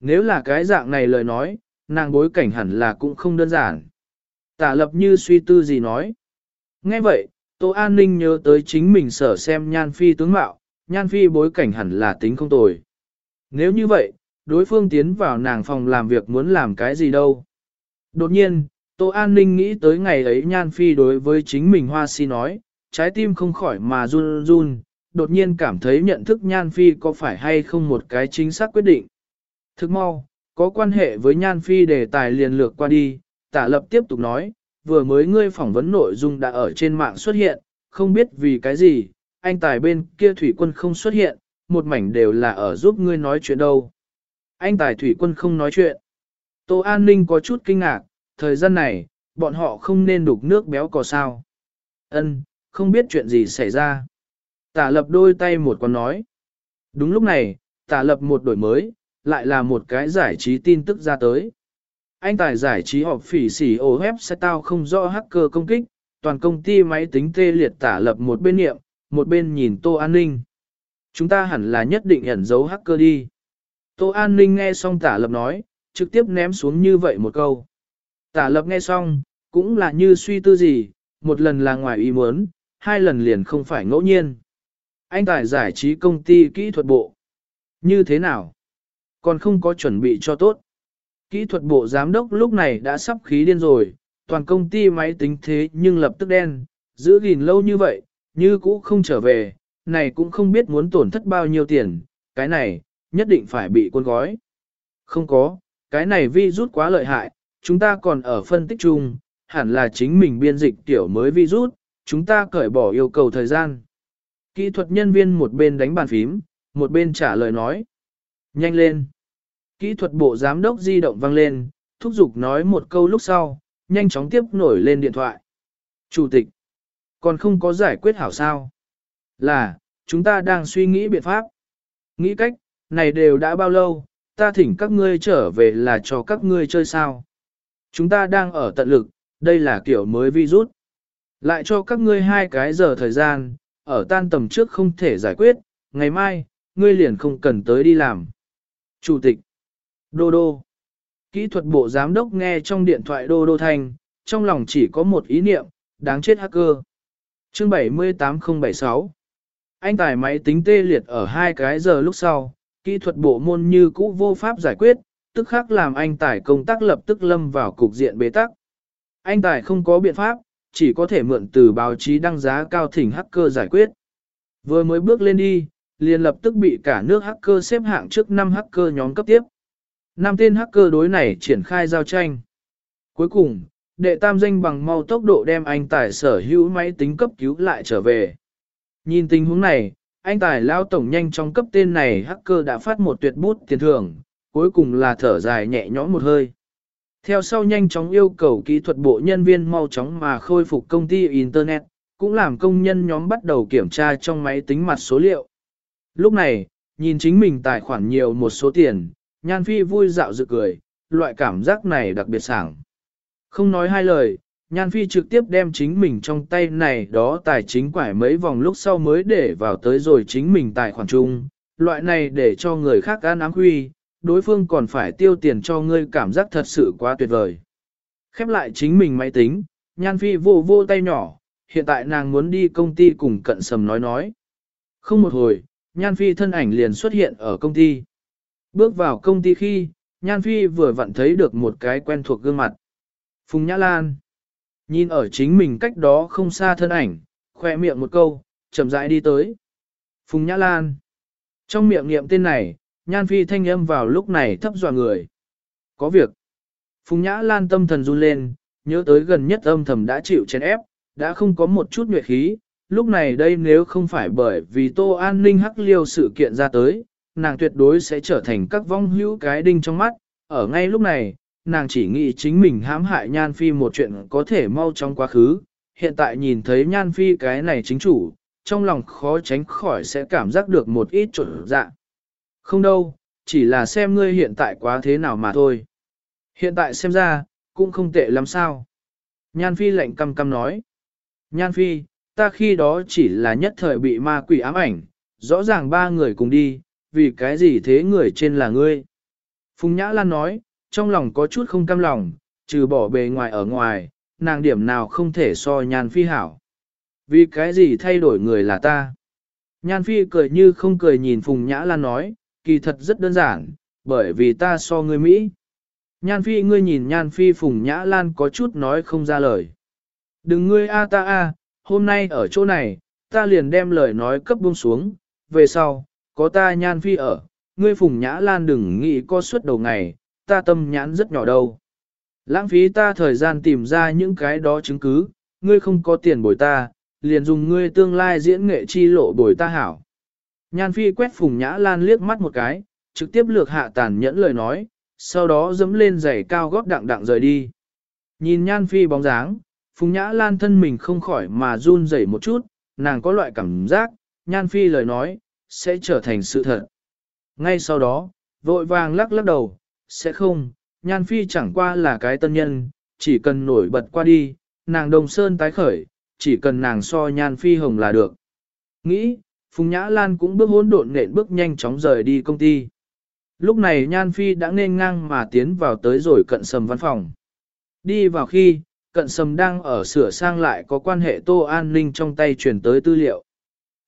Nếu là cái dạng này lời nói, nàng bối cảnh hẳn là cũng không đơn giản. Tả lập như suy tư gì nói. Nghe vậy, Tô An ninh nhớ tới chính mình sở xem Nhan Phi tướng mạo, Nhan Phi bối cảnh hẳn là tính không tồi. Nếu như vậy, đối phương tiến vào nàng phòng làm việc muốn làm cái gì đâu. Đột nhiên, Tô An Ninh nghĩ tới ngày ấy Nhan Phi đối với chính mình Hoa Si nói, trái tim không khỏi mà run run, đột nhiên cảm thấy nhận thức Nhan Phi có phải hay không một cái chính xác quyết định. Thức mau, có quan hệ với Nhan Phi đề tài liền lược qua đi, tả lập tiếp tục nói, vừa mới ngươi phỏng vấn nội dung đã ở trên mạng xuất hiện, không biết vì cái gì, anh tài bên kia thủy quân không xuất hiện, một mảnh đều là ở giúp ngươi nói chuyện đâu. Anh tài thủy quân không nói chuyện. Tô An Ninh có chút kinh ngạc, thời gian này, bọn họ không nên đục nước béo cò sao. Ân, không biết chuyện gì xảy ra. Tả lập đôi tay một con nói. Đúng lúc này, tả lập một đổi mới, lại là một cái giải trí tin tức ra tới. Anh tài giải trí họp phỉ xỉ ổ hép sẽ tao không rõ hacker công kích, toàn công ty máy tính tê liệt tả lập một bên niệm, một bên nhìn tô an ninh. Chúng ta hẳn là nhất định ẩn giấu hacker đi. Tô an ninh nghe xong tả lập nói, trực tiếp ném xuống như vậy một câu. Tả lập nghe xong, cũng là như suy tư gì, một lần là ngoài ý muốn, hai lần liền không phải ngẫu nhiên. Anh tài giải trí công ty kỹ thuật bộ. Như thế nào? Còn không có chuẩn bị cho tốt. Kỹ thuật bộ giám đốc lúc này đã sắp khí điên rồi, toàn công ty máy tính thế nhưng lập tức đen, giữ gìn lâu như vậy, như cũ không trở về, này cũng không biết muốn tổn thất bao nhiêu tiền, cái này, nhất định phải bị cuốn gói. Không có, cái này vi rút quá lợi hại, chúng ta còn ở phân tích chung, hẳn là chính mình biên dịch tiểu mới virus, chúng ta cởi bỏ yêu cầu thời gian. Kỹ thuật nhân viên một bên đánh bàn phím, một bên trả lời nói. Nhanh lên. Kỹ thuật bộ giám đốc di động vang lên, thúc giục nói một câu lúc sau, nhanh chóng tiếp nổi lên điện thoại. Chủ tịch, còn không có giải quyết hảo sao. Là, chúng ta đang suy nghĩ biện pháp. Nghĩ cách, này đều đã bao lâu, ta thỉnh các ngươi trở về là cho các ngươi chơi sao. Chúng ta đang ở tận lực, đây là kiểu mới virus. Lại cho các ngươi hai cái giờ thời gian, ở tan tầm trước không thể giải quyết, ngày mai, ngươi liền không cần tới đi làm. Chủ tịch Đô Đô Kỹ thuật bộ giám đốc nghe trong điện thoại Đô Đô Thanh, trong lòng chỉ có một ý niệm, đáng chết hacker. Chương 78076 Anh tải máy tính tê liệt ở hai cái giờ lúc sau, kỹ thuật bộ môn như cũ vô pháp giải quyết, tức khắc làm anh tải công tác lập tức lâm vào cục diện bế tắc. Anh tải không có biện pháp, chỉ có thể mượn từ báo chí đăng giá cao thỉnh hacker giải quyết. Vừa mới bước lên đi, liền lập tức bị cả nước hacker xếp hạng trước năm hacker nhóm cấp tiếp. Năm tên hacker đối này triển khai giao tranh. Cuối cùng, đệ tam danh bằng mau tốc độ đem anh tài sở hữu máy tính cấp cứu lại trở về. Nhìn tình huống này, anh tài lao tổng nhanh trong cấp tên này hacker đã phát một tuyệt bút tiền thưởng, cuối cùng là thở dài nhẹ nhõm một hơi. Theo sau nhanh chóng yêu cầu kỹ thuật bộ nhân viên mau chóng mà khôi phục công ty Internet, cũng làm công nhân nhóm bắt đầu kiểm tra trong máy tính mặt số liệu. Lúc này, nhìn chính mình tài khoản nhiều một số tiền, Nhan Phi vui dạo dự cười, loại cảm giác này đặc biệt sảng. Không nói hai lời, Nhan Phi trực tiếp đem chính mình trong tay này đó tài chính quải mấy vòng lúc sau mới để vào tới rồi chính mình tài khoản chung, loại này để cho người khác ăn ám huy, đối phương còn phải tiêu tiền cho ngươi cảm giác thật sự quá tuyệt vời. Khép lại chính mình máy tính, Nhan Phi vô vô tay nhỏ, hiện tại nàng muốn đi công ty cùng cận sầm nói nói. Không một hồi, Nhan Phi thân ảnh liền xuất hiện ở công ty. Bước vào công ty khi, Nhan Phi vừa vặn thấy được một cái quen thuộc gương mặt. Phùng Nhã Lan. Nhìn ở chính mình cách đó không xa thân ảnh, khoe miệng một câu, chậm rãi đi tới. Phùng Nhã Lan. Trong miệng niệm tên này, Nhan Phi thanh âm vào lúc này thấp dọa người. Có việc. Phùng Nhã Lan tâm thần run lên, nhớ tới gần nhất âm thầm đã chịu chèn ép, đã không có một chút nhuệ khí. Lúc này đây nếu không phải bởi vì Tô An Ninh hắc liêu sự kiện ra tới, nàng tuyệt đối sẽ trở thành các vong hữu cái đinh trong mắt. Ở ngay lúc này, nàng chỉ nghĩ chính mình hãm hại Nhan Phi một chuyện có thể mau trong quá khứ. Hiện tại nhìn thấy Nhan Phi cái này chính chủ, trong lòng khó tránh khỏi sẽ cảm giác được một ít trộn dạ. Không đâu, chỉ là xem ngươi hiện tại quá thế nào mà thôi. Hiện tại xem ra, cũng không tệ lắm sao. Nhan Phi lạnh căm căm nói. Nhan Phi, ta khi đó chỉ là nhất thời bị ma quỷ ám ảnh, rõ ràng ba người cùng đi, vì cái gì thế người trên là ngươi. Phùng Nhã Lan nói, trong lòng có chút không cam lòng, trừ bỏ bề ngoài ở ngoài, nàng điểm nào không thể so Nhan Phi hảo. Vì cái gì thay đổi người là ta? Nhan Phi cười như không cười nhìn Phùng Nhã Lan nói, kỳ thật rất đơn giản, bởi vì ta so ngươi Mỹ. Nhan Phi ngươi nhìn Nhan Phi Phùng Nhã Lan có chút nói không ra lời. Đừng ngươi a ta a, hôm nay ở chỗ này, ta liền đem lời nói cấp buông xuống, về sau, có ta Nhan Phi ở, ngươi Phùng Nhã Lan đừng nghĩ có suốt đầu ngày, ta tâm nhãn rất nhỏ đâu. Lãng phí ta thời gian tìm ra những cái đó chứng cứ, ngươi không có tiền bồi ta, liền dùng ngươi tương lai diễn nghệ chi lộ bồi ta hảo. Nhan Phi quét Phùng Nhã Lan liếc mắt một cái, trực tiếp lược hạ tàn nhẫn lời nói, sau đó dẫm lên giày cao gót đặng đặng rời đi. Nhìn Nhan Phi bóng dáng, Phùng Nhã Lan thân mình không khỏi mà run rẩy một chút, nàng có loại cảm giác, Nhan Phi lời nói, sẽ trở thành sự thật. Ngay sau đó, vội vàng lắc lắc đầu, sẽ không, Nhan Phi chẳng qua là cái tân nhân, chỉ cần nổi bật qua đi, nàng đồng sơn tái khởi, chỉ cần nàng so Nhan Phi hồng là được. Nghĩ, Phùng Nhã Lan cũng bước hỗn độn nện bước nhanh chóng rời đi công ty. Lúc này Nhan Phi đã nên ngang mà tiến vào tới rồi cận sầm văn phòng. Đi vào khi, cận sầm đang ở sửa sang lại có quan hệ tô an ninh trong tay chuyển tới tư liệu.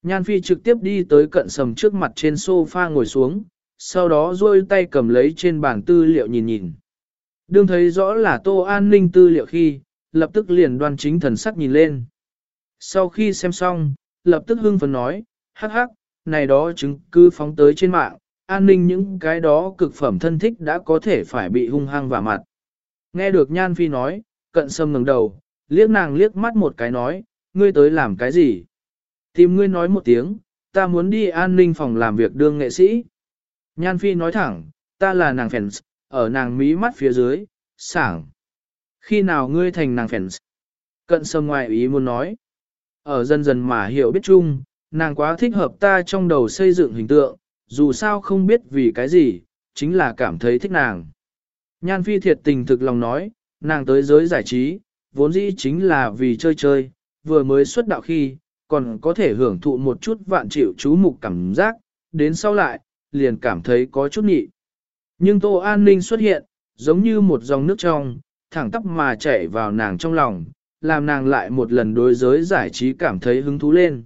Nhan Phi trực tiếp đi tới cận sầm trước mặt trên sofa ngồi xuống, sau đó duỗi tay cầm lấy trên bảng tư liệu nhìn nhìn. Đương thấy rõ là tô an ninh tư liệu khi, lập tức liền đoan chính thần sắc nhìn lên. Sau khi xem xong, lập tức hưng phấn nói, hắc hắc, này đó chứng cứ phóng tới trên mạng, an ninh những cái đó cực phẩm thân thích đã có thể phải bị hung hăng vào mặt. Nghe được Nhan Phi nói, cận sâm ngẩng đầu, liếc nàng liếc mắt một cái nói, ngươi tới làm cái gì? Tìm ngươi nói một tiếng, ta muốn đi an ninh phòng làm việc đương nghệ sĩ. Nhan Phi nói thẳng, ta là nàng fans, ở nàng mí mắt phía dưới, sảng. Khi nào ngươi thành nàng fans? Cận sâm ngoài ý muốn nói. Ở dần dần mà hiểu biết chung, nàng quá thích hợp ta trong đầu xây dựng hình tượng, dù sao không biết vì cái gì, chính là cảm thấy thích nàng. Nhan phi thiệt tình thực lòng nói, nàng tới giới giải trí, vốn dĩ chính là vì chơi chơi, vừa mới xuất đạo khi, còn có thể hưởng thụ một chút vạn triệu chú mục cảm giác, đến sau lại, liền cảm thấy có chút nhị. Nhưng Tô An Ninh xuất hiện, giống như một dòng nước trong, thẳng tắp mà chảy vào nàng trong lòng, làm nàng lại một lần đối giới giải trí cảm thấy hứng thú lên.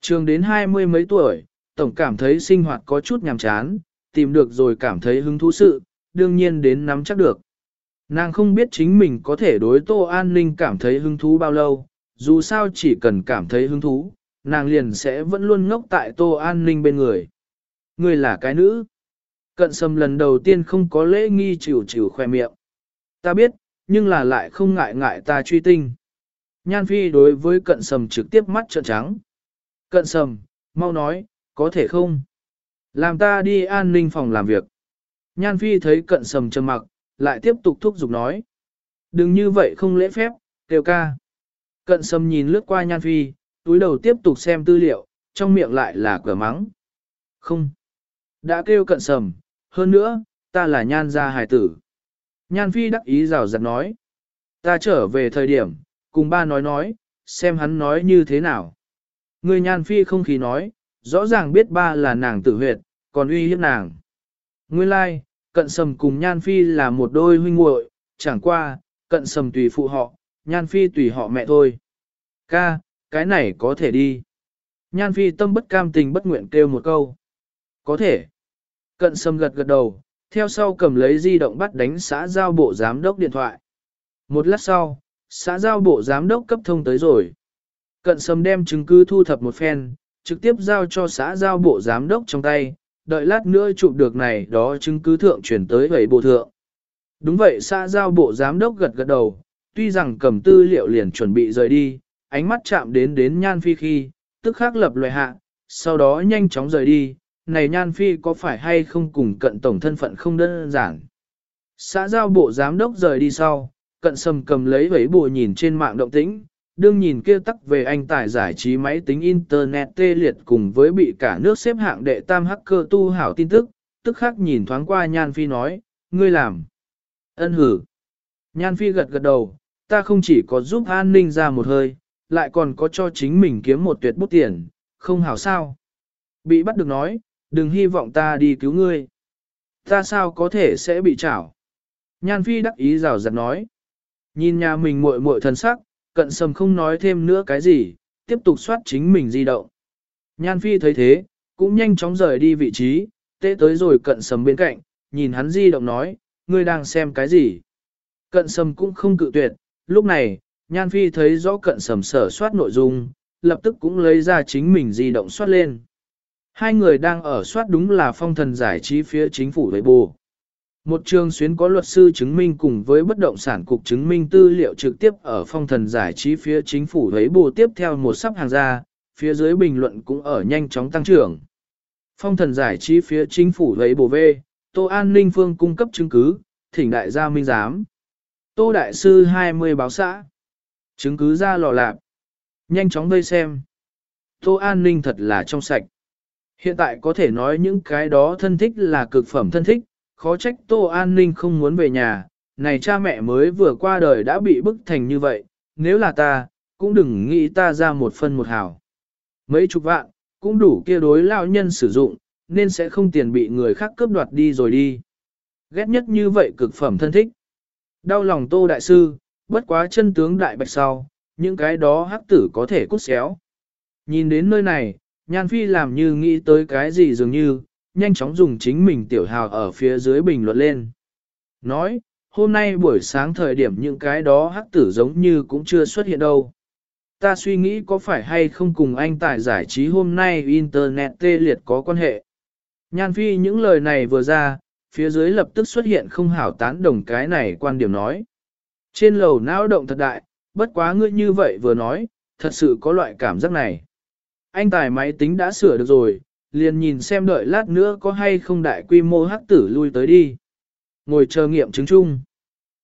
Trường đến hai mươi mấy tuổi, tổng cảm thấy sinh hoạt có chút nhàm chán, tìm được rồi cảm thấy hứng thú sự, đương nhiên đến nắm chắc được. Nàng không biết chính mình có thể đối Tô An Ninh cảm thấy hứng thú bao lâu, dù sao chỉ cần cảm thấy hứng thú, nàng liền sẽ vẫn luôn ngốc tại Tô An Ninh bên người. Người là cái nữ. Cận sâm lần đầu tiên không có lễ nghi chịu chịu khoe miệng. Ta biết, nhưng là lại không ngại ngại ta truy tinh. Nhan Phi đối với cận sầm trực tiếp mắt trợn trắng. Cận sầm, mau nói, có thể không? Làm ta đi an ninh phòng làm việc. Nhan Phi thấy cận sầm trầm mặc, lại tiếp tục thúc giục nói. Đừng như vậy không lễ phép, kêu ca. Cận sầm nhìn lướt qua Nhan Phi, túi đầu tiếp tục xem tư liệu, trong miệng lại là cửa mắng. Không. Đã kêu cận sầm, hơn nữa, ta là Nhan gia hài tử. Nhan Phi đắc ý rào rạt nói. Ta trở về thời điểm, cùng ba nói nói, xem hắn nói như thế nào. Người Nhan Phi không khí nói, rõ ràng biết ba là nàng tử huyệt, còn uy hiếp nàng. Nguyên lai, like, cận sầm cùng Nhan Phi là một đôi huynh muội, chẳng qua, cận sầm tùy phụ họ, Nhan Phi tùy họ mẹ thôi. Ca, cái này có thể đi. Nhan Phi tâm bất cam tình bất nguyện kêu một câu. Có thể. Cận sầm gật gật đầu, theo sau cầm lấy di động bắt đánh xã giao bộ giám đốc điện thoại. Một lát sau, xã giao bộ giám đốc cấp thông tới rồi. Cận sầm đem chứng cứ thu thập một phen, trực tiếp giao cho xã giao bộ giám đốc trong tay, đợi lát nữa chụp được này đó chứng cứ thượng chuyển tới vậy bộ thượng. Đúng vậy xã giao bộ giám đốc gật gật đầu, tuy rằng cầm tư liệu liền chuẩn bị rời đi, ánh mắt chạm đến đến Nhan Phi khi, tức khắc lập loại hạ, sau đó nhanh chóng rời đi, này Nhan Phi có phải hay không cùng cận tổng thân phận không đơn giản. Xã giao bộ giám đốc rời đi sau, cận sầm cầm lấy vấy bùa nhìn trên mạng động tĩnh, đương nhìn kia tắc về anh tải giải trí máy tính Internet tê liệt cùng với bị cả nước xếp hạng đệ tam hacker tu hảo tin tức, tức khắc nhìn thoáng qua Nhan Phi nói, ngươi làm. Ân hử. Nhan Phi gật gật đầu, ta không chỉ có giúp an ninh ra một hơi, lại còn có cho chính mình kiếm một tuyệt bút tiền, không hảo sao. Bị bắt được nói, đừng hy vọng ta đi cứu ngươi. Ta sao có thể sẽ bị trảo. Nhan Phi đắc ý rào rạt nói. Nhìn nhà mình muội muội thần sắc, cận sầm không nói thêm nữa cái gì, tiếp tục soát chính mình di động. Nhan Phi thấy thế, cũng nhanh chóng rời đi vị trí, tệ tới rồi cận sầm bên cạnh, nhìn hắn di động nói, ngươi đang xem cái gì? Cận sầm cũng không cự tuyệt, lúc này, Nhan Phi thấy rõ cận sầm sở soát nội dung, lập tức cũng lấy ra chính mình di động soát lên. Hai người đang ở soát đúng là phong thần giải trí phía chính phủ với bù. Một trường xuyến có luật sư chứng minh cùng với bất động sản cục chứng minh tư liệu trực tiếp ở phong thần giải trí phía chính phủ thấy bù tiếp theo một sắp hàng ra, phía dưới bình luận cũng ở nhanh chóng tăng trưởng. Phong thần giải trí phía chính phủ thấy bù về, Tô An Ninh Phương cung cấp chứng cứ, thỉnh đại gia minh giám. Tô Đại Sư 20 báo xã. Chứng cứ ra lò lạp. Nhanh chóng vây xem. Tô An Ninh thật là trong sạch. Hiện tại có thể nói những cái đó thân thích là cực phẩm thân thích, khó trách Tô An Ninh không muốn về nhà, này cha mẹ mới vừa qua đời đã bị bức thành như vậy, nếu là ta, cũng đừng nghĩ ta ra một phân một hào. Mấy chục vạn, cũng đủ kia đối lao nhân sử dụng, nên sẽ không tiền bị người khác cướp đoạt đi rồi đi. Ghét nhất như vậy cực phẩm thân thích. Đau lòng Tô Đại Sư, bất quá chân tướng đại bạch sau, những cái đó hắc tử có thể cút xéo. Nhìn đến nơi này, Nhan Phi làm như nghĩ tới cái gì dường như, nhanh chóng dùng chính mình tiểu hào ở phía dưới bình luận lên. Nói, hôm nay buổi sáng thời điểm những cái đó hắc tử giống như cũng chưa xuất hiện đâu. Ta suy nghĩ có phải hay không cùng anh tại giải trí hôm nay Internet tê liệt có quan hệ. Nhan Phi những lời này vừa ra, phía dưới lập tức xuất hiện không hảo tán đồng cái này quan điểm nói. Trên lầu não động thật đại, bất quá ngươi như vậy vừa nói, thật sự có loại cảm giác này. Anh tài máy tính đã sửa được rồi, liền nhìn xem đợi lát nữa có hay không đại quy mô hắc tử lui tới đi. Ngồi chờ nghiệm chứng chung.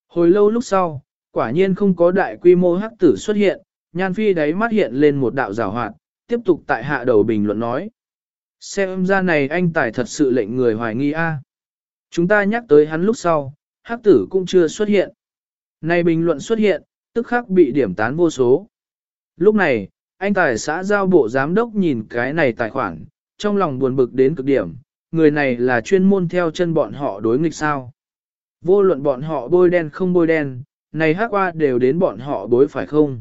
Hồi lâu lúc sau, quả nhiên không có đại quy mô hắc tử xuất hiện, nhan phi đáy mắt hiện lên một đạo rào hoạt, tiếp tục tại hạ đầu bình luận nói. Xem ra này anh tài thật sự lệnh người hoài nghi a. Chúng ta nhắc tới hắn lúc sau, hắc tử cũng chưa xuất hiện. Này bình luận xuất hiện, tức khắc bị điểm tán vô số. Lúc này, anh tài xã giao bộ giám đốc nhìn cái này tài khoản, trong lòng buồn bực đến cực điểm, người này là chuyên môn theo chân bọn họ đối nghịch sao. Vô luận bọn họ bôi đen không bôi đen, này hát qua đều đến bọn họ bối phải không?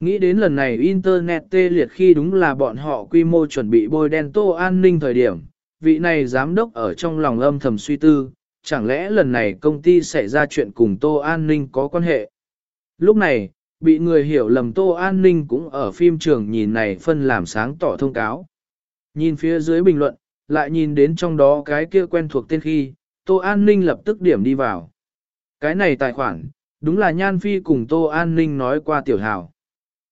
Nghĩ đến lần này Internet tê liệt khi đúng là bọn họ quy mô chuẩn bị bôi đen tô an ninh thời điểm, vị này giám đốc ở trong lòng âm thầm suy tư, chẳng lẽ lần này công ty xảy ra chuyện cùng tô an ninh có quan hệ? Lúc này, bị người hiểu lầm tô an ninh cũng ở phim trường nhìn này phân làm sáng tỏ thông cáo. Nhìn phía dưới bình luận, lại nhìn đến trong đó cái kia quen thuộc tên khi, Tô An Ninh lập tức điểm đi vào. Cái này tài khoản, đúng là Nhan Phi cùng Tô An Ninh nói qua tiểu hào.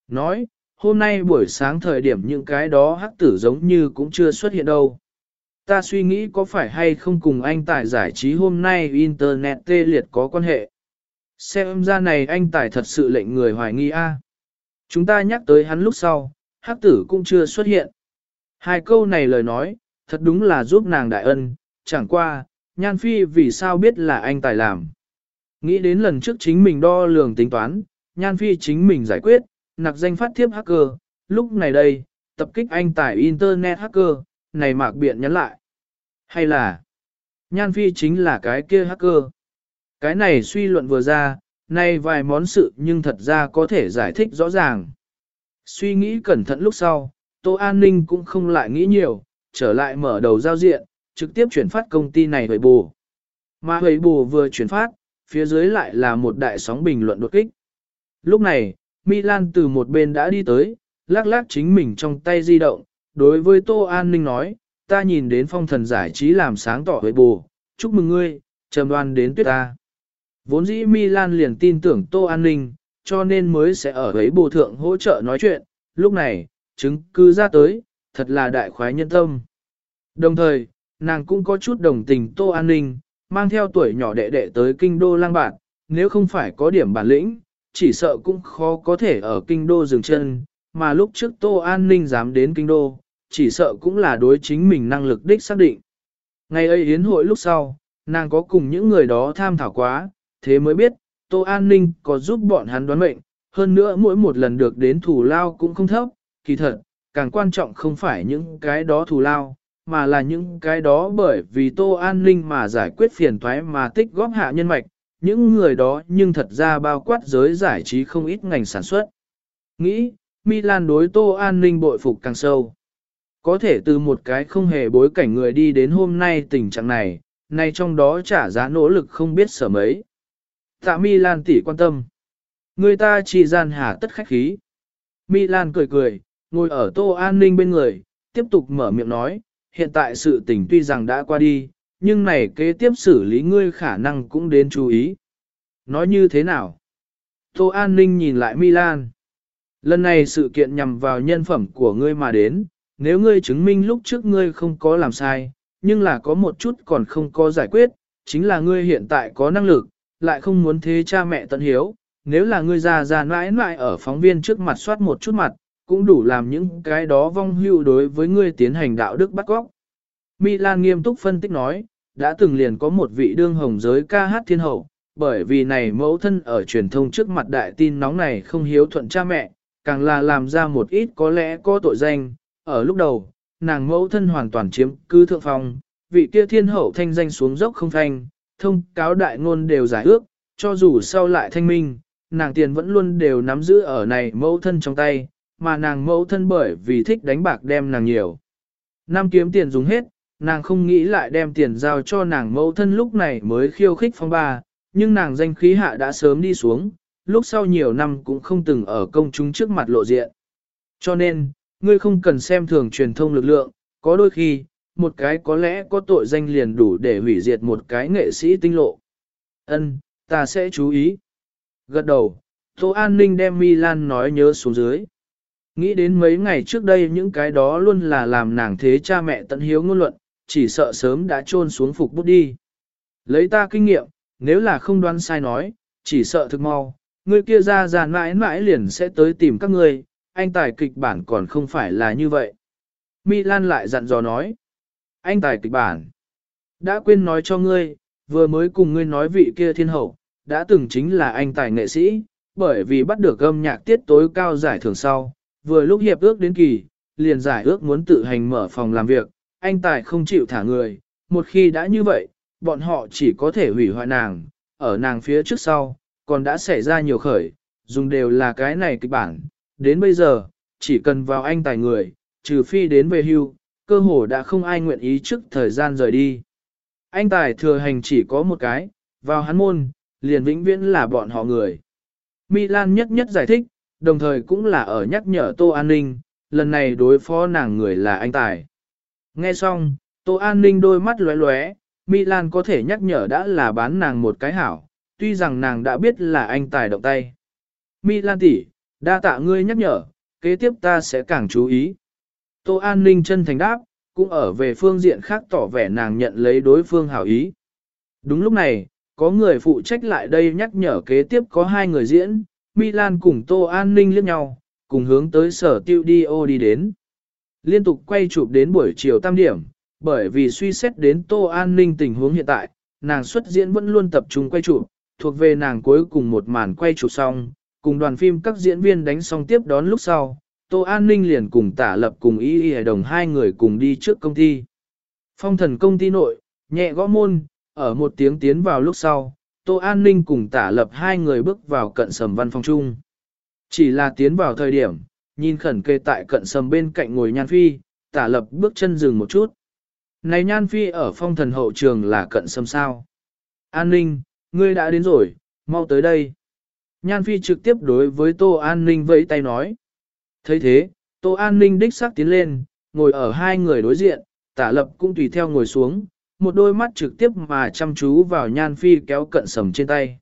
Nói, hôm nay buổi sáng thời điểm những cái đó hắc tử giống như cũng chưa xuất hiện đâu. Ta suy nghĩ có phải hay không cùng anh Tài giải trí hôm nay Internet tê liệt có quan hệ. Xem ra này anh Tài thật sự lệnh người hoài nghi a. Chúng ta nhắc tới hắn lúc sau, hắc tử cũng chưa xuất hiện. Hai câu này lời nói, thật đúng là giúp nàng đại ân, chẳng qua, Nhan Phi vì sao biết là anh tài làm. Nghĩ đến lần trước chính mình đo lường tính toán, Nhan Phi chính mình giải quyết, nặc danh phát thiếp hacker, lúc này đây, tập kích anh tài Internet hacker, này mạc biện nhắn lại. Hay là, Nhan Phi chính là cái kia hacker. Cái này suy luận vừa ra, nay vài món sự nhưng thật ra có thể giải thích rõ ràng. Suy nghĩ cẩn thận lúc sau, Tô An Ninh cũng không lại nghĩ nhiều, trở lại mở đầu giao diện, trực tiếp chuyển phát công ty này về bù. Mà huệ bù vừa chuyển phát, phía dưới lại là một đại sóng bình luận đột kích. Lúc này, Milan từ một bên đã đi tới, lắc lắc chính mình trong tay di động, đối với Tô An Ninh nói, ta nhìn đến phong thần giải trí làm sáng tỏ với bù, chúc mừng ngươi, trầm đoan đến tuyết ta. Vốn dĩ Milan liền tin tưởng Tô An Ninh, cho nên mới sẽ ở ấy bù thượng hỗ trợ nói chuyện, lúc này, chứng cứ ra tới, thật là đại khoái nhân tâm. Đồng thời, nàng cũng có chút đồng tình Tô An Ninh, mang theo tuổi nhỏ đệ đệ tới kinh đô lang bạn, nếu không phải có điểm bản lĩnh, chỉ sợ cũng khó có thể ở kinh đô dừng chân, mà lúc trước Tô An Ninh dám đến kinh đô, chỉ sợ cũng là đối chính mình năng lực đích xác định. Ngày ấy hiến hội lúc sau, nàng có cùng những người đó tham thảo quá, thế mới biết, Tô An Ninh có giúp bọn hắn đoán mệnh, hơn nữa mỗi một lần được đến thủ lao cũng không thấp, kỳ thật, càng quan trọng không phải những cái đó thù lao, mà là những cái đó bởi vì Tô An Ninh mà giải quyết phiền toái mà tích góp hạ nhân mạch, những người đó nhưng thật ra bao quát giới giải trí không ít ngành sản xuất. Nghĩ, Milan đối Tô An Ninh bội phục càng sâu. Có thể từ một cái không hề bối cảnh người đi đến hôm nay tình trạng này, nay trong đó trả giá nỗ lực không biết sở mấy. Tạ Milan tỉ quan tâm. Người ta chỉ gian hà tất khách khí. Milan cười cười, ngồi ở Tô An Ninh bên người, tiếp tục mở miệng nói, hiện tại sự tình tuy rằng đã qua đi, nhưng này kế tiếp xử lý ngươi khả năng cũng đến chú ý. Nói như thế nào? Tô An Ninh nhìn lại Milan. Lần này sự kiện nhằm vào nhân phẩm của ngươi mà đến, nếu ngươi chứng minh lúc trước ngươi không có làm sai, nhưng là có một chút còn không có giải quyết, chính là ngươi hiện tại có năng lực, lại không muốn thế cha mẹ tận hiếu, nếu là ngươi già già mãi mãi ở phóng viên trước mặt soát một chút mặt, cũng đủ làm những cái đó vong hưu đối với ngươi tiến hành đạo đức bắt góc. Milan nghiêm túc phân tích nói, đã từng liền có một vị đương hồng giới ca hát thiên hậu, bởi vì này mẫu thân ở truyền thông trước mặt đại tin nóng này không hiếu thuận cha mẹ, càng là làm ra một ít có lẽ có tội danh, ở lúc đầu, nàng mẫu thân hoàn toàn chiếm cư thượng phong, vị kia thiên hậu thanh danh xuống dốc không thanh, thông cáo đại ngôn đều giải ước, cho dù sau lại thanh minh, nàng tiền vẫn luôn đều nắm giữ ở này mẫu thân trong tay, mà nàng mẫu thân bởi vì thích đánh bạc đem nàng nhiều. Năm kiếm tiền dùng hết, nàng không nghĩ lại đem tiền giao cho nàng mẫu thân lúc này mới khiêu khích phong ba, nhưng nàng danh khí hạ đã sớm đi xuống, lúc sau nhiều năm cũng không từng ở công chúng trước mặt lộ diện. Cho nên, ngươi không cần xem thường truyền thông lực lượng, có đôi khi, một cái có lẽ có tội danh liền đủ để hủy diệt một cái nghệ sĩ tinh lộ. Ân, ta sẽ chú ý. Gật đầu, Tô An Ninh đem Milan nói nhớ xuống dưới. Nghĩ đến mấy ngày trước đây những cái đó luôn là làm nàng thế cha mẹ tận hiếu ngôn luận, chỉ sợ sớm đã trôn xuống phục bút đi. Lấy ta kinh nghiệm, nếu là không đoán sai nói, chỉ sợ thực mau, người kia ra già mãi mãi liền sẽ tới tìm các ngươi, anh tài kịch bản còn không phải là như vậy. Milan lại dặn dò nói, anh tài kịch bản, đã quên nói cho ngươi, vừa mới cùng ngươi nói vị kia thiên hậu, đã từng chính là anh tài nghệ sĩ, bởi vì bắt được âm nhạc tiết tối cao giải thưởng sau, vừa lúc hiệp ước đến kỳ, liền giải ước muốn tự hành mở phòng làm việc, anh tài không chịu thả người, một khi đã như vậy, bọn họ chỉ có thể hủy hoại nàng, ở nàng phía trước sau, còn đã xảy ra nhiều khởi, dùng đều là cái này kịch bản, đến bây giờ, chỉ cần vào anh tài người, trừ phi đến về hưu, cơ hồ đã không ai nguyện ý trước thời gian rời đi. Anh tài thừa hành chỉ có một cái, vào hắn môn, liền vĩnh viễn là bọn họ người. Milan nhất nhất giải thích, đồng thời cũng là ở nhắc nhở Tô An Ninh, lần này đối phó nàng người là anh tài. Nghe xong, Tô An Ninh đôi mắt lóe lóe, Milan có thể nhắc nhở đã là bán nàng một cái hảo, tuy rằng nàng đã biết là anh tài động tay. Milan tỷ, đa tạ ngươi nhắc nhở, kế tiếp ta sẽ càng chú ý. Tô An Ninh chân thành đáp, cũng ở về phương diện khác tỏ vẻ nàng nhận lấy đối phương hảo ý. Đúng lúc này, có người phụ trách lại đây nhắc nhở kế tiếp có hai người diễn, Milan cùng Tô An Ninh liếc nhau, cùng hướng tới sở tiêu đi ô đi đến. Liên tục quay chụp đến buổi chiều tam điểm, bởi vì suy xét đến Tô An Ninh tình huống hiện tại, nàng xuất diễn vẫn luôn tập trung quay chụp, thuộc về nàng cuối cùng một màn quay chụp xong, cùng đoàn phim các diễn viên đánh xong tiếp đón lúc sau, Tô An Ninh liền cùng tả lập cùng y y đồng hai người cùng đi trước công ty. Phong thần công ty nội, nhẹ gõ môn, ở một tiếng tiến vào lúc sau, Tô An Ninh cùng tả lập hai người bước vào cận sầm văn phòng chung. Chỉ là tiến vào thời điểm, nhìn khẩn kê tại cận sầm bên cạnh ngồi nhan phi, tả lập bước chân dừng một chút. Này nhan phi ở phong thần hậu trường là cận sầm sao. An ninh, ngươi đã đến rồi, mau tới đây. Nhan phi trực tiếp đối với Tô An ninh vẫy tay nói. thấy thế, Tô An ninh đích xác tiến lên, ngồi ở hai người đối diện, tả lập cũng tùy theo ngồi xuống, một đôi mắt trực tiếp mà chăm chú vào Nhan Phi kéo cận sầm trên tay.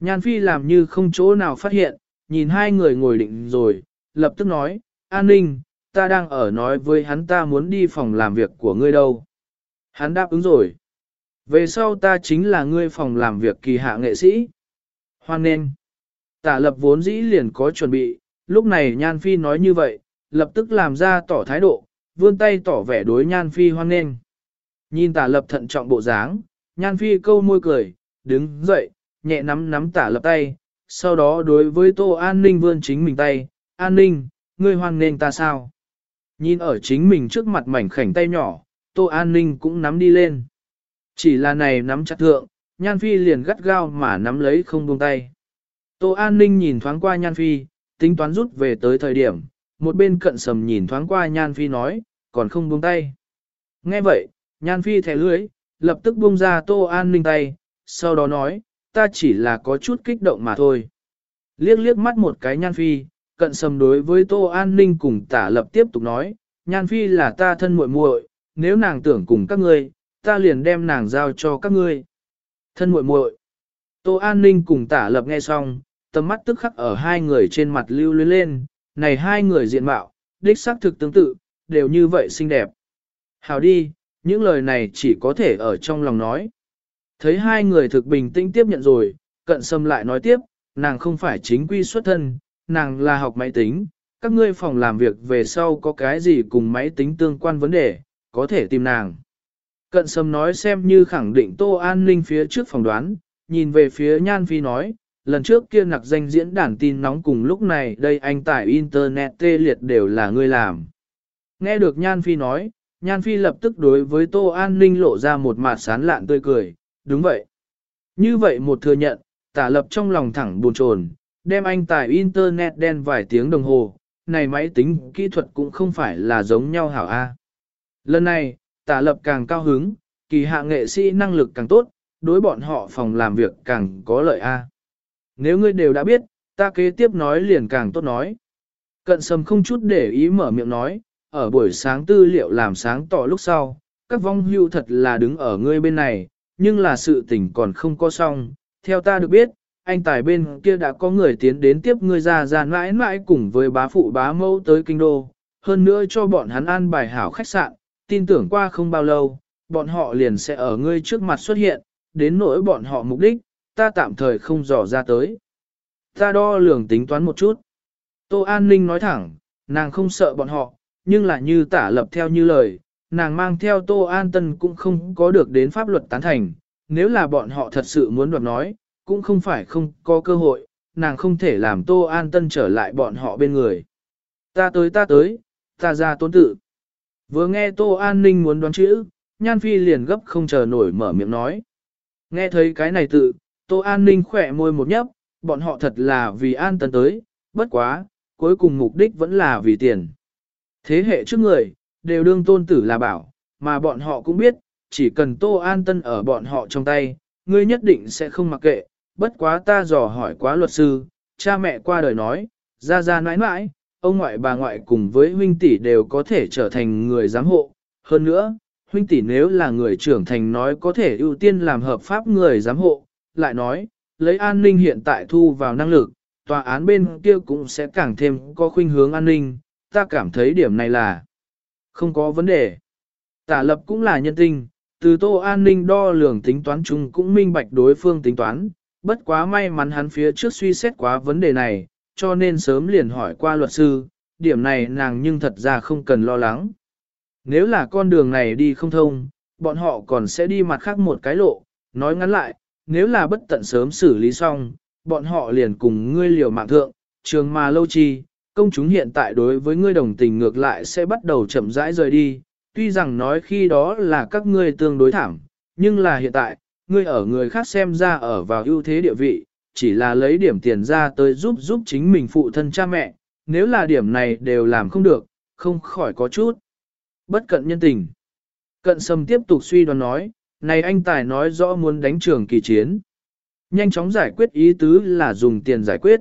Nhan Phi làm như không chỗ nào phát hiện, nhìn hai người ngồi định rồi, lập tức nói, an ninh, ta đang ở nói với hắn ta muốn đi phòng làm việc của ngươi đâu. Hắn đáp ứng rồi. Về sau ta chính là ngươi phòng làm việc kỳ hạ nghệ sĩ. Hoan nên. Tả lập vốn dĩ liền có chuẩn bị, lúc này Nhan Phi nói như vậy, lập tức làm ra tỏ thái độ, vươn tay tỏ vẻ đối Nhan Phi hoan nên. Nhìn tả lập thận trọng bộ dáng, Nhan Phi câu môi cười, đứng dậy, nhẹ nắm nắm tả lập tay, sau đó đối với Tô An Ninh vươn chính mình tay, An Ninh, ngươi hoan nên ta sao? Nhìn ở chính mình trước mặt mảnh khảnh tay nhỏ, Tô An Ninh cũng nắm đi lên. Chỉ là này nắm chặt thượng, Nhan Phi liền gắt gao mà nắm lấy không buông tay. Tô An Ninh nhìn thoáng qua Nhan Phi, tính toán rút về tới thời điểm, một bên cận sầm nhìn thoáng qua Nhan Phi nói, còn không buông tay. Nghe vậy, Nhan Phi thẻ lưới, lập tức buông ra Tô An Ninh tay, sau đó nói, ta chỉ là có chút kích động mà thôi. Liếc liếc mắt một cái Nhan Phi, cận sầm đối với Tô An Ninh cùng tả lập tiếp tục nói, Nhan Phi là ta thân muội muội, nếu nàng tưởng cùng các ngươi, ta liền đem nàng giao cho các ngươi. Thân muội muội. Tô An Ninh cùng tả lập nghe xong, tầm mắt tức khắc ở hai người trên mặt lưu luyến lên, này hai người diện mạo, đích xác thực tương tự, đều như vậy xinh đẹp. Hào đi, những lời này chỉ có thể ở trong lòng nói. Thấy hai người thực bình tĩnh tiếp nhận rồi, cận sâm lại nói tiếp, nàng không phải chính quy xuất thân, nàng là học máy tính, các ngươi phòng làm việc về sau có cái gì cùng máy tính tương quan vấn đề, có thể tìm nàng. Cận sâm nói xem như khẳng định Tô An Ninh phía trước phòng đoán, nhìn về phía Nhan Phi nói, lần trước kia nặc danh diễn đàn tin nóng cùng lúc này đây anh tải internet tê liệt đều là ngươi làm. Nghe được Nhan Phi nói, Nhan Phi lập tức đối với Tô An Ninh lộ ra một mặt sán lạn tươi cười, đúng vậy. Như vậy một thừa nhận, tả lập trong lòng thẳng buồn chồn, đem anh tải internet đen vài tiếng đồng hồ, này máy tính kỹ thuật cũng không phải là giống nhau hảo A. Lần này, tả lập càng cao hứng, kỳ hạ nghệ sĩ năng lực càng tốt, đối bọn họ phòng làm việc càng có lợi A. Nếu ngươi đều đã biết, ta kế tiếp nói liền càng tốt nói. Cận sầm không chút để ý mở miệng nói, ở buổi sáng tư liệu làm sáng tỏ lúc sau, các vong hưu thật là đứng ở ngươi bên này, nhưng là sự tình còn không có xong. Theo ta được biết, anh tài bên kia đã có người tiến đến tiếp ngươi ra ra mãi mãi cùng với bá phụ bá mẫu tới kinh đô, hơn nữa cho bọn hắn an bài hảo khách sạn, tin tưởng qua không bao lâu, bọn họ liền sẽ ở ngươi trước mặt xuất hiện, đến nỗi bọn họ mục đích, ta tạm thời không dò ra tới. Ta đo lường tính toán một chút. Tô An Ninh nói thẳng, nàng không sợ bọn họ, nhưng là như tả lập theo như lời, nàng mang theo Tô An Tân cũng không có được đến pháp luật tán thành, nếu là bọn họ thật sự muốn đoạt nói, cũng không phải không có cơ hội, nàng không thể làm Tô An Tân trở lại bọn họ bên người. Ta tới ta tới, ta ra tốn tự. Vừa nghe Tô An Ninh muốn đoán chữ, Nhan Phi liền gấp không chờ nổi mở miệng nói. Nghe thấy cái này tự, Tô An Ninh khỏe môi một nhấp, bọn họ thật là vì an tân tới, bất quá, cuối cùng mục đích vẫn là vì tiền. Thế hệ trước người, đều đương tôn tử là bảo, mà bọn họ cũng biết, chỉ cần Tô An Tân ở bọn họ trong tay, ngươi nhất định sẽ không mặc kệ, bất quá ta dò hỏi quá luật sư, cha mẹ qua đời nói, ra ra nãi nãi, ông ngoại bà ngoại cùng với huynh tỷ đều có thể trở thành người giám hộ. Hơn nữa, huynh tỷ nếu là người trưởng thành nói có thể ưu tiên làm hợp pháp người giám hộ, lại nói, lấy an ninh hiện tại thu vào năng lực, tòa án bên kia cũng sẽ càng thêm có khuynh hướng an ninh, ta cảm thấy điểm này là không có vấn đề. Tả lập cũng là nhân tinh, từ tô an ninh đo lường tính toán chung cũng minh bạch đối phương tính toán, bất quá may mắn hắn phía trước suy xét quá vấn đề này, cho nên sớm liền hỏi qua luật sư, điểm này nàng nhưng thật ra không cần lo lắng. Nếu là con đường này đi không thông, bọn họ còn sẽ đi mặt khác một cái lộ, nói ngắn lại, nếu là bất tận sớm xử lý xong, bọn họ liền cùng ngươi liều mạng thượng, trường mà lâu chi, công chúng hiện tại đối với ngươi đồng tình ngược lại sẽ bắt đầu chậm rãi rời đi, tuy rằng nói khi đó là các ngươi tương đối thảm, nhưng là hiện tại, ngươi ở người khác xem ra ở vào ưu thế địa vị, chỉ là lấy điểm tiền ra tới giúp giúp chính mình phụ thân cha mẹ, nếu là điểm này đều làm không được, không khỏi có chút. Bất cận nhân tình. Cận sâm tiếp tục suy đoán nói, này anh Tài nói rõ muốn đánh trường kỳ chiến. Nhanh chóng giải quyết ý tứ là dùng tiền giải quyết.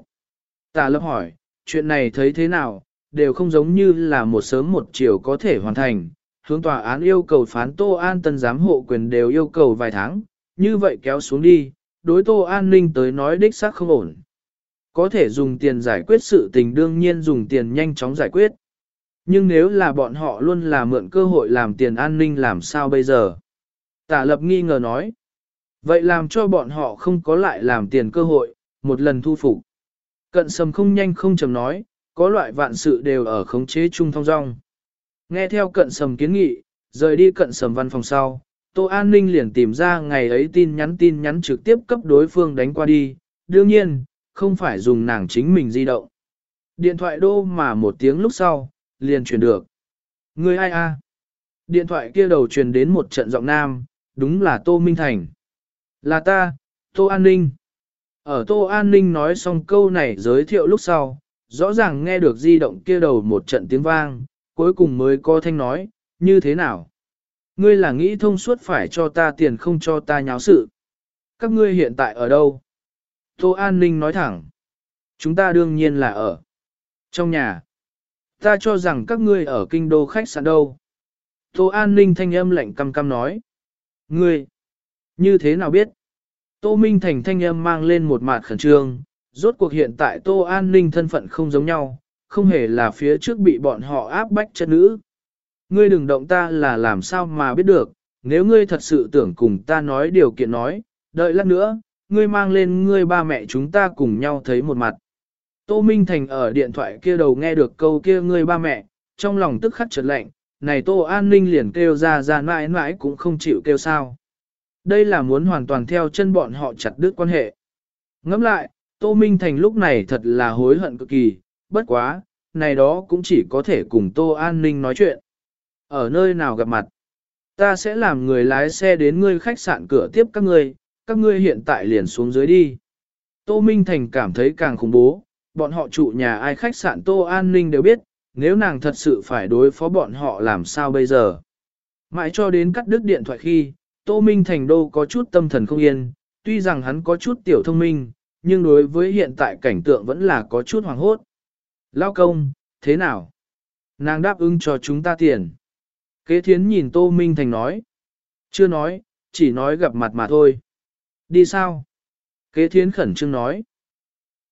Tà lập hỏi, chuyện này thấy thế nào, đều không giống như là một sớm một chiều có thể hoàn thành, hướng tòa án yêu cầu phán Tô An tân giám hộ quyền đều yêu cầu vài tháng, như vậy kéo xuống đi, đối Tô An ninh tới nói đích xác không ổn. Có thể dùng tiền giải quyết sự tình đương nhiên dùng tiền nhanh chóng giải quyết. Nhưng nếu là bọn họ luôn là mượn cơ hội làm tiền an ninh làm sao bây giờ? Tả lập nghi ngờ nói. Vậy làm cho bọn họ không có lại làm tiền cơ hội, một lần thu phục. Cận sầm không nhanh không chầm nói, có loại vạn sự đều ở khống chế chung thông dong. Nghe theo cận sầm kiến nghị, rời đi cận sầm văn phòng sau, Tô An ninh liền tìm ra ngày ấy tin nhắn tin nhắn trực tiếp cấp đối phương đánh qua đi, đương nhiên, không phải dùng nàng chính mình di động. Điện thoại đô mà một tiếng lúc sau, liền truyền được. Người ai a? Điện thoại kia đầu truyền đến một trận giọng nam, đúng là Tô Minh Thành. Là ta, Tô An Ninh. Ở Tô An Ninh nói xong câu này giới thiệu lúc sau, rõ ràng nghe được di động kia đầu một trận tiếng vang, cuối cùng mới có thanh nói, như thế nào? Ngươi là nghĩ thông suốt phải cho ta tiền không cho ta nháo sự. Các ngươi hiện tại ở đâu? Tô An Ninh nói thẳng. Chúng ta đương nhiên là ở. Trong nhà. Ta cho rằng các ngươi ở kinh đô khách sạn đâu. Tô An Ninh thanh âm lạnh căm căm nói. Ngươi. Như thế nào biết? Tô Minh Thành thanh âm mang lên một mạt khẩn trương. Rốt cuộc hiện tại Tô An Ninh thân phận không giống nhau. Không hề là phía trước bị bọn họ áp bách chất nữ. Ngươi đừng động ta là làm sao mà biết được. Nếu ngươi thật sự tưởng cùng ta nói điều kiện nói, đợi lát nữa, ngươi mang lên ngươi ba mẹ chúng ta cùng nhau thấy một mặt. Tô Minh Thành ở điện thoại kia đầu nghe được câu kia ngươi ba mẹ, trong lòng tức khắc chợt lạnh, này Tô An Ninh liền kêu ra ra mãi mãi cũng không chịu kêu sao. Đây là muốn hoàn toàn theo chân bọn họ chặt đứt quan hệ. Ngẫm lại, Tô Minh Thành lúc này thật là hối hận cực kỳ, bất quá, này đó cũng chỉ có thể cùng Tô An Ninh nói chuyện. Ở nơi nào gặp mặt, ta sẽ làm người lái xe đến ngươi khách sạn cửa tiếp các ngươi, các ngươi hiện tại liền xuống dưới đi. Tô Minh Thành cảm thấy càng khủng bố, bọn họ trụ nhà ai khách sạn Tô An Ninh đều biết, nếu nàng thật sự phải đối phó bọn họ làm sao bây giờ. Mãi cho đến cắt đứt điện thoại khi, Tô Minh Thành đô có chút tâm thần không yên, tuy rằng hắn có chút tiểu thông minh, nhưng đối với hiện tại cảnh tượng vẫn là có chút hoàng hốt. Lao công, thế nào? Nàng đáp ứng cho chúng ta tiền. Kế thiến nhìn Tô Minh Thành nói. Chưa nói, chỉ nói gặp mặt mà thôi. Đi sao? Kế thiến khẩn trương nói.